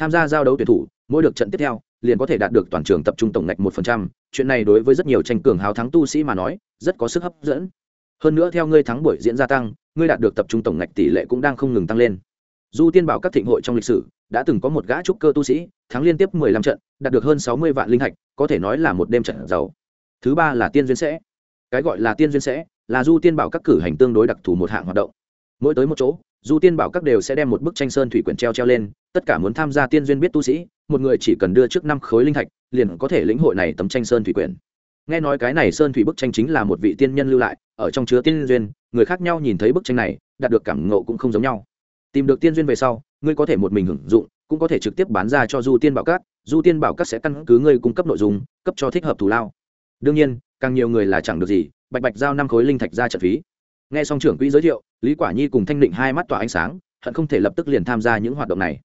tham gia giao đấu tuyển thủ mỗi được trận tiếp theo liền có thể đạt được toàn trường tập trung tổng ngạch một phần trăm. Chuyện này đối với rất nhiều tranh cường hào thắng tu sĩ mà nói rất có sức hấp dẫn. Hơn nữa theo ngươi thắng buổi diễn gia tăng ngươi đạt được tập trung tổng ngạch tỷ lệ cũng đang không ngừng tăng lên. Du tiên bảo các thịnh hội trong lịch sử đã từng có một gã trúc cơ tu sĩ thắng liên tiếp mười lăm trận đạt được hơn sáu mươi vạn linh hạch, có thể nói là một đêm trận giàu. Thứ ba là tiên duyên sẽ. Cái gọi là tiên duyên sẽ là du tiên bảo các cử hành tương đối đặc thù một hạng hoạt động. Mỗi tới một chỗ du tiên bảo các đều sẽ đem một bức tranh sơn thủy quyển treo treo lên tất cả muốn tham gia tiên duyên biết tu sĩ, một người chỉ cần đưa trước năm khối linh thạch, liền có thể lĩnh hội này tấm tranh sơn thủy quyển. Nghe nói cái này sơn thủy bức tranh chính là một vị tiên nhân lưu lại, ở trong chứa tiên duyên, người khác nhau nhìn thấy bức tranh này, đạt được cảm ngộ cũng không giống nhau. Tìm được tiên duyên về sau, ngươi có thể một mình hưởng dụng, cũng có thể trực tiếp bán ra cho du tiên bảo các, du tiên bảo các sẽ căn cứ ngươi cung cấp nội dung, cấp cho thích hợp thù lao. Đương nhiên, càng nhiều người là chẳng được gì, bạch bạch giao năm khối linh thạch ra trận phí. Nghe xong trưởng quỹ giới thiệu, lý quả nhi cùng thanh định hai mắt tỏa ánh sáng, hận không thể lập tức liền tham gia những hoạt động này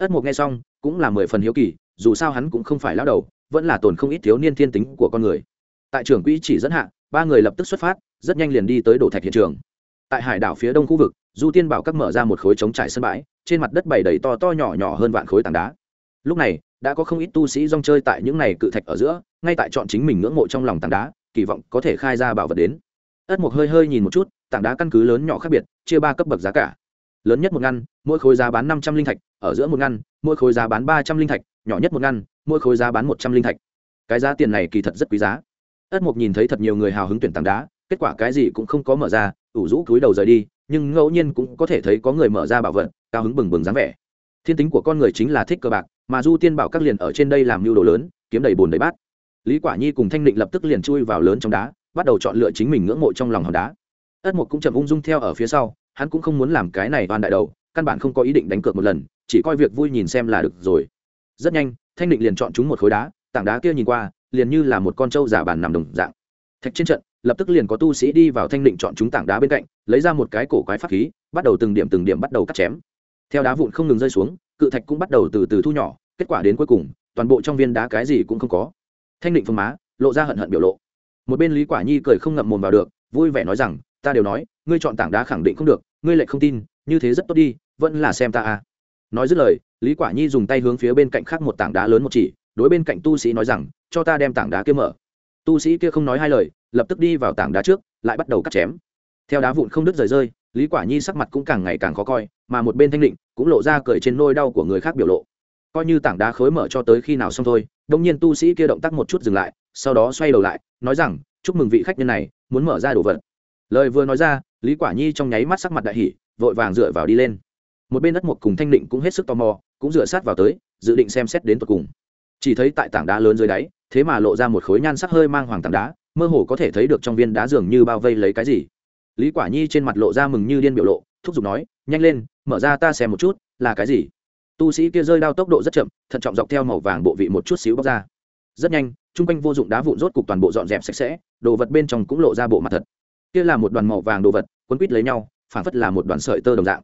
ất mục nghe xong, cũng là mười phần hiếu kỳ, dù sao hắn cũng không phải lão đầu, vẫn là tồn không ít thiếu niên thiên tính của con người. Tại trưởng quỹ chỉ dẫn hạ, ba người lập tức xuất phát, rất nhanh liền đi tới đổ thạch hiện trường. Tại hải đảo phía đông khu vực, du tiên bảo các mở ra một khối trống trải sân bãi, trên mặt đất bày đầy to to nhỏ nhỏ hơn vạn khối tảng đá. Lúc này, đã có không ít tu sĩ rong chơi tại những này cự thạch ở giữa, ngay tại chọn chính mình ngưỡng mộ trong lòng tảng đá, kỳ vọng có thể khai ra bảo vật đến. Ất mục hơi hơi nhìn một chút, tảng đá căn cứ lớn nhỏ khác biệt, chia ba cấp bậc giá cả. Lớn nhất một ngăn, mỗi khối giá bán năm trăm linh thạch ở giữa một ngăn, mỗi khối giá bán ba trăm linh thạch, nhỏ nhất một ngăn, mỗi khối giá bán một trăm linh thạch. Cái giá tiền này kỳ thật rất quý giá. Ất mục nhìn thấy thật nhiều người hào hứng tuyển tảng đá, kết quả cái gì cũng không có mở ra, ủ rũ cúi đầu rời đi, nhưng ngẫu nhiên cũng có thể thấy có người mở ra bảo vật, cao hứng bừng bừng dáng vẻ. Thiên tính của con người chính là thích cơ bạc, mà du tiên bảo các liền ở trên đây làm mưu đồ lớn, kiếm đầy bồn đầy bát. Lý quả nhi cùng thanh định lập tức liền chui vào lớn trong đá, bắt đầu chọn lựa chính mình ngưỡng mộ trong lòng hòn đá. Ất mục cũng chậm ung dung theo ở phía sau, hắn cũng không muốn làm cái này toàn đại đầu, căn bản không có ý định đánh cược một lần chỉ coi việc vui nhìn xem là được rồi. Rất nhanh, thanh định liền chọn chúng một khối đá, tảng đá kia nhìn qua, liền như là một con trâu giả bàn nằm đồng dạng. Thạch trên trận, lập tức liền có tu sĩ đi vào thanh định chọn chúng tảng đá bên cạnh, lấy ra một cái cổ quái pháp khí, bắt đầu từng điểm từng điểm bắt đầu cắt chém. Theo đá vụn không ngừng rơi xuống, cự thạch cũng bắt đầu từ từ thu nhỏ, kết quả đến cuối cùng, toàn bộ trong viên đá cái gì cũng không có. Thanh định phương má, lộ ra hận hận biểu lộ. Một bên lý quả nhi cười không ngậm mồm vào được, vui vẻ nói rằng, ta đều nói, ngươi chọn tảng đá khẳng định không được, ngươi lại không tin, như thế rất tốt đi, vẫn là xem ta à nói dứt lời, lý quả nhi dùng tay hướng phía bên cạnh khác một tảng đá lớn một chỉ, đối bên cạnh tu sĩ nói rằng, cho ta đem tảng đá kia mở. Tu sĩ kia không nói hai lời, lập tức đi vào tảng đá trước, lại bắt đầu cắt chém. Theo đá vụn không đứt rời rơi, lý quả nhi sắc mặt cũng càng ngày càng khó coi, mà một bên thanh định cũng lộ ra cười trên nôi đau của người khác biểu lộ. Coi như tảng đá khối mở cho tới khi nào xong thôi, đông nhiên tu sĩ kia động tác một chút dừng lại, sau đó xoay đầu lại, nói rằng, chúc mừng vị khách nhân này, muốn mở ra đồ vật. Lời vừa nói ra, lý quả nhi trong nháy mắt sắc mặt đại hỉ, vội vàng dựa vào đi lên một bên đất một cùng thanh định cũng hết sức tò mò, cũng dựa sát vào tới, dự định xem xét đến tận cùng. Chỉ thấy tại tảng đá lớn dưới đáy, thế mà lộ ra một khối nhan sắc hơi mang hoàng tảng đá, mơ hồ có thể thấy được trong viên đá dường như bao vây lấy cái gì. Lý quả nhi trên mặt lộ ra mừng như điên biểu lộ, thúc giục nói, nhanh lên, mở ra ta xem một chút, là cái gì? Tu sĩ kia rơi đao tốc độ rất chậm, thận trọng dọc theo màu vàng bộ vị một chút xíu bóc ra. Rất nhanh, chung quanh vô dụng đá vụn rốt cục toàn bộ dọn dẹp sạch sẽ, đồ vật bên trong cũng lộ ra bộ mặt thật. Kia là một đoàn màu vàng đồ vật, quấn quít lấy nhau phản phất là một đoàn sợi tơ đồng dạng.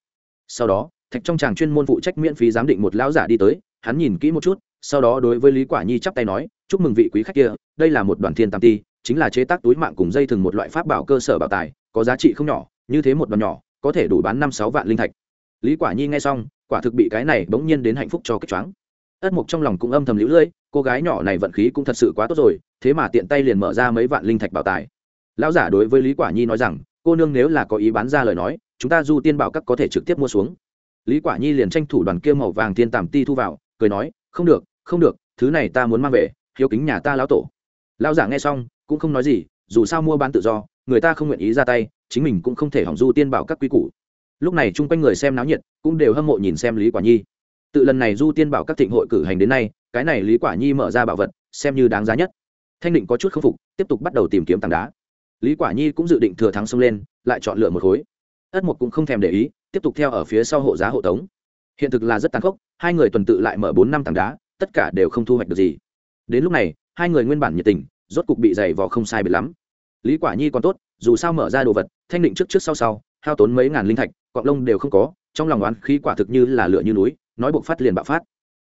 Sau đó thạch trong tràng chuyên môn phụ trách miễn phí giám định một lão giả đi tới, hắn nhìn kỹ một chút, sau đó đối với lý quả nhi chắp tay nói, chúc mừng vị quý khách kia, đây là một đoàn thiên tam ti, chính là chế tác túi mạng cùng dây thừng một loại pháp bảo cơ sở bảo tài, có giá trị không nhỏ, như thế một đoàn nhỏ, có thể đủ bán năm sáu vạn linh thạch. Lý quả nhi nghe xong, quả thực bị cái này bỗng nhiên đến hạnh phúc cho kích choáng. Ất mục trong lòng cũng âm thầm liễu lưỡi, cô gái nhỏ này vận khí cũng thật sự quá tốt rồi, thế mà tiện tay liền mở ra mấy vạn linh thạch bảo tài. Lão giả đối với lý quả nhi nói rằng, cô nương nếu là có ý bán ra lời nói, chúng ta du tiên bảo các có thể trực tiếp mua xuống lý quả nhi liền tranh thủ đoàn kia màu vàng thiên tàm ti thu vào, cười nói, không được không được, thứ này ta muốn mang về, hiếu kính nhà ta lão tổ. Lão giả nghe xong, cũng không nói gì, dù sao mua bán tự do, người ta không nguyện ý ra tay, chính mình cũng không thể hỏng du tiên bảo các quy củ. Lúc này chung quanh người xem náo nhiệt, cũng đều hâm mộ nhìn xem lý quả nhi. Tự lần này du tiên bảo các thịnh hội cử hành đến nay, cái này lý quả nhi mở ra bảo vật, xem như đáng giá nhất. Thanh định có chút k phục, tiếp tục bắt đầu tìm kiếm tảng đá. Lý quả nhi cũng dự định thừa thắng xông lên, lại chọn lựa một khối. Ất mục cũng không thèm để ý tiếp tục theo ở phía sau hộ giá hộ tống. Hiện thực là rất tàn khốc, hai người tuần tự lại mở bốn năm tảng đá, tất cả đều không thu hoạch được gì. Đến lúc này, hai người nguyên bản nhiệt tình, rốt cục bị dày vò không sai biệt lắm. Lý quả nhi còn tốt, dù sao mở ra đồ vật, thanh định trước trước sau sau, hao tốn mấy ngàn linh thạch, cọng lông đều không có, trong lòng oán khí quả thực như là lửa như núi, nói buộc phát liền bạo phát.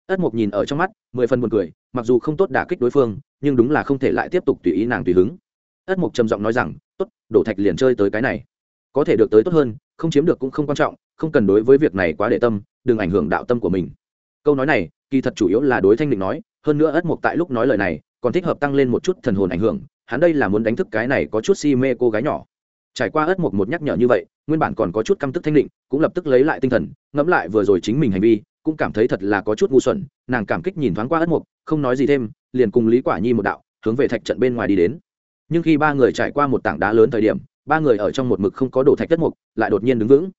Ất mục nhìn ở trong mắt, mười phần buồn cười, mặc dù không tốt đả kích đối phương, nhưng đúng là không thể lại tiếp tục tùy ý nàng tùy hứng. Ất mục trầm giọng nói rằng, tốt, đổ thạch liền chơi tới cái này. Có thể được tới tốt hơn không chiếm được cũng không quan trọng, không cần đối với việc này quá để tâm, đừng ảnh hưởng đạo tâm của mình. Câu nói này, kỳ thật chủ yếu là đối thanh định nói, hơn nữa ất mục tại lúc nói lời này, còn thích hợp tăng lên một chút thần hồn ảnh hưởng, hắn đây là muốn đánh thức cái này có chút si mê cô gái nhỏ. Trải qua ất mục một nhắc nhở như vậy, nguyên bản còn có chút căm tức thanh định, cũng lập tức lấy lại tinh thần, ngẫm lại vừa rồi chính mình hành vi, cũng cảm thấy thật là có chút ngu xuẩn, nàng cảm kích nhìn thoáng qua ất mục, không nói gì thêm, liền cùng lý quả nhi một đạo, hướng về thạch trận bên ngoài đi đến. Nhưng khi ba người trải qua một tảng đá lớn thời điểm ba người ở trong một mực không có đổ thạch đất mục, lại đột nhiên đứng vững.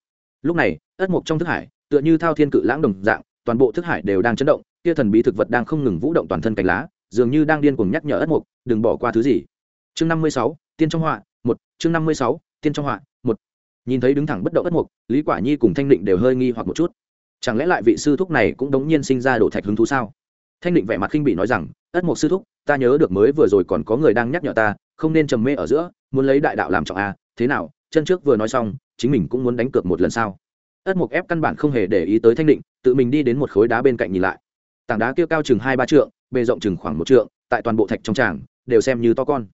Lúc này đất mục trong thức hải, tựa như thao thiên cự lãng đồng dạng, toàn bộ thức hải đều đang chấn động, kia thần bí thực vật đang không ngừng vũ động toàn thân cành lá, dường như đang điên cuồng nhắc nhở ất mục, đừng bỏ qua thứ gì. Chương năm mươi sáu, tiên trong họa, một, chương năm mươi sáu, tiên trong họa, một. Nhìn thấy đứng thẳng bất động ất mục, lý quả nhi cùng thanh định đều hơi nghi hoặc một chút. Chẳng lẽ lại vị sư thúc này cũng đống nhiên sinh ra đổ thạch hứng thú sao? Thanh định vẻ mặt khinh bị nói rằng, ất mục sư thúc, ta nhớ được mới vừa rồi còn có người đang nhắc nhở ta không nên trầm mê ở giữa, muốn lấy đại đạo làm trọng a, thế nào, chân trước vừa nói xong, chính mình cũng muốn đánh cược một lần sao? Ất mục ép căn bản không hề để ý tới thanh định, tự mình đi đến một khối đá bên cạnh nhìn lại. Tảng đá kia cao chừng hai ba trượng, bề rộng chừng khoảng một trượng, tại toàn bộ thạch trong tràng, đều xem như to con.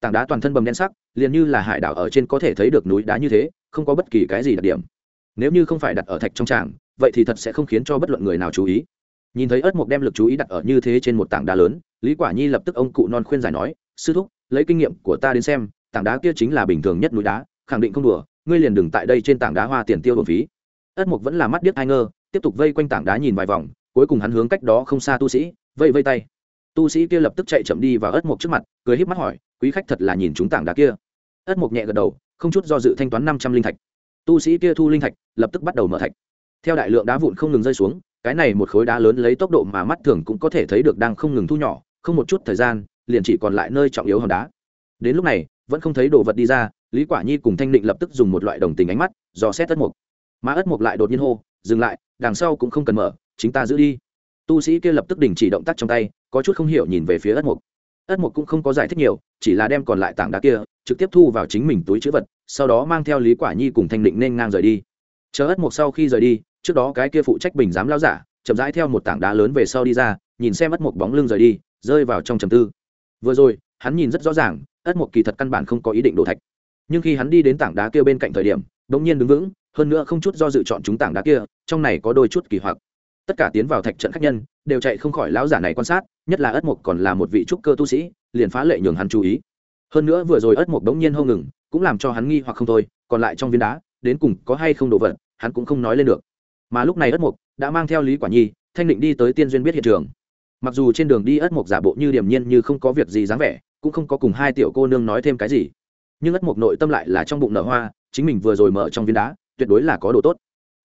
Tảng đá toàn thân bầm đen sắc, liền như là hải đảo ở trên có thể thấy được núi đá như thế, không có bất kỳ cái gì đặc điểm. Nếu như không phải đặt ở thạch trong tràng, vậy thì thật sẽ không khiến cho bất luận người nào chú ý. Nhìn thấy ớt mộc đem lực chú ý đặt ở như thế trên một tảng đá lớn, lý quả nhi lập tức ông cụ non khuyên giải nói, sư thúc lấy kinh nghiệm của ta đến xem, tảng đá kia chính là bình thường nhất núi đá, khẳng định không đùa, ngươi liền đừng tại đây trên tảng đá hoa tiền tiêu bổn phí. Ất mục vẫn là mắt điếc ai ngơ, tiếp tục vây quanh tảng đá nhìn vài vòng, cuối cùng hắn hướng cách đó không xa tu sĩ vây vây tay. Tu sĩ kia lập tức chạy chậm đi và ất mục trước mặt, cười híp mắt hỏi, quý khách thật là nhìn chúng tảng đá kia? Ất mục nhẹ gật đầu, không chút do dự thanh toán năm trăm linh thạch. Tu sĩ kia thu linh thạch, lập tức bắt đầu mở thạch. Theo đại lượng đá vụn không ngừng rơi xuống, cái này một khối đá lớn lấy tốc độ mà mắt thường cũng có thể thấy được đang không ngừng thu nhỏ, không một chút thời gian liền chỉ còn lại nơi trọng yếu hòn đá. Đến lúc này, vẫn không thấy đồ vật đi ra, lý quả nhi cùng thanh định lập tức dùng một loại đồng tình ánh mắt, dò xét ất mục. Mà ất mục lại đột nhiên hô, dừng lại, đằng sau cũng không cần mở, chính ta giữ đi. Tu sĩ kia lập tức đình chỉ động tác trong tay, có chút không hiểu nhìn về phía ất mục. Ất mục cũng không có giải thích nhiều, chỉ là đem còn lại tảng đá kia, trực tiếp thu vào chính mình túi chữ vật, sau đó mang theo lý quả nhi cùng thanh định nên ngang rời đi. Chờ ất mục sau khi rời đi, trước đó cái kia phụ trách bình giám lao giả, chậm rãi theo một tảng đá lớn về sau đi ra, nhìn xem ất mục bóng lưng rời đi, rơi vào trong trầm tư vừa rồi, hắn nhìn rất rõ ràng, ất mục kỳ thật căn bản không có ý định đổ thạch. Nhưng khi hắn đi đến tảng đá kia bên cạnh thời điểm đ ỗ n g nhiên đứng vững, hơn nữa không chút do dự chọn chúng tảng đá kia, trong này có đôi chút kỳ hoặc. Tất cả tiến vào thạch trận khách nhân, đều chạy không khỏi lão giả này quan sát, nhất là ất mục còn là một vị trúc cơ tu sĩ, liền phá lệ nhường hắn chú ý. Hơn nữa vừa rồi ất mục đống nhiên hông ngừng, cũng làm cho hắn nghi hoặc không thôi, còn lại trong viên đá, đến cùng có hay không đồ vật, hắn cũng không nói lên được. Mà lúc này ất mục đã mang theo lý quả nhi, thanh định đi tới tiên duyên biết hiện trường mặc dù trên đường đi ất mục giả bộ như điềm nhiên như không có việc gì dáng vẻ, cũng không có cùng hai tiểu cô nương nói thêm cái gì. Nhưng ất mục nội tâm lại là trong bụng nở hoa, chính mình vừa rồi mở trong viên đá, tuyệt đối là có đồ tốt.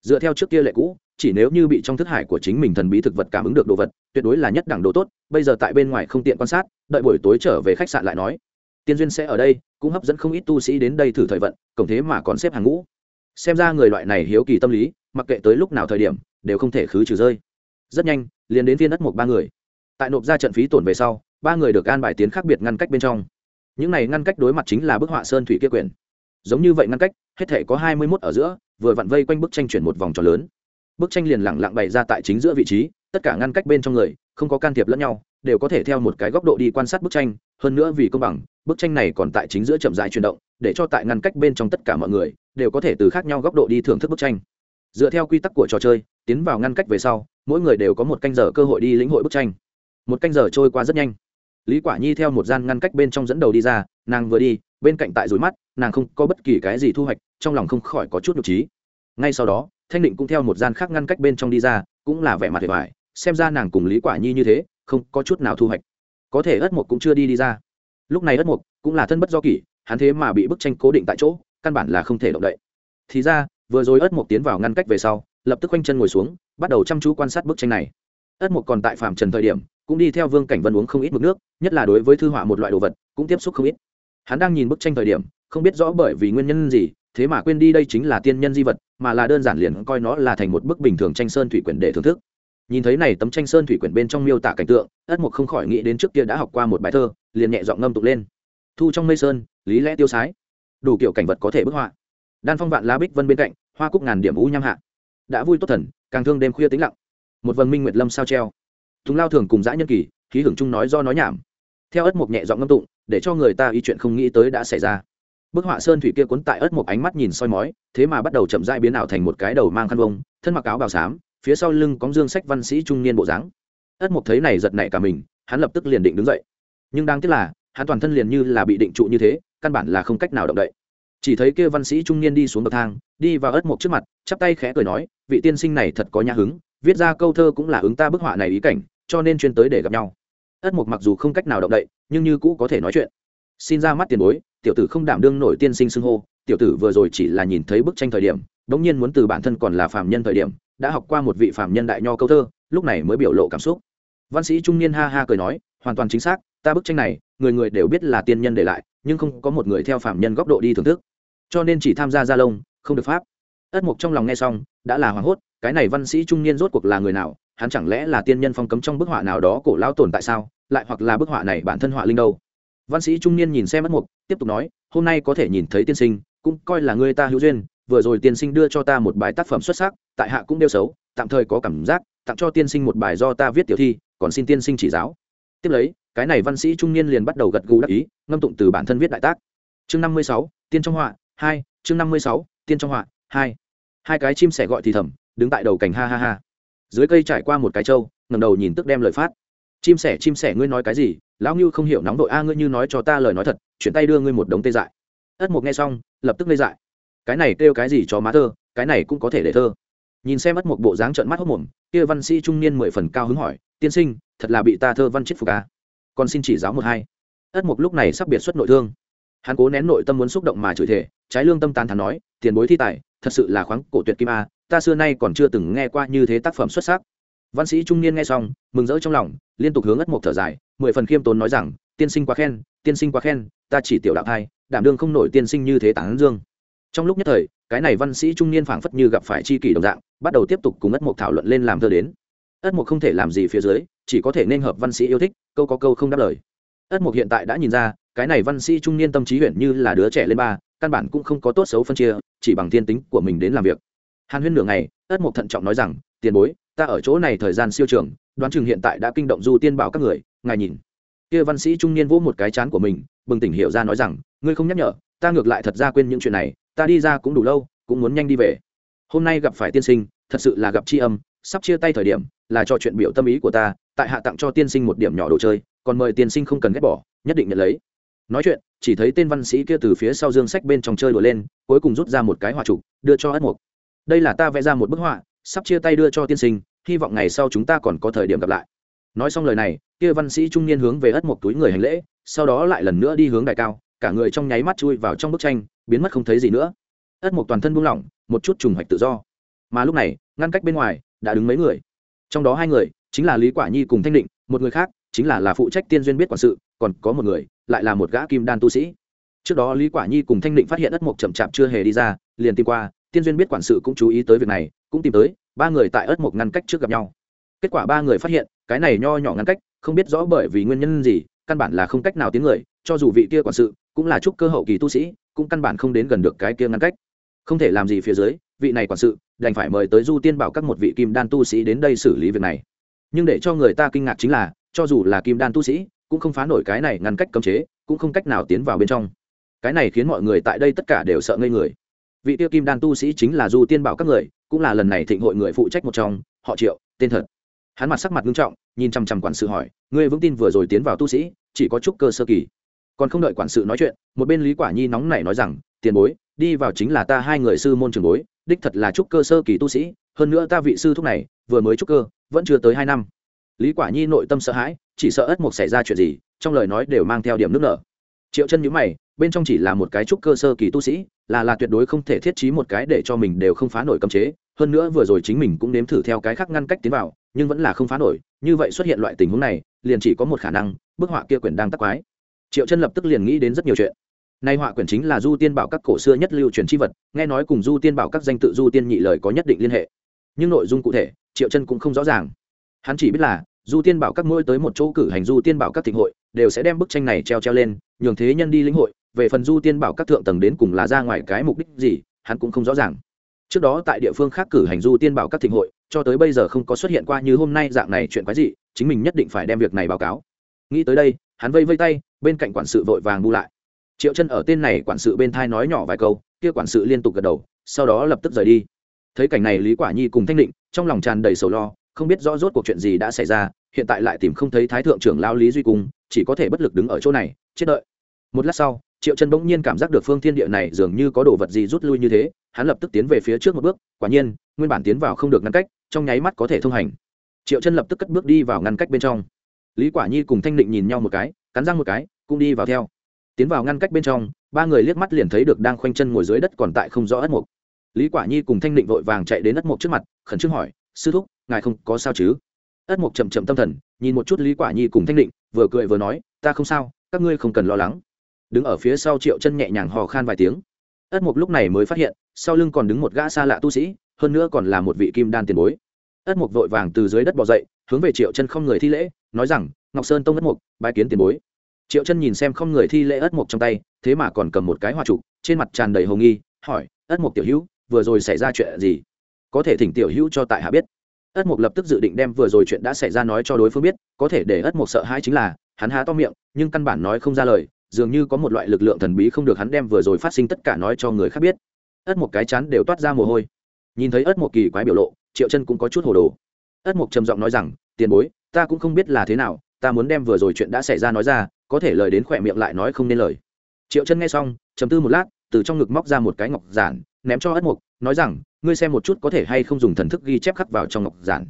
Dựa theo trước kia lệ cũ, chỉ nếu như bị trong thức hải của chính mình thần bí thực vật cảm ứng được đồ vật, tuyệt đối là nhất đẳng đồ tốt, bây giờ tại bên ngoài không tiện quan sát, đợi buổi tối trở về khách sạn lại nói. Tiên duyên sẽ ở đây, cũng hấp dẫn không ít tu sĩ đến đây thử thời vận, cổng thế mà còn xếp hàng ngũ. Xem ra người loại này hiếu kỳ tâm lý, mặc kệ tới lúc nào thời điểm, đều không thể khứ trừ rơi. Rất nhanh, liền đến viên đất một ba người tại nộp ra trận phí tổn về sau, ba người được an bài tiến khác biệt ngăn cách bên trong. Những này ngăn cách đối mặt chính là bức họa sơn thủy kia quyển. Giống như vậy ngăn cách, hết thể có hai mươi mốt ở giữa, vừa vặn vây quanh bức tranh chuyển một vòng tròn lớn. Bức tranh liền lẳng lặng bày ra tại chính giữa vị trí, tất cả ngăn cách bên trong người, không có can thiệp lẫn nhau, đều có thể theo một cái góc độ đi quan sát bức tranh, hơn nữa vì công bằng, bức tranh này còn tại chính giữa chậm dài chuyển động, để cho tại ngăn cách bên trong tất cả mọi người, đều có thể từ khác nhau góc độ đi thưởng thức bức tranh. Dựa theo quy tắc của trò chơi, tiến vào ngăn cách về sau, mỗi người đều có một canh giờ cơ hội đi lĩnh hội bức tranh một canh giờ trôi qua rất nhanh. Lý quả nhi theo một gian ngăn cách bên trong dẫn đầu đi ra, nàng vừa đi, bên cạnh tại rối mắt, nàng không có bất kỳ cái gì thu hoạch, trong lòng không khỏi có chút nhục trí. Ngay sau đó, thanh định cũng theo một gian khác ngăn cách bên trong đi ra, cũng là vẻ mặt hề vải xem ra nàng cùng lý quả nhi như thế, không có chút nào thu hoạch. Có thể ất mục cũng chưa đi đi ra. Lúc này ất mục cũng là thân bất do kỷ, hắn thế mà bị bức tranh cố định tại chỗ, căn bản là không thể động đậy. Thì ra, vừa rồi ất mục tiến vào ngăn cách về sau, lập tức quanh chân ngồi xuống, bắt đầu chăm chú quan sát bức tranh này. Ất mục còn tại phạm trần thời điểm cũng đi theo vương cảnh vân uống không ít mực nước, nhất là đối với thư họa một loại đồ vật, cũng tiếp xúc không ít. Hắn đang nhìn bức tranh thời điểm, không biết rõ bởi vì nguyên nhân gì, thế mà quên đi đây chính là tiên nhân di vật, mà là đơn giản liền coi nó là thành một bức bình thường tranh sơn thủy quyển để thưởng thức. Nhìn thấy này tấm tranh sơn thủy quyển bên trong miêu tả cảnh tượng, ất mục không khỏi nghĩ đến trước kia đã học qua một bài thơ, liền nhẹ giọng ngâm tục lên. Thu trong mây sơn, lý lẽ tiêu sái. Đủ kiểu cảnh vật có thể bức họa. Đan phong vạn lá bích vân bên cạnh, hoa cúc ngàn điểm u nham hạ. Đã vui tốt thần, càng thương đêm khuya tĩnh lặng. Một vần minh nguyệt lâm sao treo tùng lao thường cùng dã nhân kỳ, khí hưởng chung nói do nói nhảm. Theo ất mục nhẹ giọng ngâm tụng, để cho người ta ý chuyện không nghĩ tới đã xảy ra. Bức họa sơn thủy kia cuốn tại ớt một ánh mắt nhìn soi mói, thế mà bắt đầu chậm dai biến ảo thành một cái đầu mang khăn vông, thân mặc áo bào xám, phía sau lưng có dương sách văn sĩ trung niên bộ dáng. Ớt một thấy này giật nảy cả mình, hắn lập tức liền định đứng dậy. Nhưng đáng tiếc là, hắn toàn thân liền như là bị định trụ như thế, căn bản là không cách nào động đậy. Chỉ thấy kia văn sĩ trung niên đi xuống bậc thang, đi vào ớt một trước mặt, chắp tay khẽ cười nói, vị tiên sinh này thật có nhã hứng, viết ra câu thơ cũng là ứng ta bức họa này ý cảnh cho nên chuyên tới để gặp nhau. Ất mục mặc dù không cách nào động đậy, nhưng như cũ có thể nói chuyện. Xin ra mắt tiền bối, tiểu tử không đảm đương nổi tiên sinh xưng hô, tiểu tử vừa rồi chỉ là nhìn thấy bức tranh thời điểm, bỗng nhiên muốn từ bản thân còn là phạm nhân thời điểm, đã học qua một vị phạm nhân đại nho câu thơ, lúc này mới biểu lộ cảm xúc. Văn sĩ trung niên ha ha cười nói, hoàn toàn chính xác, ta bức tranh này, người người đều biết là tiên nhân để lại, nhưng không có một người theo phạm nhân góc độ đi thưởng thức. Cho nên chỉ tham gia gia lông, không được pháp. Ất mục trong lòng nghe xong, đã là hoảng hốt, cái này văn sĩ trung niên rốt cuộc là người nào hắn chẳng lẽ là tiên nhân phong cấm trong bức họa nào đó cổ lão tồn tại sao? Lại hoặc là bức họa này bản thân họa linh đâu? Văn sĩ trung niên nhìn xem mất mục, tiếp tục nói, hôm nay có thể nhìn thấy tiên sinh, cũng coi là người ta hữu duyên, vừa rồi tiên sinh đưa cho ta một bài tác phẩm xuất sắc, tại hạ cũng đeo xấu, tạm thời có cảm giác, tặng cho tiên sinh một bài do ta viết tiểu thi, còn xin tiên sinh chỉ giáo. Tiếp lấy, cái này văn sĩ trung niên liền bắt đầu gật gù đắc ý, ngâm tụng từ bản thân viết đại tác. Chương năm mươi sáu, tiên trong họa, hai, chương năm mươi sáu, tiên trong họa, hai. Hai cái chim sẻ gọi thì thầm, đứng tại đầu cảnh ha ha ha dưới cây trải qua một cái trâu ngầm đầu nhìn tức đem lời phát. Chim sẻ chim sẻ, ngươi nói cái gì? Lão ngưu không hiểu nóng đội a, ngươi như nói cho ta lời nói thật, chuyển tay đưa ngươi một đống tê dại. Ất mục nghe xong, lập tức ngây dại. Cái này kêu cái gì cho má thơ, cái này cũng có thể để thơ. Nhìn xem ất mục bộ dáng trận mắt hốc mồm, kia văn sĩ trung niên mười phần cao hứng hỏi, tiên sinh, thật là bị ta thơ văn chết phục à? a còn xin chỉ giáo một hai. Ất mục lúc này sắp biệt xuất nội thương. Hắn cố nén nội tâm muốn xúc động mà chửi thể trái lương tâm tán thắn nói, tiền bối thi tài, thật sự là khoáng cổ tuyệt kim a ta xưa nay còn chưa từng nghe qua như thế tác phẩm xuất sắc. Văn sĩ trung niên nghe xong, mừng rỡ trong lòng, liên tục hướng ất mộc thở dài, mười phần khiêm tốn nói rằng, tiên sinh quá khen, tiên sinh quá khen, ta chỉ tiểu đạo thai, đảm đương không nổi tiên sinh như thế tán dương. Trong lúc nhất thời, cái này văn sĩ trung niên phảng phất như gặp phải chi kỷ đồng dạng, bắt đầu tiếp tục cùng ất mộc thảo luận lên làm thơ đến. Ất mộc không thể làm gì phía dưới, chỉ có thể nên hợp văn sĩ yêu thích, câu có câu không đáp lời. Ất mộc hiện tại đã nhìn ra, cái này văn sĩ trung niên tâm trí huyện như là đứa trẻ lên ba, căn bản cũng không có tốt xấu phân chia, chỉ bằng thiên tính của mình đến làm việc hàn huyên nửa ngày, ất mộc thận trọng nói rằng, tiền bối, ta ở chỗ này thời gian siêu trường, đoán chừng hiện tại đã kinh động du tiên bảo các người, ngài nhìn. Kia văn sĩ trung niên vỗ một cái chán của mình, bừng tỉnh hiểu ra nói rằng, ngươi không nhắc nhở, ta ngược lại thật ra quên những chuyện này, ta đi ra cũng đủ lâu, cũng muốn nhanh đi về. Hôm nay gặp phải tiên sinh, thật sự là gặp tri âm, sắp chia tay thời điểm, là cho chuyện biểu tâm ý của ta, tại hạ tặng cho tiên sinh một điểm nhỏ đồ chơi, còn mời tiên sinh không cần ghét bỏ, nhất định nhận lấy. Nói chuyện, chỉ thấy tên văn sĩ kia từ phía sau dương sách bên trong chơi đùa lên, cuối cùng rút ra một cái hòa trục, đưa cho ất mục đây là ta vẽ ra một bức họa, sắp chia tay đưa cho tiên sinh, hy vọng ngày sau chúng ta còn có thời điểm gặp lại. Nói xong lời này, kia văn sĩ trung niên hướng về ất một túi người hành lễ, sau đó lại lần nữa đi hướng đại cao, cả người trong nháy mắt chui vào trong bức tranh, biến mất không thấy gì nữa. Ất một toàn thân buông lỏng, một chút trùng hoạch tự do. Mà lúc này, ngăn cách bên ngoài, đã đứng mấy người. Trong đó hai người, chính là lý quả nhi cùng thanh định, một người khác, chính là là phụ trách tiên duyên biết quản sự, còn có một người, lại là một gã kim đan tu sĩ. Trước đó lý quả nhi cùng thanh định phát hiện ất mộc chậm chạp chưa hề đi ra, liền tìm qua tiên duyên biết quản sự cũng chú ý tới việc này, cũng tìm tới, ba người tại ớt một ngăn cách trước gặp nhau. Kết quả ba người phát hiện, cái này nho nhỏ ngăn cách, không biết rõ bởi vì nguyên nhân gì, căn bản là không cách nào tiến người, cho dù vị kia quản sự cũng là chúc cơ hậu kỳ tu sĩ, cũng căn bản không đến gần được cái kia ngăn cách. Không thể làm gì phía dưới, vị này quản sự đành phải mời tới du tiên bảo các một vị kim đan tu sĩ đến đây xử lý việc này. Nhưng để cho người ta kinh ngạc chính là, cho dù là kim đan tu sĩ, cũng không phá nổi cái này ngăn cách cấm chế, cũng không cách nào tiến vào bên trong. Cái này khiến mọi người tại đây tất cả đều sợ ngây người vị tiêu kim đan tu sĩ chính là du tiên bảo các người, cũng là lần này thịnh hội người phụ trách một trong, họ triệu, tên thật. Hắn mặt sắc mặt nghiêm trọng, nhìn chằm chằm quản sự hỏi, ngươi vững tin vừa rồi tiến vào tu sĩ, chỉ có chút cơ sơ kỳ. Còn không đợi quản sự nói chuyện, một bên lý quả nhi nóng nảy nói rằng, tiền bối, đi vào chính là ta hai người sư môn trường bối, đích thật là trúc cơ sơ kỳ tu sĩ, hơn nữa ta vị sư thúc này, vừa mới trúc cơ, vẫn chưa tới hai năm. Lý quả nhi nội tâm sợ hãi, chỉ sợ ất một xảy ra chuyện gì, trong lời nói đều mang theo điểm nước nở triệu chân nhữ mày, bên trong chỉ là một cái trúc cơ sơ kỳ tu sĩ, là là tuyệt đối không thể thiết trí một cái để cho mình đều không phá nổi cấm chế. Hơn nữa vừa rồi chính mình cũng nếm thử theo cái khác ngăn cách tiến vào, nhưng vẫn là không phá nổi. Như vậy xuất hiện loại tình huống này, liền chỉ có một khả năng, bức họa kia quyển đang tắc quái. Triệu chân lập tức liền nghĩ đến rất nhiều chuyện. Nay họa quyển chính là du tiên bảo các cổ xưa nhất lưu truyền c h i vật, nghe nói cùng du tiên bảo các danh tự du tiên nhị lời có nhất định liên hệ. Nhưng nội dung cụ thể, triệu chân cũng không rõ ràng. Hắn chỉ biết là du tiên bảo các mỗi tới một chỗ cử hành du tiên bảo các thịnh hội, đều sẽ đem bức tranh này treo treo lên, nhường thế nhân đi lĩnh hội, về phần du tiên bảo các thượng tầng đến cùng là ra ngoài cái mục đích gì, hắn cũng không rõ ràng. Trước đó tại địa phương khác cử hành du tiên bảo các thịnh hội, cho tới bây giờ không có xuất hiện qua như hôm nay dạng này chuyện quái gì chính mình nhất định phải đem việc này báo cáo. Nghĩ tới đây, hắn vây vây tay, bên cạnh quản sự vội vàng bu lại. Triệu chân ở tên này quản sự bên thai nói nhỏ vài câu, kia quản sự liên tục gật đầu, sau đó lập tức rời đi. Thấy cảnh này lý quả nhi cùng thanh định, trong lòng tràn đầy sầu lo không biết rõ rốt cuộc chuyện gì đã xảy ra, hiện tại lại tìm không thấy thái thượng trưởng lao lý duy cung, chỉ có thể bất lực đứng ở chỗ này, chết đợi. Một lát sau, triệu chân bỗng nhiên cảm giác được phương thiên địa này dường như có đồ vật gì rút lui như thế, hắn lập tức tiến về phía trước một bước, quả nhiên, nguyên bản tiến vào không được ngăn cách, trong nháy mắt có thể thông hành. Triệu chân lập tức cất bước đi vào ngăn cách bên trong. Lý quả nhi cùng thanh định nhìn nhau một cái, cắn răng một cái, cũng đi vào theo. Tiến vào ngăn cách bên trong, ba người liếc mắt liền thấy được đang khoanh chân ngồi dưới đất còn tại không rõ ất mục. Lý quả nhi cùng thanh định vội vàng chạy đến ất mục trước mặt, khẩn trương hỏi sư thúc, ngài không có sao chứ? Ất mục chậm chậm tâm thần, nhìn một chút lý quả nhi cùng thanh định, vừa cười vừa nói, ta không sao, các ngươi không cần lo lắng. Đứng ở phía sau triệu chân nhẹ nhàng hò khan vài tiếng. Ất mục lúc này mới phát hiện, sau lưng còn đứng một gã xa lạ tu sĩ, hơn nữa còn là một vị kim đan tiền bối. Ất mục vội vàng từ dưới đất bò dậy, hướng về triệu chân không người thi lễ, nói rằng, ngọc sơn tông ất mục bái kiến tiền bối. Triệu chân nhìn xem không người thi lễ ất mục trong tay, thế mà còn cầm một cái hoa trục trên mặt tràn đầy hồng nghi, hỏi, ất mục tiểu hữu, vừa rồi xảy ra chuyện gì? Có thể thỉnh tiểu hữu cho tại hạ biết. Ất mục lập tức dự định đem vừa rồi chuyện đã xảy ra nói cho đối phương biết, có thể để ất mục sợ hãi chính là, hắn há to miệng, nhưng căn bản nói không ra lời, dường như có một loại lực lượng thần bí không được hắn đem vừa rồi phát sinh tất cả nói cho người khác biết. Ất một cái chán đều toát ra mồ hôi. Nhìn thấy ất một kỳ quái biểu lộ, triệu chân cũng có chút hồ đồ. Ất một trầm giọng nói rằng, tiền bối, ta cũng không biết là thế nào, ta muốn đem vừa rồi chuyện đã xảy ra nói ra, có thể lời đến khỏe miệng lại nói không nên lời. Triệu chân nghe xong chầm tư một lát, từ trong ngực móc ra một cái ngọc giản, ném cho ất mục nói rằng, ngươi xem một chút có thể hay không dùng thần thức ghi chép khắc vào trong ngọc giản.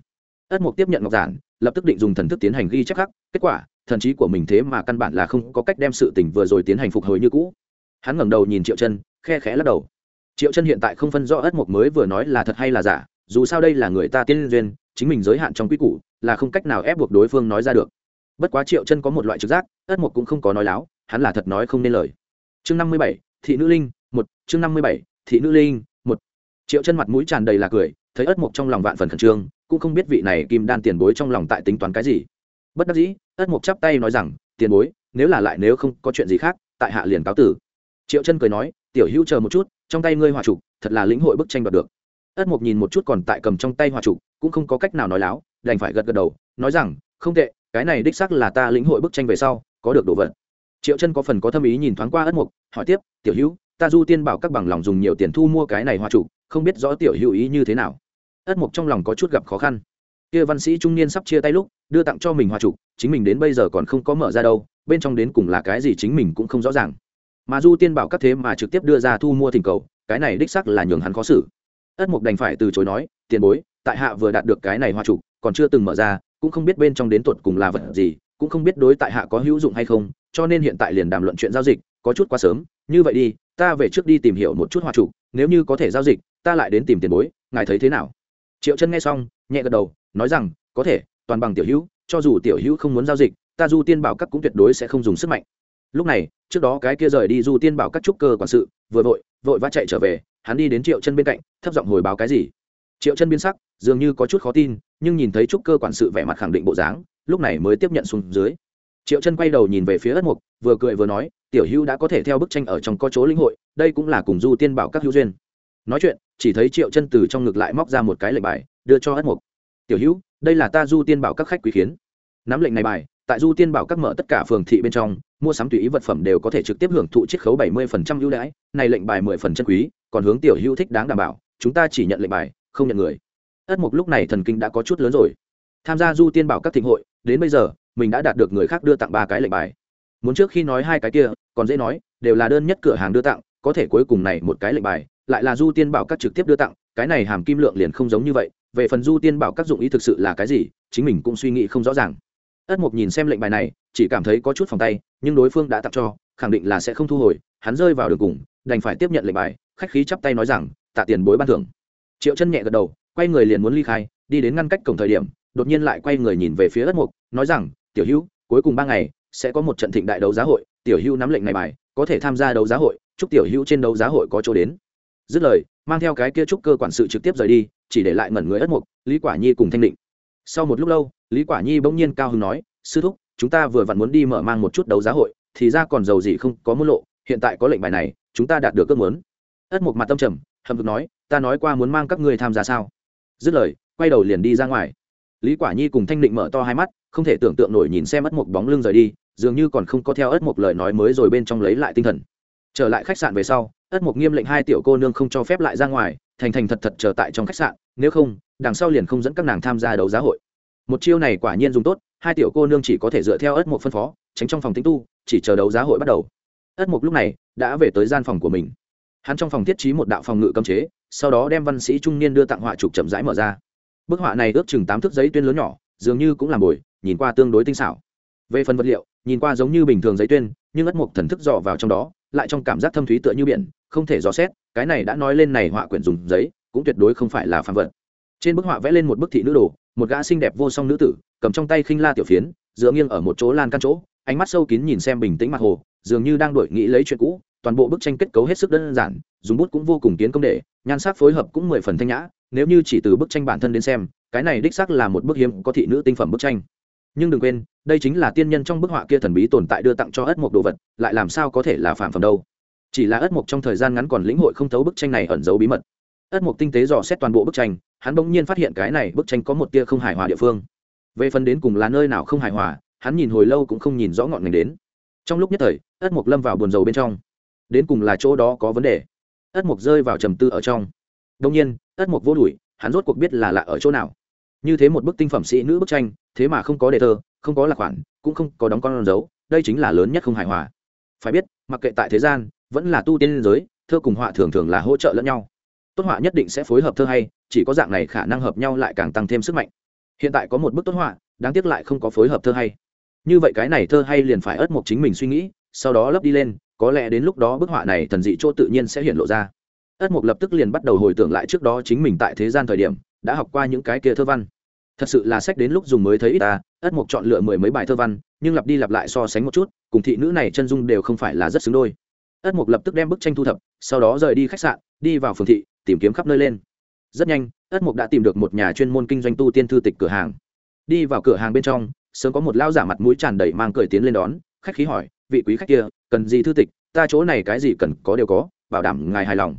Ất mục tiếp nhận ngọc giản, lập tức định dùng thần thức tiến hành ghi chép khắc. Kết quả, thần trí của mình thế mà căn bản là không có cách đem sự tình vừa rồi tiến hành phục hồi như cũ. Hắn ngẩng đầu nhìn triệu chân, khe khẽ lắc đầu. Triệu chân hiện tại không phân rõ ất mục mới vừa nói là thật hay là giả, dù sao đây là người ta tiên duyên, chính mình giới hạn trong quy củ, là không cách nào ép buộc đối phương nói ra được. Bất quá triệu chân có một loại trực giác, ất mục cũng không có nói láo, hắn là thật nói không nên lời. Chương năm mươi bảy, thị nữ linh, một, chương năm mươi bảy, thị nữ linh triệu chân mặt mũi tràn đầy là cười, thấy ất mục trong lòng vạn phần khẩn trương, cũng không biết vị này kim đan tiền bối trong lòng tại tính toán cái gì. Bất đắc dĩ, ất mục chắp tay nói rằng, tiền bối, nếu là lại nếu không có chuyện gì khác, tại hạ liền cáo tử. Triệu chân cười nói, tiểu hữu chờ một chút, trong tay ngươi hòa trục, thật là lĩnh hội bức tranh đoạt được. Ất mục nhìn một chút còn tại cầm trong tay hòa trục, cũng không có cách nào nói láo, đành phải gật gật đầu, nói rằng, không tệ, cái này đích xác là ta lĩnh hội bức tranh về sau, có được đồ vật. Triệu chân có phần có thâm ý nhìn thoáng qua ất mục hỏi tiếp, tiểu hữu, ta du tiên bảo các bằng lòng dùng nhiều tiền thu mua cái này hòa trục không biết rõ tiểu hữu ý như thế nào. Ất mục trong lòng có chút gặp khó khăn. Kia văn sĩ trung niên sắp chia tay lúc, đưa tặng cho mình hòa trục, chính mình đến bây giờ còn không có mở ra đâu, bên trong đến cùng là cái gì chính mình cũng không rõ ràng. Mà du tiên bảo các thế mà trực tiếp đưa ra thu mua thỉnh cầu, cái này đích sắc là nhường hắn khó xử. Ất mục đành phải từ chối nói, tiền bối, tại hạ vừa đạt được cái này hòa trục, còn chưa từng mở ra, cũng không biết bên trong đến tuột cùng là vật gì, cũng không biết đối tại hạ có hữu dụng hay không, cho nên hiện tại liền đàm luận chuyện giao dịch, có chút quá sớm, như vậy đi ta về trước đi tìm hiểu một chút hòa trục, nếu như có thể giao dịch, ta lại đến tìm tiền bối, ngài thấy thế nào? Triệu chân nghe xong, nhẹ gật đầu, nói rằng, có thể, toàn bằng tiểu hữu, cho dù tiểu hữu không muốn giao dịch, ta du tiên bảo các cũng tuyệt đối sẽ không dùng sức mạnh. Lúc này, trước đó cái kia rời đi du tiên bảo các trúc cơ quản sự, vừa vội vội vã chạy trở về, hắn đi đến triệu chân bên cạnh, thấp giọng hồi báo cái gì. Triệu chân biến sắc, dường như có chút khó tin, nhưng nhìn thấy trúc cơ quản sự vẻ mặt khẳng định bộ dáng, lúc này mới tiếp nhận xuống dưới triệu chân quay đầu nhìn về phía ất mục, vừa cười vừa nói, tiểu hữu đã có thể theo bức tranh ở trong có chỗ lĩnh hội, đây cũng là cùng du tiên bảo các hữu duyên. Nói chuyện, chỉ thấy triệu chân từ trong ngực lại móc ra một cái lệnh bài, đưa cho ất mục. Tiểu hữu, đây là ta du tiên bảo các khách quý khiến nắm lệnh này bài, tại du tiên bảo các mở tất cả phường thị bên trong, mua sắm tùy ý vật phẩm đều có thể trực tiếp hưởng thụ chiết khấu bảy mươi phần trăm ưu đãi, này lệnh bài mười phần chân quý, còn hướng tiểu hữu thích đáng đảm bảo, chúng ta chỉ nhận lệnh bài, không nhận người. Ất mục lúc này thần kinh đã có chút lớn rồi. Tham gia du tiên bảo các thịnh hội, đến bây giờ mình đã đạt được người khác đưa tặng ba cái lệnh bài. Muốn trước khi nói hai cái kia, còn dễ nói, đều là đơn nhất cửa hàng đưa tặng, có thể cuối cùng này một cái lệnh bài, lại là du tiên bảo các trực tiếp đưa tặng, cái này hàm kim lượng liền không giống như vậy, về phần du tiên bảo các dụng ý thực sự là cái gì, chính mình cũng suy nghĩ không rõ ràng. Ất mục nhìn xem lệnh bài này, chỉ cảm thấy có chút phòng tay, nhưng đối phương đã tặng cho, khẳng định là sẽ không thu hồi, hắn rơi vào đường cùng, đành phải tiếp nhận lệnh bài, khách khí chắp tay nói rằng, tạ tiền bối ban thưởng. Triệu chân nhẹ gật đầu, quay người liền muốn ly khai, đi đến ngăn cách cổng thời điểm, đột nhiên lại quay người nhìn về phía ất mục nói rằng tiểu hữu, cuối cùng ba ngày, sẽ có một trận thịnh đại đấu giá hội, tiểu hữu nắm lệnh này bài, có thể tham gia đấu giá hội, chúc tiểu hữu trên đấu giá hội có chỗ đến. Dứt lời, mang theo cái kia chúc cơ quản sự trực tiếp rời đi, chỉ để lại ngẩn người ất mục, lý quả nhi cùng thanh định. Sau một lúc lâu, lý quả nhi bỗng nhiên cao hứng nói, sư thúc, chúng ta vừa vặn muốn đi mở mang một chút đấu giá hội, thì ra còn giàu gì không, có muốn lộ, hiện tại có lệnh bài này, chúng ta đạt được ước muốn. Ất mục mặt tâm trầm hầm hực nói, ta nói qua muốn mang các ngươi tham gia sao? Dứt lời, quay đầu liền đi ra ngoài lý quả nhi cùng thanh định mở to hai mắt, không thể tưởng tượng nổi nhìn xem ất mục bóng lưng rời đi, dường như còn không có theo ất mục lời nói mới rồi bên trong lấy lại tinh thần. Trở lại khách sạn về sau, ất mục nghiêm lệnh hai tiểu cô nương không cho phép lại ra ngoài, thành thành thật thật chờ tại trong khách sạn, nếu không, đằng sau liền không dẫn các nàng tham gia đấu giá hội. Một chiêu này quả nhiên dùng tốt, hai tiểu cô nương chỉ có thể dựa theo ất mục phân phó, tránh trong phòng tính tu, chỉ chờ đấu giá hội bắt đầu. Ất mục lúc này đã về tới gian phòng của mình. Hắn trong phòng thiết trí một đạo phòng ngự cấm chế, sau đó đem văn sĩ trung niên đưa tặng họa trục chậm rãi mở ra bức họa này ước chừng tám thước giấy tuyên lớn nhỏ, dường như cũng làm bồi, nhìn qua tương đối tinh xảo. Về phần vật liệu, nhìn qua giống như bình thường giấy tuyên, nhưng ất mục thần thức dò vào trong đó, lại trong cảm giác thâm thúy tựa như biển, không thể dò xét, cái này đã nói lên này họa quyển dùng giấy, cũng tuyệt đối không phải là phàm vật. Trên bức họa vẽ lên một bức thị nữ đồ, một gã xinh đẹp vô song nữ tử, cầm trong tay khinh la tiểu phiến, dựa nghiêng ở một chỗ lan căn chỗ, ánh mắt sâu kín nhìn xem bình tĩnh mặt hồ, dường như đang đổi nghĩ lấy chuyện cũ, toàn bộ bức tranh kết cấu hết sức đơn giản, dùng bút cũng vô cùng kiến công để, nhan sắc phối hợp cũng mười phần thanh nhã nếu như chỉ từ bức tranh bản thân đến xem, cái này đích xác là một bức hiếm có thị nữ tinh phẩm bức tranh. Nhưng đừng quên, đây chính là tiên nhân trong bức họa kia thần bí tồn tại đưa tặng cho ất mộc đồ vật, lại làm sao có thể là phạm phẩm đâu. Chỉ là ất mộc trong thời gian ngắn còn lĩnh hội không thấu bức tranh này ẩn giấu bí mật. Ất mộc tinh tế dò xét toàn bộ bức tranh, hắn bỗng nhiên phát hiện cái này bức tranh có một tia không hài hòa địa phương. Về phần đến cùng là nơi nào không hài hòa, hắn nhìn hồi lâu cũng không nhìn rõ ngọn ngành đến. Trong lúc nhất thời, ất mộc lâm vào buồn rầu bên trong. Đến cùng là chỗ đó có vấn đề. Ất mộc rơi vào trầm tư ở trong. Đông nhiên ất mục vô đùi, hắn rốt cuộc biết là lạ ở chỗ nào. Như thế một bức tinh phẩm sĩ nữ bức tranh, thế mà không có đề thơ, không có lạc khoản, cũng không có đóng con dấu, đây chính là lớn nhất không hài hòa. Phải biết, mặc kệ tại thế gian, vẫn là tu tiên liên giới, thơ cùng họa thường thường là hỗ trợ lẫn nhau. Tốt họa nhất định sẽ phối hợp thơ hay, chỉ có dạng này khả năng hợp nhau lại càng tăng thêm sức mạnh. Hiện tại có một bức tốt họa, đáng tiếc lại không có phối hợp thơ hay. Như vậy cái này thơ hay liền phải ớt một chính mình suy nghĩ, sau đó lấp đi lên, có lẽ đến lúc đó bức họa này thần dị chỗ tự nhiên sẽ hiện lộ ra ất mục lập tức liền bắt đầu hồi tưởng lại trước đó chính mình tại thế gian thời điểm, đã học qua những cái kia thơ văn. Thật sự là sách đến lúc dùng mới thấy ít ta, ất mục chọn lựa mười mấy bài thơ văn, nhưng lặp đi lặp lại so sánh một chút, cùng thị nữ này chân dung đều không phải là rất xứng đôi. Ất mục lập tức đem bức tranh thu thập, sau đó rời đi khách sạn, đi vào phường thị, tìm kiếm khắp nơi lên. Rất nhanh, ất mục đã tìm được một nhà chuyên môn kinh doanh tu tiên thư tịch cửa hàng. Đi vào cửa hàng bên trong, sớm có một lao giả mặt mũi tràn đầy mang cởi tiến lên đón, khách khí hỏi, vị quý khách kia, cần gì thư tịch? Ta chỗ này cái gì cần có đều có, bảo đảm ngài hài lòng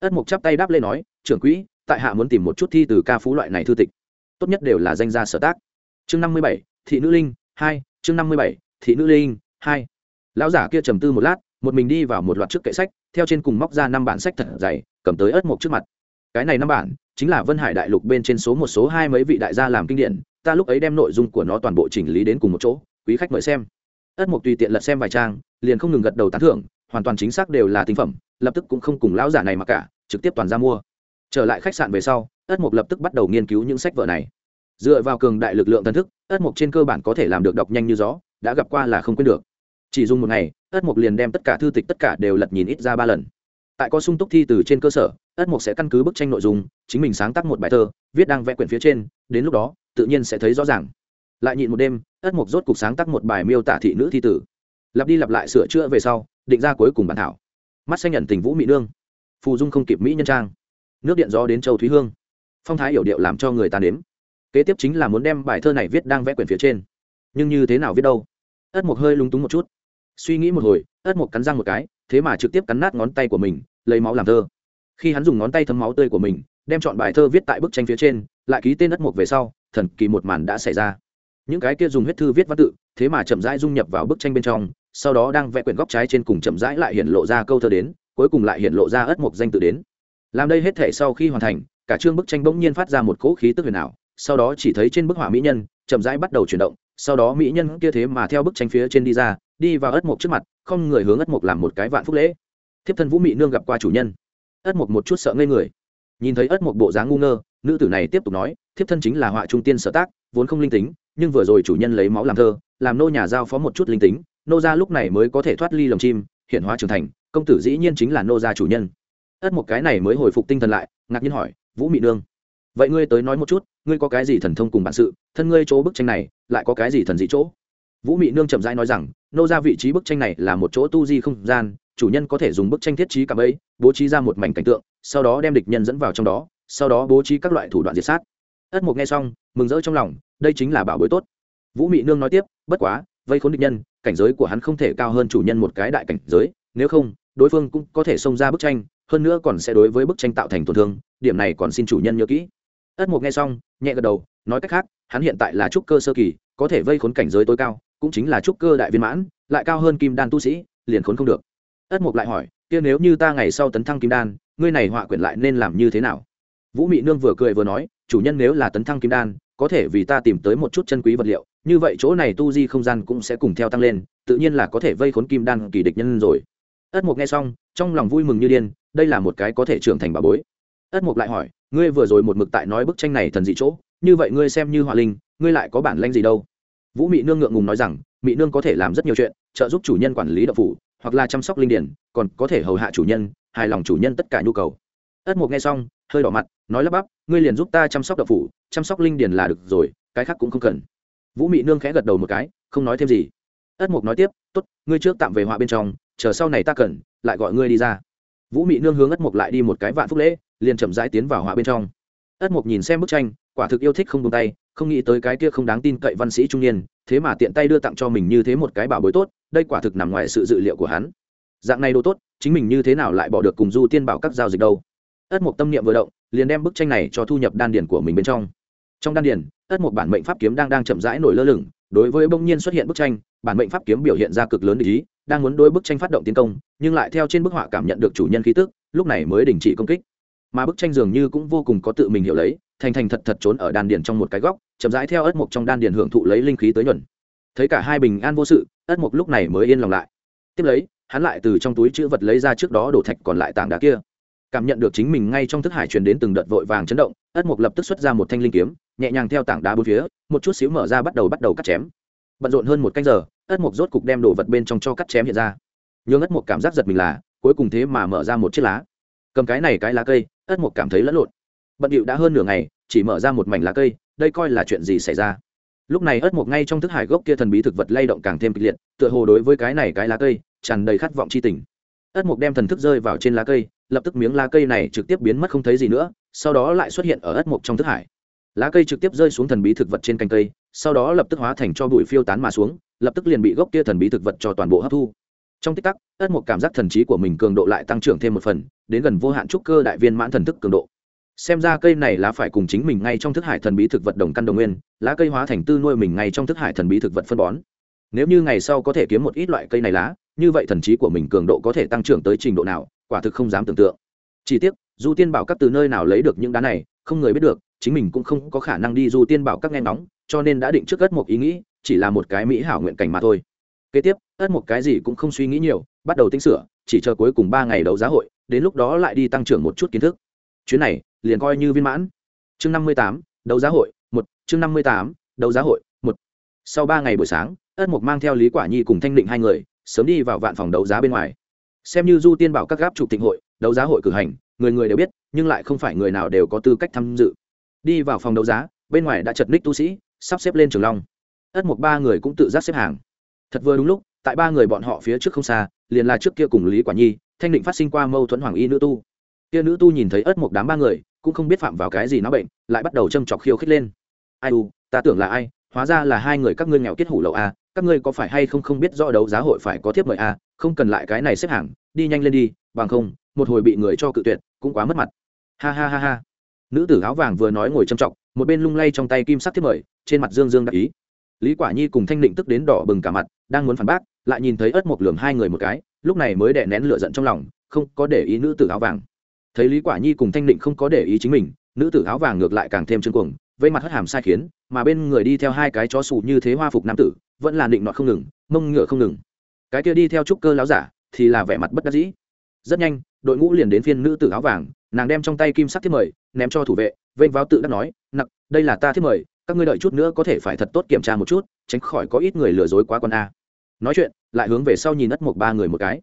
ất mục chắp tay đáp lên nói, trưởng quỹ, tại hạ muốn tìm một chút thi từ ca phú loại này thư tịch. Tốt nhất đều là danh gia sở tác. Chương năm mươi bảy, thị nữ linh, hai, chương năm mươi bảy, thị nữ linh, hai. Lão giả kia trầm tư một lát, một mình đi vào một loạt trước kệ sách, theo trên cùng móc ra năm bản sách thật dày, cầm tới ất mộc trước mặt. Cái này năm bản, chính là vân hải đại lục bên trên số một số hai mấy vị đại gia làm kinh điển, ta lúc ấy đem nội dung của nó toàn bộ chỉnh lý đến cùng một chỗ, quý khách mời xem. Ất mộc tùy tiện lật xem vài trang, liền không ngừng gật đầu tán thưởng hoàn toàn chính xác đều là tinh phẩm, lập tức cũng không cùng lão giả này mà cả, trực tiếp toàn ra mua. Trở lại khách sạn về sau, ất mục lập tức bắt đầu nghiên cứu những sách vở này. Dựa vào cường đại lực lượng thần thức, ất mục trên cơ bản có thể làm được đọc nhanh như gió, đã gặp qua là không quên được. Chỉ dùng một ngày, ất mục liền đem tất cả thư tịch tất cả đều lật nhìn ít ra ba lần. Tại có sung túc thi từ trên cơ sở, ất mục sẽ căn cứ bức tranh nội dung, chính mình sáng tác một bài thơ, viết đang vẽ quyển phía trên, đến lúc đó, tự nhiên sẽ thấy rõ ràng. Lại nhịn một đêm, ất mục rốt cục sáng tác một bài miêu tả thị nữ thi tử lặp đi lặp lại sửa chữa về sau, định ra cuối cùng bản thảo. Mắt xanh nhận tình vũ mỹ nương. Phù dung không kịp mỹ nhân trang. Nước điện gió đến châu thúy hương. Phong thái hiểu điệu làm cho người ta nếm. Kế tiếp chính là muốn đem bài thơ này viết đang vẽ quyển phía trên. Nhưng như thế nào viết đâu? Ất mộc hơi lúng túng một chút. Suy nghĩ một hồi, ất mộc cắn răng một cái, thế mà trực tiếp cắn nát ngón tay của mình, lấy máu làm thơ. Khi hắn dùng ngón tay thấm máu tươi của mình, đem chọn bài thơ viết tại bức tranh phía trên, lại ký tên ất mộc về sau, thần kỳ một màn đã xảy ra. Những cái kia dùng huyết thư viết văn tự, thế mà chậm rãi dung nhập vào bức tranh bên trong sau đó đang vẽ quyển góc trái trên cùng chậm rãi lại hiện lộ ra câu thơ đến, cuối cùng lại hiện lộ ra ất mộc danh tự đến. Làm đây hết thể sau khi hoàn thành, cả chương bức tranh bỗng nhiên phát ra một cỗ khí tức huyền ảo, sau đó chỉ thấy trên bức họa mỹ nhân, chậm rãi bắt đầu chuyển động, sau đó mỹ nhân kia thế mà theo bức tranh phía trên đi ra, đi vào ất mộc trước mặt, không người hướng ất mộc làm một cái vạn phúc lễ. Thiếp thân vũ mỹ nương gặp qua chủ nhân. Ất mộc một chút sợ ngây người. Nhìn thấy ất mộc bộ dáng ngu ngơ, nữ tử này tiếp tục nói, thiếp thân chính là họa trung tiên sở tác, vốn không linh tính, nhưng vừa rồi chủ nhân lấy máu làm thơ, làm nô nhà giao phó một chút linh tính nô gia lúc này mới có thể thoát ly lồng chim hiện hóa trưởng thành, công tử dĩ nhiên chính là nô gia chủ nhân. Ất một cái này mới hồi phục tinh thần lại, ngạc nhiên hỏi, vũ mị nương, vậy ngươi tới nói một chút, ngươi có cái gì thần thông cùng bản sự? Thân ngươi chỗ bức tranh này, lại có cái gì thần dị chỗ? Vũ mị nương chậm rãi nói rằng, nô ra vị trí bức tranh này là một chỗ tu di không gian, chủ nhân có thể dùng bức tranh thiết trí cả ấy bố trí ra một mảnh cảnh tượng, sau đó đem địch nhân dẫn vào trong đó, sau đó bố trí các loại thủ đoạn diệt sát. Ất mục nghe xong, mừng rỡ trong lòng, đây chính là bảo bối tốt. Vũ mị nương nói tiếp, bất quá vây khốn địch nhân, cảnh giới của hắn không thể cao hơn chủ nhân một cái đại cảnh giới, nếu không, đối phương cũng có thể xông ra bức tranh, hơn nữa còn sẽ đối với bức tranh tạo thành tổn thương, điểm này còn xin chủ nhân nhớ kỹ. Ất mục nghe xong, nhẹ gật đầu, nói cách khác, hắn hiện tại là trúc cơ sơ kỳ, có thể vây khốn cảnh giới tối cao, cũng chính là trúc cơ đại viên mãn, lại cao hơn kim đan tu sĩ, liền khốn không được. Ất mục lại hỏi, kia nếu như ta ngày sau tấn thăng kim đan, ngươi này họa quyển lại nên làm như thế nào? Vũ mị nương vừa cười vừa nói, chủ nhân nếu là tấn thăng kim đan, có thể vì ta tìm tới một chút chân quý vật liệu như vậy chỗ này tu di không gian cũng sẽ cùng theo tăng lên, tự nhiên là có thể vây khốn kim đan kỳ địch nhân rồi. Ất mục nghe xong, trong lòng vui mừng như điên, đây là một cái có thể trưởng thành bà bối. Ất mục lại hỏi, ngươi vừa rồi một mực tại nói bức tranh này thần dị chỗ, như vậy ngươi xem như họa linh, ngươi lại có bản lanh gì đâu? Vũ mị nương ngượng ngùng nói rằng, mị nương có thể làm rất nhiều chuyện, trợ giúp chủ nhân quản lý đậu phủ, hoặc là chăm sóc linh điển, còn có thể hầu hạ chủ nhân, hài lòng chủ nhân tất cả nhu cầu. Ất mục nghe xong, hơi đỏ mặt, nói lắp bắp, ngươi liền giúp ta chăm sóc đậu phủ, chăm sóc linh điển là được rồi, cái khác cũng không cần vũ mị nương khẽ gật đầu một cái, không nói thêm gì. Ất mục nói tiếp, tốt, ngươi trước tạm về họa bên trong, chờ sau này ta cần, lại gọi ngươi đi ra. Vũ mị nương hướng ất mục lại đi một cái vạn phúc lễ, liền chậm rãi tiến vào họa bên trong. Ất mục nhìn xem bức tranh, quả thực yêu thích không tung tay, không nghĩ tới cái kia không đáng tin cậy văn sĩ trung niên, thế mà tiện tay đưa tặng cho mình như thế một cái bảo bối tốt, đây quả thực nằm ngoài sự dự liệu của hắn. Dạng này đồ tốt, chính mình như thế nào lại bỏ được cùng du tiên bảo các giao dịch đâu? Ất mục tâm niệm vừa động, liền đem bức tranh này cho thu nhập đan điển của mình bên trong. Trong đan điển ất một bản mệnh pháp kiếm đang đang chậm rãi nổi lơ lửng, đối với bỗng nhiên xuất hiện bức tranh, bản mệnh pháp kiếm biểu hiện ra cực lớn ý, đang muốn đối bức tranh phát động tiến công, nhưng lại theo trên bức họa cảm nhận được chủ nhân khí tức, lúc này mới đình chỉ công kích. Mà bức tranh dường như cũng vô cùng có tự mình hiểu lấy, thành thành thật thật trốn ở đan điền trong một cái góc, chậm rãi theo ất mục trong đan điền hưởng thụ lấy linh khí tới nhuần thấy cả hai bình an vô sự, ất mục lúc này mới yên lòng lại. Tiếp lấy, hắn lại từ trong túi chữ vật lấy ra trước đó đổ thạch còn lại tảng đá kia. Cảm nhận được chính mình ngay trong thức hải truyền đến từng đợt vội vàng chấn động, ất mục lập tức xuất ra một thanh linh kiếm nhẹ nhàng theo tảng đá bốn phía, một chút xíu mở ra bắt đầu bắt đầu cắt chém. Bận rộn hơn một canh giờ, ất mục rốt cục đem đồ vật bên trong cho cắt chém hiện ra. Nhưng ất mục cảm giác giật mình là, cuối cùng thế mà mở ra một chiếc lá. Cầm cái này cái lá cây, ất mục cảm thấy lẫn lộn. Bận điệu đã hơn nửa ngày, chỉ mở ra một mảnh lá cây, đây coi là chuyện gì xảy ra? Lúc này ất mục ngay trong thức hải gốc kia thần bí thực vật lay động càng thêm kịch liệt, tựa hồ đối với cái này cái lá cây, tràn đầy khát vọng c h i tình. Ất mục đem thần thức rơi vào trên lá cây, lập tức miếng lá cây này trực tiếp biến mất không thấy gì nữa, sau đó lại xuất hiện ở ất mục trong thức hải lá cây trực tiếp rơi xuống thần bí thực vật trên cành cây, sau đó lập tức hóa thành cho bụi phiêu tán mà xuống, lập tức liền bị gốc kia thần bí thực vật cho toàn bộ hấp thu. Trong tích tắc, ất một cảm giác thần trí của mình cường độ lại tăng trưởng thêm một phần, đến gần vô hạn trúc cơ đại viên mãn thần thức cường độ. Xem ra cây này lá phải cùng chính mình ngay trong thức hải thần bí thực vật đồng căn đồng nguyên, lá cây hóa thành tư nuôi mình ngay trong thức hải thần bí thực vật phân bón. Nếu như ngày sau có thể kiếm một ít loại cây này lá, như vậy thần trí của mình cường độ có thể tăng trưởng tới trình độ nào, quả thực không dám tưởng tượng. Chỉ tiếc dù tiên bảo các từ nơi nào lấy được những đá này, không người biết được chính mình cũng không có khả năng đi du tiên bảo các nghe nóng cho nên đã định trước ất một ý nghĩ, chỉ là một cái mỹ hảo nguyện cảnh mà thôi. Kế tiếp, ất một cái gì cũng không suy nghĩ nhiều, bắt đầu tính sửa, chỉ chờ cuối cùng ba ngày đấu giá hội, đến lúc đó lại đi tăng trưởng một chút kiến thức. Chuyến này, liền coi như viên mãn. Chương năm mươi tám, đấu giá hội, một, chương năm mươi tám, đấu giá hội, một. Sau ba ngày buổi sáng, ất mục mang theo lý quả nhi cùng thanh định hai người, sớm đi vào vạn phòng đấu giá bên ngoài. Xem như du tiên bảo các gáp chủ thịnh hội, đấu giá hội cử hành, người người đều biết, nhưng lại không phải người nào đều có tư cách tham dự đi vào phòng đấu giá bên ngoài đã chật ních tu sĩ sắp xếp lên trường long. Ất mục ba người cũng tự giác xếp hàng. Thật vừa đúng lúc tại ba người bọn họ phía trước không xa liền là trước kia cùng lý quả nhi thanh định phát sinh qua mâu thuẫn hoàng y nữ tu. Kia nữ tu nhìn thấy ất mục đám ba người cũng không biết phạm vào cái gì nó bệnh lại bắt đầu châm chọc khiêu khích lên. Ai u ta tưởng là ai hóa ra là hai người các ngươi nghèo kết hủ lậu a à, các ngươi có phải hay không không biết rõ đấu giá hội phải có thiếp mời a à, không cần lại cái này xếp hàng đi nhanh lên đi bằng không một hồi bị người cho cự tuyệt cũng quá mất mặt. Ha ha ha ha nữ tử áo vàng vừa nói ngồi trầm trọng một bên lung lay trong tay kim sắc thiết mời, trên mặt dương dương đắc ý. Lý quả nhi cùng thanh định tức đến đỏ bừng cả mặt, đang muốn phản bác, lại nhìn thấy ớt một lường hai người một cái, lúc này mới đè nén lửa giận trong lòng, không có để ý nữ tử áo vàng. Thấy lý quả nhi cùng thanh định không có để ý chính mình, nữ tử áo vàng ngược lại càng thêm trương cuồng, vây mặt hất hàm sai khiến, mà bên người đi theo hai cái chó sù như thế hoa phục nam tử, vẫn là định nọt không ngừng, mông ngựa không ngừng. Cái kia đi theo trúc cơ láo giả, thì là vẻ mặt bất đắc dĩ. Rất nhanh, đội ngũ liền đến phiên nữ tử áo vàng, nàng đem trong tay kim sắc thiết mời ném cho thủ vệ, vênh vào tự đắc nói, nặc, đây là ta thiết mời, các ngươi đợi chút nữa có thể phải thật tốt kiểm tra một chút, tránh khỏi có ít người lừa dối quá con a. Nói chuyện, lại hướng về sau nhìn ất một ba người một cái.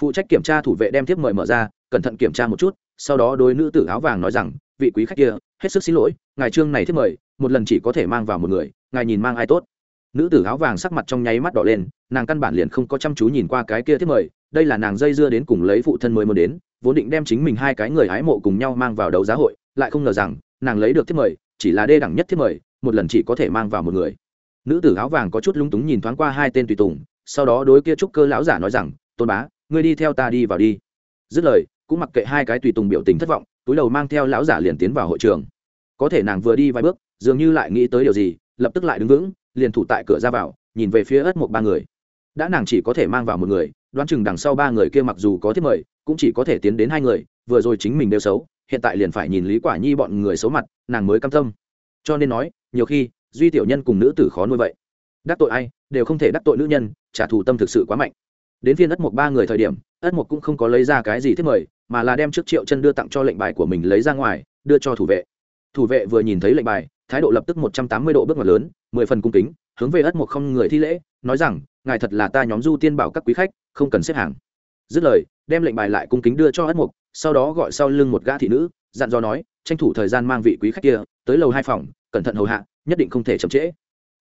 Phụ trách kiểm tra thủ vệ đem tiếp mời mở ra, cẩn thận kiểm tra một chút, sau đó đôi nữ tử áo vàng nói rằng, vị quý khách kia, hết sức xin lỗi, ngài trương này thiếp mời, một lần chỉ có thể mang vào một người, ngài nhìn mang ai tốt. Nữ tử áo vàng sắc mặt trong nháy mắt đỏ lên, nàng căn bản liền không có chăm chú nhìn qua cái kia thiếp mời, đây là nàng dây dưa đến cùng lấy phụ thân mới muốn đến, vốn định đem chính mình hai cái người hái mộ cùng nhau mang vào đấu giá hội lại không ngờ rằng, nàng lấy được thiết mời, chỉ là đê đẳng nhất thiết mời, một lần chỉ có thể mang vào một người. Nữ tử áo vàng có chút lung túng nhìn thoáng qua hai tên tùy tùng, sau đó đối kia trúc cơ lão giả nói rằng, tôn bá, ngươi đi theo ta đi vào đi. Dứt lời, cũng mặc kệ hai cái tùy tùng biểu tình thất vọng, túi đầu mang theo lão giả liền tiến vào hội trường. Có thể nàng vừa đi vài bước, dường như lại nghĩ tới điều gì, lập tức lại đứng vững, liền thủ tại cửa ra vào, nhìn về phía ất một ba người. Đã nàng chỉ có thể mang vào một người, đoán chừng đằng sau ba người kia mặc dù có thiết mời, cũng chỉ có thể tiến đến hai người, vừa rồi chính mình đều xấu hiện tại liền phải nhìn lý quả nhi bọn người xấu mặt, nàng mới cam tâm. Cho nên nói, nhiều khi, duy tiểu nhân cùng nữ tử khó nuôi vậy. Đắc tội ai, đều không thể đắc tội nữ nhân, trả thù tâm thực sự quá mạnh. Đến phiên ất mục ba người thời điểm, ất mục cũng không có lấy ra cái gì thiết mời, mà là đem trước triệu chân đưa tặng cho lệnh bài của mình lấy ra ngoài, đưa cho thủ vệ. Thủ vệ vừa nhìn thấy lệnh bài, thái độ lập tức một trăm tám mươi độ bước ngoặt lớn, mười phần cung kính, hướng về ất mục không người thi lễ, nói rằng, ngài thật là ta nhóm du tiên bảo các quý khách, không cần xếp hàng. Dứt lời, đem lệnh bài lại cung kính đưa cho ất mục sau đó gọi sau lưng một gã thị nữ, dặn dò nói, tranh thủ thời gian mang vị quý khách kia tới lầu hai phòng, cẩn thận hầu hạ, nhất định không thể chậm trễ.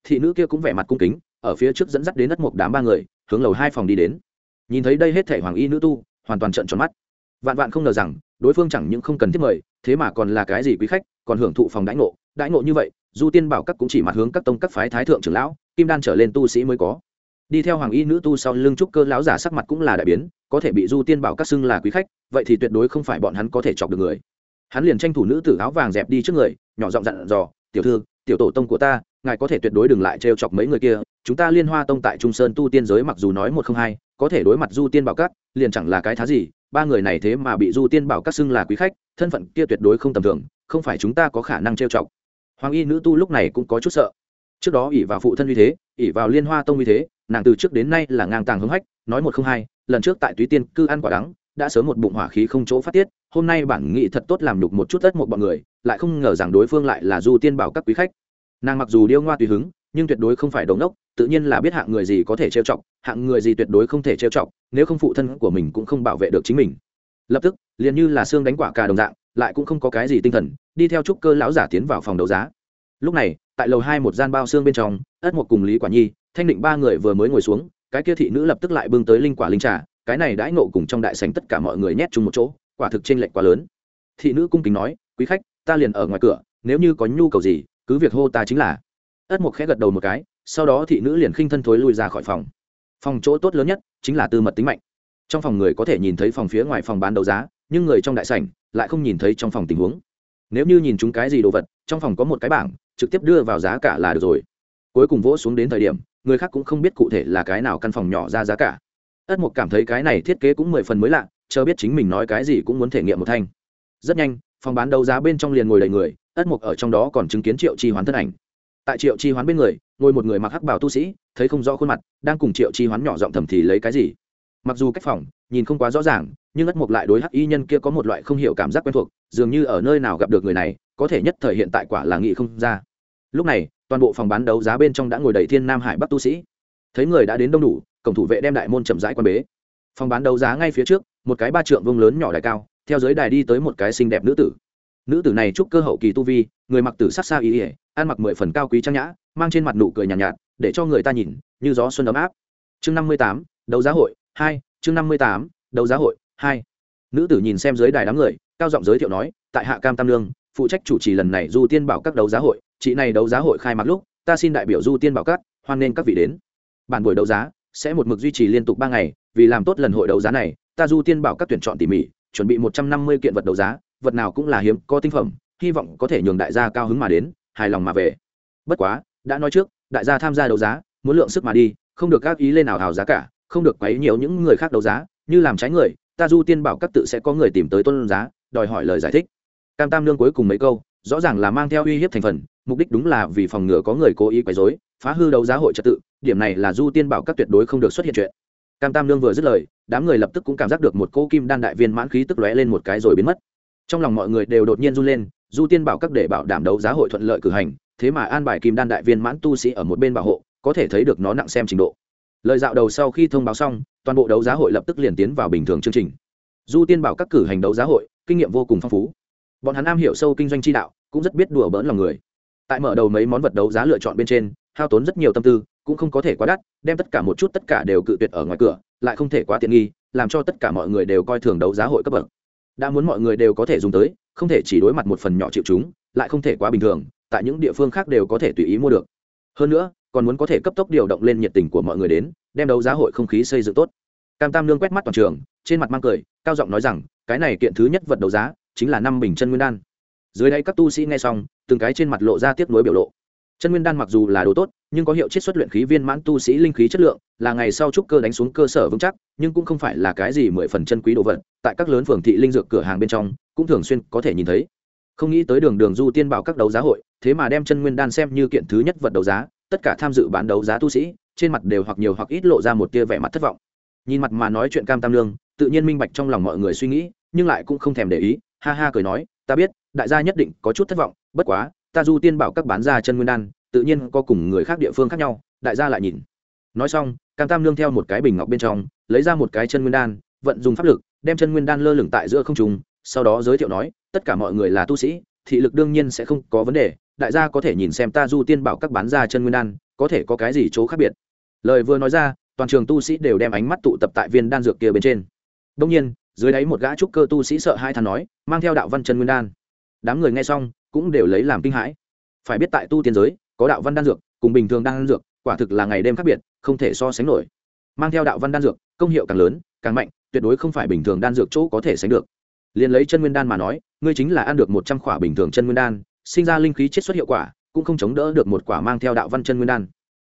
Thị nữ kia cũng vẻ mặt cung kính, ở phía trước dẫn dắt đến đất một đám ba người, hướng lầu hai phòng đi đến. Nhìn thấy đây hết thể hoàng y nữ tu, hoàn toàn trận tròn mắt. Vạn vạn không ngờ rằng, đối phương chẳng những không cần thiết mời, thế mà còn là cái gì quý khách, còn hưởng thụ phòng đãi ngộ. Đãi ngộ như vậy, du tiên bảo các cũng chỉ mặt hướng các tông các phái thái thượng trưởng lão, kim đan trở lên tu sĩ mới có đi theo hoàng y nữ tu sau lưng trúc cơ lão giả sắc mặt cũng là đại biến, có thể bị du tiên bảo các xưng là quý khách, vậy thì tuyệt đối không phải bọn hắn có thể chọc được người. Hắn liền tranh thủ nữ tử áo vàng dẹp đi trước người, nhỏ giọng dặn dò, tiểu thư, tiểu tổ tông của ta, ngài có thể tuyệt đối đừng lại trêu chọc mấy người kia, chúng ta liên hoa tông tại trung sơn tu tiên giới mặc dù nói một không hai, có thể đối mặt du tiên bảo các, liền chẳng là cái thá gì, ba người này thế mà bị du tiên bảo các xưng là quý khách, thân phận kia tuyệt đối không tầm thường, không phải chúng ta có khả năng trêu chọc. Hoàng y nữ tu lúc này cũng có chút sợ. Trước đó ỷ vào phụ thân uy thế, ỷ vào liên hoa tông uy thế nàng từ trước đến nay là ngang tàng hứng hách, nói một không hai, lần trước tại túy tiên cư ăn quả đắng, đã sớm một bụng hỏa khí không chỗ phát tiết, hôm nay bản nghị thật tốt làm nhục một chút tất một bọn người, lại không ngờ rằng đối phương lại là du tiên bảo các quý khách. Nàng mặc dù điêu ngoa tùy hứng, nhưng tuyệt đối không phải đống đốc tự nhiên là biết hạng người gì có thể trêu chọc, hạng người gì tuyệt đối không thể trêu chọc, nếu không phụ thân của mình cũng không bảo vệ được chính mình. Lập tức, liền như là xương đánh quả cà đồng dạng, lại cũng không có cái gì tinh thần, đi theo trúc cơ lão giả tiến vào phòng đấu giá. Lúc này, tại lầu hai một gian bao xương bên trong ất một cùng lý quả nhi thanh định ba người vừa mới ngồi xuống, cái kia thị nữ lập tức lại bưng tới linh quả linh trà, cái này đãi nộ cùng trong đại sành tất cả mọi người nhét chung một chỗ, quả thực trên lệnh quá lớn. Thị nữ cung kính nói, quý khách, ta liền ở ngoài cửa, nếu như có nhu cầu gì, cứ việc hô ta chính là. Ất mục khẽ gật đầu một cái, sau đó thị nữ liền khinh thân thối lui ra khỏi phòng. Phòng chỗ tốt lớn nhất chính là tư mật tính mạnh. Trong phòng người có thể nhìn thấy phòng phía ngoài phòng bán đấu giá, nhưng người trong đại sảnh lại không nhìn thấy trong phòng tình huống. Nếu như nhìn chúng cái gì đồ vật, trong phòng có một cái bảng, trực tiếp đưa vào giá cả là được rồi cuối cùng vỗ xuống đến thời điểm, người khác cũng không biết cụ thể là cái nào căn phòng nhỏ ra giá cả. Ất mục cảm thấy cái này thiết kế cũng mười phần mới lạ, chờ biết chính mình nói cái gì cũng muốn thể nghiệm một thanh. Rất nhanh, phòng bán đấu giá bên trong liền ngồi đầy người, ất mục ở trong đó còn chứng kiến triệu chi hoán thân ảnh. Tại triệu chi hoán bên người, ngồi một người mặc hắc bảo tu sĩ, thấy không rõ khuôn mặt, đang cùng triệu chi hoán nhỏ giọng thầm thì lấy cái gì. Mặc dù cách phòng, nhìn không quá rõ ràng, nhưng ất mục lại đối hắc y nhân kia có một loại không hiểu cảm giác quen thuộc, dường như ở nơi nào gặp được người này, có thể nhất thời hiện tại quả là nghĩ không ra. Lúc này toàn bộ phòng bán đấu giá bên trong đã ngồi đầy thiên nam hải bắc tu sĩ. Thấy người đã đến đông đủ cổng thủ vệ đem đại môn chậm rãi quan bế. Phòng bán đấu giá ngay phía trước một cái ba trượng vương lớn nhỏ đại cao theo dưới đài đi tới một cái xinh đẹp nữ tử. Nữ tử này chúc cơ hậu kỳ tu vi người mặc tử sắc xa ý ỉa ăn mặc mười phần cao quý trang nhã mang trên mặt nụ cười nhàn nhạt, nhạt để cho người ta nhìn như gió xuân ấm áp. Chương năm mươi tám đấu giá hội hai chương năm mươi tám đấu giá hội hai. Nữ tử nhìn xem dưới đài đám người cao giọng giới thiệu nói tại hạ cam tam lương phụ trách chủ trì lần này du tiên bảo các đấu giá hội chị này đấu giá hội khai mạc lúc, ta xin đại biểu du tiên bảo các, hoan nghênh các vị đến. Bản buổi đấu giá sẽ một mực duy trì liên tục ba ngày, vì làm tốt lần hội đấu giá này, ta du tiên bảo các tuyển chọn tỉ mỉ, chuẩn bị một trăm năm mươi kiện vật đấu giá, vật nào cũng là hiếm, có tinh phẩm, hy vọng có thể nhường đại gia cao hứng mà đến, hài lòng mà về. Bất quá, đã nói trước, đại gia tham gia đấu giá, muốn lượng sức mà đi, không được các ý lên nào hào giá cả, không được quấy nhiều những người khác đấu giá, như làm trái người, ta du tiên bảo các tự sẽ có người tìm tới tôn giá, đòi hỏi lời giải thích. Cam tam lương cuối cùng mấy câu, rõ ràng là mang theo uy hiếp thành phần mục đích đúng là vì phòng ngừa có người cố ý quấy rối, phá hư đấu giá hội trật tự, điểm này là du tiên bảo các tuyệt đối không được xuất hiện chuyện. Cam tam lương vừa dứt lời, đám người lập tức cũng cảm giác được một cỗ kim đan đại viên mãn khí tức lóe lên một cái rồi biến mất. Trong lòng mọi người đều đột nhiên run lên du tiên bảo các để bảo đảm đấu giá hội thuận lợi cử hành, thế mà an bài kim đan đại viên mãn tu sĩ ở một bên bảo hộ, có thể thấy được nó nặng xem trình độ. Lời dạo đầu sau khi thông báo xong, toàn bộ đấu giá hội lập tức liền tiến vào bình thường chương trình. Du tiên bảo các cử hành đấu giá hội, kinh nghiệm vô cùng phong phú. Bọn hắn am hiểu sâu kinh doanh chi đạo, cũng rất biết đùa bỡn lòng người tại mở đầu mấy món vật đấu giá lựa chọn bên trên, hao tốn rất nhiều tâm tư, cũng không có thể quá đắt, đem tất cả một chút tất cả đều cự tuyệt ở ngoài cửa, lại không thể quá tiện nghi, làm cho tất cả mọi người đều coi thường đấu giá hội cấp bậc. Đã muốn mọi người đều có thể dùng tới, không thể chỉ đối mặt một phần nhỏ chịu chúng, lại không thể quá bình thường, tại những địa phương khác đều có thể tùy ý mua được. Hơn nữa, còn muốn có thể cấp tốc điều động lên nhiệt tình của mọi người đến, đem đấu giá hội không khí xây dựng tốt. Cam tam lương quét mắt toàn trường, trên mặt mang cười, cao giọng nói rằng, cái này kiện thứ nhất vật đấu giá, chính là năm bình chân nguyên đan. Dưới đây các tu sĩ nghe xong từng cái trên mặt lộ ra tiếc nuối biểu lộ. Chân nguyên đan mặc dù là đồ tốt, nhưng có hiệu chiết xuất luyện khí viên mãn tu sĩ linh khí chất lượng, là ngày sau trúc cơ đánh xuống cơ sở vững chắc, nhưng cũng không phải là cái gì mười phần chân quý đồ vật, tại các lớn phường thị linh dược cửa hàng bên trong, cũng thường xuyên có thể nhìn thấy. Không nghĩ tới đường đường du tiên bảo các đấu giá hội, thế mà đem chân nguyên đan xem như kiện thứ nhất vật đấu giá, tất cả tham dự bán đấu giá tu sĩ, trên mặt đều hoặc nhiều hoặc ít lộ ra một tia vẻ mặt thất vọng. Nhìn mặt mà nói chuyện cam tam lương, tự nhiên minh bạch trong lòng mọi người suy nghĩ, nhưng lại cũng không thèm để ý, ha ha cười nói, ta biết đại gia nhất định có chút thất vọng, bất quá, ta du tiên bảo các bán ra chân nguyên đan, tự nhiên có cùng người khác địa phương khác nhau, đại gia lại nhìn. Nói xong, cam tam nương theo một cái bình ngọc bên trong, lấy ra một cái chân nguyên đan, vận dùng pháp lực, đem chân nguyên đan lơ lửng tại giữa không trùng sau đó giới thiệu nói, tất cả mọi người là tu sĩ, thị lực đương nhiên sẽ không có vấn đề, đại gia có thể nhìn xem ta du tiên bảo các bán ra chân nguyên đan, có thể có cái gì chỗ khác biệt. Lời vừa nói ra, toàn trường tu sĩ đều đem ánh mắt tụ tập tại viên đan dược kia bên trên. Đông nhiên, dưới đáy một gã trúc cơ tu sĩ sợ hai thằng nói, mang theo đạo văn chân nguyên đan đám người nghe xong cũng đều lấy làm kinh hãi. Phải biết tại tu tiên giới, có đạo văn đan dược cùng bình thường đan dược, quả thực là ngày đêm khác biệt, không thể so sánh nổi. Mang theo đạo văn đan dược, công hiệu càng lớn, càng mạnh, tuyệt đối không phải bình thường đan dược chỗ có thể sánh được. Liền lấy chân nguyên đan mà nói, ngươi chính là ăn được một trăm quả bình thường chân nguyên đan, sinh ra linh khí chiết xuất hiệu quả, cũng không chống đỡ được một quả mang theo đạo văn chân nguyên đan.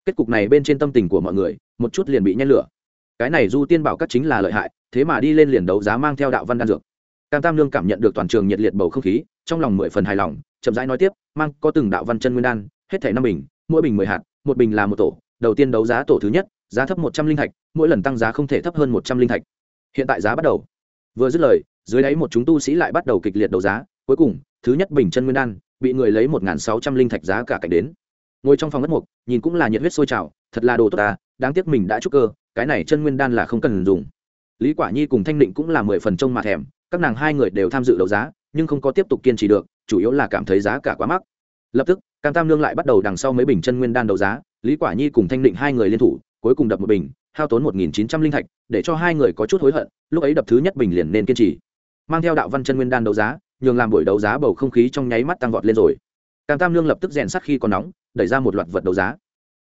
Kết cục này bên trên tâm tình của mọi người, một chút liền bị nhen lửa. Cái này du tiên bảo các chính là lợi hại, thế mà đi lên liền đấu giá mang theo đạo văn đan dược cam tam lương cảm nhận được toàn trường nhiệt liệt bầu không khí, trong lòng mười phần hài lòng, chậm rãi nói tiếp, mang có từng đạo văn chân nguyên đan, hết thảy năm bình, mỗi bình mười hạt, một bình là một tổ, đầu tiên đấu giá tổ thứ nhất, giá thấp một trăm linh thạch, mỗi lần tăng giá không thể thấp hơn một trăm linh thạch. Hiện tại giá bắt đầu. Vừa dứt lời, dưới đáy một chúng tu sĩ lại bắt đầu kịch liệt đấu giá, cuối cùng, thứ nhất bình chân nguyên đan, bị người lấy một sáu trăm linh thạch giá cả cạnh đến. Ngồi trong phòng mất mục, nhìn cũng là nhiệt huyết sôi trào, thật là đồ tốt ta, đáng tiếc mình đã trúc cơ, cái này chân nguyên đan là không cần dùng. Lý quả nhi cùng thanh định cũng là mười phần trông mà thèm các nàng hai người đều tham dự đấu giá, nhưng không có tiếp tục kiên trì được, chủ yếu là cảm thấy giá cả quá mắc. Lập tức, cam tam nương lại bắt đầu đằng sau mấy bình chân nguyên đan đấu giá, lý quả nhi cùng thanh định hai người liên thủ, cuối cùng đập một bình, hao tốn một nghìn chín trăm linh thạch, để cho hai người có chút hối hận, lúc ấy đập thứ nhất bình liền nên kiên trì. Mang theo đạo văn chân nguyên đan đấu giá, nhường làm buổi đấu giá bầu không khí trong nháy mắt tăng vọt lên rồi. Cam tam nương lập tức rèn sắt khi còn nóng, đẩy ra một loạt vật đấu giá.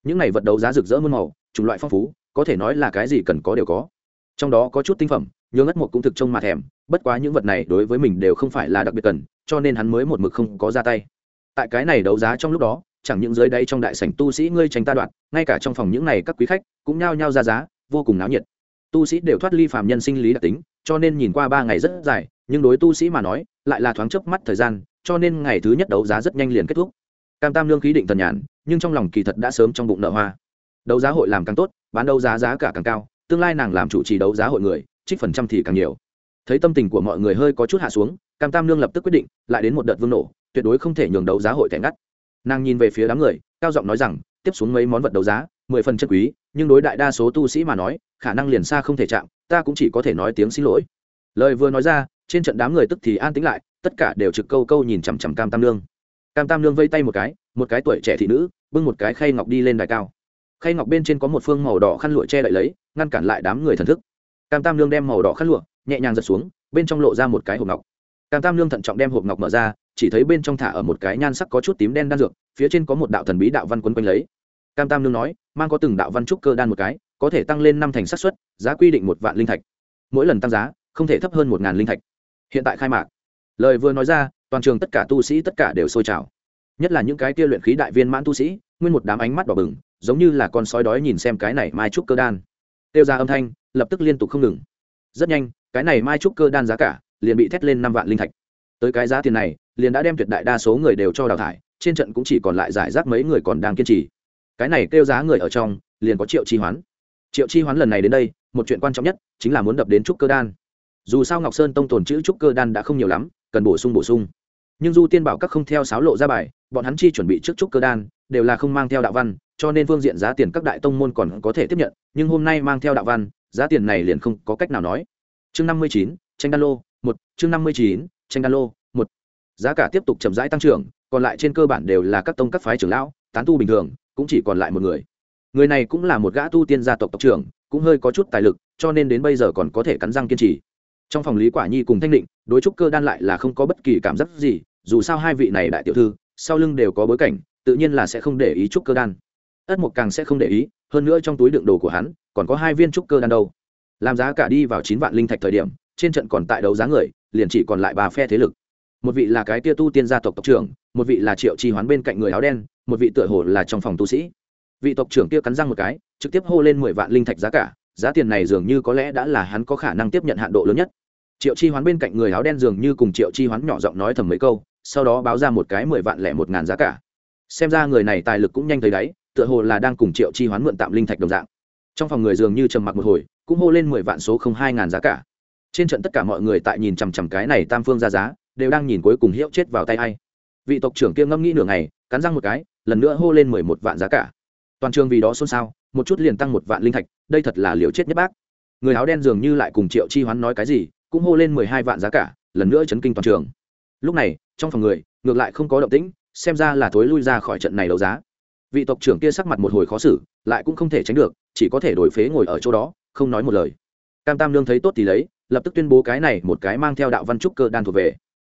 Những này vật đấu giá rực rỡ muôn màu, chủng loại phong phú, có thể nói là cái gì cần có đều có. Trong đó có chút tinh phẩm nhớ ngất một cũng thực trông mà thèm, bất quá những vật này đối với mình đều không phải là đặc biệt cần, cho nên hắn mới một mực không có ra tay. Tại cái này đấu giá trong lúc đó, chẳng những dưới đây trong đại sảnh tu sĩ ngươi tranh ta đoạn ngay cả trong phòng những này các quý khách cũng nhao nhao ra giá, vô cùng náo nhiệt. Tu sĩ đều thoát ly phàm nhân sinh lý đặc tính, cho nên nhìn qua ba ngày rất dài, nhưng đối tu sĩ mà nói, lại là thoáng chớp mắt thời gian, cho nên ngày thứ nhất đấu giá rất nhanh liền kết thúc. Cam tam lương khí định thần nhàn, nhưng trong lòng kỳ thật đã sớm trong bụng nợ hoa. Đấu giá hội làm càng tốt, bán đấu giá giá cả càng cao, tương lai nàng làm chủ trì đấu giá hội người trích phần trăm thì càng nhiều. Thấy tâm tình của mọi người hơi có chút hạ xuống, cam tam Nương lập tức quyết định, lại đến một đợt vương nổ, tuyệt đối không thể nhường đấu giá hội thẻ ngắt. Nàng nhìn về phía đám người, cao giọng nói rằng, tiếp xuống mấy món vật đấu giá, mười phần chất quý, nhưng đối đại đa số tu sĩ mà nói, khả năng liền xa không thể chạm, ta cũng chỉ có thể nói tiếng xin lỗi. Lời vừa nói ra, trên trận đám người tức thì an tĩnh lại, tất cả đều trực câu câu nhìn chằm chằm cam tam Nương. cam tam Nương vây tay một cái một cái tuổi trẻ thị nữ, bưng một cái khay ngọc đi lên đài cao. Khay ngọc bên trên có một phương màu đỏ khăn lụa che đậy lấy, ngăn cản lại đám người thần thức cam tam lương đem màu đỏ khăn lụa, nhẹ nhàng giật xuống, bên trong lộ ra một cái hộp ngọc. Cam tam lương thận trọng đem hộp ngọc mở ra, chỉ thấy bên trong thả ở một cái nhan sắc có chút tím đen đan dược, phía trên có một đạo thần bí đạo văn quấn quanh lấy. Cam tam lương nói, mang có từng đạo văn trúc cơ đan một cái, có thể tăng lên năm thành xác suất, giá quy định một vạn linh thạch. Mỗi lần tăng giá, không thể thấp hơn một ngàn linh thạch. Hiện tại khai mạc. Lời vừa nói ra, toàn trường tất cả tu sĩ tất cả đều sôi trào. Nhất là những cái kia luyện khí đại viên mãn tu sĩ, nguyên một đám ánh mắt đỏ bừng, giống như là con sói đói nhìn xem cái này mai trúc cơ đan. Tiêu ra âm thanh lập tức liên tục không ngừng. Rất nhanh, cái này mai trúc cơ đan giá cả liền bị thét lên năm vạn linh thạch. Tới cái giá tiền này, liền đã đem tuyệt đại đa số người đều cho đào thải, trên trận cũng chỉ còn lại giải rác mấy người còn đang kiên trì. Cái này kêu giá người ở trong, liền có triệu chi hoán. Triệu chi hoán lần này đến đây, một chuyện quan trọng nhất chính là muốn đập đến trúc cơ đan. Dù sao ngọc sơn tông tồn chữ trúc cơ đan đã không nhiều lắm, cần bổ sung bổ sung. Nhưng du tiên bảo các không theo sáo lộ ra bài, bọn hắn chi chuẩn bị trước trúc cơ đan đều là không mang theo đạo văn, cho nên phương diện giá tiền các đại tông môn còn có thể tiếp nhận, nhưng hôm nay mang theo đạo văn, giá tiền này liền không có cách nào nói. Chương năm mươi chín, tranh đan lô, một, chương năm mươi chín, tranh đan lô, một. Giá cả tiếp tục chậm rãi tăng trưởng, còn lại trên cơ bản đều là các tông các phái trưởng lão, tán tu bình thường, cũng chỉ còn lại một người. Người này cũng là một gã tu tiên gia tộc tộc trưởng, cũng hơi có chút tài lực, cho nên đến bây giờ còn có thể cắn răng kiên trì. Trong phòng lý quả nhi cùng thanh định, đối trúc cơ đan lại là không có bất kỳ cảm giác gì, dù sao hai vị này đại tiểu thư, sau lưng đều có bối cảnh tự nhiên là sẽ không để ý trúc cơ đan. Ất mục càng sẽ không để ý, hơn nữa trong túi đựng đồ của hắn, còn có hai viên trúc cơ đan đâu. Làm giá cả đi vào chín vạn linh thạch thời điểm, trên trận còn tại đấu giá người, liền chỉ còn lại ba phe thế lực. Một vị là cái tia tu tiên gia tộc tộc trưởng, một vị là triệu trì hoán bên cạnh người áo đen, một vị tựa hồ là trong phòng tu sĩ. Vị tộc trưởng kia cắn răng một cái, trực tiếp hô lên mười vạn linh thạch giá cả, giá tiền này dường như có lẽ đã là hắn có khả năng tiếp nhận hạn độ lớn nhất. Triệu chi hoán bên cạnh người áo đen dường như cùng triệu chi hoán nhỏ giọng nói thầm mấy câu, sau đó báo ra một cái mười vạn lẻ một ngàn giá cả xem ra người này tài lực cũng nhanh tới đáy, tựa hồ là đang cùng triệu chi hoán mượn tạm linh thạch đồng dạng. Trong phòng người dường như trầm mặc một hồi, cũng hô lên mười vạn số không hai ngàn giá cả. Trên trận tất cả mọi người tại nhìn chằm chằm cái này tam phương ra giá, đều đang nhìn cuối cùng hiệu chết vào tay a i vị tộc trưởng kia ngâm nghĩ nửa ngày, cắn răng một cái, lần nữa hô lên mười một vạn giá cả. Toàn trường vì đó xôn xao, một chút liền tăng một vạn linh thạch, đây thật là liều chết nhất bác. Người áo đen dường như lại cùng triệu chi hoán nói cái gì, cũng hô lên mười hai vạn giá cả, lần nữa chấn kinh toàn trường. Lúc này, trong phòng người, ngược lại không có động tĩnh xem ra là thối lui ra khỏi trận này đấu giá. Vị tộc trưởng kia sắc mặt một hồi khó xử, lại cũng không thể tránh được, chỉ có thể đổi phế ngồi ở chỗ đó, không nói một lời. Cam tam lương thấy tốt thì lấy, lập tức tuyên bố cái này một cái mang theo đạo văn trúc cơ đan thuộc về.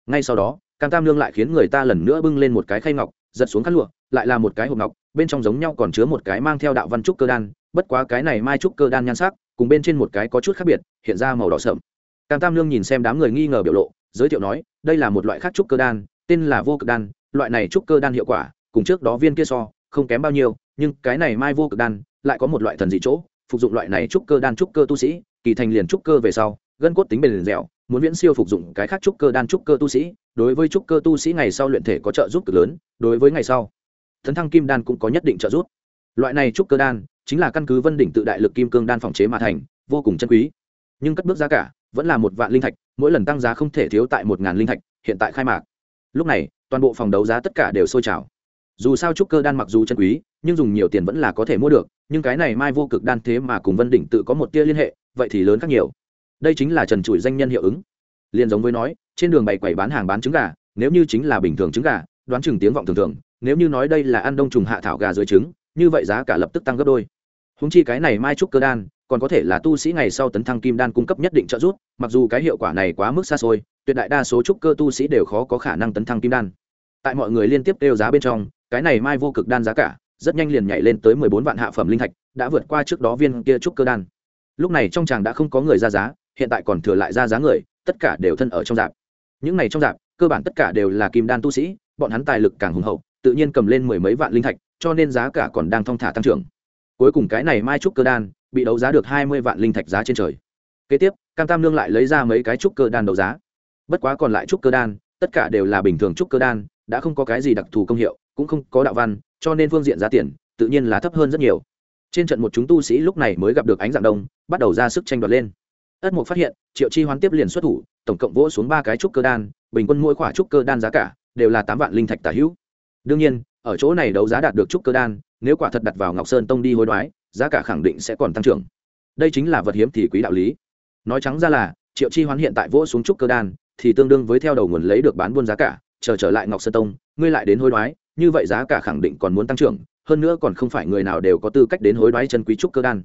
Ngay sau đó, cam tam lương lại khiến người ta lần nữa bưng lên một cái khay ngọc, giật xuống khăn lụa, lại là một cái hộp ngọc, bên trong giống nhau còn chứa một cái mang theo đạo văn trúc cơ đan, bất quá cái này mai trúc cơ đan nhan sắc, cùng bên trên một cái có chút khác biệt, hiện ra màu đỏ sậm. Cam tam lương nhìn xem đám người nghi ngờ biểu lộ, giới thiệu nói, đây là một loại khác trúc cơ đan, tên là vô cực đan loại này trúc cơ đan hiệu quả, cùng trước đó viên kia so, không kém bao nhiêu, nhưng cái này mai vô cực đan, lại có một loại thần dị chỗ, phục dụng loại này trúc cơ đan trúc cơ tu sĩ, kỳ thành liền trúc cơ về sau, gân cốt tính bền dẻo, muốn viễn siêu phục dụng cái khác trúc cơ đan trúc cơ tu sĩ, đối với trúc cơ tu sĩ ngày sau luyện thể có trợ giúp cực lớn, đối với ngày sau, thần thăng kim đan cũng có nhất định trợ giúp. Loại này trúc cơ đan, chính là căn cứ vân đỉnh tự đại lực kim cương đan phòng chế mà thành, vô cùng chân quý. Nhưng cất bước giá cả vẫn là một vạn linh thạch, mỗi lần tăng giá không thể thiếu tại một ngàn linh thạch, hiện tại khai mạc. Lúc này toàn bộ phòng đấu giá tất cả đều sôi trào. Dù sao trúc cơ đan mặc dù chân quý, nhưng dùng nhiều tiền vẫn là có thể mua được, nhưng cái này mai vô cực đan thế mà cùng vân đỉnh tự có một tia liên hệ, vậy thì lớn khác nhiều. Đây chính là trần trụi danh nhân hiệu ứng. Liền giống với nói, trên đường bày quầy bán hàng bán trứng gà, nếu như chính là bình thường trứng gà, đoán chừng tiếng vọng thường thường, nếu như nói đây là ăn đông trùng hạ thảo gà dưới trứng, như vậy giá cả lập tức tăng gấp đôi. Húng chi cái này mai trúc cơ đan còn có thể là tu sĩ ngày sau tấn thăng kim đan cung cấp nhất định trợ giúp, mặc dù cái hiệu quả này quá mức xa xôi, tuyệt đại đa số trúc cơ tu sĩ đều khó có khả năng tấn thăng kim đan. Tại mọi người liên tiếp kêu giá bên trong, cái này mai vô cực đan giá cả, rất nhanh liền nhảy lên tới mười bốn vạn hạ phẩm linh thạch, đã vượt qua trước đó viên kia trúc cơ đan. Lúc này trong tràng đã không có người ra giá, hiện tại còn thừa lại ra giá người, tất cả đều thân ở trong dạp. Những này trong dạp, cơ bản tất cả đều là kim đan tu sĩ, bọn hắn tài lực càng hùng hậu, tự nhiên cầm lên mười mấy vạn linh thạch, cho nên giá cả còn đang thong thả tăng trưởng. Cuối cùng cái này mai trúc cơ đan bị đấu giá được hai mươi vạn linh thạch giá trên trời. Kế tiếp, cam tam lương lại lấy ra mấy cái trúc cơ đan đấu giá. Bất quá còn lại trúc cơ đan, tất cả đều là bình thường trúc cơ đan, đã không có cái gì đặc thù công hiệu, cũng không có đạo văn, cho nên phương diện giá tiền, tự nhiên là thấp hơn rất nhiều. Trên trận một chúng tu sĩ lúc này mới gặp được ánh dạng đông, bắt đầu ra sức tranh đoạt lên. Ất mục phát hiện, triệu chi hoán tiếp liền xuất thủ, tổng cộng vỗ xuống ba cái trúc cơ đan, bình quân mỗi quả trúc cơ đan giá cả đều là tám vạn linh thạch tả hữu. Đương nhiên, ở chỗ này đấu giá đạt được trúc cơ đan, nếu quả thật đặt vào ngọc sơn tông đi hối đoái giá cả khẳng định sẽ còn tăng trưởng. Đây chính là vật hiếm thì quý đạo lý. Nói trắng ra là, triệu chi hoán hiện tại vỗ xuống trúc cơ đan, thì tương đương với theo đầu nguồn lấy được bán buôn giá cả, chờ trở lại ngọc sơn tông, ngươi lại đến hối đoái, như vậy giá cả khẳng định còn muốn tăng trưởng, hơn nữa còn không phải người nào đều có tư cách đến hối đoái chân quý trúc cơ đan.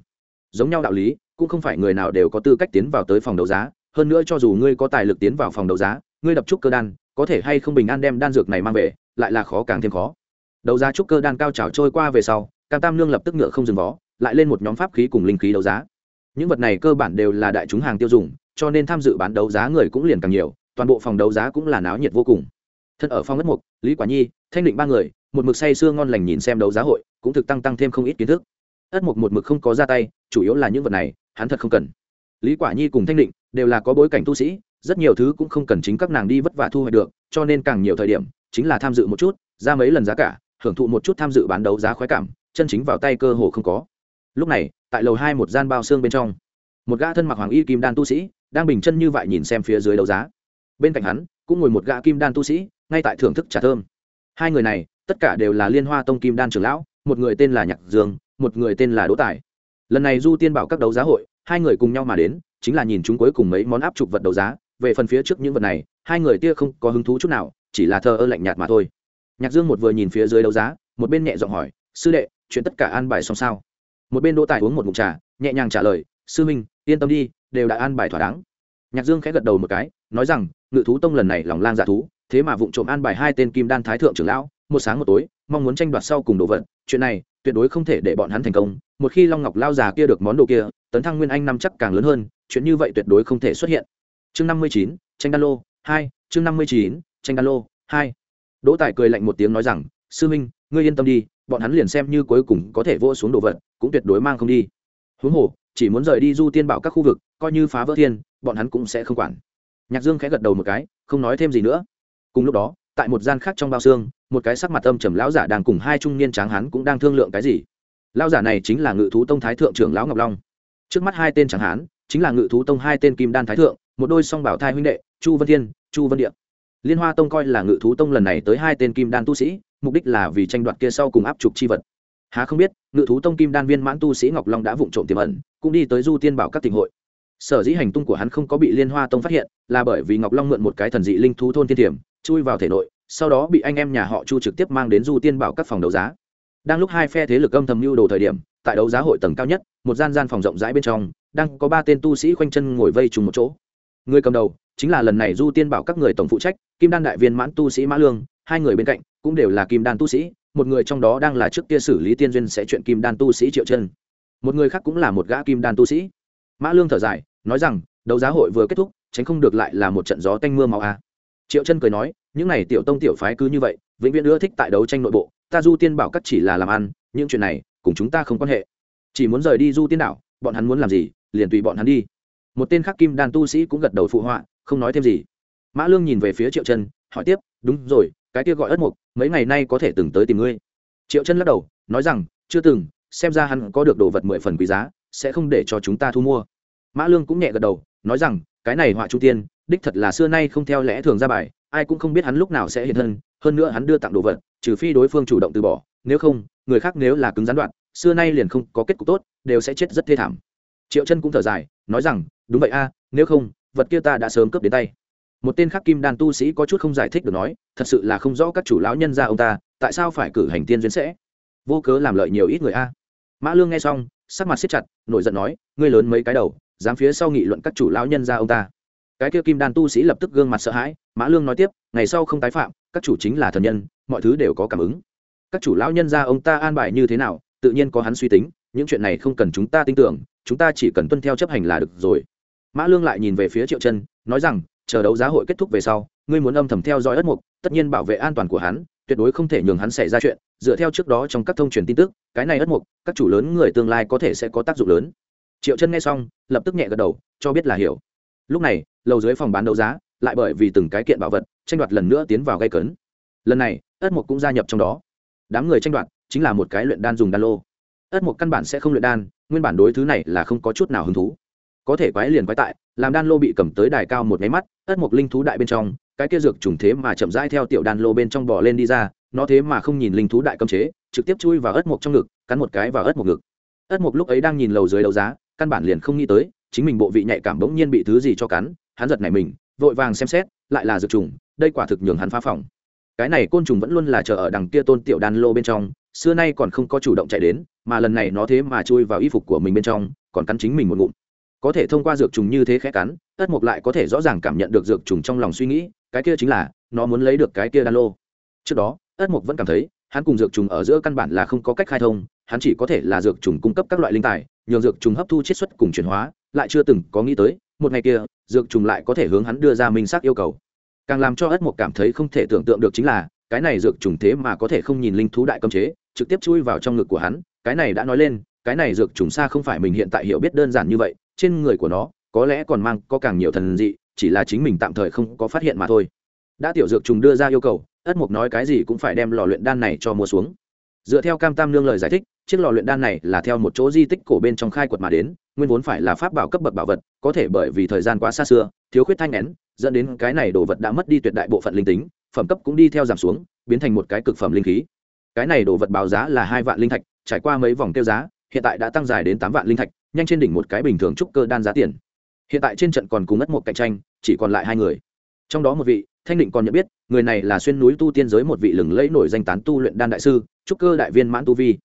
Giống nhau đạo lý, cũng không phải người nào đều có tư cách tiến vào tới phòng đấu giá, hơn nữa cho dù ngươi có tài lực tiến vào phòng đấu giá, ngươi đập trúc cơ đan, có thể hay không bình an đem đan dược này mang về, lại là khó càng thêm khó. Đấu giá trúc cơ đan cao trào trôi qua về sau, cam tam lương lập tức ngựa không dừng vó lại lên một nhóm pháp khí cùng linh khí đấu giá. Những vật này cơ bản đều là đại chúng hàng tiêu dùng, cho nên tham dự bán đấu giá người cũng liền càng nhiều, toàn bộ phòng đấu giá cũng là náo nhiệt vô cùng. Thân ở phòng ất mục, lý quả nhi, thanh định ba người, một mực say sưa ngon lành nhìn xem đấu giá hội, cũng thực tăng tăng thêm không ít kiến thức. Ất mục một mực không có ra tay, chủ yếu là những vật này, hắn thật không cần. Lý quả nhi cùng thanh định đều là có bối cảnh tu sĩ, rất nhiều thứ cũng không cần chính các nàng đi vất vả thu hoạch được, cho nên càng nhiều thời điểm, chính là tham dự một chút, ra mấy lần giá cả, hưởng thụ một chút tham dự bán đấu giá khoái cảm, chân chính vào tay cơ hồ không có lúc này, tại lầu hai một gian bao xương bên trong, một gã thân mặc hoàng y kim đan tu sĩ đang bình chân như vậy nhìn xem phía dưới đấu giá. Bên cạnh hắn, cũng ngồi một gã kim đan tu sĩ, ngay tại thưởng thức trà thơm. Hai người này, tất cả đều là liên hoa tông kim đan trưởng lão, một người tên là nhạc dương, một người tên là đỗ tài. Lần này du tiên bảo các đấu giá hội, hai người cùng nhau mà đến, chính là nhìn chúng cuối cùng mấy món áp trục vật đấu giá. Về phần phía trước những vật này, hai người tia không có hứng thú chút nào, chỉ là thờ ơ lạnh nhạt mà thôi. Nhạc dương một vừa nhìn phía dưới đấu giá, một bên nhẹ giọng hỏi, sư đệ, chuyện tất cả an bài xong sao? Một bên đỗ tài uống một mục trà, nhẹ nhàng trả lời, sư minh yên tâm đi, đều đã an bài thỏa đáng. Nhạc dương khẽ gật đầu một cái, nói rằng, ngự thú tông lần này lòng lang giả thú, thế mà vụng trộm an bài hai tên kim đan thái thượng trưởng lão, một sáng một tối, mong muốn tranh đoạt sau cùng đồ vật, chuyện này tuyệt đối không thể để bọn hắn thành công, một khi long ngọc lao già kia được món đồ kia, tấn thăng nguyên anh năm chắc càng lớn hơn, chuyện như vậy tuyệt đối không thể xuất hiện. Chương năm mươi chín, tranh đan lô hai, chương năm mươi chín, tranh đan lô hai. Đỗ tài cười lạnh một tiếng nói rằng, sư minh ngươi yên tâm đi, bọn hắn liền xem như cuối cùng có thể vô xuống đồ vật, cũng tuyệt đối mang không đi. Huống hồ, chỉ muốn rời đi du tiên bảo các khu vực, coi như phá vỡ thiên, bọn hắn cũng sẽ không quản. Nhạc dương khẽ gật đầu một cái, không nói thêm gì nữa. Cùng lúc đó, tại một gian khác trong bao xương, một cái sắc mặt âm trầm lão giả đang cùng hai trung niên tráng hán cũng đang thương lượng cái gì. Lão giả này chính là ngự thú tông thái thượng trưởng lão ngọc long. Trước mắt hai tên tráng hán, chính là ngự thú tông hai tên kim đan thái thượng, một đôi song bảo thai huynh đệ, chu vân thiên, chu vân điệp liên hoa tông coi là ngự thú tông lần này tới hai tên kim đan tu sĩ mục đích là vì tranh đoạt kia sau cùng áp trục chi vật. Há không biết, ngự thú tông kim đan viên mãn tu sĩ ngọc long đã vụng trộm tiềm ẩn, cũng đi tới du tiên bảo các tình hội. Sở dĩ hành tung của hắn không có bị liên hoa tông phát hiện, là bởi vì ngọc long mượn một cái thần dị linh thú thôn thiên tiềm chui vào thể nội, sau đó bị anh em nhà họ chu trực tiếp mang đến du tiên bảo các phòng đấu giá. Đang lúc hai phe thế lực âm thầm mưu đồ thời điểm, tại đấu giá hội tầng cao nhất, một gian gian phòng rộng rãi bên trong, đang có ba tên tu sĩ khoanh chân ngồi vây trùng một chỗ. Người cầm đầu, chính là lần này du tiên bảo các người tổng phụ trách, kim đan đại viên mãn tu sĩ mã lương hai người bên cạnh cũng đều là kim đan tu sĩ, một người trong đó đang là trước kia xử lý tiên duyên sẽ chuyện kim đan tu sĩ triệu chân. Một người khác cũng là một gã kim đan tu sĩ. Mã lương thở dài, nói rằng, đấu giá hội vừa kết thúc, tránh không được lại là một trận gió tanh mưa màu a. Triệu chân cười nói, những này tiểu tông tiểu phái cứ như vậy, vĩnh viễn ưa thích tại đấu tranh nội bộ, ta du tiên bảo các chỉ là làm ăn, những chuyện này, cùng chúng ta không quan hệ. Chỉ muốn rời đi du tiên đảo, bọn hắn muốn làm gì, liền tùy bọn hắn đi. Một tên khác kim đan tu sĩ cũng gật đầu phụ họa, không nói thêm gì. Mã lương nhìn về phía triệu chân, hỏi tiếp, đúng rồi cái kia gọi ất mục, mấy ngày nay có thể từng tới tìm ngươi. Triệu chân lắc đầu, nói rằng, chưa từng, xem ra hắn có được đồ vật mười phần quý giá, sẽ không để cho chúng ta thu mua. Mã lương cũng nhẹ gật đầu, nói rằng, cái này họa trung tiên, đích thật là xưa nay không theo lẽ thường ra bài, ai cũng không biết hắn lúc nào sẽ hiện thân, hơn nữa hắn đưa tặng đồ vật, trừ phi đối phương chủ động từ bỏ, nếu không, người khác nếu là cứng gián đoạn, xưa nay liền không có kết cục tốt, đều sẽ chết rất thê thảm. Triệu chân cũng thở dài, nói rằng, đúng vậy a, nếu không, vật kia ta đã sớm cướp đến tay một tên khắc kim đan tu sĩ có chút không giải thích được nói, thật sự là không rõ các chủ lão nhân ra ông ta, tại sao phải cử hành tiên duyên sẽ? Vô cớ làm lợi nhiều ít người a. Mã lương nghe xong, sắc mặt siết chặt, nổi giận nói, ngươi lớn mấy cái đầu, dám phía sau nghị luận các chủ lão nhân ra ông ta. Cái kia kim đan tu sĩ lập tức gương mặt sợ hãi, mã lương nói tiếp, ngày sau không tái phạm, các chủ chính là thần nhân, mọi thứ đều có cảm ứng. Các chủ lão nhân ra ông ta an bài như thế nào, tự nhiên có hắn suy tính, những chuyện này không cần chúng ta tin tưởng, chúng ta chỉ cần tuân theo chấp hành là được rồi. Mã lương lại nhìn về phía triệu chân, nói rằng chờ đấu giá hội kết thúc về sau, ngươi muốn âm thầm theo dõi ất mục, tất nhiên bảo vệ an toàn của hắn, tuyệt đối không thể nhường hắn xảy ra chuyện. Dựa theo trước đó trong các thông truyền tin tức, cái này ất mục, các chủ lớn người tương lai có thể sẽ có tác dụng lớn. Triệu chân nghe xong, lập tức nhẹ gật đầu, cho biết là hiểu. Lúc này, lầu dưới phòng bán đấu giá, lại bởi vì từng cái kiện bảo vật, tranh đoạt lần nữa tiến vào gây cấn. Lần này, ất mục cũng gia nhập trong đó. Đám người tranh đoạt, chính là một cái luyện đan dùng đan lô. Ất mục căn bản sẽ không luyện đan, nguyên bản đối thứ này là không có chút nào hứng thú có thể quái liền quái tại, làm đan lô bị cầm tới đài cao một máy mắt, ất mục linh thú đại bên trong, cái kia dược trùng thế mà chậm rãi theo tiểu đan lô bên trong bò lên đi ra, nó thế mà không nhìn linh thú đại cấm chế, trực tiếp chui vào ất mục trong ngực, cắn một cái vào ất mục ngực. ất mục lúc ấy đang nhìn lầu dưới đấu giá, căn bản liền không nghĩ tới, chính mình bộ vị nhạy cảm bỗng nhiên bị thứ gì cho cắn, hắn giật này mình, vội vàng xem xét, lại là dược trùng, đây quả thực nhường hắn phá phòng cái này côn trùng vẫn luôn là chờ ở đằng kia tôn tiểu đan lô bên trong, xưa nay còn không có chủ động chạy đến, mà lần này nó thế mà chui vào y phục của mình bên trong, còn cắn chính mình một ngụm có thể thông qua dược trùng như thế khẽ cắn, tất mục lại có thể rõ ràng cảm nhận được dược trùng trong lòng suy nghĩ, cái kia chính là, nó muốn lấy được cái kia đan lô. Trước đó, tất mục vẫn cảm thấy, hắn cùng dược trùng ở giữa căn bản là không có cách khai thông, hắn chỉ có thể là dược trùng cung cấp các loại linh tài nhường dược trùng hấp thu chiết xuất cùng chuyển hóa, lại chưa từng có nghĩ tới, một ngày kia, dược trùng lại có thể hướng hắn đưa ra minh xác yêu cầu. Càng làm cho ất mục cảm thấy không thể tưởng tượng được chính là, cái này dược trùng thế mà có thể không nhìn linh thú đại cấm chế, trực tiếp chui vào trong ngực của hắn, cái này đã nói lên, cái này dược trùng xa không phải mình hiện tại hiểu biết đơn giản như vậy trên người của nó, có lẽ còn mang có càng nhiều thần dị, chỉ là chính mình tạm thời không có phát hiện mà thôi. Đã tiểu dược trùng đưa ra yêu cầu, ất mục nói cái gì cũng phải đem lò luyện đan này cho mua xuống. Dựa theo cam tam nương lời giải thích, chiếc lò luyện đan này là theo một chỗ di tích cổ bên trong khai quật mà đến, nguyên vốn phải là pháp bảo cấp bậc bảo vật, có thể bởi vì thời gian quá xa xưa, thiếu khuyết thanh nén, dẫn đến cái này đồ vật đã mất đi tuyệt đại bộ phận linh tính, phẩm cấp cũng đi theo giảm xuống, biến thành một cái cực phẩm linh khí. Cái này đồ vật báo giá là hai vạn linh thạch, trải qua mấy vòng tiêu giá, hiện tại đã tăng dài đến tám vạn linh thạch nhanh trên đỉnh một cái bình thường trúc cơ đan giá tiền. Hiện tại trên trận còn cùng ất một cạnh tranh, chỉ còn lại hai người. Trong đó một vị, thanh định còn nhận biết, người này là xuyên núi tu tiên giới một vị lừng lẫy nổi danh tán tu luyện đan đại sư, trúc cơ đại viên mãn tu vi.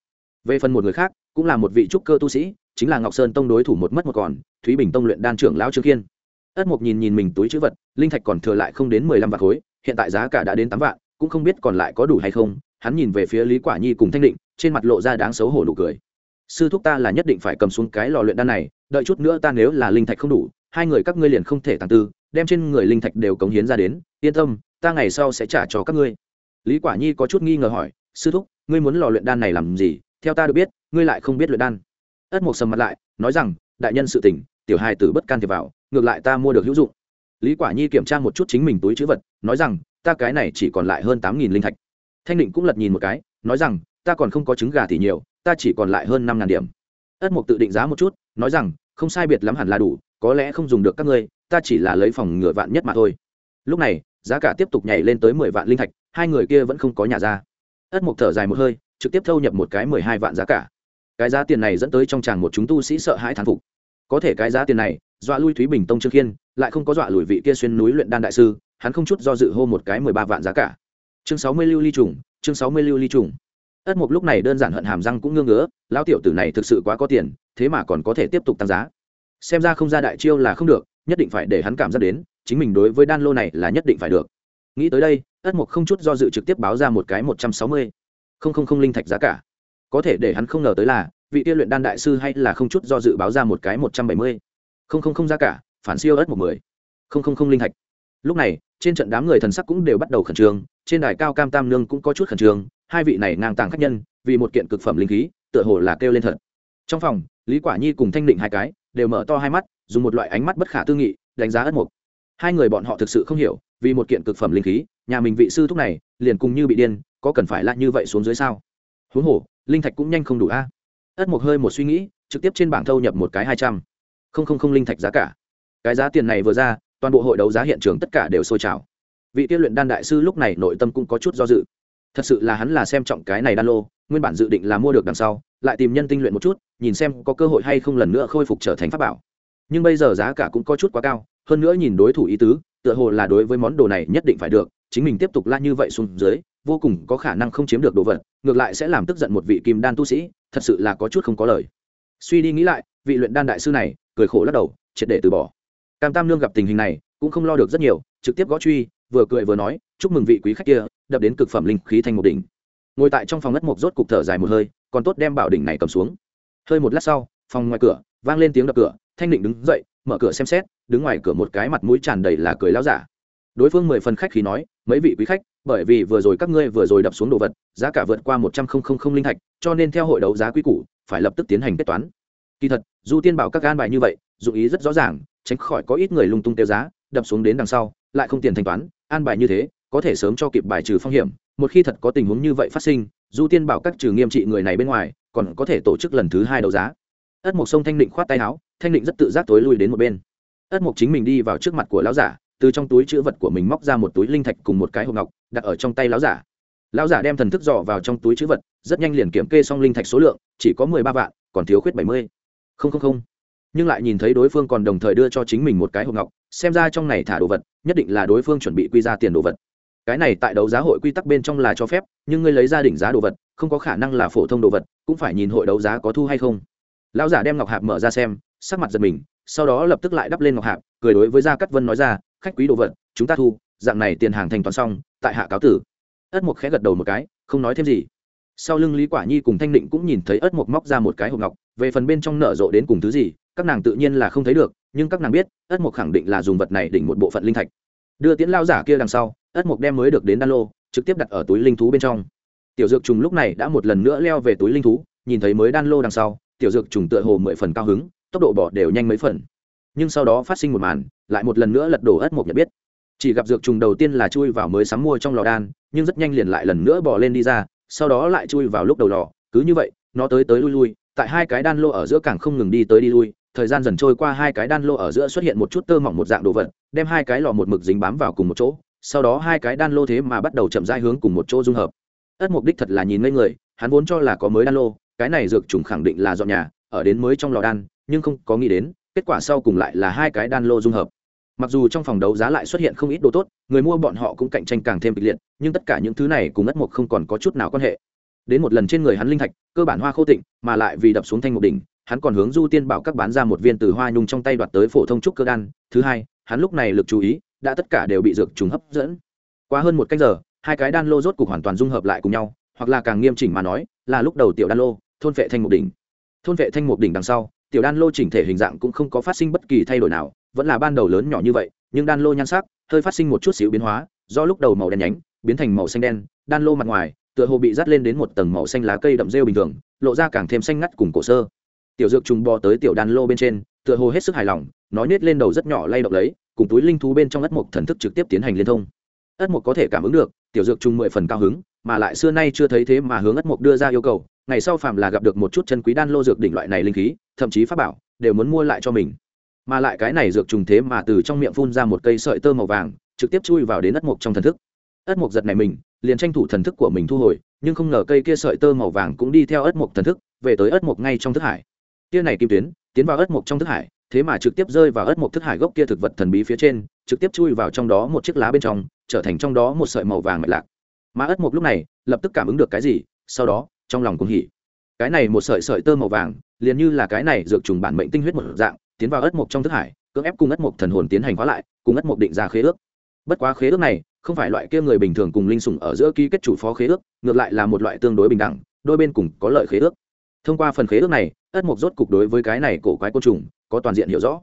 Về phần một người khác, cũng là một vị trúc cơ tu sĩ, chính là ngọc sơn tông đối thủ một mất một còn, thúy bình tông luyện đan trưởng lão trương kiên. Ất mục nhìn nhìn mình túi chữ vật, linh thạch còn thừa lại không đến mười lăm vạn khối, hiện tại giá cả đã đến tám vạn, cũng không biết còn lại có đủ hay không, hắn nhìn về phía lý quả nhi cùng thanh định, trên mặt lộ ra đáng xấu hổ nụ cười sư thúc ta là nhất định phải cầm xuống cái lò luyện đan này, đợi chút nữa ta nếu là linh thạch không đủ, hai người các ngươi liền không thể tàng tư, đem trên người linh thạch đều cống hiến ra đến, yên tâm, ta ngày sau sẽ trả cho các ngươi. Lý quả nhi có chút nghi ngờ hỏi, sư thúc, ngươi muốn lò luyện đan này làm gì? Theo ta được biết, ngươi lại không biết luyện đan. Ất mộc sầm mặt lại, nói rằng, đại nhân sự tỉnh tiểu hài tử bất can thiệp vào, ngược lại ta mua được hữu dụng. Lý quả nhi kiểm tra một chút chính mình túi chữ vật, nói rằng, ta cái này chỉ còn lại hơn tám nghìn linh thạch. Thanh định cũng lật nhìn một cái, nói rằng, ta còn không có trứng gà thì nhiều ta chỉ còn lại hơn năm ngàn điểm. Ất mục tự định giá một chút, nói rằng, không sai biệt lắm hẳn là đủ, có lẽ không dùng được các ngươi, ta chỉ là lấy phòng ngựa vạn nhất mà thôi. Lúc này, giá cả tiếp tục nhảy lên tới mười vạn linh thạch, hai người kia vẫn không có nhà ra. Ất mục thở dài một hơi, trực tiếp thâu nhập một cái mười hai vạn giá cả. Cái giá tiền này dẫn tới trong tràng một chúng tu sĩ sợ hãi thán phục. Có thể cái giá tiền này, dọa lui thúy bình tông trương khiên, lại không có dọa lùi vị kia xuyên núi luyện đan đại sư, hắn không chút do dự hô một cái mười ba vạn giá cả. Chương sáu mươi lưu ly trùng, chương sáu mươi lưu ly trùng ất mục lúc này đơn giản hận hàm răng cũng ngưng ngứa, lão tiểu tử này thực sự quá có tiền, thế mà còn có thể tiếp tục tăng giá. Xem ra không ra đại chiêu là không được, nhất định phải để hắn cảm giác đến, chính mình đối với đan lô này là nhất định phải được. Nghĩ tới đây, ất mục không chút do dự trực tiếp báo ra một cái một trăm sáu mươi không không không linh thạch giá cả. Có thể để hắn không ngờ tới là, vị tiên luyện đan đại sư hay là không chút do dự báo ra một cái một trăm bảy mươi không không không giá cả, phản siêu ất một mười không không không linh thạch. Lúc này, trên trận đám người thần sắc cũng đều bắt đầu khẩn trương, trên đài cao cam tam nương cũng có chút khẩn trương hai vị này ngang tàng khách nhân, vì một kiện cực phẩm linh khí, tựa hồ là kêu lên thật. Trong phòng, lý quả nhi cùng thanh định hai cái đều mở to hai mắt, dùng một loại ánh mắt bất khả tư nghị, đánh giá ất mục. Hai người bọn họ thực sự không hiểu, vì một kiện cực phẩm linh khí, nhà mình vị sư thúc này liền cùng như bị điên, có cần phải lại như vậy xuống dưới sao? Huống hồ, linh thạch cũng nhanh không đủ a. Ất mục hơi một suy nghĩ, trực tiếp trên bảng thâu nhập một cái hai trăm. Không không không linh thạch giá cả. Cái giá tiền này vừa ra, toàn bộ hội đấu giá hiện trường tất cả đều sôi trào. Vị tiên luyện đan đại sư lúc này nội tâm cũng có chút do dự thật sự là hắn là xem trọng cái này đan lô, nguyên bản dự định là mua được đằng sau, lại tìm nhân tinh luyện một chút, nhìn xem có cơ hội hay không lần nữa khôi phục trở thành pháp bảo. Nhưng bây giờ giá cả cũng có chút quá cao, hơn nữa nhìn đối thủ ý tứ, tựa hồ là đối với món đồ này nhất định phải được, chính mình tiếp tục la như vậy xuống dưới, vô cùng có khả năng không chiếm được đồ vật, ngược lại sẽ làm tức giận một vị kim đan tu sĩ, thật sự là có chút không có lời. Suy đi nghĩ lại, vị luyện đan đại sư này, cười khổ lắc đầu, triệt để từ bỏ. Cam tam lương gặp tình hình này, cũng không lo được rất nhiều, trực tiếp gõ truy vừa cười vừa nói, chúc mừng vị quý khách kia, đập đến cực phẩm linh khí thành một đỉnh. Ngồi tại trong phòng ngất mộc rốt cục thở dài một hơi, còn tốt đem bảo đỉnh này cầm xuống. Hơi một lát sau, phòng ngoài cửa, vang lên tiếng đập cửa, thanh định đứng dậy, mở cửa xem xét, đứng ngoài cửa một cái mặt mũi tràn đầy là cười lao giả. Đối phương mười phần khách khí nói, mấy vị quý khách, bởi vì vừa rồi các ngươi vừa rồi đập xuống đồ vật, giá cả vượt qua một trăm linh linh thạch, cho nên theo hội đấu giá quý củ, phải lập tức tiến hành kết toán. Kỳ thật, dù tiên bảo các gan bài như vậy, dụng ý rất rõ ràng, tránh khỏi có ít người lung tung tiêu giá, đập xuống đến đằng sau, lại không tiền thanh toán an bài như thế, có thể sớm cho kịp bài trừ phong hiểm, một khi thật có tình huống như vậy phát sinh, du tiên bảo các trừ nghiêm trị người này bên ngoài, còn có thể tổ chức lần thứ hai đấu giá. Ất mộc sông thanh định khoát tay áo, thanh định rất tự giác tối lui đến một bên. Ất mộc chính mình đi vào trước mặt của lão giả, từ trong túi chữ vật của mình móc ra một túi linh thạch cùng một cái hộp ngọc, đặt ở trong tay lão giả. Lão giả đem thần thức dò vào trong túi chữ vật, rất nhanh liền kiểm kê xong linh thạch số lượng, chỉ có mười ba vạn, còn thiếu khuyết bảy mươi. Không không không. Nhưng lại nhìn thấy đối phương còn đồng thời đưa cho chính mình một cái hộp ngọc, xem ra trong này thả đồ vật nhất định là đối phương chuẩn bị quy ra tiền đồ vật. Cái này tại đấu giá hội quy tắc bên trong là cho phép, nhưng ngươi lấy ra đỉnh giá đồ vật, không có khả năng là phổ thông đồ vật, cũng phải nhìn hội đấu giá có thu hay không. Lão giả đem ngọc hạp mở ra xem, sắc mặt giật mình, sau đó lập tức lại đắp lên ngọc hạp, cười đối với gia cát vân nói ra, khách quý đồ vật, chúng ta thu, dạng này tiền hàng thanh toán xong, tại hạ cáo tử. Ất mục khẽ gật đầu một cái, không nói thêm gì sau lưng lý quả nhi cùng thanh định cũng nhìn thấy ất mục móc ra một cái hộp ngọc, về phần bên trong nở rộ đến cùng thứ gì, các nàng tự nhiên là không thấy được, nhưng các nàng biết ất mục khẳng định là dùng vật này đỉnh một bộ phận linh thạch. Đưa tiễn lao giả kia đằng sau ất mục đem mới được đến đan lô, trực tiếp đặt ở túi linh thú bên trong. Tiểu dược trùng lúc này đã một lần nữa leo về túi linh thú, nhìn thấy mới đan lô đằng sau, tiểu dược trùng tựa hồ mười phần cao hứng, tốc độ bỏ đều nhanh mấy phần. Nhưng sau đó phát sinh một màn, lại một lần nữa lật đổ ất mục nhận biết. Chỉ gặp dược trùng đầu tiên là chui vào mới sắm mua trong lò đan, nhưng rất nhanh liền lại lần nữa bỏ lên đi ra sau đó lại chui vào lúc đầu lò, cứ như vậy, nó tới tới lui lui, tại hai cái đan lô ở giữa càng không ngừng đi tới đi lui, thời gian dần trôi qua hai cái đan lô ở giữa xuất hiện một chút tơ mỏng một dạng đồ vật, đem hai cái lò một mực dính bám vào cùng một chỗ, sau đó hai cái đan lô thế mà bắt đầu chậm rãi hướng cùng một chỗ dung hợp. Ất mục đích thật là nhìn ngây người, hắn vốn cho là có mới đan lô, cái này dược trùng khẳng định là dọn nhà, ở đến mới trong lò đan, nhưng không có nghĩ đến, kết quả sau cùng lại là hai cái đan lô dung hợp mặc dù trong phòng đấu giá lại xuất hiện không ít đồ tốt, người mua bọn họ cũng cạnh tranh càng thêm kịch liệt, nhưng tất cả những thứ này cùng ất mục không còn có chút nào quan hệ. Đến một lần trên người hắn linh thạch, cơ bản hoa khô tịnh, mà lại vì đập xuống thanh một đỉnh, hắn còn hướng du tiên bảo các bán ra một viên từ hoa nhung trong tay đoạt tới phổ thông trúc cơ đan. Thứ hai, hắn lúc này lực chú ý, đã tất cả đều bị dược trùng hấp dẫn. Qua hơn một cách giờ, hai cái đan lô rốt cục hoàn toàn dung hợp lại cùng nhau, hoặc là càng nghiêm chỉnh mà nói, là lúc đầu tiểu đan lô, thôn vệ thanh một đỉnh. Thôn vệ thanh một đỉnh đằng sau, tiểu đan lô chỉnh thể hình dạng cũng không có phát sinh bất kỳ thay đổi nào vẫn là ban đầu lớn nhỏ như vậy, nhưng đan lô nhan sắc, hơi phát sinh một chút xíu biến hóa, do lúc đầu màu đen nhánh, biến thành màu xanh đen, đan lô mặt ngoài, tựa hồ bị dắt lên đến một tầng màu xanh lá cây đậm rêu bình thường, lộ ra càng thêm xanh ngắt cùng cổ sơ. Tiểu dược trùng bò tới tiểu đan lô bên trên, tựa hồ hết sức hài lòng nói nết lên đầu rất nhỏ lay động lấy, cùng túi linh thú bên trong ất mục thần thức trực tiếp tiến hành liên thông. Ất mục có thể cảm ứng được, tiểu dược trùng mười phần cao hứng, mà lại xưa nay chưa thấy thế mà hướng ất mục đưa ra yêu cầu, ngày sau phạm là gặp được một chút chân quý đan lô dược đỉnh loại này linh khí, thậm chí pháp bảo, đều muốn mua lại cho mình mà lại cái này dược trùng thế mà từ trong miệng phun ra một cây sợi tơ màu vàng, trực tiếp chui vào đến ất mục trong thần thức. Ất mục giật này mình, liền tranh thủ thần thức của mình thu hồi, nhưng không ngờ cây kia sợi tơ màu vàng cũng đi theo ất mục thần thức, về tới ất mục ngay trong thức hải. Kia này kim tuyến, tiến vào ất mục trong thức hải, thế mà trực tiếp rơi vào ất mục thức hải gốc kia thực vật thần bí phía trên, trực tiếp chui vào trong đó một chiếc lá bên trong, trở thành trong đó một sợi màu vàng mạch lạc. Mà ất mục lúc này, lập tức cảm ứng được cái gì, sau đó, trong lòng cũng hỉ. Cái này một sợi sợi tơ màu vàng, liền như là cái này dược trùng bản mệnh tinh huyết một dạng tiến vào ất mục trong thức hải, cưỡng ép cùng ất mục thần hồn tiến hành hóa lại, cùng ất mục định ra khế ước. Bất quá khế ước này, không phải loại kia người bình thường cùng linh sủng ở giữa ký kết chủ phó khế ước, ngược lại là một loại tương đối bình đẳng, đôi bên cùng có lợi khế ước. Thông qua phần khế ước này, ất mục rốt cục đối với cái này cổ quái côn trùng, có toàn diện hiểu rõ.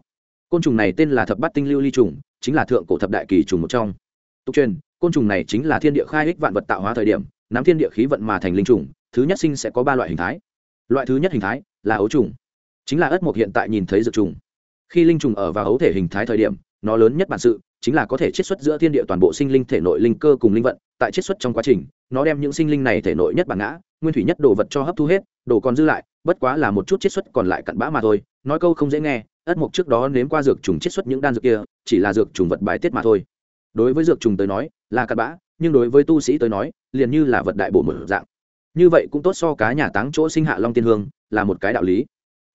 Côn trùng này tên là thập bát tinh lưu ly trùng, chính là thượng cổ thập đại kỳ trùng một trong. Tục truyền, côn trùng này chính là thiên địa khai ích vạn vật tạo hóa thời điểm, nắm thiên địa khí vận mà thành linh trùng, thứ nhất sinh sẽ có ba loại hình thái. Loại thứ nhất hình thái là ấu trùng. Chính là ất mục hiện tại nhìn thấy dược trùng khi linh trùng ở vào hấu thể hình thái thời điểm, nó lớn nhất bản sự chính là có thể chiết xuất giữa thiên địa toàn bộ sinh linh thể nội linh cơ cùng linh vận. Tại chiết xuất trong quá trình, nó đem những sinh linh này thể nội nhất bản ngã, nguyên thủy nhất đồ vật cho hấp thu hết, đồ còn dư lại, bất quá là một chút chiết xuất còn lại cặn bã mà thôi. Nói câu không dễ nghe, ất mục trước đó nếm qua dược trùng chiết xuất những đan dược kia, chỉ là dược trùng vật bài tiết mà thôi. Đối với dược trùng tới nói, là cặn bã, nhưng đối với tu sĩ tới nói, liền như là vật đại bổ mở dạng. Như vậy cũng tốt so cá nhà táng chỗ sinh hạ long tiên hương, là một cái đạo lý.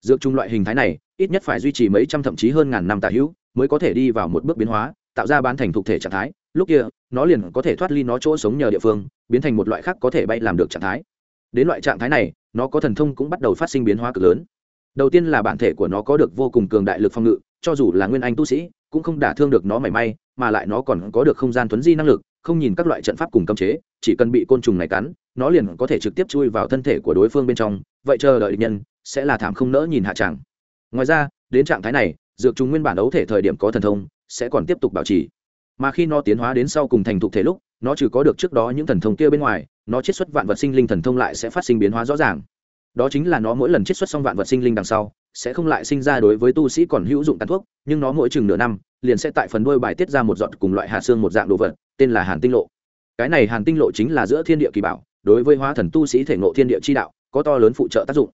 Dược trùng loại hình thái này ít nhất phải duy trì mấy trăm thậm chí hơn ngàn năm tà hữu mới có thể đi vào một bước biến hóa, tạo ra bán thành thuộc thể trạng thái. Lúc kia, nó liền có thể thoát ly nó chỗ sống nhờ địa phương, biến thành một loại khác có thể bay làm được trạng thái. Đến loại trạng thái này, nó có thần thông cũng bắt đầu phát sinh biến hóa cực lớn. Đầu tiên là bản thể của nó có được vô cùng cường đại lực phòng ngự, cho dù là nguyên anh tu sĩ, cũng không đả thương được nó mảy may, mà lại nó còn có được không gian tuấn di năng lực, không nhìn các loại trận pháp cùng cấm chế, chỉ cần bị côn trùng này cắn, nó liền có thể trực tiếp chui vào thân thể của đối phương bên trong. Vậy chờ đợi địch nhân sẽ là thảm không nỡ nhìn hạ tràng ngoài ra, đến trạng thái này, dược trùng nguyên bản đấu thể thời điểm có thần thông, sẽ còn tiếp tục bảo trì. Mà khi nó tiến hóa đến sau cùng thành thục thể lúc, nó chỉ có được trước đó những thần thông kia bên ngoài, nó chiết xuất vạn vật sinh linh thần thông lại sẽ phát sinh biến hóa rõ ràng. Đó chính là nó mỗi lần chiết xuất xong vạn vật sinh linh đằng sau, sẽ không lại sinh ra đối với tu sĩ còn hữu dụng tàn thuốc, nhưng nó mỗi chừng nửa năm, liền sẽ tại phần đuôi bài tiết ra một giọt cùng loại hạ xương một dạng đồ vật, tên là hàn tinh lộ. Cái này hàn tinh lộ chính là giữa thiên địa kỳ bảo, đối với hóa thần tu sĩ thể ngộ thiên địa chi đạo, có to lớn phụ trợ tác dụng.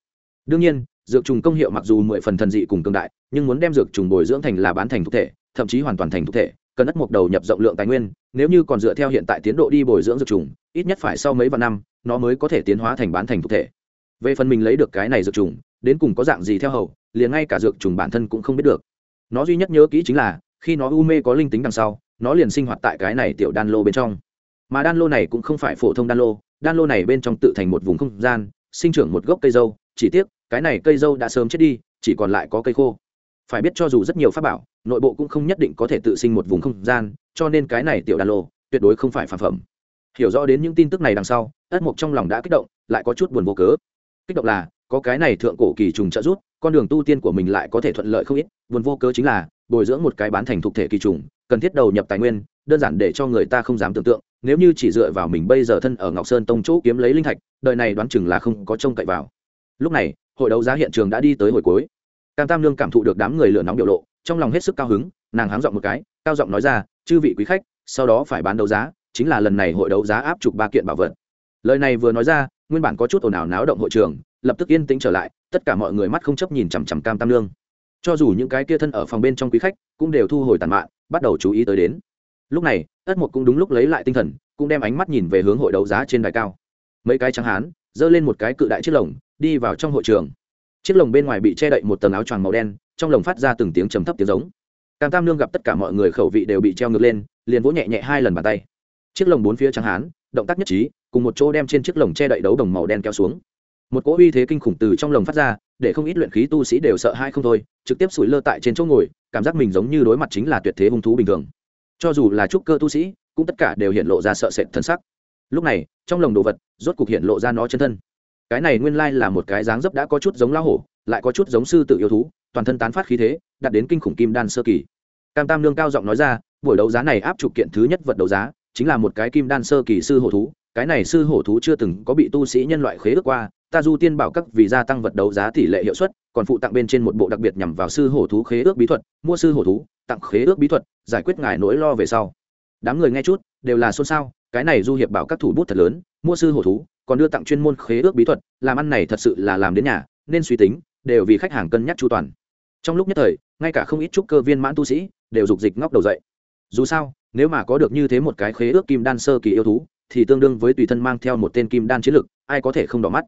Đương nhiên dược trùng công hiệu mặc dù mười phần thần dị cùng cường đại, nhưng muốn đem dược trùng bồi dưỡng thành là bán thành thực thể, thậm chí hoàn toàn thành thực thể, cần đất mục đầu nhập rộng lượng tài nguyên, nếu như còn dựa theo hiện tại tiến độ đi bồi dưỡng dược trùng, ít nhất phải sau mấy vạn năm, nó mới có thể tiến hóa thành bán thành thực thể. Về phần mình lấy được cái này dược trùng, đến cùng có dạng gì theo hầu, liền ngay cả dược trùng bản thân cũng không biết được. Nó duy nhất nhớ kỹ chính là, khi nó u mê có linh tính đằng sau, nó liền sinh hoạt tại cái này tiểu đan lô bên trong. Mà đan lô này cũng không phải phổ thông đan lô đan lô này bên trong tự thành một vùng không gian, sinh trưởng một gốc cây dâu, chỉ tiếc cái này cây dâu đã sớm chết đi, chỉ còn lại có cây khô. Phải biết cho dù rất nhiều pháp bảo, nội bộ cũng không nhất định có thể tự sinh một vùng không gian, cho nên cái này tiểu đan lô tuyệt đối không phải phản phẩm. Hiểu rõ đến những tin tức này đằng sau, ất mộc trong lòng đã kích động, lại có chút buồn vô cớ. Kích động là, có cái này thượng cổ kỳ trùng trợ rút con đường tu tiên của mình lại có thể thuận lợi không ít. Buồn vô cớ chính là, bồi dưỡng một cái bán thành thuộc thể kỳ trùng, cần thiết đầu nhập tài nguyên, đơn giản để cho người ta không dám tưởng tượng, nếu như chỉ dựa vào mình bây giờ thân ở ngọc sơn tông chỗ kiếm lấy linh thạch, đời này đoán chừng là không có trông cậy vào. Lúc này hội đấu giá hiện trường đã đi tới hồi cuối. Cam tam lương cảm thụ được đám người lửa nóng biểu lộ, trong lòng hết sức cao hứng, nàng háng giọng một cái, cao giọng nói ra, chư vị quý khách, sau đó phải bán đấu giá, chính là lần này hội đấu giá áp chục ba kiện bảo vật. Lời này vừa nói ra, nguyên bản có chút ồn ào náo động hội trường, lập tức yên tĩnh trở lại, tất cả mọi người mắt không chấp nhìn chằm chằm cam tam lương. Cho dù những cái kia thân ở phòng bên trong quý khách, cũng đều thu hồi tàn mạn, bắt đầu chú ý tới đến. Lúc này ất mục cũng đúng lúc lấy lại tinh thần, cũng đem ánh mắt nhìn về hướng hội đấu giá trên đài cao. Mấy cái trắng hán giơ lên một cái cự đại chiếc lồng, đi vào trong hội trường. Chiếc lồng bên ngoài bị che đậy một tầng áo choàng màu đen, trong lồng phát ra từng tiếng trầm thấp tiếng giống. Cam tam nương gặp tất cả mọi người khẩu vị đều bị treo ngược lên, liền vỗ nhẹ nhẹ hai lần bàn tay. Chiếc lồng bốn phía trắng hán, động tác nhất trí, cùng một chỗ đem trên chiếc lồng che đậy đấu đồng màu đen kéo xuống. Một cỗ uy thế kinh khủng từ trong lồng phát ra, để không ít luyện khí tu sĩ đều sợ hai không thôi, trực tiếp sủi lơ tại trên chỗ ngồi, cảm giác mình giống như đối mặt chính là tuyệt thế hung thú bình thường. Cho dù là trúc cơ tu sĩ, cũng tất cả đều hiện lộ ra sợ sệt thân sắc lúc này, trong lồng đồ vật, rốt cục hiện lộ ra nó chân thân. Cái này nguyên lai là một cái dáng dấp đã có chút giống lao hổ, lại có chút giống sư tự yêu thú, toàn thân tán phát khí thế, đạt đến kinh khủng kim đan sơ kỳ. Cam tam lương cao giọng nói ra, buổi đấu giá này áp trục kiện thứ nhất vật đấu giá, chính là một cái kim đan sơ kỳ sư hổ thú. Cái này sư hổ thú chưa từng có bị tu sĩ nhân loại khế ước qua, ta du tiên bảo các vì gia tăng vật đấu giá tỷ lệ hiệu suất, còn phụ tặng bên trên một bộ đặc biệt nhằm vào sư hổ thú khế ước bí thuật, mua sư hổ thú, tặng khế ước bí thuật, giải quyết ngài nỗi lo về sau. Đám người nghe chút, đều là xôn xao cái này du hiệp bảo các thủ bút thật lớn, mua sư hổ thú, còn đưa tặng chuyên môn khế ước bí thuật, làm ăn này thật sự là làm đến nhà, nên suy tính, đều vì khách hàng cân nhắc chu toàn. Trong lúc nhất thời, ngay cả không ít trúc cơ viên mãn tu sĩ, đều dục dịch ngóc đầu dậy. Dù sao, nếu mà có được như thế một cái khế ước kim đan sơ kỳ yêu thú, thì tương đương với tùy thân mang theo một tên kim đan chiến lực, ai có thể không đỏ mắt.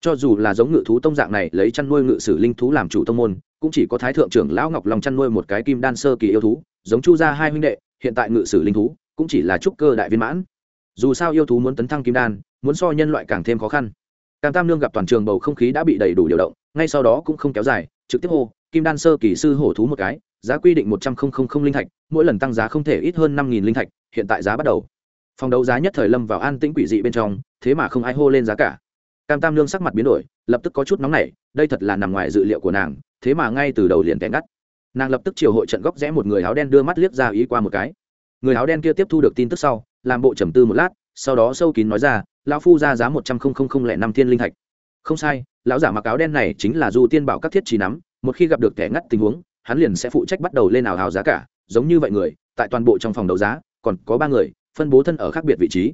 Cho dù là giống ngự thú tông dạng này lấy chăn nuôi ngự sử linh thú làm chủ tông môn, cũng chỉ có thái thượng trưởng lão ngọc long chăn nuôi một cái kim đan sơ kỳ yêu thú, giống chu gia hai huynh đệ, hiện tại ngự sử linh thú, cũng chỉ là trúc cơ đại viên mãn dù sao yêu thú muốn tấn thăng kim đan, muốn so nhân loại càng thêm khó khăn. Cam tam lương gặp toàn trường bầu không khí đã bị đầy đủ điều động, ngay sau đó cũng không kéo dài, trực tiếp hô, kim đan sơ kỳ sư hổ thú một cái, giá quy định một trăm linh linh thạch, mỗi lần tăng giá không thể ít hơn năm nghìn linh thạch, hiện tại giá bắt đầu. Phòng đấu giá nhất thời lâm vào an tĩnh quỷ dị bên trong, thế mà không ai hô lên giá cả. Cam tam lương sắc mặt biến đổi, lập tức có chút nóng nảy, đây thật là nằm ngoài dự liệu của nàng, thế mà ngay từ đầu liền kẻ ngắt. Nàng lập tức chiều hội trận góc rẽ một người áo đen đưa mắt liếc ra ý qua một cái. Người áo đen kia tiếp thu được tin tức sau làm bộ trầm tư một lát, sau đó sâu kín nói ra, lão phu ra giá một trăm linh năm thiên linh thạch. Không sai, lão giả mặc áo đen này chính là du tiên bảo các thiết trí nắm, một khi gặp được kẻ ngắt tình huống, hắn liền sẽ phụ trách bắt đầu lên ảo hào giá cả, giống như vậy người, tại toàn bộ trong phòng đấu giá, còn có ba người, phân bố thân ở khác biệt vị trí.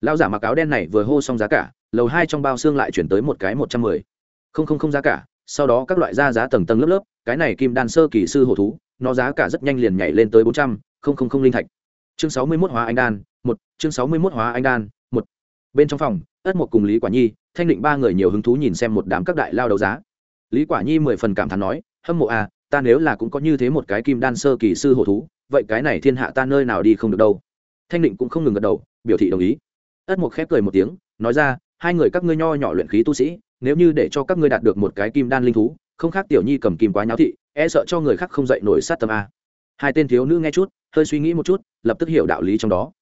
Lão giả mặc áo đen này vừa hô xong giá cả, lầu hai trong bao xương lại chuyển tới một cái một trăm mười. Không không không giá cả, sau đó các loại da giá tầng tầng lớp lớp, cái này kim đan sơ kỳ sư hổ thú, nó giá cả rất nhanh liền nhảy lên tới bốn trăm, không không không linh thạch. Chương sáu mươi mốt hóa anh đan một, chương sáu mươi mốt hóa anh đan, một. Bên trong phòng, ất một cùng lý quả nhi, thanh định ba người nhiều hứng thú nhìn xem một đám các đại lao đấu giá. Lý quả nhi mười phần cảm thán nói, hâm mộ à ta nếu là cũng có như thế một cái kim đan sơ kỳ sư hổ thú, vậy cái này thiên hạ ta nơi nào đi không được đâu. Thanh định cũng không ngừng gật đầu, biểu thị đồng ý. Ất một khép cười một tiếng, nói ra, hai người các ngươi nho nhỏ luyện khí tu sĩ, nếu như để cho các ngươi đạt được một cái kim đan linh thú, không khác tiểu nhi cầm kim quá nháo thị e sợ cho người khác không dậy nổi sát tâm a. Hai tên thiếu nữ nghe chút, hơi suy nghĩ một chút, lập tức hiểu đạo lý trong đó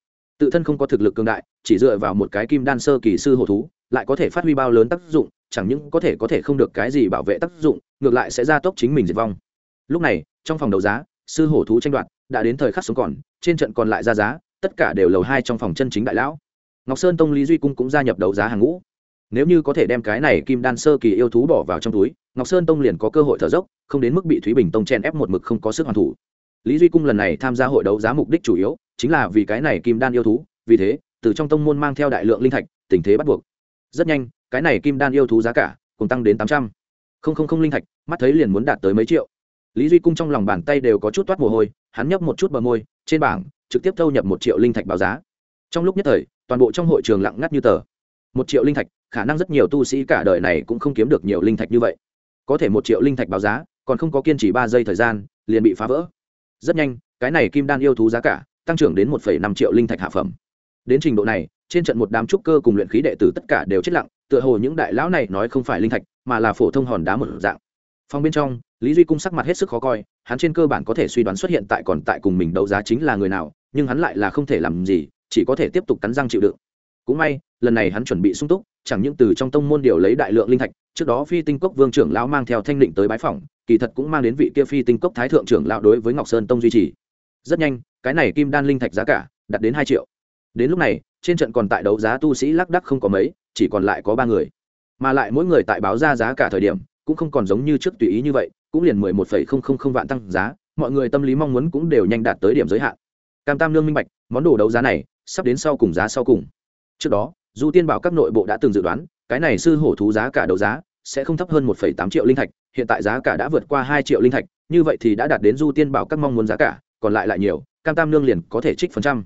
tự thân không có thực lực cường đại, chỉ dựa vào một cái kim đan sơ kỳ sư hổ thú, lại có thể phát huy bao lớn tác dụng, chẳng những có thể có thể không được cái gì bảo vệ tác dụng, ngược lại sẽ gia tốc chính mình diệt vong. Lúc này, trong phòng đấu giá, sư hổ thú tranh đoạt đã đến thời khắc sống còn, trên trận còn lại ra giá, tất cả đều lầu hai trong phòng chân chính đại lão. Ngọc sơn tông lý duy cung cũng gia nhập đấu giá hàng ngũ. Nếu như có thể đem cái này kim đan sơ kỳ yêu thú bỏ vào trong túi, ngọc sơn tông liền có cơ hội thở dốc, không đến mức bị thúy bình tông chen ép một mực không có sức hoàn thủ. Lý duy cung lần này tham gia hội đấu giá mục đích chủ yếu chính là vì cái này kim đan yêu thú, vì thế, từ trong tông môn mang theo đại lượng linh thạch, tình thế bắt buộc. Rất nhanh, cái này kim đan yêu thú giá cả cùng tăng đến tám trăm. Linh linh thạch, mắt thấy liền muốn đạt tới mấy triệu. Lý duy cung trong lòng bàn tay đều có chút toát mồ hôi, hắn nhấp một chút bờ môi, trên bảng, trực tiếp thâu nhập một triệu linh thạch báo giá. Trong lúc nhất thời, toàn bộ trong hội trường lặng ngắt như tờ. Một triệu linh thạch, khả năng rất nhiều tu sĩ cả đời này cũng không kiếm được nhiều linh thạch như vậy. Có thể một triệu linh thạch báo giá, còn không có kiên trì ba giây thời gian, liền bị phá vỡ. Rất nhanh, cái này kim đan yêu thú giá cả tăng trưởng đến một năm triệu linh thạch hạ phẩm. Đến trình độ này, trên trận một đám trúc cơ cùng luyện khí đệ tử tất cả đều chết lặng, tựa hồ những đại lão này nói không phải linh thạch, mà là phổ thông hòn đá một dạng. Phòng bên trong, lý duy cung sắc mặt hết sức khó coi, hắn trên cơ bản có thể suy đoán xuất hiện tại còn tại cùng mình đấu giá chính là người nào, nhưng hắn lại là không thể làm gì, chỉ có thể tiếp tục cắn răng chịu đựng. Cũng may, lần này hắn chuẩn bị sung túc, chẳng những từ trong tông môn điều lấy đại lượng linh thạch, trước đó phi tinh cốc vương trưởng lão mang theo thanh định tới bái phỏng, kỳ thật cũng mang đến vị kia phi tinh cốc thái thượng trưởng lão đối với ngọc sơn tông duy trì. Rất nhanh cái này kim đan linh thạch giá cả đạt đến hai triệu. Đến lúc này, trên trận còn tại đấu giá tu sĩ lác đắc không có mấy, chỉ còn lại có ba người. Mà lại mỗi người tại báo ra giá cả thời điểm, cũng không còn giống như trước tùy ý như vậy, cũng liền mười một phẩy không không không vạn tăng giá, mọi người tâm lý mong muốn cũng đều nhanh đạt tới điểm giới hạn. Cam tam lương minh bạch, món đồ đấu giá này sắp đến sau cùng giá sau cùng. Trước đó du tiên bảo các nội bộ đã từng dự đoán, cái này sư hổ thú giá cả đấu giá sẽ không thấp hơn một phẩy tám triệu linh thạch, hiện tại giá cả đã vượt qua hai triệu linh thạch, như vậy thì đã đạt đến du tiên bảo các mong muốn giá cả, còn lại lại nhiều cam tam nương liền có thể trích phần trăm.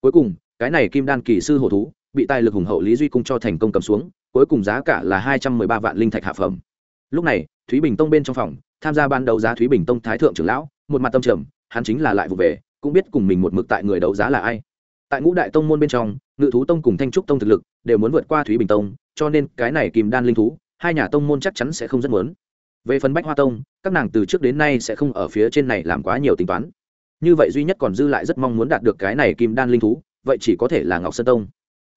Cuối cùng, cái này kim đan kỳ sư hổ thú, bị tài lực hùng hậu lý duy cung cho thành công cầm xuống, cuối cùng giá cả là hai trăm mười ba vạn linh thạch hạ phẩm. Lúc này, thúy bình tông bên trong phòng, tham gia ban đấu giá thúy bình tông thái thượng trưởng lão, một mặt tâm trầm, hắn chính là lại vụ về, cũng biết cùng mình một mực tại người đấu giá là ai. Tại ngũ đại tông môn bên trong, ngự thú tông cùng thanh trúc tông thực lực đều muốn vượt qua thúy bình tông, cho nên cái này kìm đan linh thú, hai nhà tông môn chắc chắn sẽ không rất muốn. Về phần bách hoa tông, các nàng từ trước đến nay sẽ không ở phía trên này làm quá nhiều tính toán như vậy duy nhất còn dư lại rất mong muốn đạt được cái này kim đan linh thú, vậy chỉ có thể là ngọc sơn tông.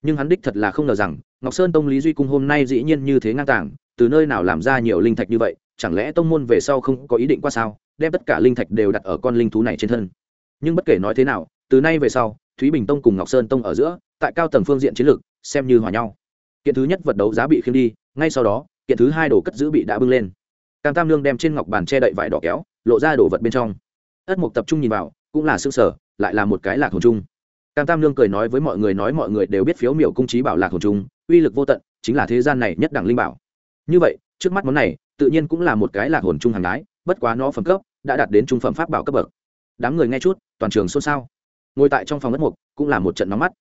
Nhưng hắn đích thật là không ngờ rằng, ngọc sơn tông lý duy cung hôm nay dĩ nhiên như thế ngang tàng, từ nơi nào làm ra nhiều linh thạch như vậy, chẳng lẽ tông môn về sau không có ý định qua sao, đem tất cả linh thạch đều đặt ở con linh thú này trên thân. Nhưng bất kể nói thế nào, từ nay về sau, thúy bình tông cùng ngọc sơn tông ở giữa, tại cao tầng phương diện chiến lược, xem như hòa nhau. Kiện thứ nhất vật đấu giá bị khiêm đi, ngay sau đó, kiện thứ hai đồ cất giữ bị đã bưng lên. Cam tam lương đem trên ngọc bàn che đậy vải đỏ kéo, lộ ra đồ vật bên trong. Ất mục tập trung nhìn vào cũng là xương sở, lại là một cái lạc hồn chung. Cam tam lương cười nói với mọi người nói mọi người đều biết phiếu miểu cung trí bảo lạc hồn chung, uy lực vô tận, chính là thế gian này nhất đẳng linh bảo. Như vậy, trước mắt món này, tự nhiên cũng là một cái lạc hồn chung hàng đái, bất quá nó phẩm cấp đã đạt đến trung phẩm pháp bảo cấp bậc. Đám người nghe chút, toàn trường xôn xao. Ngồi tại trong phòng ất mục, cũng là một trận nóng mắt.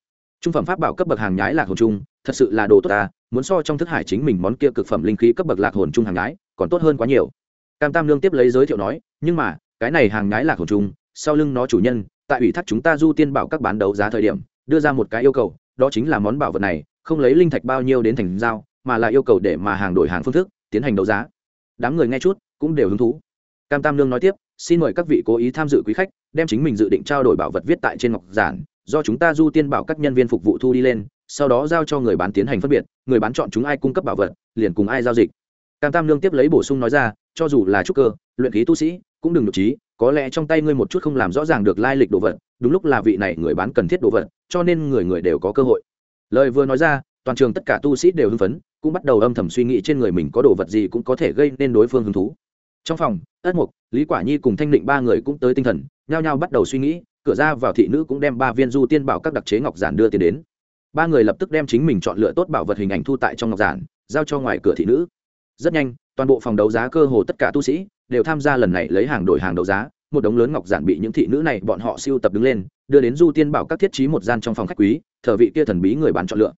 Trung phẩm pháp bảo cấp bậc hàng nhái lạc hồn chung, thật sự là đồ tốt ta, muốn so trong thức hải chính mình món kia cực phẩm linh khí cấp bậc lạc hồn chung hàng nhái, còn tốt hơn quá nhiều. Cam tam lương tiếp lấy giới thiệu nói, nhưng mà, cái này hàng nhái lạc hồn chung sau lưng nó chủ nhân, tại ủy thác chúng ta du tiên bảo các bán đấu giá thời điểm, đưa ra một cái yêu cầu, đó chính là món bảo vật này, không lấy linh thạch bao nhiêu đến thành giao, mà là yêu cầu để mà hàng đổi hàng phương thức, tiến hành đấu giá. Đám người nghe chút, cũng đều hứng thú. Cam tam lương nói tiếp, xin mời các vị cố ý tham dự quý khách, đem chính mình dự định trao đổi bảo vật viết tại trên ngọc giản, do chúng ta du tiên bảo các nhân viên phục vụ thu đi lên, sau đó giao cho người bán tiến hành phân biệt, người bán chọn chúng ai cung cấp bảo vật, liền cùng ai giao dịch. Cam tam lương tiếp lấy bổ sung nói ra, cho dù là trúc cơ, luyện khí tu sĩ, cũng đừng nhục trí có lẽ trong tay ngươi một chút không làm rõ ràng được lai lịch đồ vật, đúng lúc là vị này người bán cần thiết đồ vật, cho nên người người đều có cơ hội. Lời vừa nói ra, toàn trường tất cả tu sĩ đều hưng phấn, cũng bắt đầu âm thầm suy nghĩ trên người mình có đồ vật gì cũng có thể gây nên đối phương hứng thú. Trong phòng, ất mục, lý quả nhi cùng thanh định ba người cũng tới tinh thần, nhao nhao bắt đầu suy nghĩ, cửa ra vào thị nữ cũng đem ba viên du tiên bảo các đặc chế ngọc giản đưa tiền đến. Ba người lập tức đem chính mình chọn lựa tốt bảo vật hình ảnh thu tại trong ngọc giản, giao cho ngoài cửa thị nữ. Rất nhanh, toàn bộ phòng đấu giá cơ hồ tất cả tu sĩ đều tham gia lần này lấy hàng đổi hàng đấu giá, một đống lớn ngọc giản bị những thị nữ này bọn họ siêu tập đứng lên, đưa đến du tiên bảo các thiết trí một gian trong phòng khách quý, thờ vị kia thần bí người bán chọn lựa.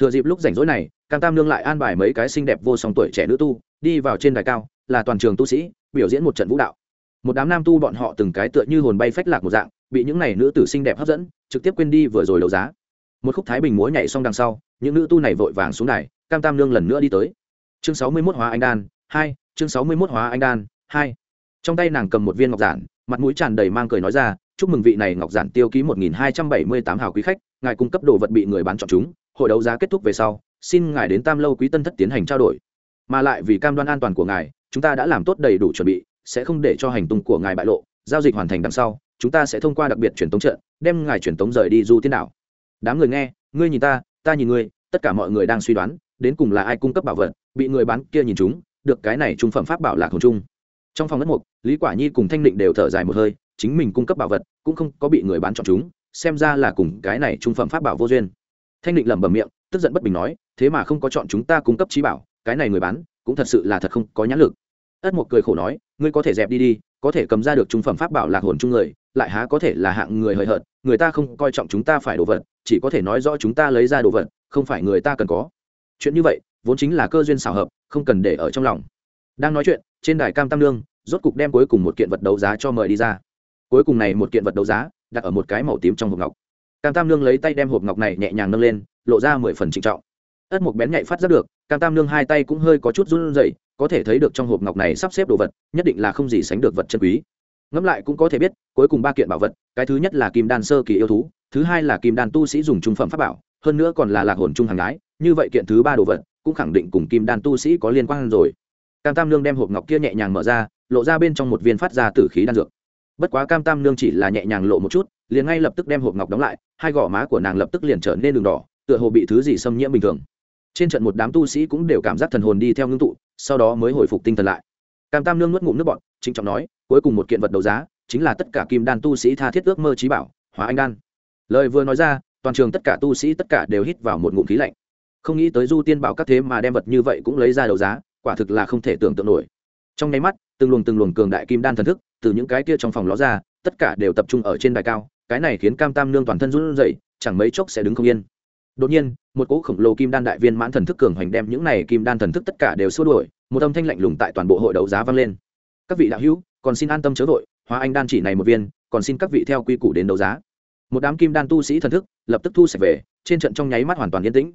Thừa dịp lúc rảnh rỗi này, cam tam nương lại an bài mấy cái xinh đẹp vô song tuổi trẻ nữ tu, đi vào trên đài cao, là toàn trường tu sĩ, biểu diễn một trận vũ đạo. Một đám nam tu bọn họ từng cái tựa như hồn bay phách lạc một dạng, bị những này nữ tử xinh đẹp hấp dẫn, trực tiếp quên đi vừa rồi đấu giá. Một khúc thái bình múa nhảy xong đằng sau, những nữ tu này vội vàng xuống đài, cam tam nương lần nữa đi tới. Chương sáu mươi mốt hóa anh đan hai, chương sáu mươi mốt hóa anh đan hai. Trong tay nàng cầm một viên ngọc giản, mặt mũi tràn đầy mang cười nói ra, chúc mừng vị này ngọc giản tiêu ký một nghìn hai trăm bảy mươi tám hào quý khách, ngài cung cấp đồ vật bị người bán chọn chúng, hội đấu giá kết thúc về sau, xin ngài đến tam lâu quý tân thất tiến hành trao đổi. Mà lại vì cam đoan an toàn của ngài, chúng ta đã làm tốt đầy đủ chuẩn bị, sẽ không để cho hành tung của ngài bại lộ, giao dịch hoàn thành đằng sau, chúng ta sẽ thông qua đặc biệt truyền tống trận, đem ngài truyền tống rời đi du tiên đảo. Đám người nghe, ngươi nhìn ta ta nhìn ngươi, tất cả mọi người đang suy đoán, đến cùng là ai cung cấp bảo vật, bị người bán kia nhìn chúng, được cái này trung phẩm pháp bảo lạc hồn trung trong phòng đất mục, lý quả nhi cùng thanh định đều thở dài một hơi, chính mình cung cấp bảo vật, cũng không có bị người bán chọn chúng, xem ra là cùng cái này trung phẩm pháp bảo vô duyên. Thanh định lẩm bẩm miệng, tức giận bất bình nói, thế mà không có chọn chúng ta cung cấp trí bảo, cái này người bán, cũng thật sự là thật không có nhãn lực. Ất mục cười khổ nói, ngươi có thể dẹp đi đi, có thể cầm ra được trung phẩm pháp bảo lạc hồn chung người, lại há có thể là hạng người hời hợt, người ta không coi trọng chúng ta phải đồ vật, chỉ có thể nói rõ chúng ta lấy ra đồ vật, không phải người ta cần có. Chuyện như vậy, vốn chính là cơ duyên xảo hợp, không cần để ở trong lòng. Đang nói chuyện trên đài cam tam lương rốt cục đem cuối cùng một kiện vật đấu giá cho mời đi ra. Cuối cùng này một kiện vật đấu giá, đặt ở một cái màu tím trong hộp ngọc. Cam tam lương lấy tay đem hộp ngọc này nhẹ nhàng nâng lên, lộ ra mười phần trịnh trọng. Ất một bén nhạy phát ra được, cam tam lương hai tay cũng hơi có chút run rẩy, có thể thấy được trong hộp ngọc này sắp xếp đồ vật, nhất định là không gì sánh được vật chân quý. Ngẫm lại cũng có thể biết, cuối cùng ba kiện bảo vật, cái thứ nhất là kim đan sơ kỳ yêu thú, thứ hai là kim đan tu sĩ dùng trung phẩm pháp bảo, hơn nữa còn là lạc hồn trung hàng gái như vậy kiện thứ ba đồ vật, cũng khẳng định cùng kim đan tu sĩ có liên quan rồi cam tam Nương đem hộp ngọc kia nhẹ nhàng mở ra lộ ra bên trong một viên phát ra tử khí đan dược. Bất quá cam tam Nương chỉ là nhẹ nhàng lộ một chút liền ngay lập tức đem hộp ngọc đóng lại hai gò má của nàng lập tức liền trở nên đường đỏ tựa hồ bị thứ gì xâm nhiễm bình thường. Trên trận một đám tu sĩ cũng đều cảm giác thần hồn đi theo ngưng tụ sau đó mới hồi phục tinh thần lại. Cam tam nương nuốt ngụm nước bọt, trịnh trọng nói cuối cùng một kiện vật đấu giá chính là tất cả kim đan tu sĩ tha thiết ước mơ trí bảo hóa anh đan. Lời vừa nói ra toàn trường tất cả tu sĩ tất cả đều hít vào một ngụm khí lạnh. Không nghĩ tới du tiên bảo các thế mà đem vật như vậy cũng lấy ra đấu giá quả thực là không thể tưởng tượng nổi. Trong nháy mắt, từng luồng từng luồng cường đại kim đan thần thức từ những cái kia trong phòng ló ra, tất cả đều tập trung ở trên đài cao, cái này khiến cam tam nương toàn thân run rẩy, chẳng mấy chốc sẽ đứng không yên. Đột nhiên, một cỗ khổng lồ kim đan đại viên mãn thần thức cường hoành đem những này kim đan thần thức tất cả đều xua đuổi, một âm thanh lạnh lùng tại toàn bộ hội đấu giá vang lên. Các vị đạo hữu, còn xin an tâm chớ vội, hóa anh đan chỉ này một viên, còn xin các vị theo quy củ đến đấu giá. Một đám kim đan tu sĩ thần thức lập tức thu sạch về, trên trận trong nháy mắt hoàn toàn yên tĩnh.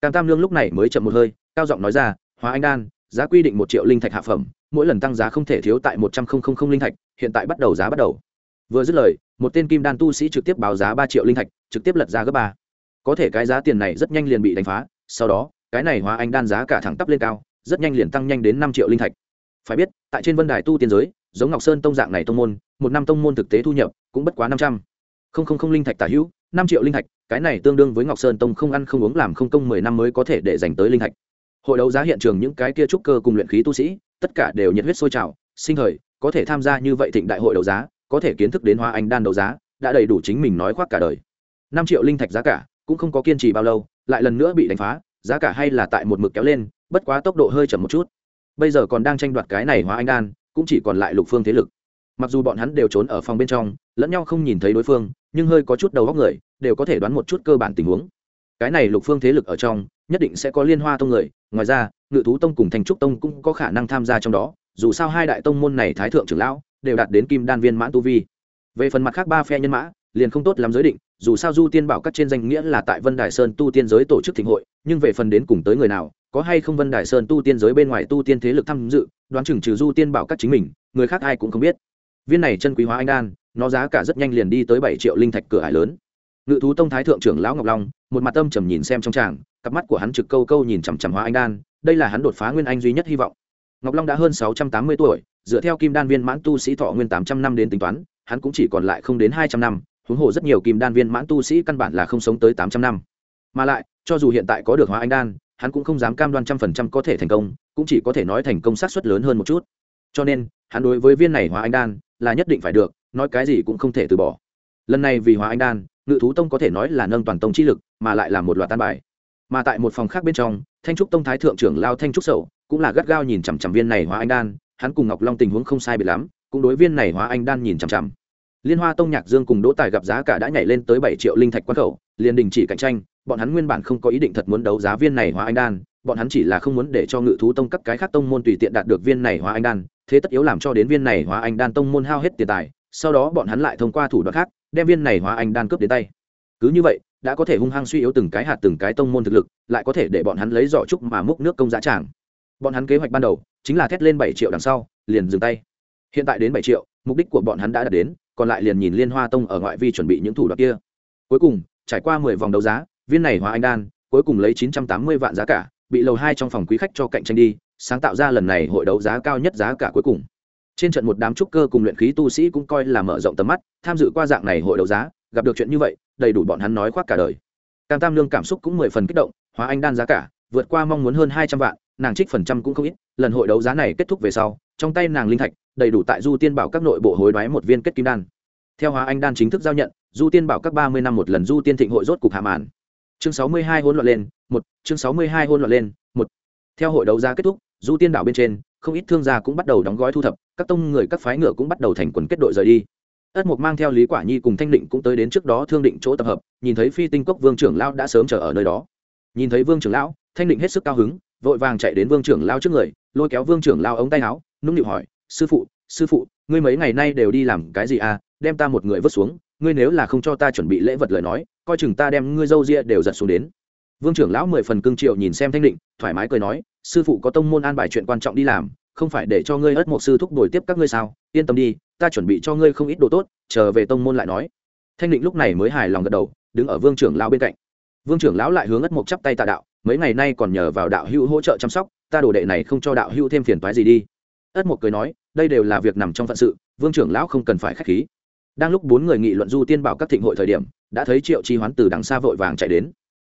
Cam tam lương lúc này mới chậm một hơi, cao giọng nói ra, hóa anh đan giá quy định một triệu linh thạch hạ phẩm, mỗi lần tăng giá không thể thiếu tại một trăm linh linh thạch, hiện tại bắt đầu giá bắt đầu. Vừa dứt lời, một tên kim đan tu sĩ trực tiếp báo giá ba triệu linh thạch, trực tiếp lật ra gấp ba. Có thể cái giá tiền này rất nhanh liền bị đánh phá, sau đó, cái này hóa anh đan giá cả thẳng tắp lên cao, rất nhanh liền tăng nhanh đến năm triệu linh thạch. Phải biết, tại trên vân đài tu tiên giới, giống ngọc sơn tông dạng này tông môn, một năm tông môn thực tế thu nhập cũng bất quá năm trăm. Không không không linh thạch tả hữu, năm triệu linh thạch, cái này tương đương với ngọc sơn tông không ăn không uống làm không công mười năm mới có thể để dành tới linh thạch hội đấu giá hiện trường những cái kia trúc cơ cùng luyện khí tu sĩ, tất cả đều nhiệt huyết sôi trào, sinh thời, có thể tham gia như vậy thịnh đại hội đấu giá, có thể kiến thức đến hoa anh đan đấu giá, đã đầy đủ chính mình nói khoác cả đời. Năm triệu linh thạch giá cả cũng không có kiên trì bao lâu, lại lần nữa bị đánh phá, giá cả hay là tại một mực kéo lên, bất quá tốc độ hơi chậm một chút. Bây giờ còn đang tranh đoạt cái này hoa anh đan, cũng chỉ còn lại lục phương thế lực. Mặc dù bọn hắn đều trốn ở phòng bên trong, lẫn nhau không nhìn thấy đối phương, nhưng hơi có chút đầu góc người, đều có thể đoán một chút cơ bản tình huống cái này lục phương thế lực ở trong, nhất định sẽ có liên hoa tông người, ngoài ra, ngự thú tông cùng thành trúc tông cũng có khả năng tham gia trong đó, dù sao hai đại tông môn này thái thượng trưởng lão đều đạt đến kim đan viên mãn tu vi. Về phần mặt khác ba phe nhân mã, liền không tốt lắm giới định, dù sao du tiên bảo các trên danh nghĩa là tại vân đài sơn tu tiên giới tổ chức thịnh hội, nhưng về phần đến cùng tới người nào, có hay không vân đài sơn tu tiên giới bên ngoài tu tiên thế lực tham dự, đoán chừng trừ du tiên bảo các chính mình, người khác ai cũng không biết. Viên này chân quý hóa anh đan, nó giá cả rất nhanh liền đi tới bảy triệu linh thạch cửa hải lớn ngự thú tông thái thượng trưởng lão ngọc long, một mặt tâm trầm nhìn xem trong tràng, cặp mắt của hắn trực câu câu nhìn chằm chằm hóa anh đan, đây là hắn đột phá nguyên anh duy nhất hy vọng. Ngọc long đã hơn sáu trăm tám mươi tuổi, dựa theo kim đan viên mãn tu sĩ thọ nguyên tám trăm năm đến tính toán, hắn cũng chỉ còn lại không đến hai trăm năm, huống hồ rất nhiều kim đan viên mãn tu sĩ căn bản là không sống tới tám trăm năm. Mà lại, cho dù hiện tại có được hóa anh đan, hắn cũng không dám cam đoan trăm phần trăm có thể thành công, cũng chỉ có thể nói thành công sát suất lớn hơn một chút. Cho nên, hắn đối với viên này hóa anh đan là nhất định phải được, nói cái gì cũng không thể từ bỏ. Lần này vì hóa anh đan ngự thú tông có thể nói là nâng toàn tông chi lực, mà lại là một loạt tan bài. Mà tại một phòng khác bên trong, thanh trúc tông thái thượng trưởng lao thanh trúc sậu cũng là gắt gao nhìn chằm chằm viên này hóa anh đan, hắn cùng ngọc long tình huống không sai bị lắm, cũng đối viên này hóa anh đan nhìn chằm chằm. Liên hoa tông nhạc dương cùng đỗ tài gặp giá cả đã nhảy lên tới bảy triệu linh thạch quan khẩu, liền đình chỉ cạnh tranh, bọn hắn nguyên bản không có ý định thật muốn đấu giá viên này hóa anh đan, bọn hắn chỉ là không muốn để cho ngự thú tông các cái khác tông môn tùy tiện đạt được viên này hóa anh đan, thế tất yếu làm cho đến viên này hóa anh đan tông môn hao hết tiền tài, sau đó bọn hắn lại thông qua thủ đoạn khác đem viên này hóa anh đan cướp đến tay. Cứ như vậy, đã có thể hung hăng suy yếu từng cái hạt từng cái tông môn thực lực, lại có thể để bọn hắn lấy giỏ trúc mà múc nước công giá tràng. Bọn hắn kế hoạch ban đầu, chính là thét lên bảy triệu đằng sau, liền dừng tay. Hiện tại đến bảy triệu, mục đích của bọn hắn đã đạt đến, còn lại liền nhìn liên hoa tông ở ngoại vi chuẩn bị những thủ đoạn kia. Cuối cùng, trải qua mười vòng đấu giá, viên này hóa anh đan, cuối cùng lấy chín trăm tám mươi vạn giá cả, bị lầu hai trong phòng quý khách cho cạnh tranh đi, sáng tạo ra lần này hội đấu giá cao nhất giá cả cuối cùng trên trận một đám trúc cơ cùng luyện khí tu sĩ cũng coi là mở rộng tầm mắt, tham dự qua dạng này hội đấu giá, gặp được chuyện như vậy, đầy đủ bọn hắn nói khoác cả đời. Cam tam lương cảm xúc cũng mười phần kích động, hóa anh đan giá cả, vượt qua mong muốn hơn hai trăm vạn, nàng trích phần trăm cũng không ít, lần hội đấu giá này kết thúc về sau, trong tay nàng linh thạch, đầy đủ tại du tiên bảo các nội bộ hối đoái một viên kết kim đan. Theo hóa anh đan chính thức giao nhận, du tiên bảo các ba mươi năm một lần du tiên thịnh hội rốt cục hạ màn. Chương sáu mươi hai hôn loạn lên, một, chương sáu mươi hai hôn loạn lên, một. Theo hội đấu giá kết thúc, du tiên đảo bên trên không ít thương gia cũng bắt đầu đóng gói thu thập, các tông người, các phái ngựa cũng bắt đầu thành quần kết đội rời đi. Ất mục mang theo lý quả nhi cùng thanh định cũng tới đến trước đó thương định chỗ tập hợp, nhìn thấy phi tinh cốc vương trưởng lão đã sớm chờ ở nơi đó. Nhìn thấy vương trưởng lão, thanh định hết sức cao hứng, vội vàng chạy đến vương trưởng lão trước người, lôi kéo vương trưởng lão ống tay áo, nũng nịu hỏi, sư phụ sư phụ, ngươi mấy ngày nay đều đi làm cái gì à? Đem ta một người vứt xuống, ngươi nếu là không cho ta chuẩn bị lễ vật lời nói, coi chừng ta đem ngươi dâu ria đều giật xuống đến vương trưởng lão mười phần cương triệu nhìn xem thanh định, thoải mái cười nói, sư phụ có tông môn an bài chuyện quan trọng đi làm, không phải để cho ngươi ất một sư thúc đổi tiếp các ngươi sao? Yên tâm đi, ta chuẩn bị cho ngươi không ít đồ tốt, chờ về tông môn lại nói. Thanh định lúc này mới hài lòng gật đầu, đứng ở vương trưởng lão bên cạnh. Vương trưởng lão lại hướng ất một chắp tay tạ đạo, mấy ngày nay còn nhờ vào đạo hữu hỗ trợ chăm sóc, ta đồ đệ này không cho đạo hữu thêm phiền toái gì đi. Ất một cười nói, đây đều là việc nằm trong phận sự, vương trưởng lão không cần phải khách khí. Đang lúc bốn người nghị luận du tiên bảo các thịnh hội thời điểm, đã thấy triệu chi hoán từ đằng xa vội vàng chạy đến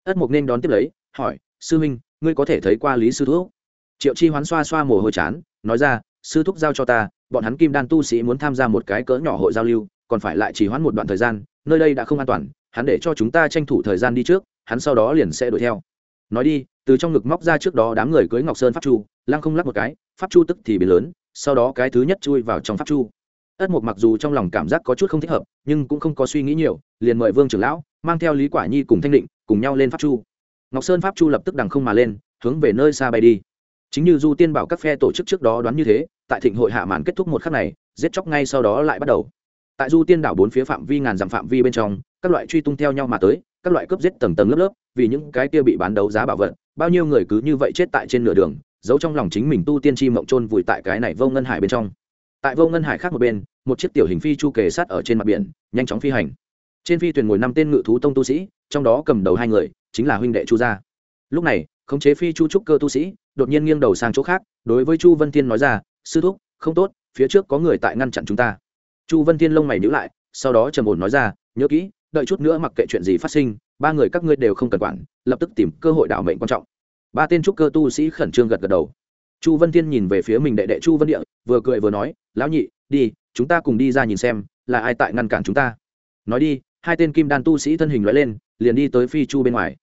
ất mục nên đón tiếp lấy, hỏi, sư huynh, ngươi có thể thấy qua lý sư thúc? Triệu chi hoán xoa xoa mồ hôi chán, nói ra, sư thúc giao cho ta, bọn hắn kim đan tu sĩ muốn tham gia một cái cỡ nhỏ hội giao lưu, còn phải lại chỉ hoãn một đoạn thời gian, nơi đây đã không an toàn, hắn để cho chúng ta tranh thủ thời gian đi trước, hắn sau đó liền sẽ đuổi theo. Nói đi, từ trong ngực móc ra trước đó đám người cưới ngọc sơn pháp chu, lăng không lắc một cái, pháp chu tức thì biến lớn, sau đó cái thứ nhất chui vào trong pháp chu ất mục mặc dù trong lòng cảm giác có chút không thích hợp, nhưng cũng không có suy nghĩ nhiều, liền mời vương trưởng lão, mang theo lý quả nhi cùng thanh định, cùng nhau lên pháp chu. Ngọc sơn pháp chu lập tức đằng không mà lên, hướng về nơi xa bay đi. Chính như du tiên bảo các phe tổ chức trước đó đoán như thế, tại thịnh hội hạ màn kết thúc một khắc này, giết chóc ngay sau đó lại bắt đầu. Tại du tiên đảo bốn phía phạm vi ngàn dặm phạm vi bên trong, các loại truy tung theo nhau mà tới, các loại cướp giết tầng tầng lớp lớp, vì những cái kia bị bán đấu giá bảo vật, bao nhiêu người cứ như vậy chết tại trên nửa đường, giấu trong lòng chính mình tu tiên chi mộng trôn vùi tại cái này vô ngân hải bên trong tại vô ngân hải khác một bên, một chiếc tiểu hình phi chu kề sát ở trên mặt biển, nhanh chóng phi hành. Trên phi thuyền ngồi năm tên ngự thú tông tu sĩ, trong đó cầm đầu hai người, chính là huynh đệ chu gia. Lúc này, khống chế phi chu trúc cơ tu sĩ, đột nhiên nghiêng đầu sang chỗ khác, đối với chu vân thiên nói ra, sư thúc, không tốt, phía trước có người tại ngăn chặn chúng ta. Chu vân thiên lông mày nhữ lại, sau đó trầm ổn nói ra, nhớ kỹ, đợi chút nữa mặc kệ chuyện gì phát sinh, ba người các ngươi đều không cần quản, lập tức tìm cơ hội đảo mệnh quan trọng. Ba tên trúc cơ tu sĩ khẩn trương gật gật đầu chu vân thiên nhìn về phía mình đệ đệ chu vân địa, vừa cười vừa nói, lão nhị, đi, chúng ta cùng đi ra nhìn xem, là ai tại ngăn cản chúng ta? Nói đi, hai tên kim đan tu sĩ thân hình loại lên, liền đi tới phi chu bên ngoài.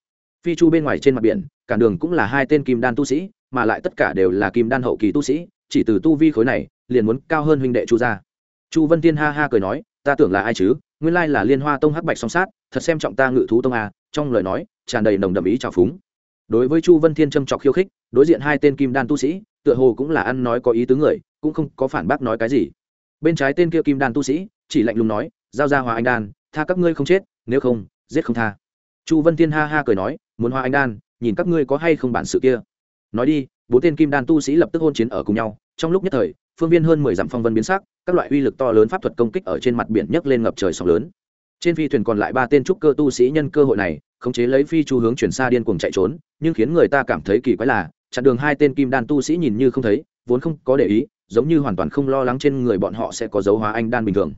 Phi chu bên ngoài trên mặt biển cản đường cũng là hai tên kim đan tu sĩ, mà lại tất cả đều là kim đan hậu kỳ tu sĩ, chỉ từ tu vi khối này, liền muốn cao hơn huynh đệ chu gia. Chu vân tiên ha ha cười nói, ta tưởng là ai chứ? Nguyên lai là liên hoa tông hắc bạch song sát, thật xem trọng ta ngự thú tông a trong lời nói, tràn đầy nồng đậm ý trào phúng. Đối với chu vân thiên châm trọc khiêu khích, đối diện hai tên kim đan tu sĩ tựa hồ cũng là ăn nói có ý tứ người, cũng không có phản bác nói cái gì. Bên trái tên kia kim đan tu sĩ, chỉ lạnh lùng nói, giao ra hòa anh đan, tha các ngươi không chết, nếu không, giết không tha. Chu vân thiên ha ha cười nói, muốn hòa anh đan, nhìn các ngươi có hay không bản sự kia. Nói đi, bốn tên kim đan tu sĩ lập tức hôn chiến ở cùng nhau, trong lúc nhất thời, phương viên hơn mười dặm phong vân biến sắc, các loại uy lực to lớn pháp thuật công kích ở trên mặt biển nhấc lên ngập trời sóng lớn. Trên phi thuyền còn lại ba tên trúc cơ tu sĩ nhân cơ hội này, khống chế lấy phi chu hướng chuyển xa điên cuồng chạy trốn, nhưng khiến người ta cảm thấy kỳ quái là chặn đường hai tên kim đan tu sĩ nhìn như không thấy, vốn không có để ý, giống như hoàn toàn không lo lắng trên người bọn họ sẽ có dấu hóa anh đan bình thường.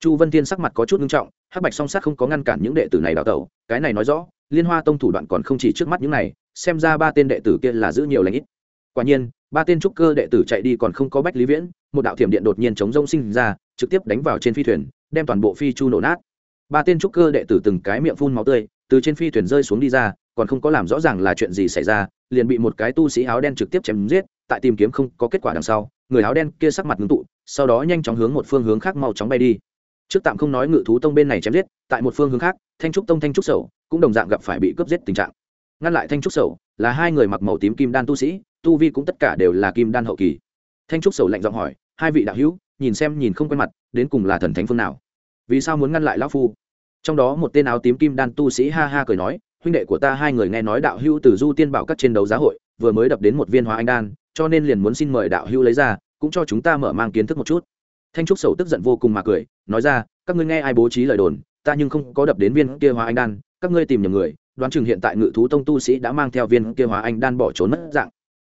Chu vân thiên sắc mặt có chút nghiêm trọng, hắc bạch song sát không có ngăn cản những đệ tử này đào tẩu, cái này nói rõ, liên hoa tông thủ đoạn còn không chỉ trước mắt những này, xem ra ba tên đệ tử kia là giữ nhiều lãnh ít. Quả nhiên, ba tên trúc cơ đệ tử chạy đi còn không có bách lý viễn, một đạo thiểm điện đột nhiên chống rông sinh ra, trực tiếp đánh vào trên phi thuyền, đem toàn bộ phi chu nổ nát. Ba tên trúc cơ đệ tử từng cái miệng phun máu tươi từ trên phi thuyền rơi xuống đi ra, còn không có làm rõ ràng là chuyện gì xảy ra, liền bị một cái tu sĩ áo đen trực tiếp chém giết, tại tìm kiếm không có kết quả đằng sau, người áo đen kia sắc mặt ngưng tụ, sau đó nhanh chóng hướng một phương hướng khác mau chóng bay đi. Trước tạm không nói ngự thú tông bên này chém giết, tại một phương hướng khác, thanh trúc tông, thanh trúc sầu cũng đồng dạng gặp phải bị cướp giết tình trạng. Ngăn lại thanh trúc sầu là hai người mặc màu tím kim đan tu sĩ, tu vi cũng tất cả đều là kim đan hậu kỳ. Thanh trúc sầu lạnh giọng hỏi, hai vị đạo hữu, nhìn xem nhìn không quen mặt, đến cùng là thần thánh phương nào? Vì sao muốn ngăn lại lão phu? Trong đó một tên áo tím kim đan tu sĩ ha ha cười nói, huynh đệ của ta hai người nghe nói đạo hữu từ du tiên bảo các trên đấu giá hội, vừa mới đập đến một viên hóa anh đan, cho nên liền muốn xin mời đạo hữu lấy ra, cũng cho chúng ta mở mang kiến thức một chút. Thanh trúc sầu tức giận vô cùng mà cười, nói ra, các ngươi nghe ai bố trí lời đồn, ta nhưng không có đập đến viên kia hóa anh đan, các ngươi tìm nhầm người, đoán chừng hiện tại ngự thú tông tu sĩ đã mang theo viên kia hóa anh đan bỏ trốn mất dạng.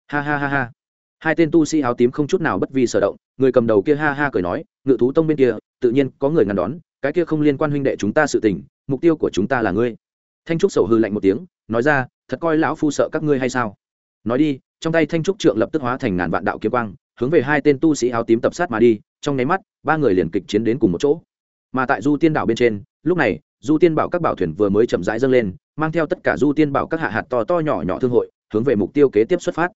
Ha ha ha ha. Hai tên tu sĩ áo tím không chút nào bất vi sở động, người cầm đầu kia ha ha cười nói, ngự thú tông bên kia, tự nhiên có người ngăn đón cái kia không liên quan huynh đệ chúng ta sự tình, mục tiêu của chúng ta là ngươi. Thanh trúc sầu hư lạnh một tiếng, nói ra, thật coi lão phu sợ các ngươi hay sao? Nói đi, trong tay thanh trúc trượng lập tức hóa thành ngàn vạn đạo kiếm quang, hướng về hai tên tu sĩ áo tím tập sát mà đi, trong nháy mắt, ba người liền kịch chiến đến cùng một chỗ. Mà tại du tiên đảo bên trên, lúc này, du tiên bảo các bảo thuyền vừa mới chậm rãi dâng lên, mang theo tất cả du tiên bảo các hạ hạt to to nhỏ nhỏ thương hội, hướng về mục tiêu kế tiếp xuất phát.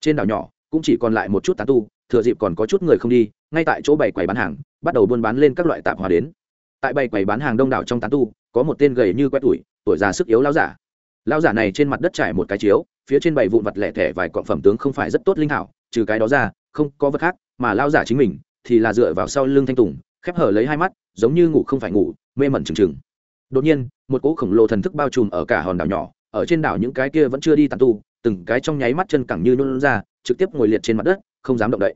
Trên đảo nhỏ, cũng chỉ còn lại một chút tán tu, thừa dịp còn có chút người không đi, ngay tại chỗ bày quầy bán hàng, bắt đầu buôn bán lên các loại tạp hóa đến tại bày quầy bán hàng đông đảo trong tán tu, có một tên gầy như quét tuổi tuổi già sức yếu lao giả. Lao giả này trên mặt đất trải một cái chiếu, phía trên bày vụn vặt lẻ thẻ vài quạng phẩm tướng không phải rất tốt linh hảo, trừ cái đó ra, không có vật khác, mà lao giả chính mình thì là dựa vào sau lưng thanh tùng, khép hở lấy hai mắt, giống như ngủ không phải ngủ, mê mẩn trừng trừng đột nhiên, một cỗ khổng lồ thần thức bao trùm ở cả hòn đảo nhỏ, ở trên đảo những cái kia vẫn chưa đi tàn tu, từng cái trong nháy mắt chân cẳng như nôn ra, trực tiếp ngồi liệt trên mặt đất, không dám động đậy.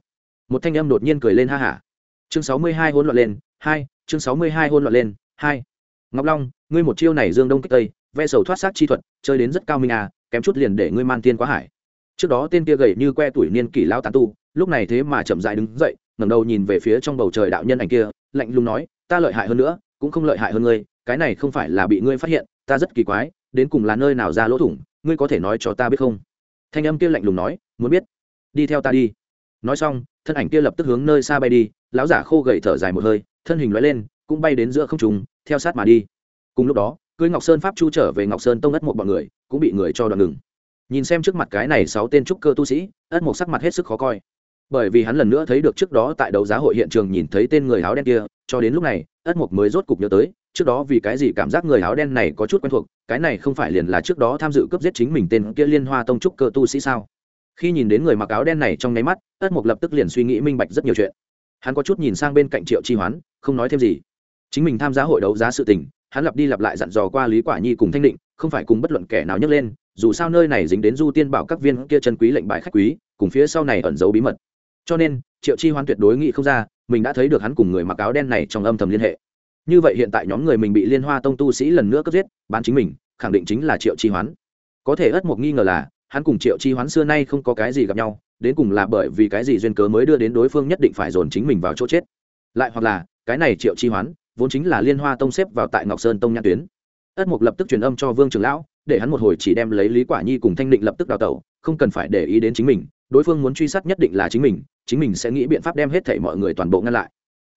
Một thanh âm đột nhiên cười lên ha hả. Chương sáu mươi hai hỗn loạn lên, hai chương sáu mươi hai hôn loạn lên, hai. Ngọc long, ngươi một chiêu này dương đông kích tây, ve sầu thoát sát chi thuật, chơi đến rất cao minh à kém chút liền để ngươi man tiên quá hải. Trước đó tên kia gầy như que tuổi niên kỷ lao tán tu, lúc này thế mà chậm dại đứng dậy, ngẩng đầu nhìn về phía trong bầu trời đạo nhân ảnh kia, lạnh lùng nói, ta lợi hại hơn nữa, cũng không lợi hại hơn ngươi, cái này không phải là bị ngươi phát hiện, ta rất kỳ quái, đến cùng là nơi nào ra lỗ thủng, ngươi có thể nói cho ta biết không? Thanh âm kia lạnh lùng nói, muốn biết? Đi theo ta đi. Nói xong, thân ảnh kia lập tức hướng nơi xa bay đi, lão giả khô gầy thở dài một hơi thân hình lóe lên, cũng bay đến giữa không trùng theo sát mà đi. Cùng lúc đó cưới ngọc sơn pháp chu trở về ngọc sơn tông ất một bọn người, cũng bị người cho đoạn ngừng. Nhìn xem trước mặt cái này sáu tên trúc cơ tu sĩ, ất một sắc mặt hết sức khó coi. Bởi vì hắn lần nữa thấy được trước đó tại đấu giá hội hiện trường nhìn thấy tên người áo đen kia, cho đến lúc này, ất mục mới rốt cục nhớ tới, trước đó vì cái gì cảm giác người áo đen này có chút quen thuộc, cái này không phải liền là trước đó tham dự cướp giết chính mình tên kia liên hoa tông trúc cơ tu sĩ sao? Khi nhìn đến người mặc áo đen này trong nháy mắt, ất mục lập tức liền suy nghĩ minh bạch rất nhiều chuyện. Hắn có chút nhìn sang bên cạnh triệu chi hoán không nói thêm gì. Chính mình tham gia hội đấu giá sự tình, hắn lặp đi lặp lại dặn dò qua lý quả nhi cùng thanh định, không phải cùng bất luận kẻ nào nhấc lên, dù sao nơi này dính đến du tiên bảo các viên kia chân quý lệnh bài khách quý, cùng phía sau này ẩn giấu bí mật. Cho nên, triệu chi hoán tuyệt đối nghĩ không ra, mình đã thấy được hắn cùng người mặc áo đen này trong âm thầm liên hệ. Như vậy hiện tại nhóm người mình bị liên hoa tông tu sĩ lần nữa cướp giết, bán chính mình, khẳng định chính là triệu chi hoán có thể ất một nghi ngờ là, hắn cùng triệu chi hoán xưa nay không có cái gì gặp nhau, đến cùng là bởi vì cái gì duyên cớ mới đưa đến đối phương nhất định phải dồn chính mình vào chỗ chết. Lại hoặc là cái này triệu chi hoán, vốn chính là liên hoa tông xếp vào tại ngọc sơn tông nhãn tuyến. Ất mục lập tức truyền âm cho vương trường lão, để hắn một hồi chỉ đem lấy lý quả nhi cùng thanh định lập tức đào tẩu, không cần phải để ý đến chính mình, đối phương muốn truy sát nhất định là chính mình chính mình sẽ nghĩ biện pháp đem hết thảy mọi người toàn bộ ngăn lại.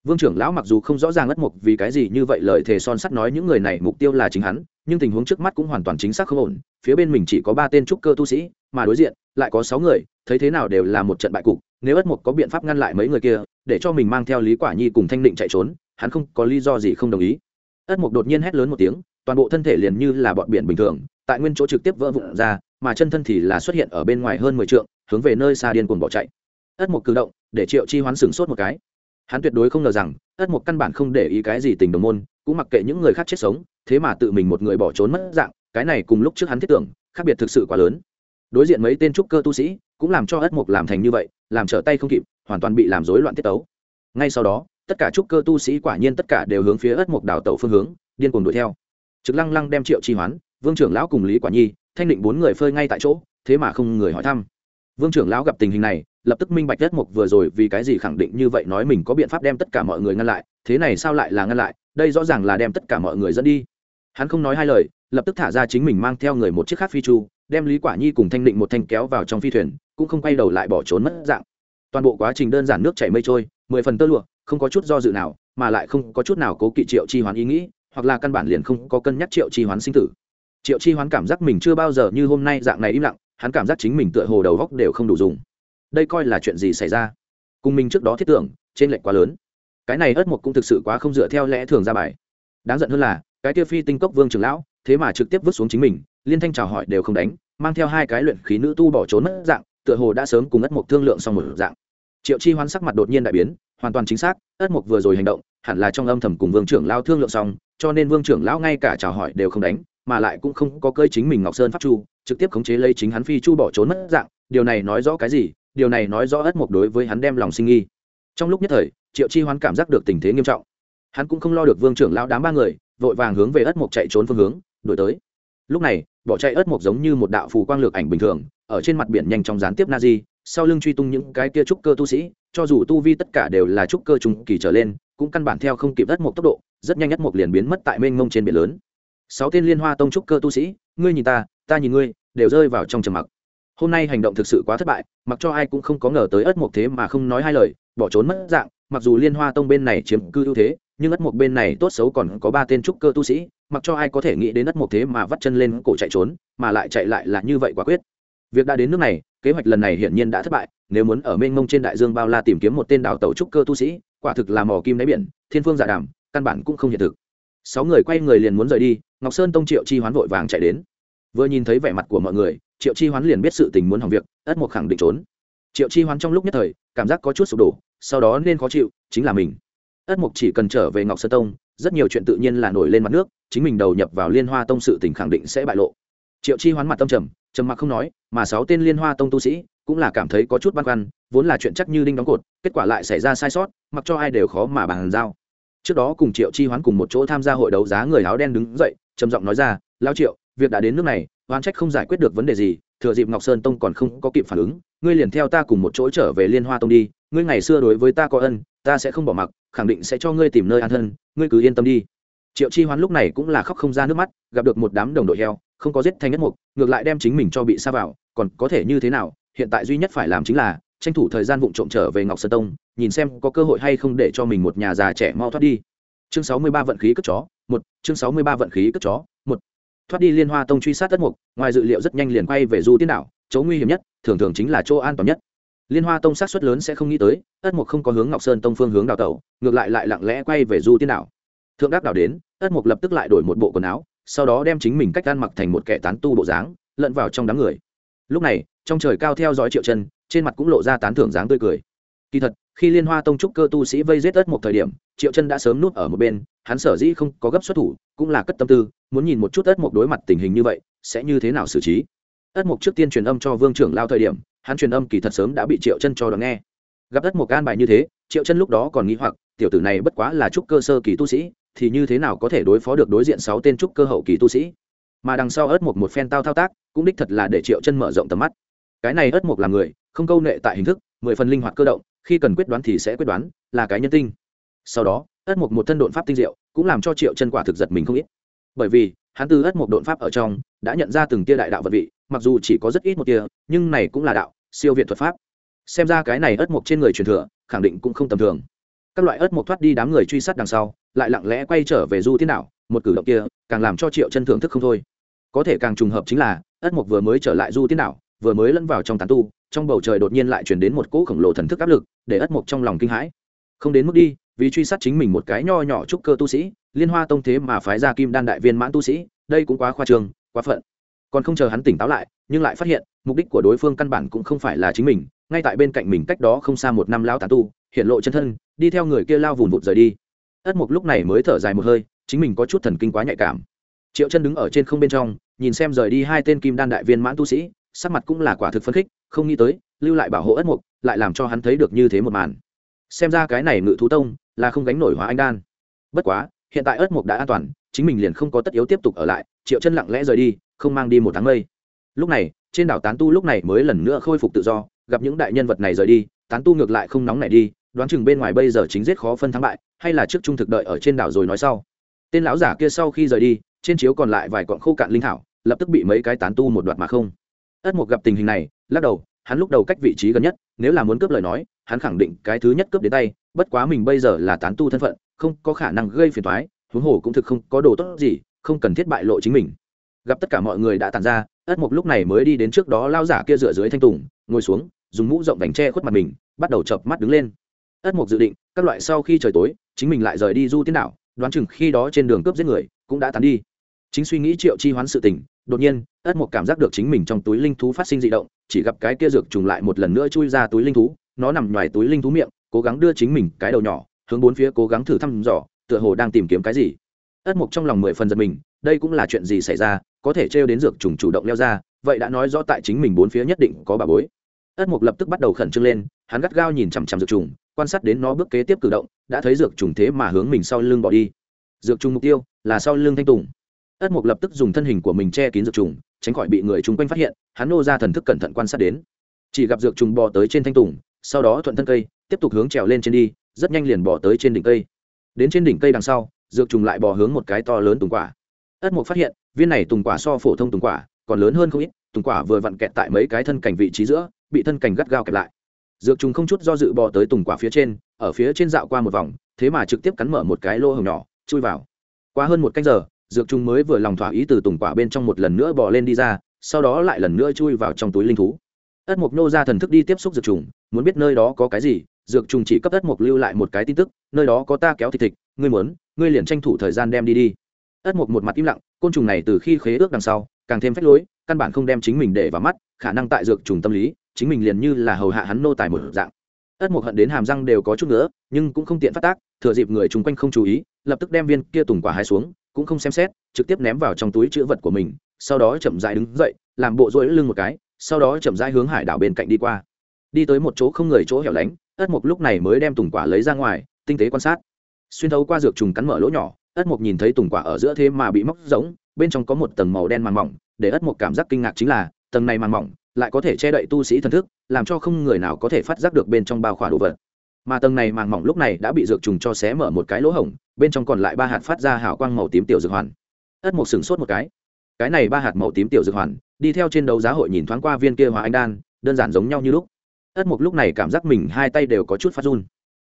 Vương trưởng lão mặc dù không rõ ràng ất mục vì cái gì như vậy lời thề son sắt nói những người này mục tiêu là chính hắn, nhưng tình huống trước mắt cũng hoàn toàn chính xác không ổn, phía bên mình chỉ có ba tên trúc cơ tu sĩ, mà đối diện lại có sáu người, thấy thế nào đều là một trận bại cục, nếu ất mục có biện pháp ngăn lại mấy người kia để cho mình mang theo lý quả nhi cùng thanh định chạy trốn, hắn không có lý do gì không đồng ý. Ất mục đột nhiên hét lớn một tiếng, toàn bộ thân thể liền như là bọn biển bình thường, tại nguyên chỗ trực tiếp vỡ vụn ra, mà chân thân thì là xuất hiện ở bên ngoài hơn mười trượng, hướng về nơi xa điên cuồng bỏ chạy. Ất mục cử động, để triệu chi hoán sửng sốt một cái. Hắn tuyệt đối không ngờ rằng, ất mục căn bản không để ý cái gì tình đồng môn, cũng mặc kệ những người khác chết sống, thế mà tự mình một người bỏ trốn mất dạng, cái này cùng lúc trước hắn thiết tưởng, khác biệt thực sự quá lớn. Đối diện mấy tên trúc cơ tu sĩ, cũng làm cho ất mục làm thành như vậy, làm trở tay không kịp hoàn toàn bị làm rối loạn tiết tấu. Ngay sau đó, tất cả trúc cơ tu sĩ quả nhiên tất cả đều hướng phía ất mục đảo tàu phương hướng, điên cuồng đuổi theo. Trực lăng lăng đem triệu chi hoán, vương trưởng lão cùng lý quả nhi, thanh định bốn người phơi ngay tại chỗ, thế mà không người hỏi thăm. Vương trưởng lão gặp tình hình này, lập tức minh bạch đất mục vừa rồi vì cái gì khẳng định như vậy nói mình có biện pháp đem tất cả mọi người ngăn lại, thế này sao lại là ngăn lại, đây rõ ràng là đem tất cả mọi người dẫn đi. Hắn không nói hai lời, lập tức thả ra chính mình mang theo người một chiếc khác phi chu, đem lý quả nhi cùng thanh định một thanh kéo vào trong phi thuyền, cũng không quay đầu lại bỏ trốn mất dạng toàn bộ quá trình đơn giản nước chảy mây trôi, mười phần tơ lụa, không có chút do dự nào, mà lại không có chút nào cố kỵ triệu chi hoán ý nghĩ, hoặc là căn bản liền không có cân nhắc triệu chi hoán sinh tử. Triệu chi hoán cảm giác mình chưa bao giờ như hôm nay dạng này im lặng, hắn cảm giác chính mình tựa hồ đầu góc đều không đủ dùng. Đây coi là chuyện gì xảy ra? Cùng mình trước đó thiết tưởng, trên lệnh quá lớn. Cái này ớt một cũng thực sự quá không dựa theo lẽ thường ra bài. Đáng giận hơn là, cái tiêu phi tinh cốc vương trường lão, thế mà trực tiếp vứt xuống chính mình, liên thanh chào hỏi đều không đánh, mang theo hai cái luyện khí nữ tu bỏ trốn mất dạng tựa hồ đã sớm cùng ất mục thương lượng xong một dạng. Triệu chi hoán sắc mặt đột nhiên đại biến, hoàn toàn chính xác, ất mục vừa rồi hành động, hẳn là trong âm thầm cùng vương trưởng lao thương lượng xong, cho nên vương trưởng lão ngay cả chào hỏi đều không đánh, mà lại cũng không có cơi chính mình ngọc sơn pháp chu, trực tiếp khống chế lấy chính hắn phi chu bỏ trốn mất dạng. Điều này nói rõ cái gì? Điều này nói rõ ất mục đối với hắn đem lòng sinh nghi. Trong lúc nhất thời, triệu chi hoán cảm giác được tình thế nghiêm trọng. Hắn cũng không lo được vương trưởng lão đám ba người, vội vàng hướng về ất mục chạy trốn phương hướng đổi tới. Lúc này, bỏ chạy ất mục giống như một đạo phù quang lược ảnh bình thường ở trên mặt biển nhanh chóng gián tiếp nazi, sau lưng truy tung những cái kia trúc cơ tu sĩ, cho dù tu vi tất cả đều là trúc cơ trung kỳ trở lên, cũng căn bản theo không kịp đất một tốc độ, rất nhanh nhất một liền biến mất tại mênh mông trên biển lớn. Sáu tên liên hoa tông trúc cơ tu sĩ, ngươi nhìn ta ta nhìn ngươi, đều rơi vào trong trầm mặc. Hôm nay hành động thực sự quá thất bại, mặc cho ai cũng không có ngờ tới ất mục thế mà không nói hai lời, bỏ trốn mất dạng, mặc dù liên hoa tông bên này chiếm cư ưu thế, nhưng ất mục bên này tốt xấu còn có ba tên trúc cơ tu sĩ, mặc cho ai có thể nghĩ đến ất mục thế mà vắt chân lên cổ chạy trốn, mà lại chạy lại là như vậy quả quyết việc đã đến nước này, kế hoạch lần này hiển nhiên đã thất bại, nếu muốn ở mênh mông trên đại dương bao la tìm kiếm một tên đào tàu trúc cơ tu sĩ, quả thực là mò kim đáy biển, thiên phương giả đàm, căn bản cũng không hiện thực. Sáu người quay người liền muốn rời đi, ngọc sơn tông triệu chi hoán vội vàng chạy đến. Vừa nhìn thấy vẻ mặt của mọi người, triệu chi hoán liền biết sự tình muốn hỏng việc, ất Mục khẳng định trốn. Triệu chi hoán trong lúc nhất thời, cảm giác có chút sụp đổ, sau đó nên khó chịu, chính là mình. Ất Mục chỉ cần trở về ngọc sơn tông, rất nhiều chuyện tự nhiên là nổi lên mặt nước, chính mình đầu nhập vào liên hoa tông sự tình khẳng định sẽ bại lộ. Triệu chi hoán mặt tâm trầm trầm mặc không nói, mà sáu tên liên hoa tông tu sĩ cũng là cảm thấy có chút băn khoăn, vốn là chuyện chắc như đinh đóng cột, kết quả lại xảy ra sai sót, mặc cho ai đều khó mà bàn giao. Trước đó cùng triệu chi hoán cùng một chỗ tham gia hội đấu giá người áo đen đứng dậy, trầm giọng nói ra lao triệu, việc đã đến nước này oan trách không giải quyết được vấn đề gì, thừa dịp ngọc sơn tông còn không có kịp phản ứng, ngươi liền theo ta cùng một chỗ trở về liên hoa tông đi, ngươi ngày xưa đối với ta có ân, ta sẽ không bỏ mặc, khẳng định sẽ cho ngươi tìm nơi an thân, ngươi cứ yên tâm đi. Triệu chi hoán lúc này cũng là khóc không ra nước mắt, gặp được một đám đồng đội heo không có giết thành nhất mục, ngược lại đem chính mình cho bị xa vào, còn có thể như thế nào? Hiện tại duy nhất phải làm chính là, tranh thủ thời gian vụng trộm trở về ngọc sơn tông, nhìn xem có cơ hội hay không để cho mình một nhà già trẻ mau thoát đi. Chương sáu mươi ba vận khí cất chó, một, chương sáu mươi ba vận khí cất chó, một. Thoát đi liên hoa tông truy sát tất mục, ngoài dự liệu rất nhanh liền quay về du tiên đảo, chỗ nguy hiểm nhất, thường thường chính là chỗ an toàn nhất. Liên hoa tông sát xuất lớn sẽ không nghĩ tới ất mục không có hướng ngọc sơn tông phương hướng đào tẩu, ngược lại lại lặng lẽ quay về du tiên đảo. Thượng đắc đảo đến ất mục lập tức lại đổi một bộ quần áo sau đó đem chính mình cách ăn mặc thành một kẻ tán tu bộ dáng, lẫn vào trong đám người. Lúc này, trong trời cao theo dõi triệu chân, trên mặt cũng lộ ra tán thưởng dáng tươi cười. Kỳ thật, khi liên hoa tông trúc cơ tu sĩ vây giết ất một thời điểm, triệu chân đã sớm núp ở một bên, hắn sở dĩ không có gấp xuất thủ, cũng là cất tâm tư, muốn nhìn một chút ất một đối mặt tình hình như vậy, sẽ như thế nào xử trí. Ất mục trước tiên truyền âm cho vương trưởng lao thời điểm, hắn truyền âm kỳ thật sớm đã bị triệu chân cho đón nghe. Gặp ất mục gan bài như thế, triệu chân lúc đó còn nghĩ hoặc, tiểu tử này bất quá là trúc cơ sơ kỳ tu sĩ thì như thế nào có thể đối phó được đối diện sáu tên trúc cơ hậu kỳ tu sĩ? Mà đằng sau ớt mục một phen tao thao tác, cũng đích thật là để triệu chân mở rộng tầm mắt. Cái này ớt mục là người, không câu nệ tại hình thức, mười phần linh hoạt cơ động, khi cần quyết đoán thì sẽ quyết đoán, là cái nhân tinh. Sau đó, ớt mục một thân độn pháp tinh diệu, cũng làm cho triệu chân quả thực giật mình không ít. Bởi vì, hắn từ ớt mục độn pháp ở trong, đã nhận ra từng tia đại đạo vật vị, mặc dù chỉ có rất ít một tia, nhưng này cũng là đạo, siêu việt thuật pháp. Xem ra cái này ớt mục trên người truyền thừa, khẳng định cũng không tầm thường. Các loại ớt mục thoát đi đám người truy sát đằng sau lại lặng lẽ quay trở về du tiên đảo, một cử động kia càng làm cho triệu chân thưởng thức không thôi. Có thể càng trùng hợp chính là, ất mục vừa mới trở lại du tiên đảo, vừa mới lẫn vào trong tán tu, trong bầu trời đột nhiên lại chuyển đến một cỗ khổng lồ thần thức áp lực, để ất mục trong lòng kinh hãi. Không đến mức đi, vì truy sát chính mình một cái nho nhỏ trúc cơ tu sĩ, liên hoa tông thế mà phái ra kim đan đại viên mãn tu sĩ, đây cũng quá khoa trương, quá phận. Còn không chờ hắn tỉnh táo lại, nhưng lại phát hiện, mục đích của đối phương căn bản cũng không phải là chính mình, ngay tại bên cạnh mình cách đó không xa một năm lao tán tu, hiện lộ chân thân, đi theo người kia lao vùn vụt rời đi ất mục lúc này mới thở dài một hơi, chính mình có chút thần kinh quá nhạy cảm. Triệu chân đứng ở trên không bên trong, nhìn xem rời đi hai tên kim đan đại viên mãn tu sĩ, sắc mặt cũng là quả thực phấn khích, không nghĩ tới, lưu lại bảo hộ ất mục, lại làm cho hắn thấy được như thế một màn. Xem ra cái này ngự thú tông là không gánh nổi hóa anh đan. Bất quá, hiện tại ất mục đã an toàn, chính mình liền không có tất yếu tiếp tục ở lại, triệu chân lặng lẽ rời đi, không mang đi một tháng mây. Lúc này, trên đảo tán tu lúc này mới lần nữa khôi phục tự do, gặp những đại nhân vật này rời đi, tán tu ngược lại không nóng nảy đi đoán chừng bên ngoài bây giờ chính giết khó phân thắng bại, hay là trước trung thực đợi ở trên đảo rồi nói sau. Tên lão giả kia sau khi rời đi, trên chiếu còn lại vài quọn khô cạn linh thảo, lập tức bị mấy cái tán tu một đoạt mà không. Ất mục gặp tình hình này, lắc đầu, hắn lúc đầu cách vị trí gần nhất, nếu là muốn cướp lời nói, hắn khẳng định cái thứ nhất cướp đến tay, bất quá mình bây giờ là tán tu thân phận, không có khả năng gây phiền toái, huống hồ cũng thực không có đồ tốt gì, không cần thiết bại lộ chính mình. Gặp tất cả mọi người đã tàn ra, ất mục lúc này mới đi đến trước đó lao giả kia dựa dưới thanh tùng, ngồi xuống, dùng mũ rộng vành tre khuất mặt mình, bắt đầu chợp mắt đứng lên ất mục dự định, các loại sau khi trời tối, chính mình lại rời đi du tiên đảo, đoán chừng khi đó trên đường cướp giết người, cũng đã tán đi. Chính suy nghĩ triệu chi hoán sự tình, đột nhiên, ất mục cảm giác được chính mình trong túi linh thú phát sinh dị động, chỉ gặp cái kia dược trùng lại một lần nữa chui ra túi linh thú, nó nằm ngoài túi linh thú miệng, cố gắng đưa chính mình cái đầu nhỏ, hướng bốn phía cố gắng thử thăm dò, tựa hồ đang tìm kiếm cái gì. Ất mục trong lòng mười phần giật mình, đây cũng là chuyện gì xảy ra, có thể trêu đến dược trùng chủ động leo ra, vậy đã nói rõ tại chính mình bốn phía nhất định có bà bối. Ất mục lập tức bắt đầu khẩn trương lên, hắn gắt gao nhìn chằm chằm dược trùng quan sát đến nó bước kế tiếp cử động, đã thấy dược trùng thế mà hướng mình sau lưng bỏ đi. Dược trùng mục tiêu là sau lưng thanh tùng. Ất mục lập tức dùng thân hình của mình che kín dược trùng, tránh khỏi bị người chung quanh phát hiện, hắn nô ra thần thức cẩn thận quan sát đến. Chỉ gặp dược trùng bò tới trên thanh tùng, sau đó thuận thân cây, tiếp tục hướng trèo lên trên đi, rất nhanh liền bò tới trên đỉnh cây. Đến trên đỉnh cây đằng sau, dược trùng lại bò hướng một cái to lớn tùng quả. Ất mục phát hiện, viên này tùng quả so phổ thông tùng quả còn lớn hơn không ít, tùng quả vừa vặn kẹt tại mấy cái thân cảnh vị trí giữa, bị thân cảnh gắt gao kẹp lại dược trùng không chút do dự bò tới tùng quả phía trên, ở phía trên dạo qua một vòng, thế mà trực tiếp cắn mở một cái lô hồng nhỏ, chui vào. Qua hơn một canh giờ, dược trùng mới vừa lòng thỏa ý từ tùng quả bên trong một lần nữa bò lên đi ra, sau đó lại lần nữa chui vào trong túi linh thú. Ất mục nô ra thần thức đi tiếp xúc dược trùng, muốn biết nơi đó có cái gì, dược trùng chỉ cấp ất mục lưu lại một cái tin tức, nơi đó có ta kéo thịt thịt, ngươi muốn, ngươi liền tranh thủ thời gian đem đi đi. Ất mục một mặt im lặng, côn trùng này từ khi khế ước đằng sau, càng thêm phách lối, căn bản không đem chính mình để vào mắt, khả năng tại dược trùng tâm lý chính mình liền như là hầu hạ hắn nô tài một dạng. Ất mục hận đến hàm răng đều có chút nữa nhưng cũng không tiện phát tác, thừa dịp người chung quanh không chú ý, lập tức đem viên kia tùng quả hai xuống, cũng không xem xét, trực tiếp ném vào trong túi chữ vật của mình, sau đó chậm rãi đứng dậy, làm bộ rỗi lưng một cái, sau đó chậm rãi hướng hải đảo bên cạnh đi qua. Đi tới một chỗ không người chỗ hẻo lánh ất mục lúc này mới đem tùng quả lấy ra ngoài, tinh tế quan sát. Xuyên thấu qua dược trùng cắn mở lỗ nhỏ ất mục nhìn thấy tùng quả ở giữa thế mà bị móc giống bên trong có một tầng màu đen màng mỏng, để ất mục cảm giác kinh ngạc chính là, tầng này màng mỏng lại có thể che đậy tu sĩ thần thức, làm cho không người nào có thể phát giác được bên trong bao khỏa đồ vật. Mà tầng này màng mỏng lúc này đã bị dược trùng cho xé mở một cái lỗ hổng, bên trong còn lại ba hạt phát ra hào quang màu tím tiểu dược hoàn. Ất một sừng sốt một cái. Cái này ba hạt màu tím tiểu dược hoàn, đi theo trên đấu giá hội nhìn thoáng qua viên kia hóa anh đan, đơn giản giống nhau như lúc. Ất mục lúc này cảm giác mình hai tay đều có chút phát run.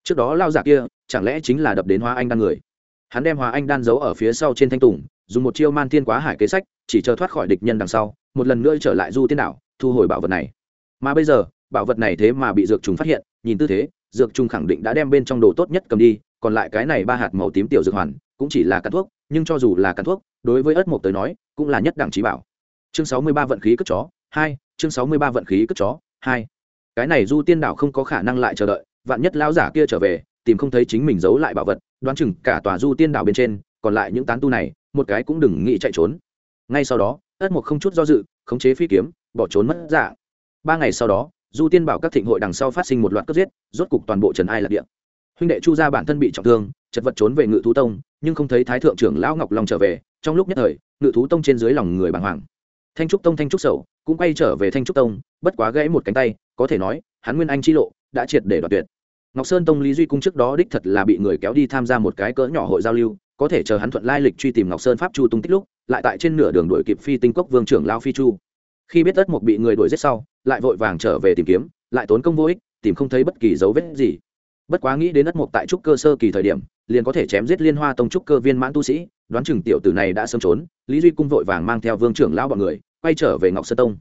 Trước đó lao giả kia, chẳng lẽ chính là đập đến hóa anh đan người? Hắn đem hóa anh đan giấu ở phía sau trên thanh tùng, dùng một chiêu man thiên quá hải kế sách, chỉ chờ thoát khỏi địch nhân đằng sau, một lần nữa trở lại du tiên đảo thu hồi bảo vật này. Mà bây giờ, bảo vật này thế mà bị dược trùng phát hiện, nhìn tư thế, dược trùng khẳng định đã đem bên trong đồ tốt nhất cầm đi, còn lại cái này ba hạt màu tím tiểu dược hoàn, cũng chỉ là cắn thuốc, nhưng cho dù là cắn thuốc, đối với ớt mộc tới nói, cũng là nhất đẳng trí bảo. Chương sáu mươi ba vận khí cất chó, hai, chương sáu mươi ba vận khí cất chó, hai. Cái này du tiên đảo không có khả năng lại chờ đợi, vạn nhất lão giả kia trở về, tìm không thấy chính mình giấu lại bảo vật, đoán chừng cả tòa du tiên đảo bên trên, còn lại những tán tu này, một cái cũng đừng nghĩ chạy trốn. Ngay sau đó ất mục không chút do dự, khống chế phi kiếm bỏ trốn mất dạng. Ba ngày sau đó, du tiên bảo các thịnh hội đằng sau phát sinh một loạt cướp giết, rốt cục toàn bộ trần ai lạc địa. Huynh đệ chu gia bản thân bị trọng thương, chật vật trốn về ngự thú tông, nhưng không thấy thái thượng trưởng lão ngọc long trở về, trong lúc nhất thời, ngự thú tông trên dưới lòng người bàng hoàng. Thanh trúc tông thanh trúc sầu cũng quay trở về thanh trúc tông, bất quá gãy một cánh tay, có thể nói, hắn nguyên anh chi lộ, đã triệt để đoạt tuyệt. Ngọc sơn tông lý duy cung trước đó đích thật là bị người kéo đi tham gia một cái cỡ nhỏ hội giao lưu, có thể chờ hắn thuận lai lịch truy tìm ngọc sơn pháp chu tung tích lúc, lại tại trên nửa đường đuổi kịp phi tinh cốc vương trưởng lao phi chu khi biết ất một bị người đuổi giết sau, lại vội vàng trở về tìm kiếm, lại tốn công vô ích, tìm không thấy bất kỳ dấu vết gì. Bất quá nghĩ đến ất mục tại trúc cơ sơ kỳ thời điểm, liền có thể chém giết liên hoa tông trúc cơ viên mãn tu sĩ, đoán chừng tiểu tử này đã sớm trốn, lý duy cung vội vàng mang theo vương trưởng lão bọn người, quay trở về ngọc sơn tông.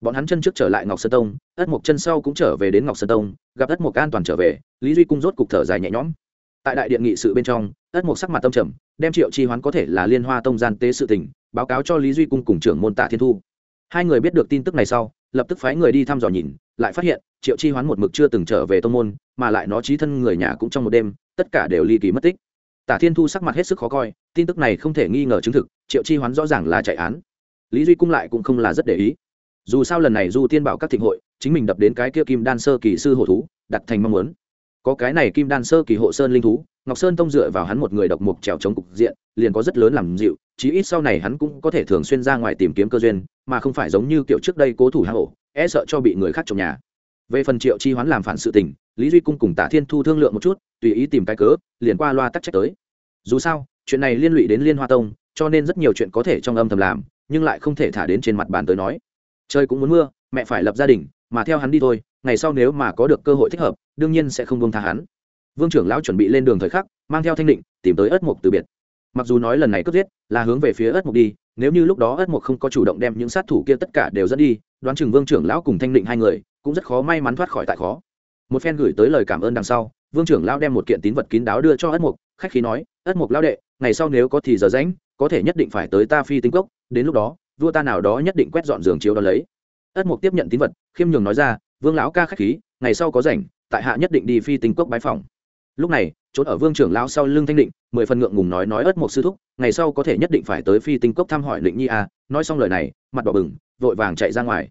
Bọn hắn chân trước trở lại ngọc sơn tông ất mộc chân sau cũng trở về đến ngọc sơn tông, gặp ất mộc an toàn trở về, lý duy cung rốt cục thở dài nhẹ nhõm. Tại đại điện nghị sự bên trong ất mộc sắc mặt tâm trầm, đem triệu chi hoán có thể là liên hoa tông gian tế sự tình, báo cáo cho lý duy cung cùng trưởng môn tạ thiên thu hai người biết được tin tức này sau, lập tức phái người đi thăm dò nhìn, lại phát hiện, triệu chi hoán một mực chưa từng trở về tông môn, mà lại nó trí thân người nhà cũng trong một đêm, tất cả đều ly kỳ mất tích. Tả thiên thu sắc mặt hết sức khó coi, tin tức này không thể nghi ngờ chứng thực, triệu chi hoán rõ ràng là chạy án. Lý duy cung lại cũng không là rất để ý. Dù sao lần này du tiên bảo các thịnh hội, chính mình đập đến cái kia kim đan sơ kỳ sư hổ thú, đặt thành mong muốn có cái này kim đan sơ kỳ hộ sơn linh thú, ngọc sơn tông dựa vào hắn một người độc mục trèo chống cục diện, liền có rất lớn làm dịu, chí ít sau này hắn cũng có thể thường xuyên ra ngoài tìm kiếm cơ duyên, mà không phải giống như kiểu trước đây cố thủ hạ hộ e sợ cho bị người khác trồng nhà. Về phần triệu chi hoán làm phản sự tình, lý duy cung cùng tả thiên thu thương lượng một chút, tùy ý tìm cái cớ, liền qua loa tắc trách tới. Dù sao, chuyện này liên lụy đến liên hoa tông, cho nên rất nhiều chuyện có thể trong âm thầm làm, nhưng lại không thể thả đến trên mặt bàn tới nói trời cũng muốn mưa, mẹ phải lập gia đình, mà theo hắn đi thôi, ngày sau nếu mà có được cơ hội thích hợp, đương nhiên sẽ không buông tha hắn. Vương trưởng lão chuẩn bị lên đường thời khắc, mang theo thanh định, tìm tới ất mục từ biệt. Mặc dù nói lần này cướp giết, là hướng về phía ất mục đi, nếu như lúc đó ất mục không có chủ động đem những sát thủ kia tất cả đều dẫn đi, đoán chừng vương trưởng lão cùng thanh định hai người, cũng rất khó may mắn thoát khỏi tại khó. Một phen gửi tới lời cảm ơn đằng sau, vương trưởng lão đem một kiện tín vật kín đáo đưa cho ất mục, khách khí nói, ất mục lão đệ, ngày sau nếu có thì giờ rãnh có thể nhất định phải tới ta phi tinh cốc, đến lúc đó vua ta nào đó nhất định quét dọn giường chiếu đó lấy. Ất mục tiếp nhận tín vật, khiêm nhường nói ra, vương lão ca khách khí, ngày sau có rảnh, tại hạ nhất định đi phi tinh cốc bái phòng lúc này trốn ở vương trưởng lão sau lưng thanh định, mười phần ngượng ngùng nói nói ất mục sư thúc, ngày sau có thể nhất định phải tới phi tinh cốc thăm hỏi định nhi a nói xong lời này, mặt đỏ bừng, vội vàng chạy ra ngoài.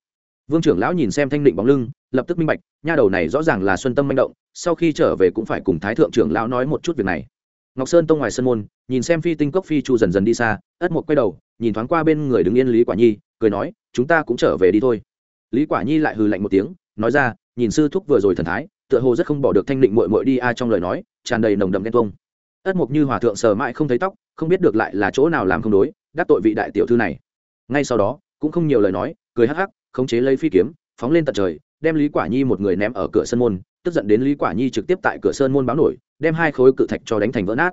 Vương trưởng lão nhìn xem thanh định bóng lưng, lập tức minh bạch, nha đầu này rõ ràng là xuân tâm manh động, sau khi trở về cũng phải cùng thái thượng trưởng lão nói một chút việc này. Ngọc sơn tông ngoài sân môn, nhìn xem phi tinh cốc phi chu dần dần đi xa, ất Mục quay đầu nhìn thoáng qua bên người đứng yên lý quả nhi, cười nói, chúng ta cũng trở về đi thôi. Lý quả nhi lại hừ lạnh một tiếng, nói ra, nhìn sư thúc vừa rồi thần thái, tựa hồ rất không bỏ được thanh định mội mội đi a trong lời nói, tràn đầy nồng đậm ghen tuông. Ất mục như hòa thượng sờ mãi không thấy tóc, không biết được lại là chỗ nào làm không đối, đắc tội vị đại tiểu thư này. Ngay sau đó, cũng không nhiều lời nói, cười hắc hắc, khống chế lấy phi kiếm, phóng lên tận trời, đem lý quả nhi một người ném ở cửa sân môn, tức giận đến lý quả nhi trực tiếp tại cửa sơn môn báo nổi, đem hai khối cự thạch cho đánh thành vỡ nát.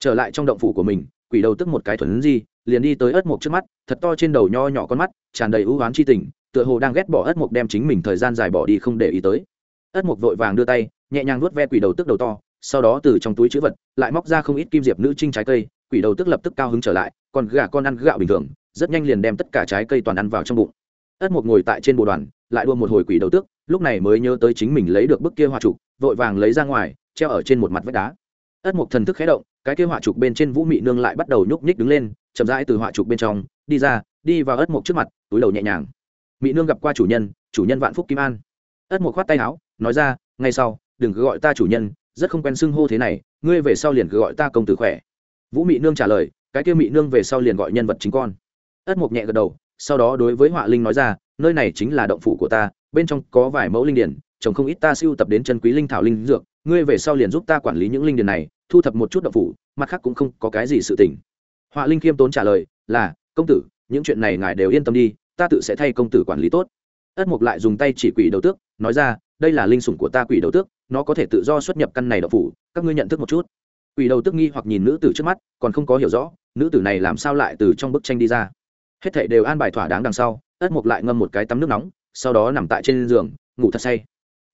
Trở lại trong động phủ của mình, quỷ đầu tức một cái thuần di liền đi tới ớt mộc trước mắt, thật to trên đầu nho nhỏ con mắt, tràn đầy ưu oán chi tình, tựa hồ đang ghét bỏ ớt mộc đem chính mình thời gian dài bỏ đi không để ý tới. Ớt mộc vội vàng đưa tay, nhẹ nhàng nuốt ve quỷ đầu tức đầu to, sau đó từ trong túi chữ vật, lại móc ra không ít kim diệp nữ trinh trái cây, quỷ đầu tức lập tức cao hứng trở lại, còn gà con ăn gạo bình thường, rất nhanh liền đem tất cả trái cây toàn ăn vào trong bụng. Ất mộc ngồi tại trên bộ đoàn, lại đua một hồi quỷ đầu tước lúc này mới nhớ tới chính mình lấy được bức kia hoa trục, vội vàng lấy ra ngoài, treo ở trên một mặt vách đá. Ất mộc thần thức khé động, cái kia họa trục bên trên vũ mị nương lại bắt đầu nhúc nhích đứng lên chậm rãi từ họa trục bên trong đi ra, đi vào ất mộc trước mặt, túi đầu nhẹ nhàng. Mỹ nương gặp qua chủ nhân chủ nhân vạn phúc kim an. Ất mộc khoát tay áo, nói ra, ngay sau, đừng cứ gọi ta chủ nhân, rất không quen xưng hô thế này, ngươi về sau liền cứ gọi ta công tử khỏe. Vũ mỹ nương trả lời, cái kia mỹ nương về sau liền gọi nhân vật chính con. Ất mộc nhẹ gật đầu, sau đó đối với họa linh nói ra, nơi này chính là động phủ của ta, bên trong có vài mẫu linh điển chồng không ít ta siêu tập đến chân quý linh thảo linh dược, ngươi về sau liền giúp ta quản lý những linh điển này, thu thập một chút động phủ, mặt khác cũng không có cái gì sự tỉnh họa linh khiêm tốn trả lời, là, công tử, những chuyện này ngài đều yên tâm đi, ta tự sẽ thay công tử quản lý tốt. Ất mục lại dùng tay chỉ quỷ đầu tước, nói ra, đây là linh sủng của ta quỷ đầu tước, nó có thể tự do xuất nhập căn này động phủ, các ngươi nhận thức một chút. Quỷ đầu tước nghi hoặc nhìn nữ tử trước mắt, còn không có hiểu rõ, nữ tử này làm sao lại từ trong bức tranh đi ra. Hết thảy đều an bài thỏa đáng đằng sau, ất mục lại ngâm một cái tắm nước nóng, sau đó nằm tại trên giường, ngủ thật say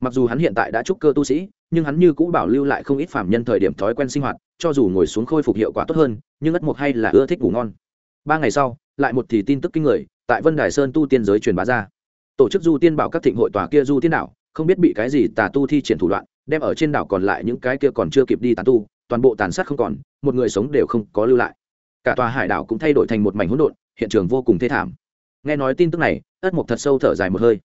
mặc dù hắn hiện tại đã trúc cơ tu sĩ, nhưng hắn như cũ bảo lưu lại không ít phạm nhân thời điểm thói quen sinh hoạt, cho dù ngồi xuống khôi phục hiệu quả tốt hơn, nhưng ất mục hay là ưa thích ngủ ngon. Ba ngày sau, lại một thì tin tức kinh người, tại vân đài sơn tu tiên giới truyền bá ra. Tổ chức du tiên bảo các thịnh hội tòa kia du tiên đảo, không biết bị cái gì tà tu thi triển thủ đoạn, đem ở trên đảo còn lại những cái kia còn chưa kịp đi tàn tu, toàn bộ tàn sát không còn, một người sống đều không có lưu lại. Cả tòa hải đảo cũng thay đổi thành một mảnh hỗn độn, hiện trường vô cùng thê thảm. Nghe nói tin tức này, ất mục thật sâu thở dài một hơi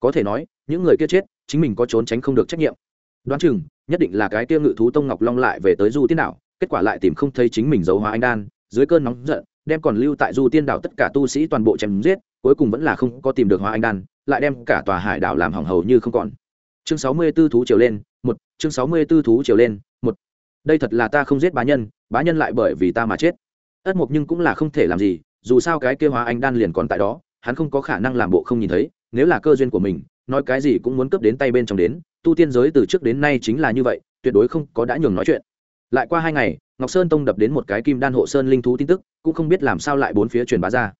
có thể nói, những người kia chết, chính mình có trốn tránh không được trách nhiệm. Đoán chừng, nhất định là cái kia ngự thú tông ngọc long lại về tới du tiên đảo, kết quả lại tìm không thấy chính mình giấu hóa anh đan, dưới cơn nóng giận, đem còn lưu tại du tiên đảo tất cả tu sĩ toàn bộ chém giết, cuối cùng vẫn là không có tìm được hóa anh đan, lại đem cả tòa hải đảo làm hỏng hầu như không còn. Chương sáu mươi 64 thú triều lên, một, chương sáu mươi 64 thú triều lên, một. Đây thật là ta không giết bá nhân bá nhân lại bởi vì ta mà chết. Ất mục nhưng cũng là không thể làm gì, dù sao cái kia hóa anh đan liền còn tại đó, hắn không có khả năng làm bộ không nhìn thấy nếu là cơ duyên của mình, nói cái gì cũng muốn cướp đến tay bên trong đến, tu tiên giới từ trước đến nay chính là như vậy, tuyệt đối không có đã nhường nói chuyện. Lại qua hai ngày, ngọc sơn tông đập đến một cái kim đan hộ sơn linh thú tin tức, cũng không biết làm sao lại bốn phía truyền bá ra.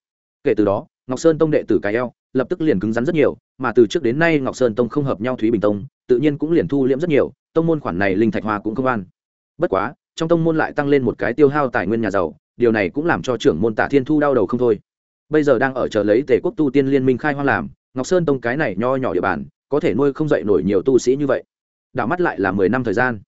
Kể từ đó, ngọc sơn tông đệ tử cái eo, lập tức liền cứng rắn rất nhiều, mà từ trước đến nay ngọc sơn tông không hợp nhau thúy bình tông, tự nhiên cũng liền thu liễm rất nhiều, tông môn khoản này linh thạch hoa cũng không an. Bất quá, trong tông môn lại tăng lên một cái tiêu hao tài nguyên nhà giàu, điều này cũng làm cho trưởng môn tả thiên thu đau đầu không thôi. Bây giờ đang ở chờ lấy tề quốc tu tiên liên minh khai hoang làm ngọc sơn tông cái này nho nhỏ địa bàn, có thể nuôi không dậy nổi nhiều tu sĩ như vậy. Đảo mắt lại là mười năm thời gian.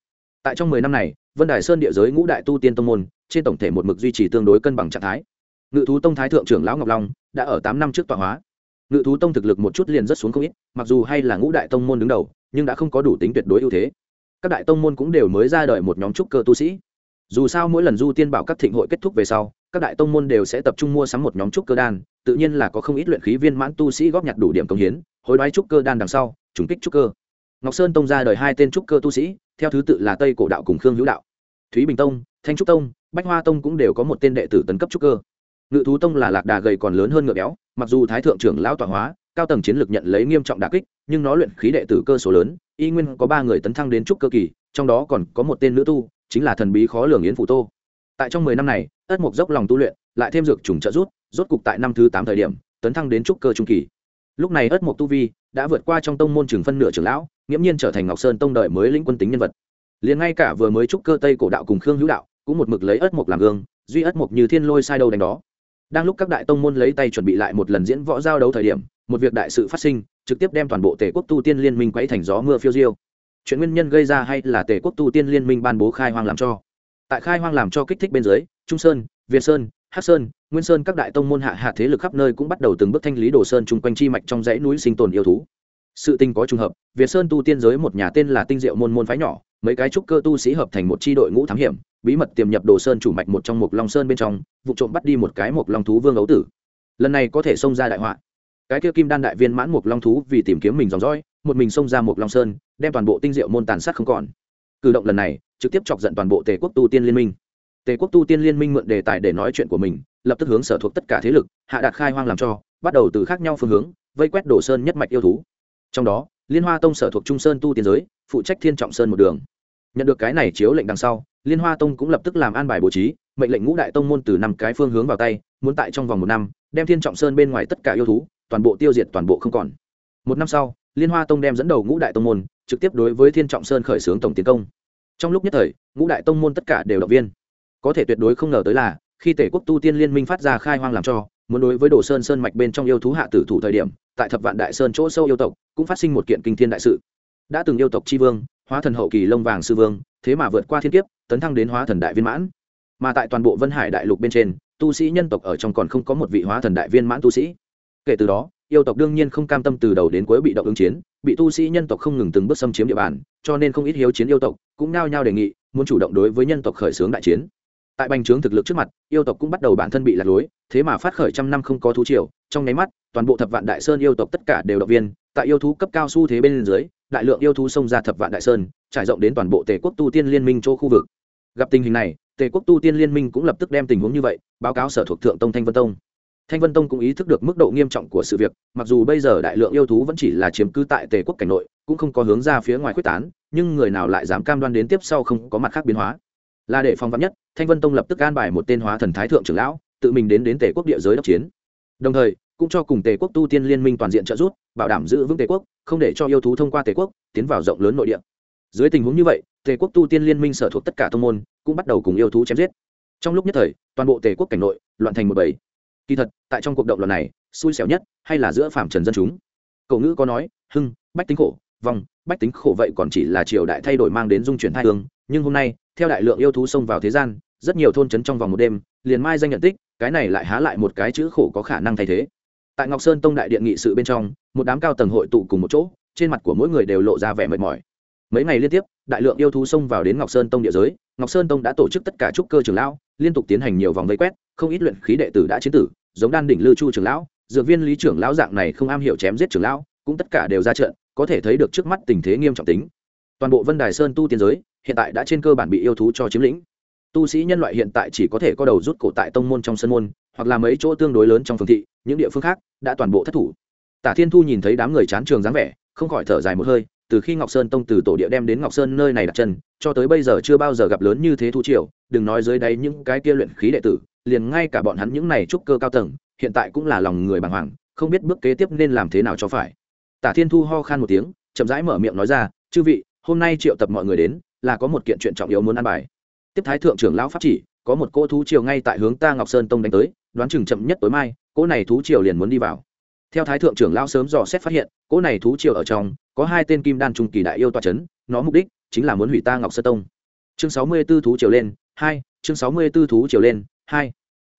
Tại trong mười năm này, vân đài sơn địa giới ngũ đại tu tiên tông môn, trên tổng thể một mực duy trì tương đối cân bằng trạng thái. Ngự thú tông thái thượng trưởng lão ngọc long đã ở tám năm trước tọa hóa. Ngự thú tông thực lực một chút liền rất xuống không ít, mặc dù hay là ngũ đại tông môn đứng đầu, nhưng đã không có đủ tính tuyệt đối ưu thế. Các đại tông môn cũng đều mới ra đời một nhóm trúc cơ tu sĩ. Dù sao mỗi lần du tiên bảo các thịnh hội kết thúc về sau, các đại tông môn đều sẽ tập trung mua sắm một nhóm trúc cơ đan tự nhiên là có không ít luyện khí viên mãn tu sĩ góp nhặt đủ điểm công hiến, hối đoái trúc cơ đan đằng sau, trùng kích trúc cơ. Ngọc sơn tông ra đời hai tên trúc cơ tu sĩ, theo thứ tự là tây cổ đạo cùng khương hữu đạo. Thúy bình tông, thanh trúc tông, bách hoa tông cũng đều có một tên đệ tử tấn cấp trúc cơ. Ngự thú tông là lạc đà gầy còn lớn hơn ngựa béo, mặc dù thái thượng trưởng lão tọa hóa, cao tầng chiến lược nhận lấy nghiêm trọng đà kích, nhưng nó luyện khí đệ tử cơ số lớn, y nguyên có ba người tấn thăng đến trúc cơ kỳ, trong đó còn có một tên nữ tu, chính là thần bí khó lường yến phủ tô. Tại trong mười năm này, ất mục dốc lòng tu luyện lại thêm dược trùng trợ rút rốt cục tại năm thứ tám thời điểm, tấn thăng đến trúc cơ trung kỳ. Lúc này ất mục tu vi đã vượt qua trong tông môn trường phân nửa trưởng lão, nghiễm nhiên trở thành ngọc sơn tông đợi mới lĩnh quân tính nhân vật. Liền ngay cả vừa mới trúc cơ tây cổ đạo cùng khương hữu đạo cũng một mực lấy ất mục làm gương, duy ất mục như thiên lôi sai đâu đánh đó. Đang lúc các đại tông môn lấy tay chuẩn bị lại một lần diễn võ giao đấu thời điểm, một việc đại sự phát sinh, trực tiếp đem toàn bộ tề quốc tu tiên liên minh quấy thành gió mưa phiêu diêu. Chuyện nguyên nhân gây ra hay là tề quốc tu tiên liên minh ban bố khai hoang làm cho? Tại khai hoang làm cho kích thích bên dưới, trung sơn, việt sơn hắc sơn, nguyên sơn các đại tông môn hạ hạ thế lực khắp nơi cũng bắt đầu từng bước thanh lý đồ sơn chung quanh chi mạch trong dãy núi sinh tồn yêu thú. Sự tình có trùng hợp, việt sơn tu tiên giới một nhà tên là tinh diệu môn môn phái nhỏ, mấy cái trúc cơ tu sĩ hợp thành một chi đội ngũ thám hiểm, bí mật tiềm nhập đồ sơn chủ mạch một trong một long sơn bên trong, vụ trộm bắt đi một cái một long thú vương ấu tử. Lần này có thể xông ra đại họa. Cái kia kim đan đại viên mãn một long thú vì tìm kiếm mình dòng dõi, một mình xông ra một long sơn, đem toàn bộ tinh diệu môn tàn sát không còn. Cử động lần này, trực tiếp chọc giận toàn bộ tề quốc tu tiên liên minh tề quốc tu tiên liên minh mượn đề tài để nói chuyện của mình, lập tức hướng sở thuộc tất cả thế lực, hạ đạt khai hoang làm cho, bắt đầu từ khác nhau phương hướng, vây quét đồ sơn nhất mạch yêu thú. Trong đó, liên hoa tông sở thuộc trung sơn tu tiên giới, phụ trách thiên trọng sơn một đường. Nhận được cái này chiếu lệnh đằng sau, liên hoa tông cũng lập tức làm an bài bố trí, mệnh lệnh ngũ đại tông môn từ năm cái phương hướng vào tay, muốn tại trong vòng một năm, đem thiên trọng sơn bên ngoài tất cả yêu thú, toàn bộ tiêu diệt toàn bộ không còn. Một năm sau, liên hoa tông đem dẫn đầu ngũ đại tông môn, trực tiếp đối với thiên trọng sơn khởi xướng tổng tiến công. Trong lúc nhất thời, ngũ đại tông môn tất cả đều động viên có thể tuyệt đối không ngờ tới là, khi tể quốc tu tiên liên minh phát ra khai hoang làm cho, muốn đối với đồ sơn sơn mạch bên trong yêu thú hạ tử thủ thời điểm, tại thập vạn đại sơn chỗ sâu yêu tộc, cũng phát sinh một kiện kinh thiên đại sự. Đã từng yêu tộc tri vương, hóa thần hậu kỳ lông vàng sư vương, thế mà vượt qua thiên kiếp, tấn thăng đến hóa thần đại viên mãn. Mà tại toàn bộ vân hải đại lục bên trên, tu sĩ nhân tộc ở trong còn không có một vị hóa thần đại viên mãn tu sĩ. Kể từ đó, yêu tộc đương nhiên không cam tâm từ đầu đến cuối bị động ứng chiến, bị tu sĩ nhân tộc không ngừng từng bước xâm chiếm địa bàn, cho nên không ít hiếu chiến yêu tộc cũng nao nhao đề nghị, muốn chủ động đối với nhân tộc khởi xướng đại chiến tại bành trướng thực lực trước mặt, yêu tộc cũng bắt đầu bản thân bị lạc lối, thế mà phát khởi trăm năm không có thú triều, trong nháy mắt, toàn bộ thập vạn đại sơn yêu tộc tất cả đều động viên, tại yêu thú cấp cao su thế bên dưới, đại lượng yêu thú xông ra thập vạn đại sơn, trải rộng đến toàn bộ tề quốc tu tiên liên minh chỗ khu vực. Gặp tình hình này, tề quốc tu tiên liên minh cũng lập tức đem tình huống như vậy, báo cáo sở thuộc thượng tông thanh vân tông. Thanh vân tông cũng ý thức được mức độ nghiêm trọng của sự việc, mặc dù bây giờ đại lượng yêu thú vẫn chỉ là chiếm cứ tại tề quốc cảnh nội, cũng không có hướng ra phía ngoài quyết tán, nhưng người nào lại dám cam đoan đến tiếp sau không có mặt khác biến hóa là để phòng vắn nhất, thanh vân tông lập tức an bài một tên hóa thần thái thượng trưởng lão, tự mình đến đến tề quốc địa giới đốc chiến. Đồng thời, cũng cho cùng tề quốc tu tiên liên minh toàn diện trợ giúp, bảo đảm giữ vững tề quốc, không để cho yêu thú thông qua tề quốc, tiến vào rộng lớn nội địa. Dưới tình huống như vậy, tề quốc tu tiên liên minh sở thuộc tất cả thông môn, cũng bắt đầu cùng yêu thú chém giết. Trong lúc nhất thời, toàn bộ tề quốc cảnh nội, loạn thành một bầy. Kỳ thật, tại trong cuộc động loạn này, xui xẻo nhất hay là giữa phạm trần dân chúng. Cậu ngữ có nói, hưng, bách tính khổ vòng bách tính khổ vậy còn chỉ là triều đại thay đổi mang đến dung chuyển thai hương nhưng hôm nay, theo đại lượng yêu thú xông vào thế gian, rất nhiều thôn trấn trong vòng một đêm, liền mai danh nhận tích, cái này lại há lại một cái chữ khổ có khả năng thay thế. Tại ngọc sơn tông đại điện nghị sự bên trong, một đám cao tầng hội tụ cùng một chỗ, trên mặt của mỗi người đều lộ ra vẻ mệt mỏi. Mấy ngày liên tiếp, đại lượng yêu thú xông vào đến ngọc sơn tông địa giới, ngọc sơn tông đã tổ chức tất cả trúc cơ trường lão, liên tục tiến hành nhiều vòng vây quét, không ít luyện khí đệ tử đã chiến tử, giống đan đỉnh lưu chu trường lão, dược viên lý trưởng lão dạng này không am hiểu chém giết trường lão, cũng tất cả đều ra trận, có thể thấy được trước mắt tình thế nghiêm trọng tính toàn bộ vân đài sơn tu tiên giới, hiện tại đã trên cơ bản bị yêu thú cho chiếm lĩnh. Tu sĩ nhân loại hiện tại chỉ có thể có đầu rút cổ tại tông môn trong sân môn, hoặc là mấy chỗ tương đối lớn trong phương thị, những địa phương khác đã toàn bộ thất thủ. Tả thiên thu nhìn thấy đám người chán trường dáng vẻ, không khỏi thở dài một hơi, từ khi ngọc sơn tông từ tổ địa đem đến ngọc sơn nơi này đặt chân, cho tới bây giờ chưa bao giờ gặp lớn như thế thu triều, đừng nói dưới đáy những cái kia luyện khí đệ tử, liền ngay cả bọn hắn những này trúc cơ cao tầng, hiện tại cũng là lòng người bàng hoàng, không biết bước kế tiếp nên làm thế nào cho phải. Tả thiên thu ho khan một tiếng, chậm rãi mở miệng nói ra, chư vị hôm nay triệu tập mọi người đến, là có một kiện chuyện trọng yếu muốn ăn bài. Tiếp thái thượng trưởng lão pháp chỉ, có một cô thú triều ngay tại hướng ta ngọc sơn tông đánh tới, đoán chừng chậm nhất tối mai, cô này thú triều liền muốn đi vào. Theo thái thượng trưởng lão sớm dò xét phát hiện, cô này thú triều ở trong, có hai tên kim đan trung kỳ đại yêu toa c h ấ n nó mục đích chính là muốn hủy ta ngọc sơn tông. Chương sáu mươi b ố thú triều lên, hai, chương sáu mươi b ố thú triều lên, hai.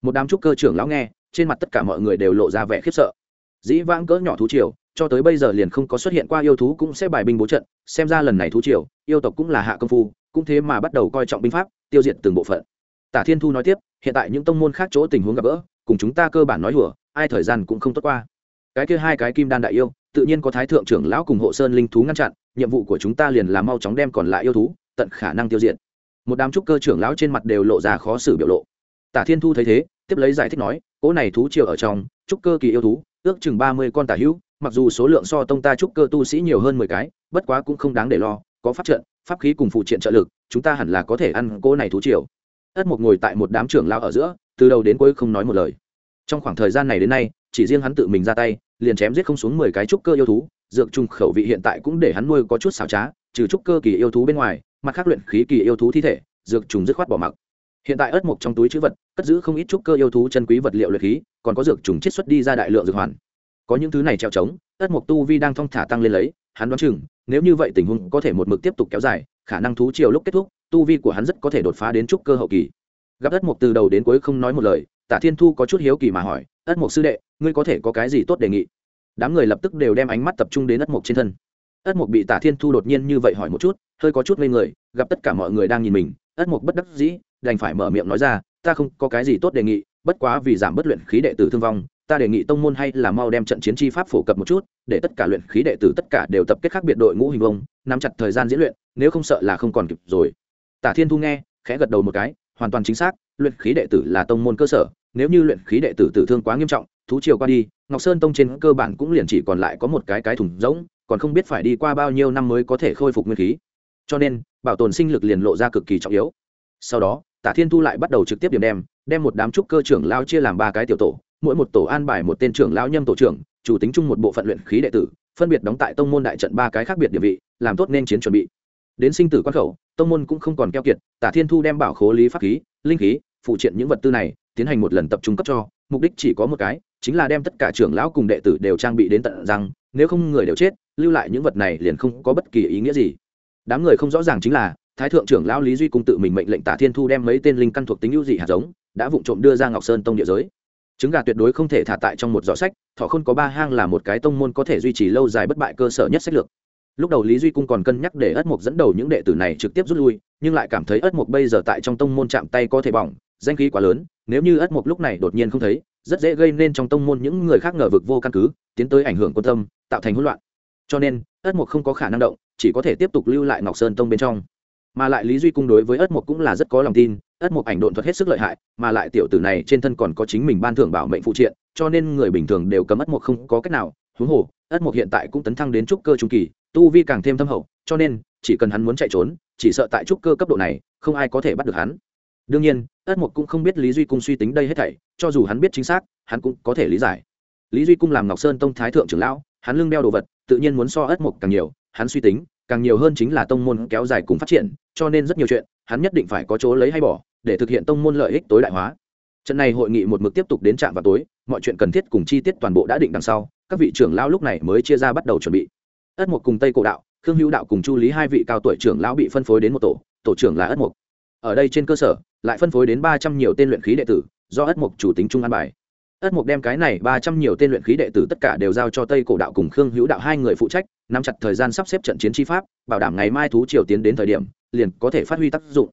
Một đám trúc cơ trưởng lão nghe, trên mặt tất cả mọi người đều lộ ra vẻ khiếp sợ. Dĩ vãng cỡ nhỏ thú triều cho tới bây giờ liền không có xuất hiện qua yêu thú cũng sẽ bài binh bố trận, xem ra lần này thú triều, yêu tộc cũng là hạ công phu, cũng thế mà bắt đầu coi trọng binh pháp, tiêu diệt từng bộ phận. Tả thiên thu nói tiếp, hiện tại những tông môn khác chỗ tình huống gặp gỡ, cùng chúng ta cơ bản nói hùa ai thời gian cũng không tốt qua. Cái kia hai cái kim đan đại yêu, tự nhiên có thái thượng trưởng lão cùng hộ sơn linh thú ngăn chặn, nhiệm vụ của chúng ta liền là mau chóng đem còn lại yêu thú, tận khả năng tiêu diệt. Một đám trúc cơ trưởng lão trên mặt đều lộ ra khó xử biểu lộ. Tả thiên thu thấy thế, tiếp lấy giải thích nói cỗ này thú triều ở trong, trúc cơ kỳ yêu thú, ước chừng ba mươi con tả hữu mặc dù số lượng so tông ta trúc cơ tu sĩ nhiều hơn mười cái, bất quá cũng không đáng để lo, có pháp trận, pháp khí cùng phụ triện trợ lực, chúng ta hẳn là có thể ăn cỗ này thú triều. Ất mục ngồi tại một đám trưởng lao ở giữa, từ đầu đến cuối không nói một lời. Trong khoảng thời gian này đến nay, chỉ riêng hắn tự mình ra tay, liền chém giết không xuống mười cái trúc cơ yêu thú, dược trùng khẩu vị hiện tại cũng để hắn nuôi có chút xảo trá, trừ trúc cơ kỳ yêu thú bên ngoài, mặt khác luyện khí kỳ yêu thú thi thể, dược trùng dứt khoát bỏ mặc. Hiện tại ớt mộc trong túi chữ vật, cất giữ không ít trúc cơ yêu thú chân quý vật liệu luyện khí, còn có dược trùng chiết xuất đi ra đại lượng dược hoàn có những thứ này treo trống ất mục tu vi đang thong thả tăng lên lấy, hắn đoán chừng, nếu như vậy tình huống có thể một mực tiếp tục kéo dài, khả năng thú chiều lúc kết thúc, tu vi của hắn rất có thể đột phá đến trúc cơ hậu kỳ. Gặp ất mục từ đầu đến cuối không nói một lời, tả thiên thu có chút hiếu kỳ mà hỏi ất mục sư đệ, ngươi có thể có cái gì tốt đề nghị? Đám người lập tức đều đem ánh mắt tập trung đến ất mục trên thân. Ất mục bị tả thiên thu đột nhiên như vậy hỏi một chút, hơi có chút ngây người, gặp tất cả mọi người đang nhìn mình ất mục bất đắc dĩ, đành phải mở miệng nói ra, ta không có cái gì tốt đề nghị, bất quá vì giảm bất luyện khí đệ tử thương vong ta đề nghị tông môn hay là mau đem trận chiến chi pháp phổ cập một chút, để tất cả luyện khí đệ tử tất cả đều tập kết khác biệt đội ngũ hình vông nắm chặt thời gian diễn luyện, nếu không sợ là không còn kịp rồi. Tả thiên thu nghe, khẽ gật đầu một cái, hoàn toàn chính xác, luyện khí đệ tử là tông môn cơ sở, nếu như luyện khí đệ tử tử thương quá nghiêm trọng, thú chiều qua đi, ngọc sơn tông trên cơ bản cũng liền chỉ còn lại có một cái cái thùng rỗng, còn không biết phải đi qua bao nhiêu năm mới có thể khôi phục nguyên khí. Cho nên, bảo tồn sinh lực liền lộ ra cực kỳ trọng yếu. Sau đó, tả thiên thu lại bắt đầu trực tiếp điểm đem đem một đám trúc cơ trưởng lao chia làm ba cái tiểu tổ mỗi một tổ an bài một tên trưởng lão nhâm tổ trưởng, chủ tính chung một bộ phận luyện khí đệ tử, phân biệt đóng tại tông môn đại trận ba cái khác biệt địa vị, làm tốt nên chiến chuẩn bị. Đến sinh tử quan khẩu, tông môn cũng không còn keo kiệt, tả thiên thu đem bảo khố lý pháp khí, linh khí, phụ triện những vật tư này, tiến hành một lần tập trung cấp cho, mục đích chỉ có một cái, chính là đem tất cả trưởng lão cùng đệ tử đều trang bị đến tận rằng nếu không người đều chết, lưu lại những vật này liền không có bất kỳ ý nghĩa gì. Đám người không rõ ràng chính là, thái thượng trưởng lão lý duy cung tự mình mệnh lệnh tả thiên thu đem mấy tên linh căn thuộc tính ưu dị hạt giống, đã vụng trộm đưa ra ngọc sơn tông địa giới trứng gà tuyệt đối không thể thả tại trong một giỏ sách thọ không có ba hang là một cái tông môn có thể duy trì lâu dài bất bại cơ sở nhất sách lược. Lúc đầu lý duy cung còn cân nhắc để ất mục dẫn đầu những đệ tử này trực tiếp rút lui, nhưng lại cảm thấy ất mục bây giờ tại trong tông môn chạm tay có thể bỏng, danh khí quá lớn, nếu như ất mục lúc này đột nhiên không thấy, rất dễ gây nên trong tông môn những người khác ngờ vực vô căn cứ, tiến tới ảnh hưởng quan tâm, tạo thành hỗn loạn. Cho nên, ất mục không có khả năng động, chỉ có thể tiếp tục lưu lại ngọc sơn tông bên trong. Mà lại lý duy cung đối với ất mục cũng là rất có lòng tin ất mục ảnh độn thuật hết sức lợi hại, mà lại tiểu tử này trên thân còn có chính mình ban thưởng bảo mệnh phụ triện, cho nên người bình thường đều cấm ất mục không có cách nào. Huống hồ, ất mục hiện tại cũng tấn thăng đến trúc cơ trung kỳ, tu vi càng thêm thâm hậu, cho nên, chỉ cần hắn muốn chạy trốn, chỉ sợ tại trúc cơ cấp độ này, không ai có thể bắt được hắn. Đương nhiên, ất mục cũng không biết lý duy cung suy tính đây hết thảy, cho dù hắn biết chính xác, hắn cũng có thể lý giải. Lý duy cung làm ngọc sơn tông thái thượng trưởng lão, hắn lưng đeo đồ vật, tự nhiên muốn so ất mục càng nhiều, hắn suy tính, càng nhiều hơn chính là tông môn kéo dài cùng phát triển, cho nên rất nhiều chuyện, hắn nhất định phải có chỗ lấy hay bỏ để thực hiện tông môn lợi ích tối đại hóa. Trận này hội nghị một mực tiếp tục đến trạm vào tối, mọi chuyện cần thiết cùng chi tiết toàn bộ đã định đằng sau, các vị trưởng lão lúc này mới chia ra bắt đầu chuẩn bị. Ất mục cùng tây cổ đạo, khương hữu đạo cùng chu lý hai vị cao tuổi trưởng lão bị phân phối đến một tổ tổ trưởng là ất mục ở đây trên cơ sở, lại phân phối đến ba trăm nhiều tên luyện khí đệ tử, do ất mục chủ tính trung an bài. Ất mục đem cái này ba trăm nhiều tên luyện khí đệ tử tất cả đều giao cho tây cổ đạo cùng khương hữu đạo hai người phụ trách, nắm chặt thời gian sắp xếp trận chiến chi pháp, bảo đảm ngày mai thú triều tiến đến thời điểm, liền có thể phát huy tác dụng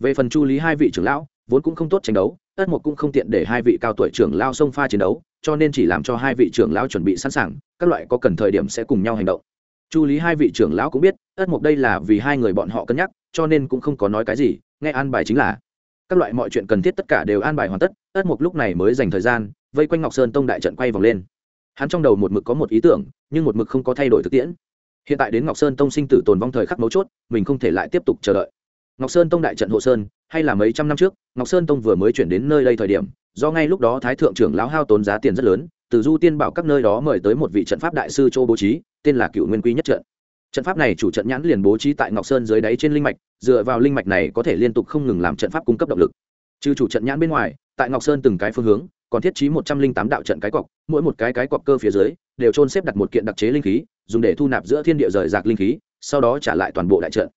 về phần chu lý hai vị trưởng lão, vốn cũng không tốt tranh đấu ất mục cũng không tiện để hai vị cao tuổi trưởng lao xông pha chiến đấu, cho nên chỉ làm cho hai vị trưởng lão chuẩn bị sẵn sàng, các loại có cần thời điểm sẽ cùng nhau hành động. Chu lý hai vị trưởng lão cũng biết ất mục đây là vì hai người bọn họ cân nhắc, cho nên cũng không có nói cái gì, nghe an bài chính là. Các loại mọi chuyện cần thiết tất cả đều an bài hoàn tất ất mục lúc này mới dành thời gian, vây quanh ngọc sơn tông đại trận quay vòng lên. Hắn trong đầu một mực có một ý tưởng, nhưng một mực không có thay đổi thực tiễn. Hiện tại đến ngọc sơn tông sinh tử tồn vong thời khắc mấu chốt, mình không thể lại tiếp tục chờ đợi ngọc sơn tông đại trận hộ sơn, hay là mấy trăm năm trước, ngọc sơn tông vừa mới chuyển đến nơi đây thời điểm, do ngay lúc đó thái thượng trưởng lão hao tốn giá tiền rất lớn, từ du tiên bảo các nơi đó mời tới một vị trận pháp đại sư châu bố trí, tên là cựu nguyên quy nhất trận. Trận pháp này chủ trận nhãn liền bố trí tại ngọc sơn dưới đáy trên linh mạch, dựa vào linh mạch này có thể liên tục không ngừng làm trận pháp cung cấp động lực. Trừ chủ trận nhãn bên ngoài, tại ngọc sơn từng cái phương hướng, còn thiết trí một trăm linh tám đạo trận cái cọc, mỗi một cái cái cọc cơ phía dưới, đều trôn xếp đặt một kiện đặc chế linh khí, dùng để thu nạp giữa thiên địa rời rạc linh khí, sau đó trả lại toàn bộ đại trận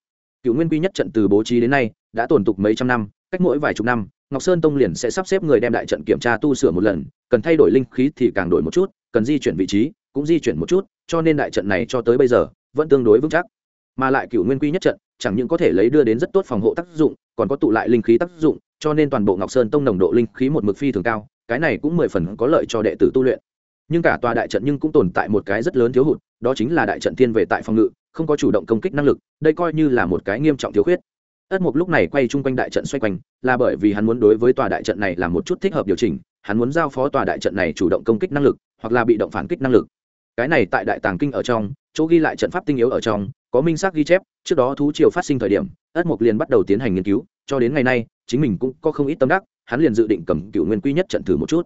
cựu nguyên quy nhất trận từ bố trí đến nay, đã tồn tục mấy trăm năm, cách mỗi vài chục năm, ngọc sơn tông liền sẽ sắp xếp người đem đại trận kiểm tra tu sửa một lần, cần thay đổi linh khí thì càng đổi một chút, cần di chuyển vị trí, cũng di chuyển một chút, cho nên đại trận này cho tới bây giờ, vẫn tương đối vững chắc. Mà lại cựu nguyên quy nhất trận, chẳng những có thể lấy đưa đến rất tốt phòng hộ tác dụng, còn có tụ lại linh khí tác dụng, cho nên toàn bộ ngọc sơn tông nồng độ linh khí một mực phi thường cao, cái này cũng mười phần có lợi cho đệ tử tu luyện nhưng cả tòa đại trận nhưng cũng tồn tại một cái rất lớn thiếu hụt, đó chính là đại trận thiên về tại phòng ngự, không có chủ động công kích năng lực, đây coi như là một cái nghiêm trọng thiếu khuyết. Ất mục lúc này quay chung quanh đại trận xoay quanh, là bởi vì hắn muốn đối với tòa đại trận này là một chút thích hợp điều chỉnh, hắn muốn giao phó tòa đại trận này chủ động công kích năng lực, hoặc là bị động phản kích năng lực. Cái này tại đại tàng kinh ở trong, chỗ ghi lại trận pháp tinh yếu ở trong, có minh xác ghi chép, trước đó thú triều phát sinh thời điểm, ất mục liền bắt đầu tiến hành nghiên cứu, cho đến ngày nay, chính mình cũng có không ít tâm đắc, hắn liền dự định cầm cựu nguyên quy nhất trận thử một chút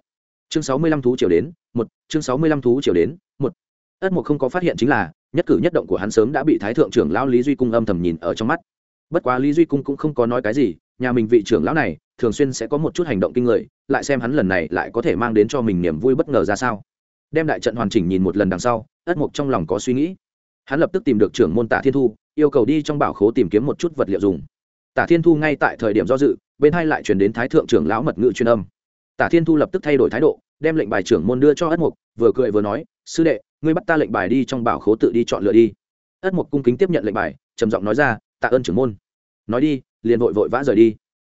chương sáu mươi lăm thú triều đến, một, chương sáu mươi lăm thú triều đến, một. Ất mục không có phát hiện chính là, nhất cử nhất động của hắn sớm đã bị thái thượng trưởng lão lý duy cung âm thầm nhìn ở trong mắt. Bất quá lý duy cung cũng không có nói cái gì, nhà mình vị trưởng lão này, thường xuyên sẽ có một chút hành động kinh người, lại xem hắn lần này lại có thể mang đến cho mình niềm vui bất ngờ ra sao. Đem đại trận hoàn chỉnh nhìn một lần đằng sau, ất mục trong lòng có suy nghĩ. Hắn lập tức tìm được trưởng môn tả thiên thu, yêu cầu đi trong bảo khố tìm kiếm một chút vật liệu dùng. Tả thiên thu ngay tại thời điểm do dự, bên hai lại chuyển đến thái thượng trưởng lão mật ngự truyền âm tả thiên thu lập tức thay đổi thái độ, đem lệnh bài trưởng môn đưa cho ất mục, vừa cười vừa nói, sư đệ, ngươi bắt ta lệnh bài đi trong bảo khố tự đi chọn lựa đi. Ất mục cung kính tiếp nhận lệnh bài, trầm giọng nói ra, tạ ơn trưởng môn. Nói đi, liền vội vội vã rời đi.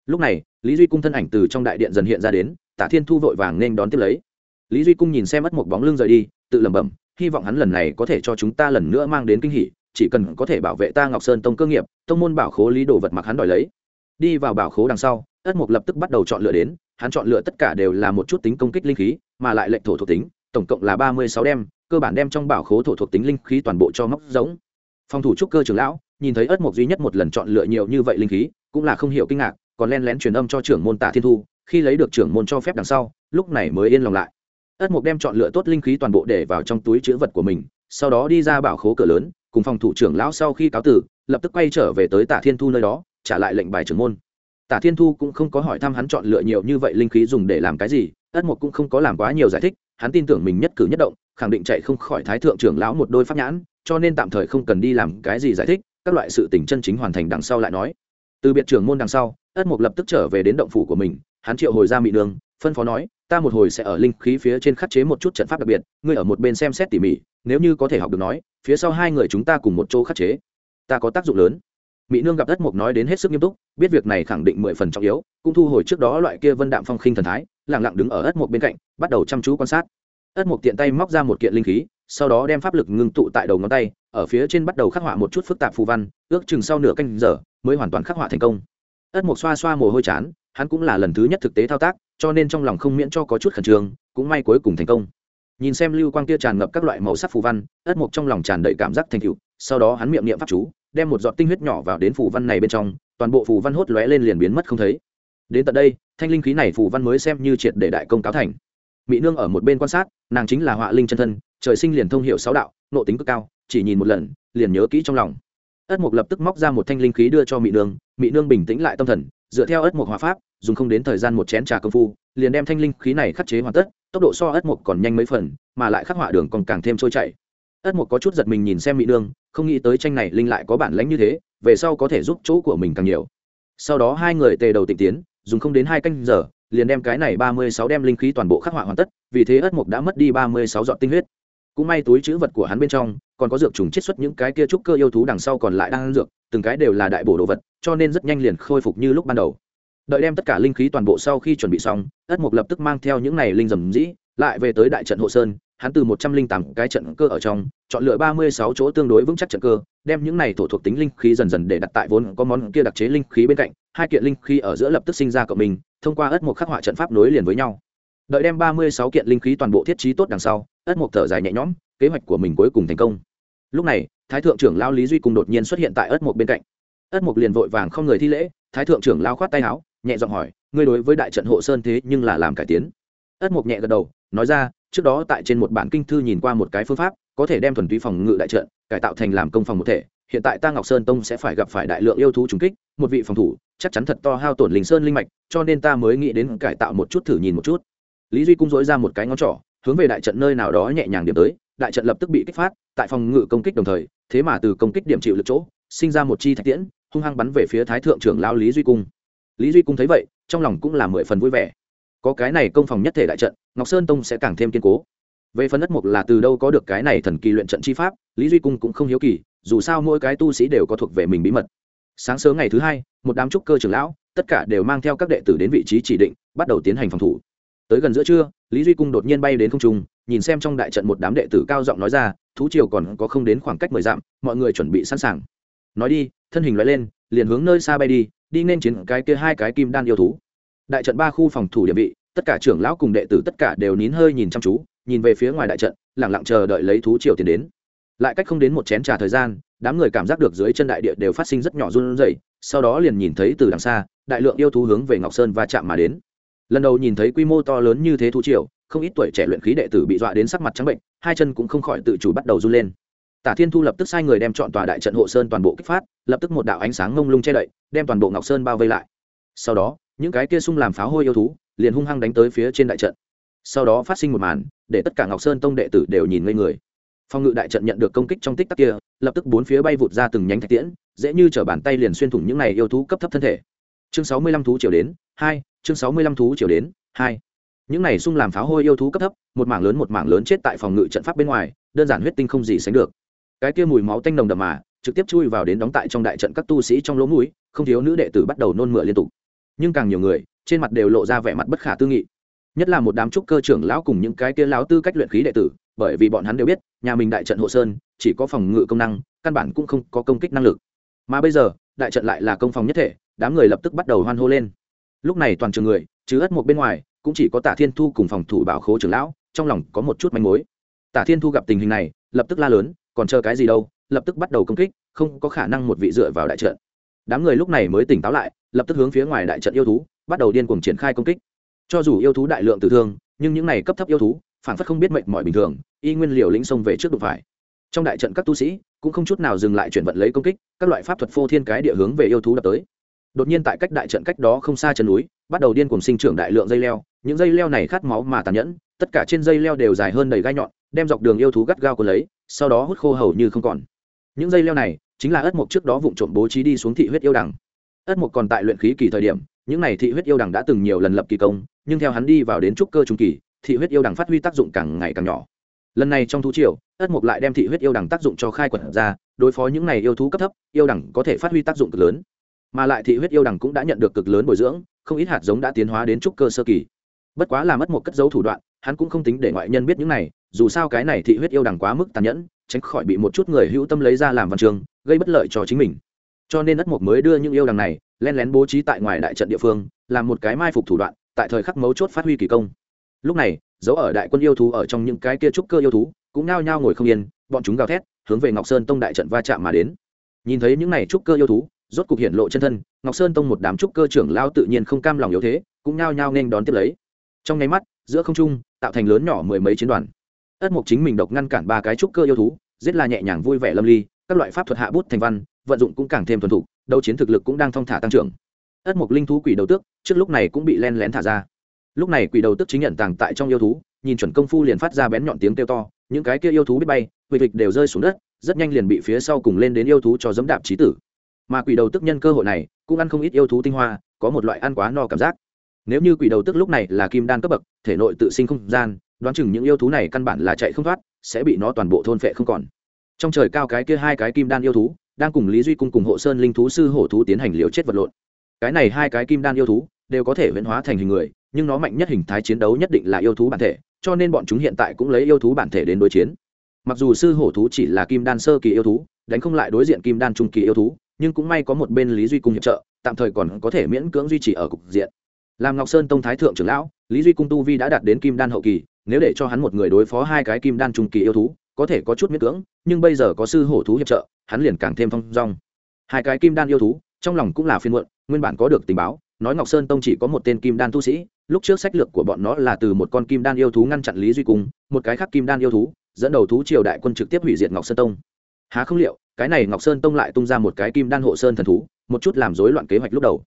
Lúc này, lý duy cung thân ảnh từ trong đại điện dần hiện ra đến, tả thiên thu vội vàng nên đón tiếp lấy. Lý duy cung nhìn xem ất mục bóng lưng rời đi, tự lẩm bẩm, hy vọng hắn lần này có thể cho chúng ta lần nữa mang đến kinh hỉ, chỉ cần có thể bảo vệ ta ngọc sơn tông cơ nghiệp, tông môn bảo khố lý đồ vật mặc hắn đòi lấy. Đi vào bảo khố đằng sau, ất mục lập tức bắt đầu chọn lựa đến hắn chọn lựa tất cả đều là một chút tính công kích linh khí, mà lại lệnh thổ thuộc tính, tổng cộng là ba mươi sáu đem, cơ bản đem trong bảo khố thổ thuộc tính linh khí toàn bộ cho móc giống. Phòng thủ trúc cơ trưởng lão, nhìn thấy ất mục duy nhất một lần chọn lựa nhiều như vậy linh khí, cũng là không hiểu kinh ngạc, còn len lén truyền âm cho trưởng môn tạ thiên thu, khi lấy được trưởng môn cho phép đằng sau, lúc này mới yên lòng lại. Ất mục đem chọn lựa tốt linh khí toàn bộ để vào trong túi chữ vật của mình, sau đó đi ra bảo khố cửa lớn, cùng phòng thủ trưởng lão sau khi cáo tử, lập tức quay trở về tới tạ thiên thu nơi đó, trả lại lệnh bài trưởng môn tạ thiên thu cũng không có hỏi thăm hắn chọn lựa nhiều như vậy linh khí dùng để làm cái gì, ất mục cũng không có làm quá nhiều giải thích, hắn tin tưởng mình nhất cử nhất động, khẳng định chạy không khỏi thái thượng trưởng lão một đôi pháp nhãn, cho nên tạm thời không cần đi làm cái gì giải thích, các loại sự tình chân chính hoàn thành đằng sau lại nói. Từ biệt trưởng môn đằng sau, ất mục lập tức trở về đến động phủ của mình, hắn triệu hồi ra mị đường, phân phó nói, ta một hồi sẽ ở linh khí phía trên khắc chế một chút trận pháp đặc biệt, ngươi ở một bên xem xét tỉ mỉ, nếu như có thể học được nói, phía sau hai người chúng ta cùng một chỗ khắc chế, ta có tác dụng lớn mỹ nương gặp đất mục nói đến hết sức nghiêm túc, biết việc này khẳng định mười phần trọng yếu, cũng thu hồi trước đó loại kia vân đạm phong khinh thần thái lẳng lặng đứng ở ất mục bên cạnh, bắt đầu chăm chú quan sát. Ất mục tiện tay móc ra một kiện linh khí, sau đó đem pháp lực ngưng tụ tại đầu ngón tay, ở phía trên bắt đầu khắc họa một chút phức tạp phù văn, ước chừng sau nửa canh giờ mới hoàn toàn khắc họa thành công. Ất mục xoa xoa mồ hôi chán, hắn cũng là lần thứ nhất thực tế thao tác, cho nên trong lòng không miễn cho có chút khẩn trương, cũng may cuối cùng thành công. Nhìn xem lưu quang kia tràn ngập các loại màu sắc phù văn ất mục trong lòng tràn đầy cảm giác thành cựu sau đó hắn miệng niệm pháp chú đem một giọt tinh huyết nhỏ vào đến phù văn này bên trong, toàn bộ phù văn hốt lóe lên liền biến mất không thấy. Đến tận đây, thanh linh khí này phù văn mới xem như triệt để đại công cáo thành. Mỹ nương ở một bên quan sát, nàng chính là họa linh chân thân, trời sinh liền thông hiệu sáu đạo nộ tính cực cao, chỉ nhìn một lần, liền nhớ kỹ trong lòng. Ất mục lập tức móc ra một thanh linh khí đưa cho mỹ nương mỹ nương bình tĩnh lại tâm thần, dựa theo ất mục hòa pháp, dùng không đến thời gian một chén trà công phu, liền đem thanh linh khí này khắc chế hoàn tất, tốc độ so ất mục còn nhanh mấy phần, mà lại khắc họa đường còn càng thêm trôi chảy. Ất mục có chút giật mình nhìn xem mỹ nương không nghĩ tới tranh này linh lại có bản lãnh như thế, về sau có thể giúp chỗ của mình càng nhiều. Sau đó hai người tề đầu tịnh tiến, dùng không đến hai canh giờ, liền đem cái này ba mươi sáu đem linh khí toàn bộ khắc họa hoàn tất, vì thế ất mục đã mất đi ba mươi sáu giọt tinh huyết. Cũng may túi chữ vật của hắn bên trong, còn có dược trùng chiết xuất những cái kia trúc cơ yêu thú đằng sau còn lại đang ăn dược, từng cái đều là đại bổ đồ vật, cho nên rất nhanh liền khôi phục như lúc ban đầu. Đợi đem tất cả linh khí toàn bộ sau khi chuẩn bị xong, ất mục lập tức mang theo những này linh dầm dĩ, lại về tới đại trận hộ sơn hắn từ một trăm linh tám cái trận cơ ở trong, chọn lựa ba mươi sáu chỗ tương đối vững chắc trận cơ, đem những này thổ thuộc tính linh khí dần dần để đặt tại vốn có món kia đặc chế linh khí bên cạnh, hai kiện linh khí ở giữa lập tức sinh ra cộng mình, thông qua ất mục khắc họa trận pháp nối liền với nhau. Đợi đem ba mươi sáu kiện linh khí toàn bộ thiết trí tốt đằng sau, ất mục thở dài nhẹ nhõm, kế hoạch của mình cuối cùng thành công. Lúc này, thái thượng trưởng lao lý duy cùng đột nhiên xuất hiện tại ất mục bên cạnh. Ất mục liền vội vàng không người thi lễ, thái thượng trưởng lao khoát tay áo, nhẹ giọng hỏi, ngươi đối với đại trận hộ sơn thế nhưng là làm cải tiến? Ất mục nhẹ gật đầu, nói ra, trước đó tại trên một bản kinh thư nhìn qua một cái phương pháp, có thể đem thuần túy phòng ngự đại trận, cải tạo thành làm công phòng một thể. Hiện tại ta ngọc sơn tông sẽ phải gặp phải đại lượng yêu thú trùng kích, một vị phòng thủ, chắc chắn thật to hao tổn linh sơn linh mạch, cho nên ta mới nghĩ đến cải tạo một chút thử nhìn một chút. Lý duy cung dối ra một cái ngón trỏ, hướng về đại trận nơi nào đó nhẹ nhàng điểm tới, đại trận lập tức bị kích phát, tại phòng ngự công kích đồng thời, thế mà từ công kích điểm chịu lực chỗ, sinh ra một chi thạch tiễn, hung hăng bắn về phía thái thượng trưởng lao lý duy cung. Lý duy cung thấy vậy, trong lòng cũng là mười phần vui vẻ có cái này công phòng nhất thể đại trận, ngọc sơn tông sẽ càng thêm kiên cố. Về phần đất mục là từ đâu có được cái này thần kỳ luyện trận chi pháp, lý duy cung cũng không hiếu kỳ, dù sao mỗi cái tu sĩ đều có thuộc về mình bí mật. Sáng sớm ngày thứ hai, một đám trúc cơ trưởng lão, tất cả đều mang theo các đệ tử đến vị trí chỉ định, bắt đầu tiến hành phòng thủ. Tới gần giữa trưa, lý duy cung đột nhiên bay đến không trung, nhìn xem trong đại trận một đám đệ tử cao giọng nói ra, thú triều còn có không đến khoảng cách mười dặm, mọi người chuẩn bị sẵn sàng. Nói đi, thân hình loại lên, liền hướng nơi xa bay đi đi nên chiến cái kia hai cái kim đan yêu thú đại trận ba khu phòng thủ địa vị, tất cả trưởng lão cùng đệ tử tất cả đều nín hơi nhìn chăm chú, nhìn về phía ngoài đại trận lẳng lặng chờ đợi lấy thú triều tiến đến. Lại cách không đến một chén trà thời gian, đám người cảm giác được dưới chân đại địa đều phát sinh rất nhỏ run rẩy, sau đó liền nhìn thấy từ đằng xa, đại lượng yêu thú hướng về ngọc sơn và chạm mà đến. Lần đầu nhìn thấy quy mô to lớn như thế thú triều, không ít tuổi trẻ luyện khí đệ tử bị dọa đến sắc mặt trắng bệnh, hai chân cũng không khỏi tự chủ bắt đầu run lên. Tả thiên thu lập tức sai người đem chọn tòa đại trận hộ sơn toàn bộ kích phát, lập tức một đạo ánh sáng ngông lung che đậy, đem toàn bộ ngọc sơn bao vây lại. Sau đó những cái kia sung làm pháo hôi yêu thú liền hung hăng đánh tới phía trên đại trận. Sau đó phát sinh một màn, để tất cả ngọc sơn tông đệ tử đều nhìn ngây người. Phòng ngự đại trận nhận được công kích trong tích tắc kia, lập tức bốn phía bay vụt ra từng nhánh thạch tiễn, dễ như t bàn tay liền xuyên thủng những này yêu thú cấp thấp thân thể. Chương sáu mươi lăm thú chiều đến, hai, chương sáu mươi lăm thú chiều đến, hai. Những này sung làm pháo hôi yêu thú cấp thấp, một mảng lớn một mảng lớn chết tại phòng ngự trận pháp bên ngoài, đơn giản huyết tinh không gì sánh được. Cái kia mùi máu tanh nồng đậm mà, trực tiếp chui vào đến đóng tại trong đại trận các tu sĩ trong lỗ mũi, không thiếu nữ đệ tử bắt đầu nôn mửa liên tục nhưng càng nhiều người, trên mặt đều lộ ra vẻ mặt bất khả tư nghị. Nhất là một đám trúc cơ trưởng lão cùng những cái kia lão tư cách luyện khí đệ tử, bởi vì bọn hắn đều biết, nhà mình đại trận hộ sơn, chỉ có phòng ngự công năng, căn bản cũng không có công kích năng lực. Mà bây giờ, đại trận lại là công phòng nhất thể, đám người lập tức bắt đầu hoan hô lên. Lúc này toàn trường người chứ ất một bên ngoài, cũng chỉ có tả thiên thu cùng phòng thủ bảo khố trưởng lão, trong lòng có một chút manh mối. Tả thiên thu gặp tình hình này, lập tức la lớn, còn chờ cái gì đâu, lập tức bắt đầu công kích, không có khả năng một vị dựa vào đại trận đám người lúc này mới tỉnh táo lại, lập tức hướng phía ngoài đại trận yêu thú, bắt đầu điên cuồng triển khai công kích. Cho dù yêu thú đại lượng tử thương, nhưng những này cấp thấp yêu thú, phản phất không biết mệnh mọi bình thường, y nguyên liều lĩnh xông về trước đụng phải. Trong đại trận các tu sĩ cũng không chút nào dừng lại chuyển vận lấy công kích, các loại pháp thuật phô thiên cái địa hướng về yêu thú đập tới. Đột nhiên tại cách đại trận cách đó không xa chân núi, bắt đầu điên cuồng sinh trưởng đại lượng dây leo, những dây leo này khát máu mà tàn nhẫn, tất cả trên dây leo đều dài hơn đầy gai nhọn, đem dọc đường yêu thú gắt gao cuốn lấy, sau đó hút khô hầu như không còn những dây leo này chính là ất mục trước đó vụng trộm bố trí đi xuống thị huyết yêu đằng ất mục còn tại luyện khí kỳ thời điểm, những này thị huyết yêu đằng đã từng nhiều lần lập kỳ công, nhưng theo hắn đi vào đến trúc cơ trung kỳ, thị huyết yêu đằng phát huy tác dụng càng ngày càng nhỏ. Lần này trong thú triều, ất mục lại đem thị huyết yêu đằng tác dụng cho khai quật ra, đối phó những này yêu thú cấp thấp, yêu đằng có thể phát huy tác dụng cực lớn. Mà lại thị huyết yêu đằng cũng đã nhận được cực lớn bồi dưỡng, không ít hạt giống đã tiến hóa đến trúc cơ sơ kỳ. Bất quá là mất một cất dấu thủ đoạn, hắn cũng không tính để ngoại nhân biết những này, dù sao cái này thị huyết yêu đằng quá mức tàn nhẫn tránh khỏi bị một chút người hữu tâm lấy ra làm văn trường gây bất lợi cho chính mình. Cho nên ất mộc mới đưa những yêu đằng này len lén bố trí tại ngoài đại trận địa phương, làm một cái mai phục thủ đoạn, tại thời khắc mấu chốt phát huy kỳ công. Lúc này, dấu ở đại quân yêu thú ở trong những cái kia trúc cơ yêu thú, cũng nao nhao ngồi không yên, bọn chúng gào thét, hướng về ngọc sơn tông đại trận va chạm mà đến. Nhìn thấy những này trúc cơ yêu thú, rốt cục hiện lộ chân thân, ngọc sơn tông một đám trúc cơ trưởng lao tự nhiên không cam lòng yếu thế, cũng nao nhao nên đón tiếp lấy. Trong nháy mắt, giữa không trung, tạo thành lớn nhỏ mười mấy chiến đoàn ất mục chính mình độc ngăn cản ba cái trúc cơ yêu thú, giết là nhẹ nhàng vui vẻ lâm ly, các loại pháp thuật hạ bút thành văn, vận dụng cũng càng thêm thuần thục, đấu chiến thực lực cũng đang thong thả tăng trưởng. Ất mục linh thú quỷ đầu tước, trước lúc này cũng bị len lén thả ra. Lúc này quỷ đầu tước chính nhận tàng tại trong yêu thú, nhìn chuẩn công phu liền phát ra bén nhọn tiếng kêu to, những cái kia yêu thú biết bay vịt vịt đều rơi xuống đất, rất nhanh liền bị phía sau cùng lên đến yêu thú cho dẫm đạp trí tử. Mà quỷ đầu tức nhân cơ hội này, cũng ăn không ít yêu thú tinh hoa, có một loại ăn quá no cảm giác. Nếu như quỷ đầu tức lúc này là kim đan cấp bậc, thể nội tự sinh không gian đoán chừng những yêu thú này căn bản là chạy không thoát, sẽ bị nó toàn bộ thôn phệ không còn. Trong trời cao cái kia hai cái kim đan yêu thú, đang cùng lý duy cung cùng hộ sơn linh thú sư hổ thú tiến hành liều chết vật lộn. Cái này hai cái kim đan yêu thú đều có thể huyễn hóa thành hình người, nhưng nó mạnh nhất hình thái chiến đấu nhất định là yêu thú bản thể, cho nên bọn chúng hiện tại cũng lấy yêu thú bản thể đến đối chiến. Mặc dù sư hổ thú chỉ là kim đan sơ kỳ yêu thú, đánh không lại đối diện kim đan trung kỳ yêu thú, nhưng cũng may có một bên lý duy cung hiệp trợ, tạm thời còn có thể miễn cưỡng duy trì ở cục diện. Làm ngọc sơn tông thái thượng trưởng lão, lý duy cung tu vi đã đạt đến kim đan hậu kỳ nếu để cho hắn một người đối phó hai cái kim đan trung kỳ yêu thú, có thể có chút miễn cưỡng, nhưng bây giờ có sư hổ thú hiệp trợ, hắn liền càng thêm phong dong. Hai cái kim đan yêu thú, trong lòng cũng là phiên muộn, nguyên bản có được tình báo, nói ngọc sơn tông chỉ có một tên kim đan tu sĩ, lúc trước sách lược của bọn nó là từ một con kim đan yêu thú ngăn chặn lý duy cung, một cái khác kim đan yêu thú, dẫn đầu thú triều đại quân trực tiếp hủy diệt ngọc sơn tông. Há không liệu, cái này ngọc sơn tông lại tung ra một cái kim đan hộ sơn thần thú, một chút làm rối loạn kế hoạch lúc đầu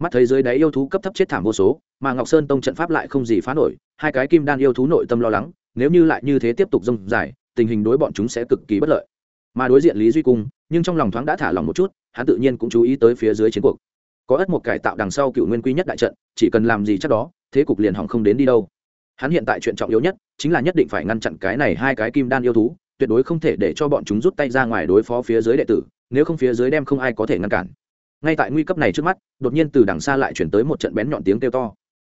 mắt thấy dưới đáy yêu thú cấp thấp chết thảm vô số, mà ngọc sơn tông trận pháp lại không gì phá nổi, hai cái kim đan yêu thú nội tâm lo lắng, nếu như lại như thế tiếp tục rông dài, tình hình đối bọn chúng sẽ cực kỳ bất lợi. Mà đối diện lý duy cung, nhưng trong lòng thoáng đã thả lòng một chút, hắn tự nhiên cũng chú ý tới phía dưới chiến cuộc. Có ất một cải tạo đằng sau cựu nguyên quy nhất đại trận, chỉ cần làm gì chắc đó, thế cục liền hỏng không đến đi đâu. Hắn hiện tại chuyện trọng yếu nhất, chính là nhất định phải ngăn chặn cái này hai cái kim đan yêu thú, tuyệt đối không thể để cho bọn chúng rút tay ra ngoài đối phó phía dưới đệ tử, nếu không phía dưới đem không ai có thể ngăn cản ngay tại nguy cấp này trước mắt, đột nhiên từ đằng xa lại chuyển tới một trận bén nhọn tiếng kêu to.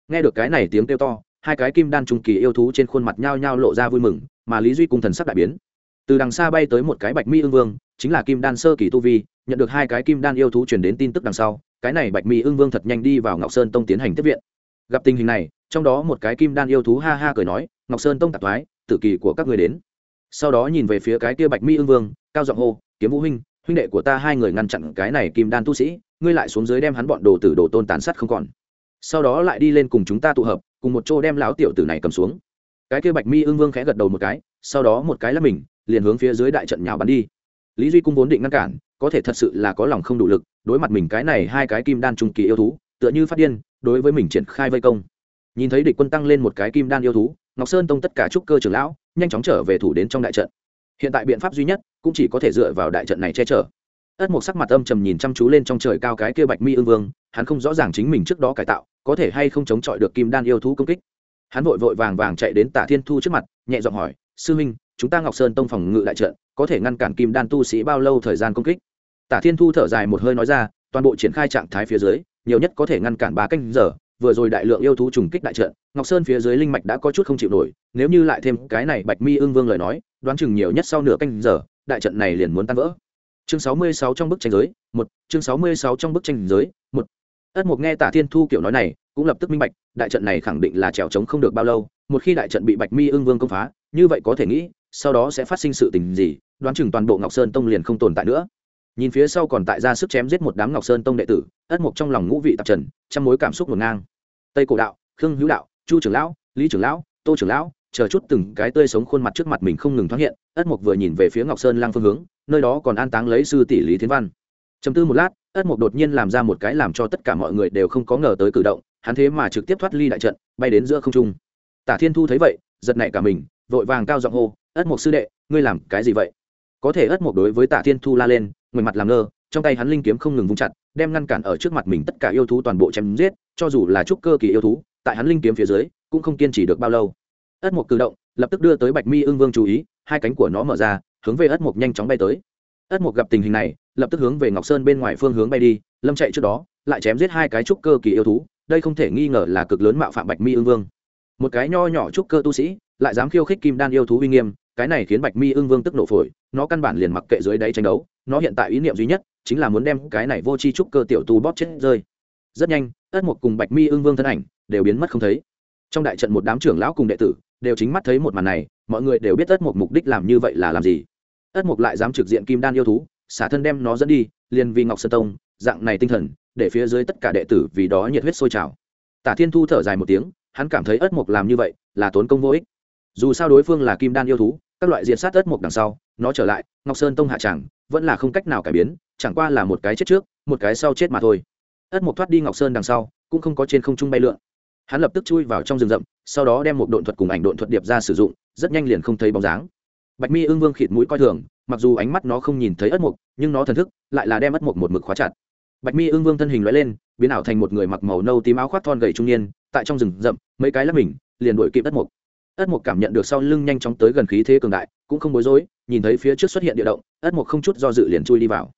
Nghe được cái này tiếng kêu to, hai cái kim đan trung kỳ yêu thú trên khuôn mặt nhao nhao lộ ra vui mừng, mà lý duy cùng thần sắc đại biến. Từ đằng xa bay tới một cái bạch mi ương vương, chính là kim đan sơ kỳ tu vi, nhận được hai cái kim đan yêu thú truyền đến tin tức đằng sau, cái này bạch mi ương vương thật nhanh đi vào ngọc sơn tông tiến hành tiếp viện. Gặp tình hình này, trong đó một cái kim đan yêu thú ha ha cười nói, ngọc sơn tông tạp thoái tự kỳ của các người đến. Sau đó nhìn về phía cái kia bạch mi ương vương, cao giọng hô, kiếm vũ huynh huynh đệ của ta hai người ngăn chặn cái này kim đan tu sĩ, ngươi lại xuống dưới đem hắn bọn đồ tử đồ tôn tàn sát không còn. Sau đó lại đi lên cùng chúng ta tụ hợp, cùng một chỗ đem lão tiểu tử này cầm xuống. Cái kia bạch mi ưng vương khẽ gật đầu một cái, sau đó một cái là mình, liền hướng phía dưới đại trận nhào bắn đi. Lý duy cung vốn định ngăn cản, có thể thật sự là có lòng không đủ lực, đối mặt mình cái này hai cái kim đan trung kỳ yêu thú, tựa như phát điên, đối với mình triển khai vây công. Nhìn thấy địch quân tăng lên một cái kim đan yêu thú, ngọc sơn tông tất cả trúc cơ trưởng lão, nhanh chóng trở về thủ đến trong đại trận hiện tại biện pháp duy nhất cũng chỉ có thể dựa vào đại trận này che chở. Ất một sắc mặt âm trầm nhìn chăm chú lên trong trời cao cái kia bạch mi ương vương, hắn không rõ ràng chính mình trước đó cải tạo, có thể hay không chống chọi được kim đan yêu thú công kích. Hắn vội vội vàng vàng chạy đến tả thiên thu trước mặt, nhẹ giọng hỏi, sư huynh, chúng ta ngọc sơn tông phòng ngự đại trận, có thể ngăn cản kim đan tu sĩ bao lâu thời gian công kích? Tả thiên thu thở dài một hơi nói ra, toàn bộ triển khai trạng thái phía dưới, nhiều nhất có thể ngăn cản ba canh giờ, vừa rồi đại lượng yêu thú trùng kích đại trận, ngọc sơn phía dưới linh mạch đã có chút không chịu nổi, nếu như lại thêm cái này bạch mi ương vương lời nói đoán chừng nhiều nhất sau nửa canh giờ, đại trận này liền muốn tan vỡ. Chương sáu mươi sáu trong bức tranh giới, một, chương sáu mươi sáu trong bức tranh giới, một. Ất mục nghe tả thiên thu kiểu nói này, cũng lập tức minh bạch, đại trận này khẳng định là trèo trống không được bao lâu, một khi đại trận bị bạch mi ương vương công phá, như vậy có thể nghĩ, sau đó sẽ phát sinh sự tình gì, đoán chừng toàn bộ ngọc sơn tông liền không tồn tại nữa. Nhìn phía sau còn tại ra sức chém giết một đám ngọc sơn tông đệ tử, ất mục trong lòng ngũ vị tạp trần trong mối cảm xúc ngổn ngang. Tây cổ đạo, khương hữu đạo, chu trưởng lão, lý trưởng lão, tô trưởng lão chờ chút từng cái tươi sống khuôn mặt trước mặt mình không ngừng thoáng hiện, ất mục vừa nhìn về phía ngọc sơn lang phương hướng, nơi đó còn an táng lấy sư tỷ lý thiên văn. Chấm tư một lát, ất mục đột nhiên làm ra một cái làm cho tất cả mọi người đều không có ngờ tới cử động, hắn thế mà trực tiếp thoát ly đại trận, bay đến giữa không trung. Tả thiên thu thấy vậy, giật nảy cả mình, vội vàng cao giọng hô, ất mục sư đệ, ngươi làm cái gì vậy? Có thể ất mục đối với tả thiên thu la lên ngoài mặt làm ngơ, trong tay hắn linh kiếm không ngừng vung chặt, đem ngăn cản ở trước mặt mình tất cả yêu thú toàn bộ chém giết, cho dù là trúc cơ kỳ yêu thú, tại hắn linh kiếm phía dưới, cũng không kiên trì được bao lâu ất mục cử động, lập tức đưa tới bạch mi ưng vương chú ý, hai cánh của nó mở ra, hướng về ất mục nhanh chóng bay tới. Ất mục gặp tình hình này, lập tức hướng về ngọc sơn bên ngoài phương hướng bay đi, lâm chạy trước đó, lại chém giết hai cái trúc cơ kỳ yêu thú, đây không thể nghi ngờ là cực lớn mạo phạm bạch mi ưng vương. Một cái nho nhỏ trúc cơ tu sĩ, lại dám khiêu khích kim đan yêu thú uy nghiêm, cái này khiến bạch mi ưng vương tức nổ phổi, nó căn bản liền mặc kệ dưới đáy tranh đấu, nó hiện tại ý niệm duy nhất, chính là muốn đem cái này vô c h i trúc cơ tiểu tu bóp chết rơi. Rất nhanh, ất mục cùng bạch mi ưng vương thân ảnh, đều biến mất không thấy. Trong đại trận một đám trưởng lão cùng đệ tử đều chính mắt thấy một màn này, mọi người đều biết ất mục mục đích làm như vậy là làm gì. Ất mục lại dám trực diện kim đan yêu thú, xả thân đem nó dẫn đi, liền vì ngọc sơn tông, dạng này tinh thần, để phía dưới tất cả đệ tử vì đó nhiệt huyết sôi trào. Tả thiên thu thở dài một tiếng, hắn cảm thấy ất mộc làm như vậy là tốn công vô ích. Dù sao đối phương là kim đan yêu thú, các loại diện sát ất mộc đằng sau, nó trở lại, ngọc sơn tông hạ tràng vẫn là không cách nào cải biến, chẳng qua là một cái chết trước, một cái sau chết mà thôi. Ất mộc thoát đi ngọc sơn đằng sau, cũng không có trên không trung bay lượn hắn lập tức chui vào trong rừng rậm, sau đó đem một độn thuật cùng ảnh độn thuật điệp ra sử dụng, rất nhanh liền không thấy bóng dáng. Bạch mi Ưng vương khịt mũi coi thường, mặc dù ánh mắt nó không nhìn thấy ất mục, nhưng nó thần thức lại là đem ất mục một mực khóa chặt. Bạch mi Ưng vương thân hình loại lên, biến ảo thành một người mặc màu nâu tím áo khoác thon gầy trung niên, tại trong rừng rậm, mấy cái lắp mình, liền đuổi kịp ất mục. Ất mục cảm nhận được sau lưng nhanh chóng tới gần khí thế cường đại, cũng không bối rối, nhìn thấy phía trước xuất hiện địa động, ất mục không chút do dự liền chui đi vào.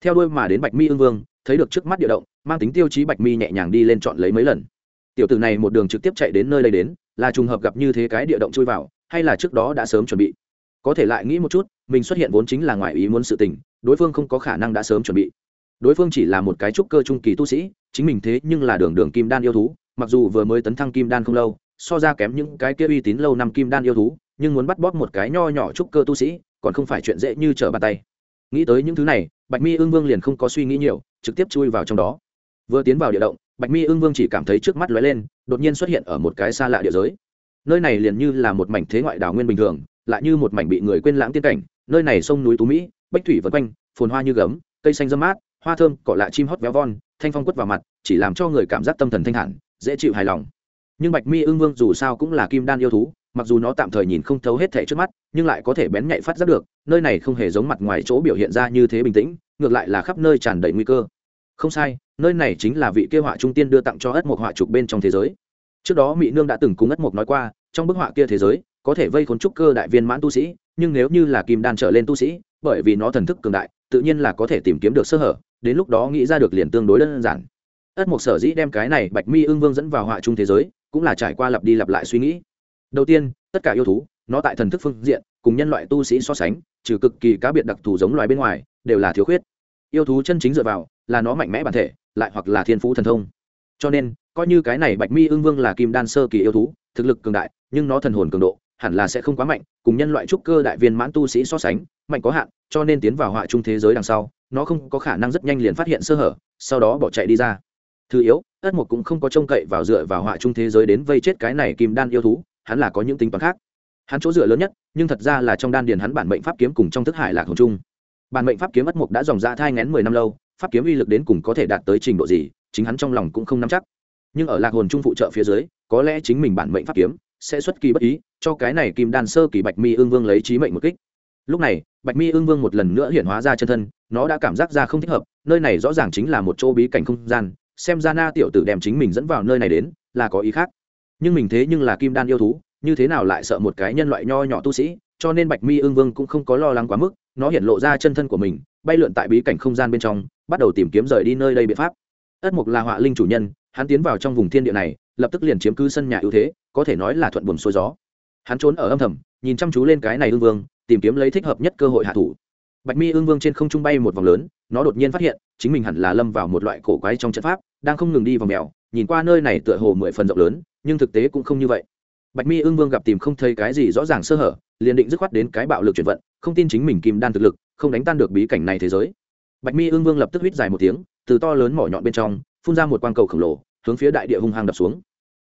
Theo đuôi mà đến bạch mi Ưng vương, thấy được trước mắt địa động, mang tính tiêu chí bạch mi nhẹ nhàng đi lên chọn lấy mấy lần tiểu tử này một đường trực tiếp chạy đến nơi đây đến, là trùng hợp gặp như thế cái địa động chui vào, hay là trước đó đã sớm chuẩn bị? Có thể lại nghĩ một chút, mình xuất hiện vốn chính là ngoài ý muốn sự tình, đối phương không có khả năng đã sớm chuẩn bị. Đối phương chỉ là một cái trúc cơ trung kỳ tu sĩ, chính mình thế nhưng là đường đường kim đan yêu thú, mặc dù vừa mới tấn thăng kim đan không lâu, so ra kém những cái kia uy tín lâu năm kim đan yêu thú, nhưng muốn bắt bóp một cái nho nhỏ trúc cơ tu sĩ, còn không phải chuyện dễ như trở bàn tay. Nghĩ tới những thứ này, bạch mi ương vương liền không có suy nghĩ nhiều, trực tiếp chui vào trong đó. Vừa tiến vào địa động bạch mi Ưng vương chỉ cảm thấy trước mắt lóe lên đột nhiên xuất hiện ở một cái xa lạ địa giới. Nơi này liền như là một mảnh thế ngoại đảo nguyên bình thường lại như một mảnh bị người quên lãng tiên cảnh. Nơi này sông núi tú mỹ bách thủy vân quanh phồn hoa như gấm cây xanh dâm mát hoa thơm cỏ lạ chim hót véo von thanh phong quất vào mặt chỉ làm cho người cảm giác tâm thần thanh hẳn, dễ chịu hài lòng. Nhưng bạch mi Ưng vương dù sao cũng là kim đan yêu thú mặc dù nó tạm thời nhìn không thấu hết thể trước mắt nhưng lại có thể bén nhạy phát giác được nơi này không hề giống mặt ngoài chỗ biểu hiện ra như thế bình tĩnh ngược lại là khắp nơi tràn đầy nguy cơ. Không sai nơi này chính là vị kia họa trung tiên đưa tặng cho ất một họa trục bên trong thế giới. Trước đó mỹ nương đã từng cùng ất mộc nói qua, trong bức họa kia thế giới, có thể vây khốn trúc cơ đại viên mãn tu sĩ, nhưng nếu như là kim đan trở lên tu sĩ, bởi vì nó thần thức cường đại, tự nhiên là có thể tìm kiếm được sơ hở, đến lúc đó nghĩ ra được liền tương đối đơn giản. Ất mộc sở dĩ đem cái này bạch mi ưng vương dẫn vào họa chung thế giới, cũng là trải qua lặp đi lặp lại suy nghĩ. Đầu tiên, tất cả yêu thú, nó tại thần thức phương diện, cùng nhân loại tu sĩ so sánh, trừ cực kỳ cá biệt đặc thù giống loài bên ngoài, đều là thiếu khuyết. Yêu thú chân chính dựa vào là nó mạnh mẽ bản thể, lại hoặc là thiên phú thần thông. Cho nên, coi như cái này bạch mi ưng vương là kim đan sơ kỳ yêu thú, thực lực cường đại, nhưng nó thần hồn cường độ hẳn là sẽ không quá mạnh, cùng nhân loại trúc cơ đại viên mãn tu sĩ so sánh, mạnh có hạn, cho nên tiến vào họa chung thế giới đằng sau, nó không có khả năng rất nhanh liền phát hiện sơ hở, sau đó bỏ chạy đi ra. Thứ yếu, ất mục cũng không có trông cậy vào dựa vào họa chung thế giới đến vây chết cái này kim đan yêu thú, hắn là có những tính toán khác. Hắn chỗ dựa lớn nhất, nhưng thật ra là trong đan điền hắn bản mệnh pháp kiếm cùng trong thức hải lạc hồng trung. Bản mệnh pháp kiếm ất mục đã dòng ra thai ngén mười năm lâu pháp kiếm uy lực đến cùng có thể đạt tới trình độ gì, chính hắn trong lòng cũng không nắm chắc. Nhưng ở lạc hồn trung phụ trợ phía dưới, có lẽ chính mình bản mệnh pháp kiếm sẽ xuất kỳ bất ý, cho cái này kim đan sơ kỳ bạch mi ương vương lấy trí mệnh một kích. Lúc này, bạch mi ương vương một lần nữa hiện hóa ra chân thân, nó đã cảm giác ra không thích hợp, nơi này rõ ràng chính là một chỗ bí cảnh không gian, xem ra na tiểu tử đem chính mình dẫn vào nơi này đến là có ý khác. Nhưng mình thế nhưng là kim đan yêu thú, như thế nào lại sợ một cái nhân loại nho nhỏ tu sĩ, cho nên bạch mi ương vương cũng không có lo lắng quá mức, nó hiện lộ ra chân thân của mình bay lượn tại bí cảnh không gian bên trong, bắt đầu tìm kiếm rời đi nơi đây biện pháp. Ất mục là họa linh chủ nhân, hắn tiến vào trong vùng thiên địa này, lập tức liền chiếm cứ sân nhà ưu thế, có thể nói là thuận buồm xuôi gió. Hắn trốn ở âm thầm, nhìn chăm chú lên cái này ương vương, tìm kiếm lấy thích hợp nhất cơ hội hạ thủ. Bạch mi ương vương trên không trung bay một vòng lớn, nó đột nhiên phát hiện, chính mình hẳn là lâm vào một loại cổ quái trong trận pháp, đang không ngừng đi vào mèo, nhìn qua nơi này tựa hồ mười phần rộng lớn, nhưng thực tế cũng không như vậy bạch mi Ưng vương gặp tìm không thấy cái gì rõ ràng sơ hở, liền định dứt khoát đến cái bạo lực chuyển vận, không tin chính mình kim đan thực lực, không đánh tan được bí cảnh này thế giới. Bạch mi Ưng vương lập tức huýt dài một tiếng, từ to lớn mỏ nhọn bên trong, phun ra một quang cầu khổng lồ, hướng phía đại địa hung hăng đập xuống.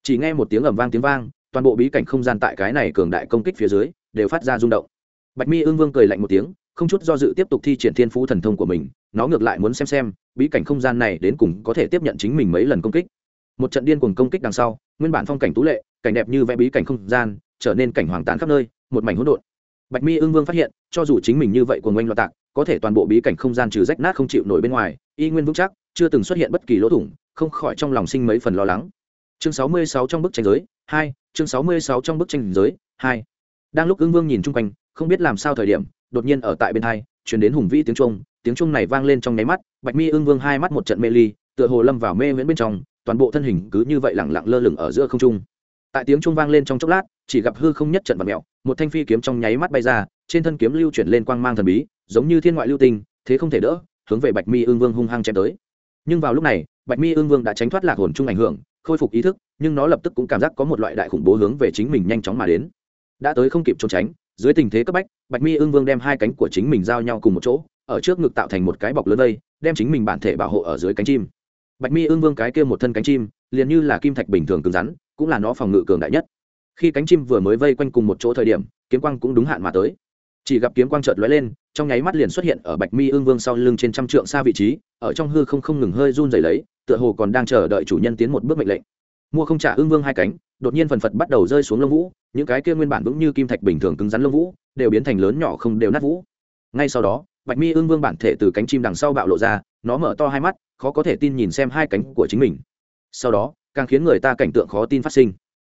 Chỉ nghe một tiếng ầm vang tiếng vang, toàn bộ bí cảnh không gian tại cái này cường đại công kích phía dưới, đều phát ra rung động. Bạch mi Ưng vương cười lạnh một tiếng, không chút do dự tiếp tục thi triển thiên phú thần thông của mình, nó ngược lại muốn xem xem, bí cảnh không gian này đến cùng có thể tiếp nhận chính mình mấy lần công kích. Một trận điên cuồng công kích đằng sau, nguyên bản phong cảnh tú lệ cảnh đẹp như vẽ bí cảnh không gian, trở nên cảnh hoàng tàn khắp nơi, một mảnh hỗn độn. Bạch mi ương vương phát hiện, cho dù chính mình như vậy của ngoanh loạt tạc, có thể toàn bộ bí cảnh không gian trừ rách nát không chịu nổi bên ngoài, y nguyên vững chắc, chưa từng xuất hiện bất kỳ lỗ thủng, không khỏi trong lòng sinh mấy phần lo lắng. Chương sáu mươi sáu trong bức tranh giới, hai, chương sáu mươi sáu trong bức tranh giới, hai. Đang lúc ương vương nhìn chung quanh, không biết làm sao thời điểm, đột nhiên ở tại bên hai chuyển đến hùng vĩ tiếng trung tiếng trung này vang lên trong nháy mắt, bạch mi ương vương hai mắt một trận mê ly, tựa hồ lâm vào mê miễn bên trong, toàn bộ thân hình cứ như vậy lẳng lặng lơ lửng ở giữa không trung tại tiếng trung vang lên trong chốc lát, chỉ gặp hư không nhất trận vật mẹo một thanh phi kiếm trong nháy mắt bay ra, trên thân kiếm lưu chuyển lên quang mang thần bí, giống như thiên ngoại lưu tinh, thế không thể đỡ, hướng về bạch mi ương vương hung hăng chém tới. Nhưng vào lúc này, bạch mi ương vương đã tránh thoát lạc hồn chung ảnh hưởng, khôi phục ý thức, nhưng nó lập tức cũng cảm giác có một loại đại khủng bố hướng về chính mình nhanh chóng mà đến. Đã tới không kịp trốn tránh, dưới tình thế cấp bách, bạch mi ương vương đem hai cánh của chính mình giao nhau cùng một chỗ, ở trước ngực tạo thành một cái bọc lớn vây, đem chính mình bản thể bảo hộ ở dưới cánh chim. Bạch mi ương vương cái kia một thân cánh chim liền như là kim thạch bình thường cứng rắn, cũng là nó phòng ngự cường đại nhất. Khi cánh chim vừa mới vây quanh cùng một chỗ thời điểm, kiếm quang cũng đúng hạn mà tới. Chỉ gặp kiếm quang chợt lóe lên, trong nháy mắt liền xuất hiện ở bạch mi ương vương sau lưng trên trăm trượng xa vị trí, ở trong hư không không ngừng hơi run rẩy lấy, tựa hồ còn đang chờ đợi chủ nhân tiến một bước mệnh lệnh. Mua không trả ương vương hai cánh, đột nhiên phần phật bắt đầu rơi xuống lông vũ, những cái kia nguyên bản vững như kim thạch bình thường cứng rắn lông vũ, đều biến thành lớn nhỏ không đều nát vũ. Ngay sau đó, bạch mi ương vương bản thể từ cánh chim đằng sau bạo lộ ra, nó mở to hai mắt, khó có thể tin nhìn xem hai cánh của chính mình sau đó, càng khiến người ta cảnh tượng khó tin phát sinh.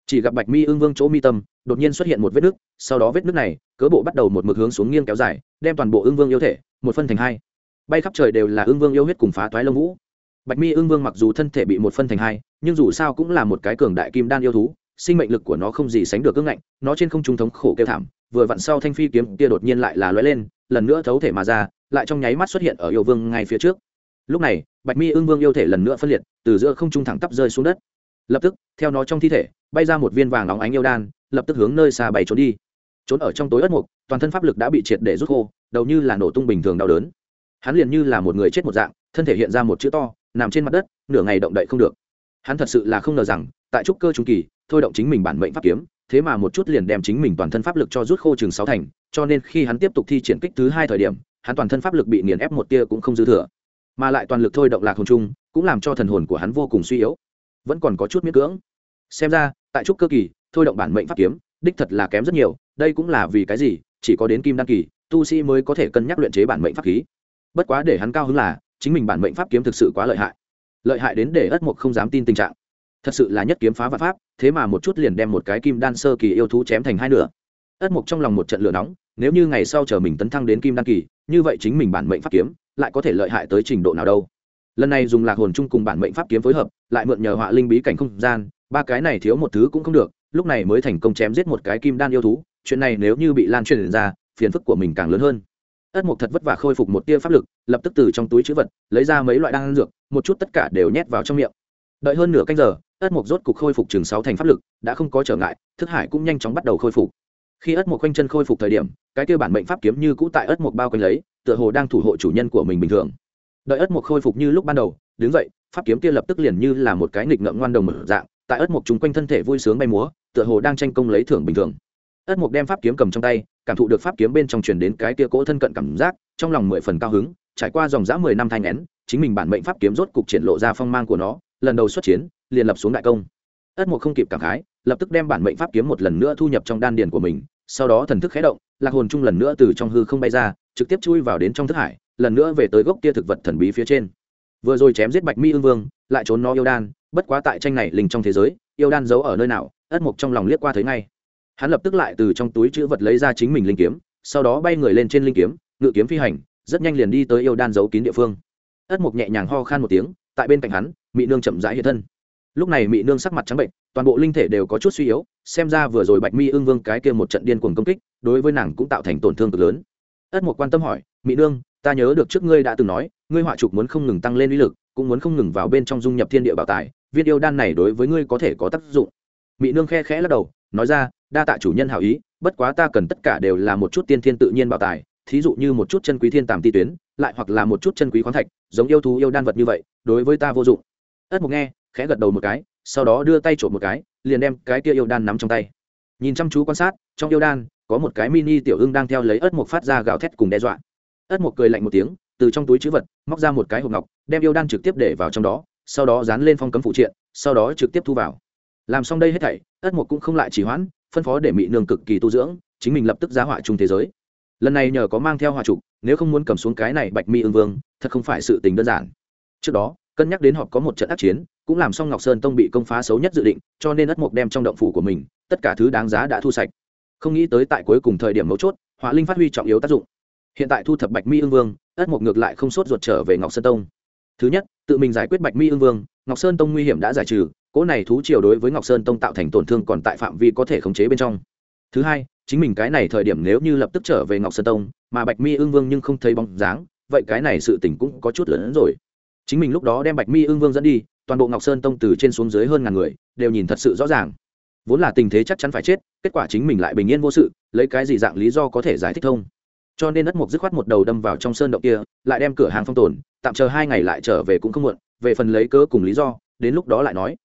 Chỉ gặp bạch mi ương vương chỗ mi tâm, đột nhiên xuất hiện một vết nứt, sau đó vết nứt này, cớ bộ bắt đầu một mực hướng xuống nghiêng kéo dài, đem toàn bộ ương vương yêu thể, một phân thành hai. Bay khắp trời đều là ương vương yêu huyết cùng phá toái lông vũ. Bạch mi ương vương mặc dù thân thể bị một phân thành hai, nhưng dù sao cũng là một cái cường đại kim đan yêu thú, sinh mệnh lực của nó không gì sánh được ương ngạnh, nó trên không trung thống khổ kêu thảm, vừa vặn sau thanh phi kiếm kia đột nhiên lại là lóe lên, lần nữa thấu thể mà ra, lại trong nháy mắt xuất hiện ở yêu vương ngay phía trước lúc này, bạch mi ương vương yêu thể lần nữa phân liệt, từ giữa không trung thẳng tắp rơi xuống đất. Lập tức, theo nó trong thi thể, bay ra một viên vàng óng ánh yêu đan, lập tức hướng nơi xa bay trốn đi. Trốn ở trong tối ất mục, toàn thân pháp lực đã bị triệt để rút khô, đầu như là nổ tung bình thường đau đớn. Hắn liền như là một người chết một dạng, thân thể hiện ra một chữ to, nằm trên mặt đất, nửa ngày động đậy không được. Hắn thật sự là không ngờ rằng, tại trúc cơ trung kỳ, thôi động chính mình bản mệnh pháp kiếm, thế mà một chút liền đem chính mình toàn thân pháp lực cho rút khô chừng sáu thành, cho nên khi hắn tiếp tục thi triển kích thứ hai thời điểm, hắn toàn thân pháp lực bị nghiền ép một tia cũng không dư thừa mà lại toàn lực thôi động lạc hồn chung, cũng làm cho thần hồn của hắn vô cùng suy yếu. Vẫn còn có chút miễn cưỡng. Xem ra, tại trúc cơ kỳ, thôi động bản mệnh pháp kiếm, đích thật là kém rất nhiều, đây cũng là vì cái gì, chỉ có đến kim đăng kỳ, tu sĩ mới có thể cân nhắc luyện chế bản mệnh pháp khí. Bất quá để hắn cao hứng là, chính mình bản mệnh pháp kiếm thực sự quá lợi hại. Lợi hại đến để ất mục không dám tin tình trạng. Thật sự là nhất kiếm phá vạn pháp, thế mà một chút liền đem một cái kim đan sơ kỳ yêu thú chém thành hai nửa. Ất mục trong lòng một trận lửa nóng, nếu như ngày sau chờ mình tấn thăng đến kim đan kỳ, như vậy chính mình bản mệnh pháp kiếm lại có thể lợi hại tới trình độ nào đâu. Lần này dùng lạc hồn chung cùng bản mệnh pháp kiếm phối hợp, lại mượn nhờ họa linh bí cảnh không gian, ba cái này thiếu một thứ cũng không được, lúc này mới thành công chém giết một cái kim đan yêu thú, chuyện này nếu như bị lan truyền ra, phiền phức của mình càng lớn hơn. Ất mục thật vất vả khôi phục một tia pháp lực, lập tức từ trong túi chữ vật, lấy ra mấy loại đan dược, một chút tất cả đều nhét vào trong miệng. Đợi hơn nửa canh giờ, ất mục rốt cục khôi phục chừng sáu thành pháp lực, đã không có trở ngại, thức hải cũng nhanh chóng bắt đầu khôi phục. Khi ất mục quanh chân khôi phục thời điểm, cái kia bản mệnh pháp kiếm như cũ tại ất mục bao quanh lấy tựa hồ đang thủ hộ chủ nhân của mình bình thường. Đợi ất mục khôi phục như lúc ban đầu, đứng dậy, pháp kiếm kia lập tức liền như là một cái nghịch ngợm ngoan đồng mở dạng, tại ất mục chúng quanh thân thể vui sướng bay múa, tựa hồ đang tranh công lấy thưởng bình thường. Ất mục đem pháp kiếm cầm trong tay, cảm thụ được pháp kiếm bên trong truyền đến cái kia cỗ thân cận cảm giác, trong lòng mười phần cao hứng, trải qua dòng dã mười năm thanh nén chính mình bản mệnh pháp kiếm rốt cục triển lộ ra phong mang của nó, lần đầu xuất chiến, liền lập xuống đại công. Ất mục không kịp cảm khái, lập tức đem bản mệnh pháp kiếm một lần nữa thu nhập trong đan điền của mình, sau đó thần thức khé động, lạc hồn chung lần nữa từ trong hư không bay ra trực tiếp chui vào đến trong thức hải, lần nữa về tới gốc kia thực vật thần bí phía trên. Vừa rồi chém giết bạch mi ương vương, lại trốn nó yêu đan, bất quá tại tranh này linh trong thế giới, yêu đan giấu ở nơi nào, ất mục trong lòng liếc qua thấy ngay. Hắn lập tức lại từ trong túi chữ vật lấy ra chính mình linh kiếm, sau đó bay người lên trên linh kiếm, ngự kiếm phi hành, rất nhanh liền đi tới yêu đan giấu kín địa phương. Ất mục nhẹ nhàng ho khan một tiếng, tại bên cạnh hắn mỹ nương chậm rãi hiện thân. Lúc này mỹ nương sắc mặt trắng bệnh, toàn bộ linh thể đều có chút suy yếu, xem ra vừa rồi bạch mi ương vương cái kia một trận điên cuồng công kích, đối với nàng cũng tạo thành tổn thương cực lớn ất mục quan tâm hỏi mỹ nương, ta nhớ được trước ngươi đã từng nói, ngươi họa trục muốn không ngừng tăng lên uy lực, cũng muốn không ngừng vào bên trong dung nhập thiên địa bảo tài, viên yêu đan này đối với ngươi có thể có tác dụng. Mỹ nương khe khẽ lắc đầu, nói ra, đa tạ chủ nhân hảo ý, bất quá ta cần tất cả đều là một chút tiên thiên tự nhiên bảo tài, thí dụ như một chút chân quý thiên tàm ti tuyến, lại hoặc là một chút chân quý khoáng thạch, giống yêu thú yêu đan vật như vậy, đối với ta vô dụng. Ất mục nghe, khẽ gật đầu một cái, sau đó đưa tay trộm một cái, liền đem cái kia yêu đan nắm trong tay. Nhìn chăm chú quan sát, trong yêu đan có một cái mini tiểu ưng đang theo lấy ất mục phát ra gào thét cùng đe dọa. Ất mục cười lạnh một tiếng, từ trong túi chữ vật, móc ra một cái hộp ngọc, đem yêu đan trực tiếp để vào trong đó, sau đó dán lên phong cấm phụ triện, sau đó trực tiếp thu vào. Làm xong đây hết thảy ất mục cũng không lại chỉ hoãn, phân phó để mỹ nương cực kỳ tu dưỡng, chính mình lập tức giá họa chung thế giới. Lần này nhờ có mang theo họa trục, nếu không muốn cầm xuống cái này bạch mi ương vương, thật không phải sự tình đơn giản. Trước đó, cân nhắc đến họp có một trận ác chiến, cũng làm xong ngọc sơn tông bị công phá xấu nhất dự định, cho nên ất mục đem trong động phủ của mình, tất cả thứ đáng giá đã thu sạch không nghĩ tới tại cuối cùng thời điểm mấu chốt họa linh phát huy trọng yếu tác dụng. Hiện tại thu thập bạch mi ương vương, ất mộc ngược lại không sốt ruột trở về ngọc sơn tông. Thứ nhất, tự mình giải quyết bạch mi ương vương, ngọc sơn tông nguy hiểm đã giải trừ, cỗ này thú triều đối với ngọc sơn tông tạo thành tổn thương còn tại phạm vi có thể khống chế bên trong. Thứ hai, chính mình cái này thời điểm nếu như lập tức trở về ngọc sơn tông, mà bạch mi ương vương nhưng không thấy bóng dáng, vậy cái này sự tình cũng có chút lớn hơn rồi. Chính mình lúc đó đem bạch mi ương vương dẫn đi, toàn bộ ngọc sơn tông từ trên xuống dưới hơn ngàn người, đều nhìn thật sự rõ ràng vốn là tình thế chắc chắn phải chết, kết quả chính mình lại bình yên vô sự, lấy cái gì dạng lý do có thể giải thích thông? Cho nên đất mục dứt khoát một đầu đâm vào trong sơn động kia, lại đem cửa hàng phong tồn, tạm chờ hai ngày lại trở về cũng không muộn, về phần lấy cớ cùng lý do, đến lúc đó lại nói.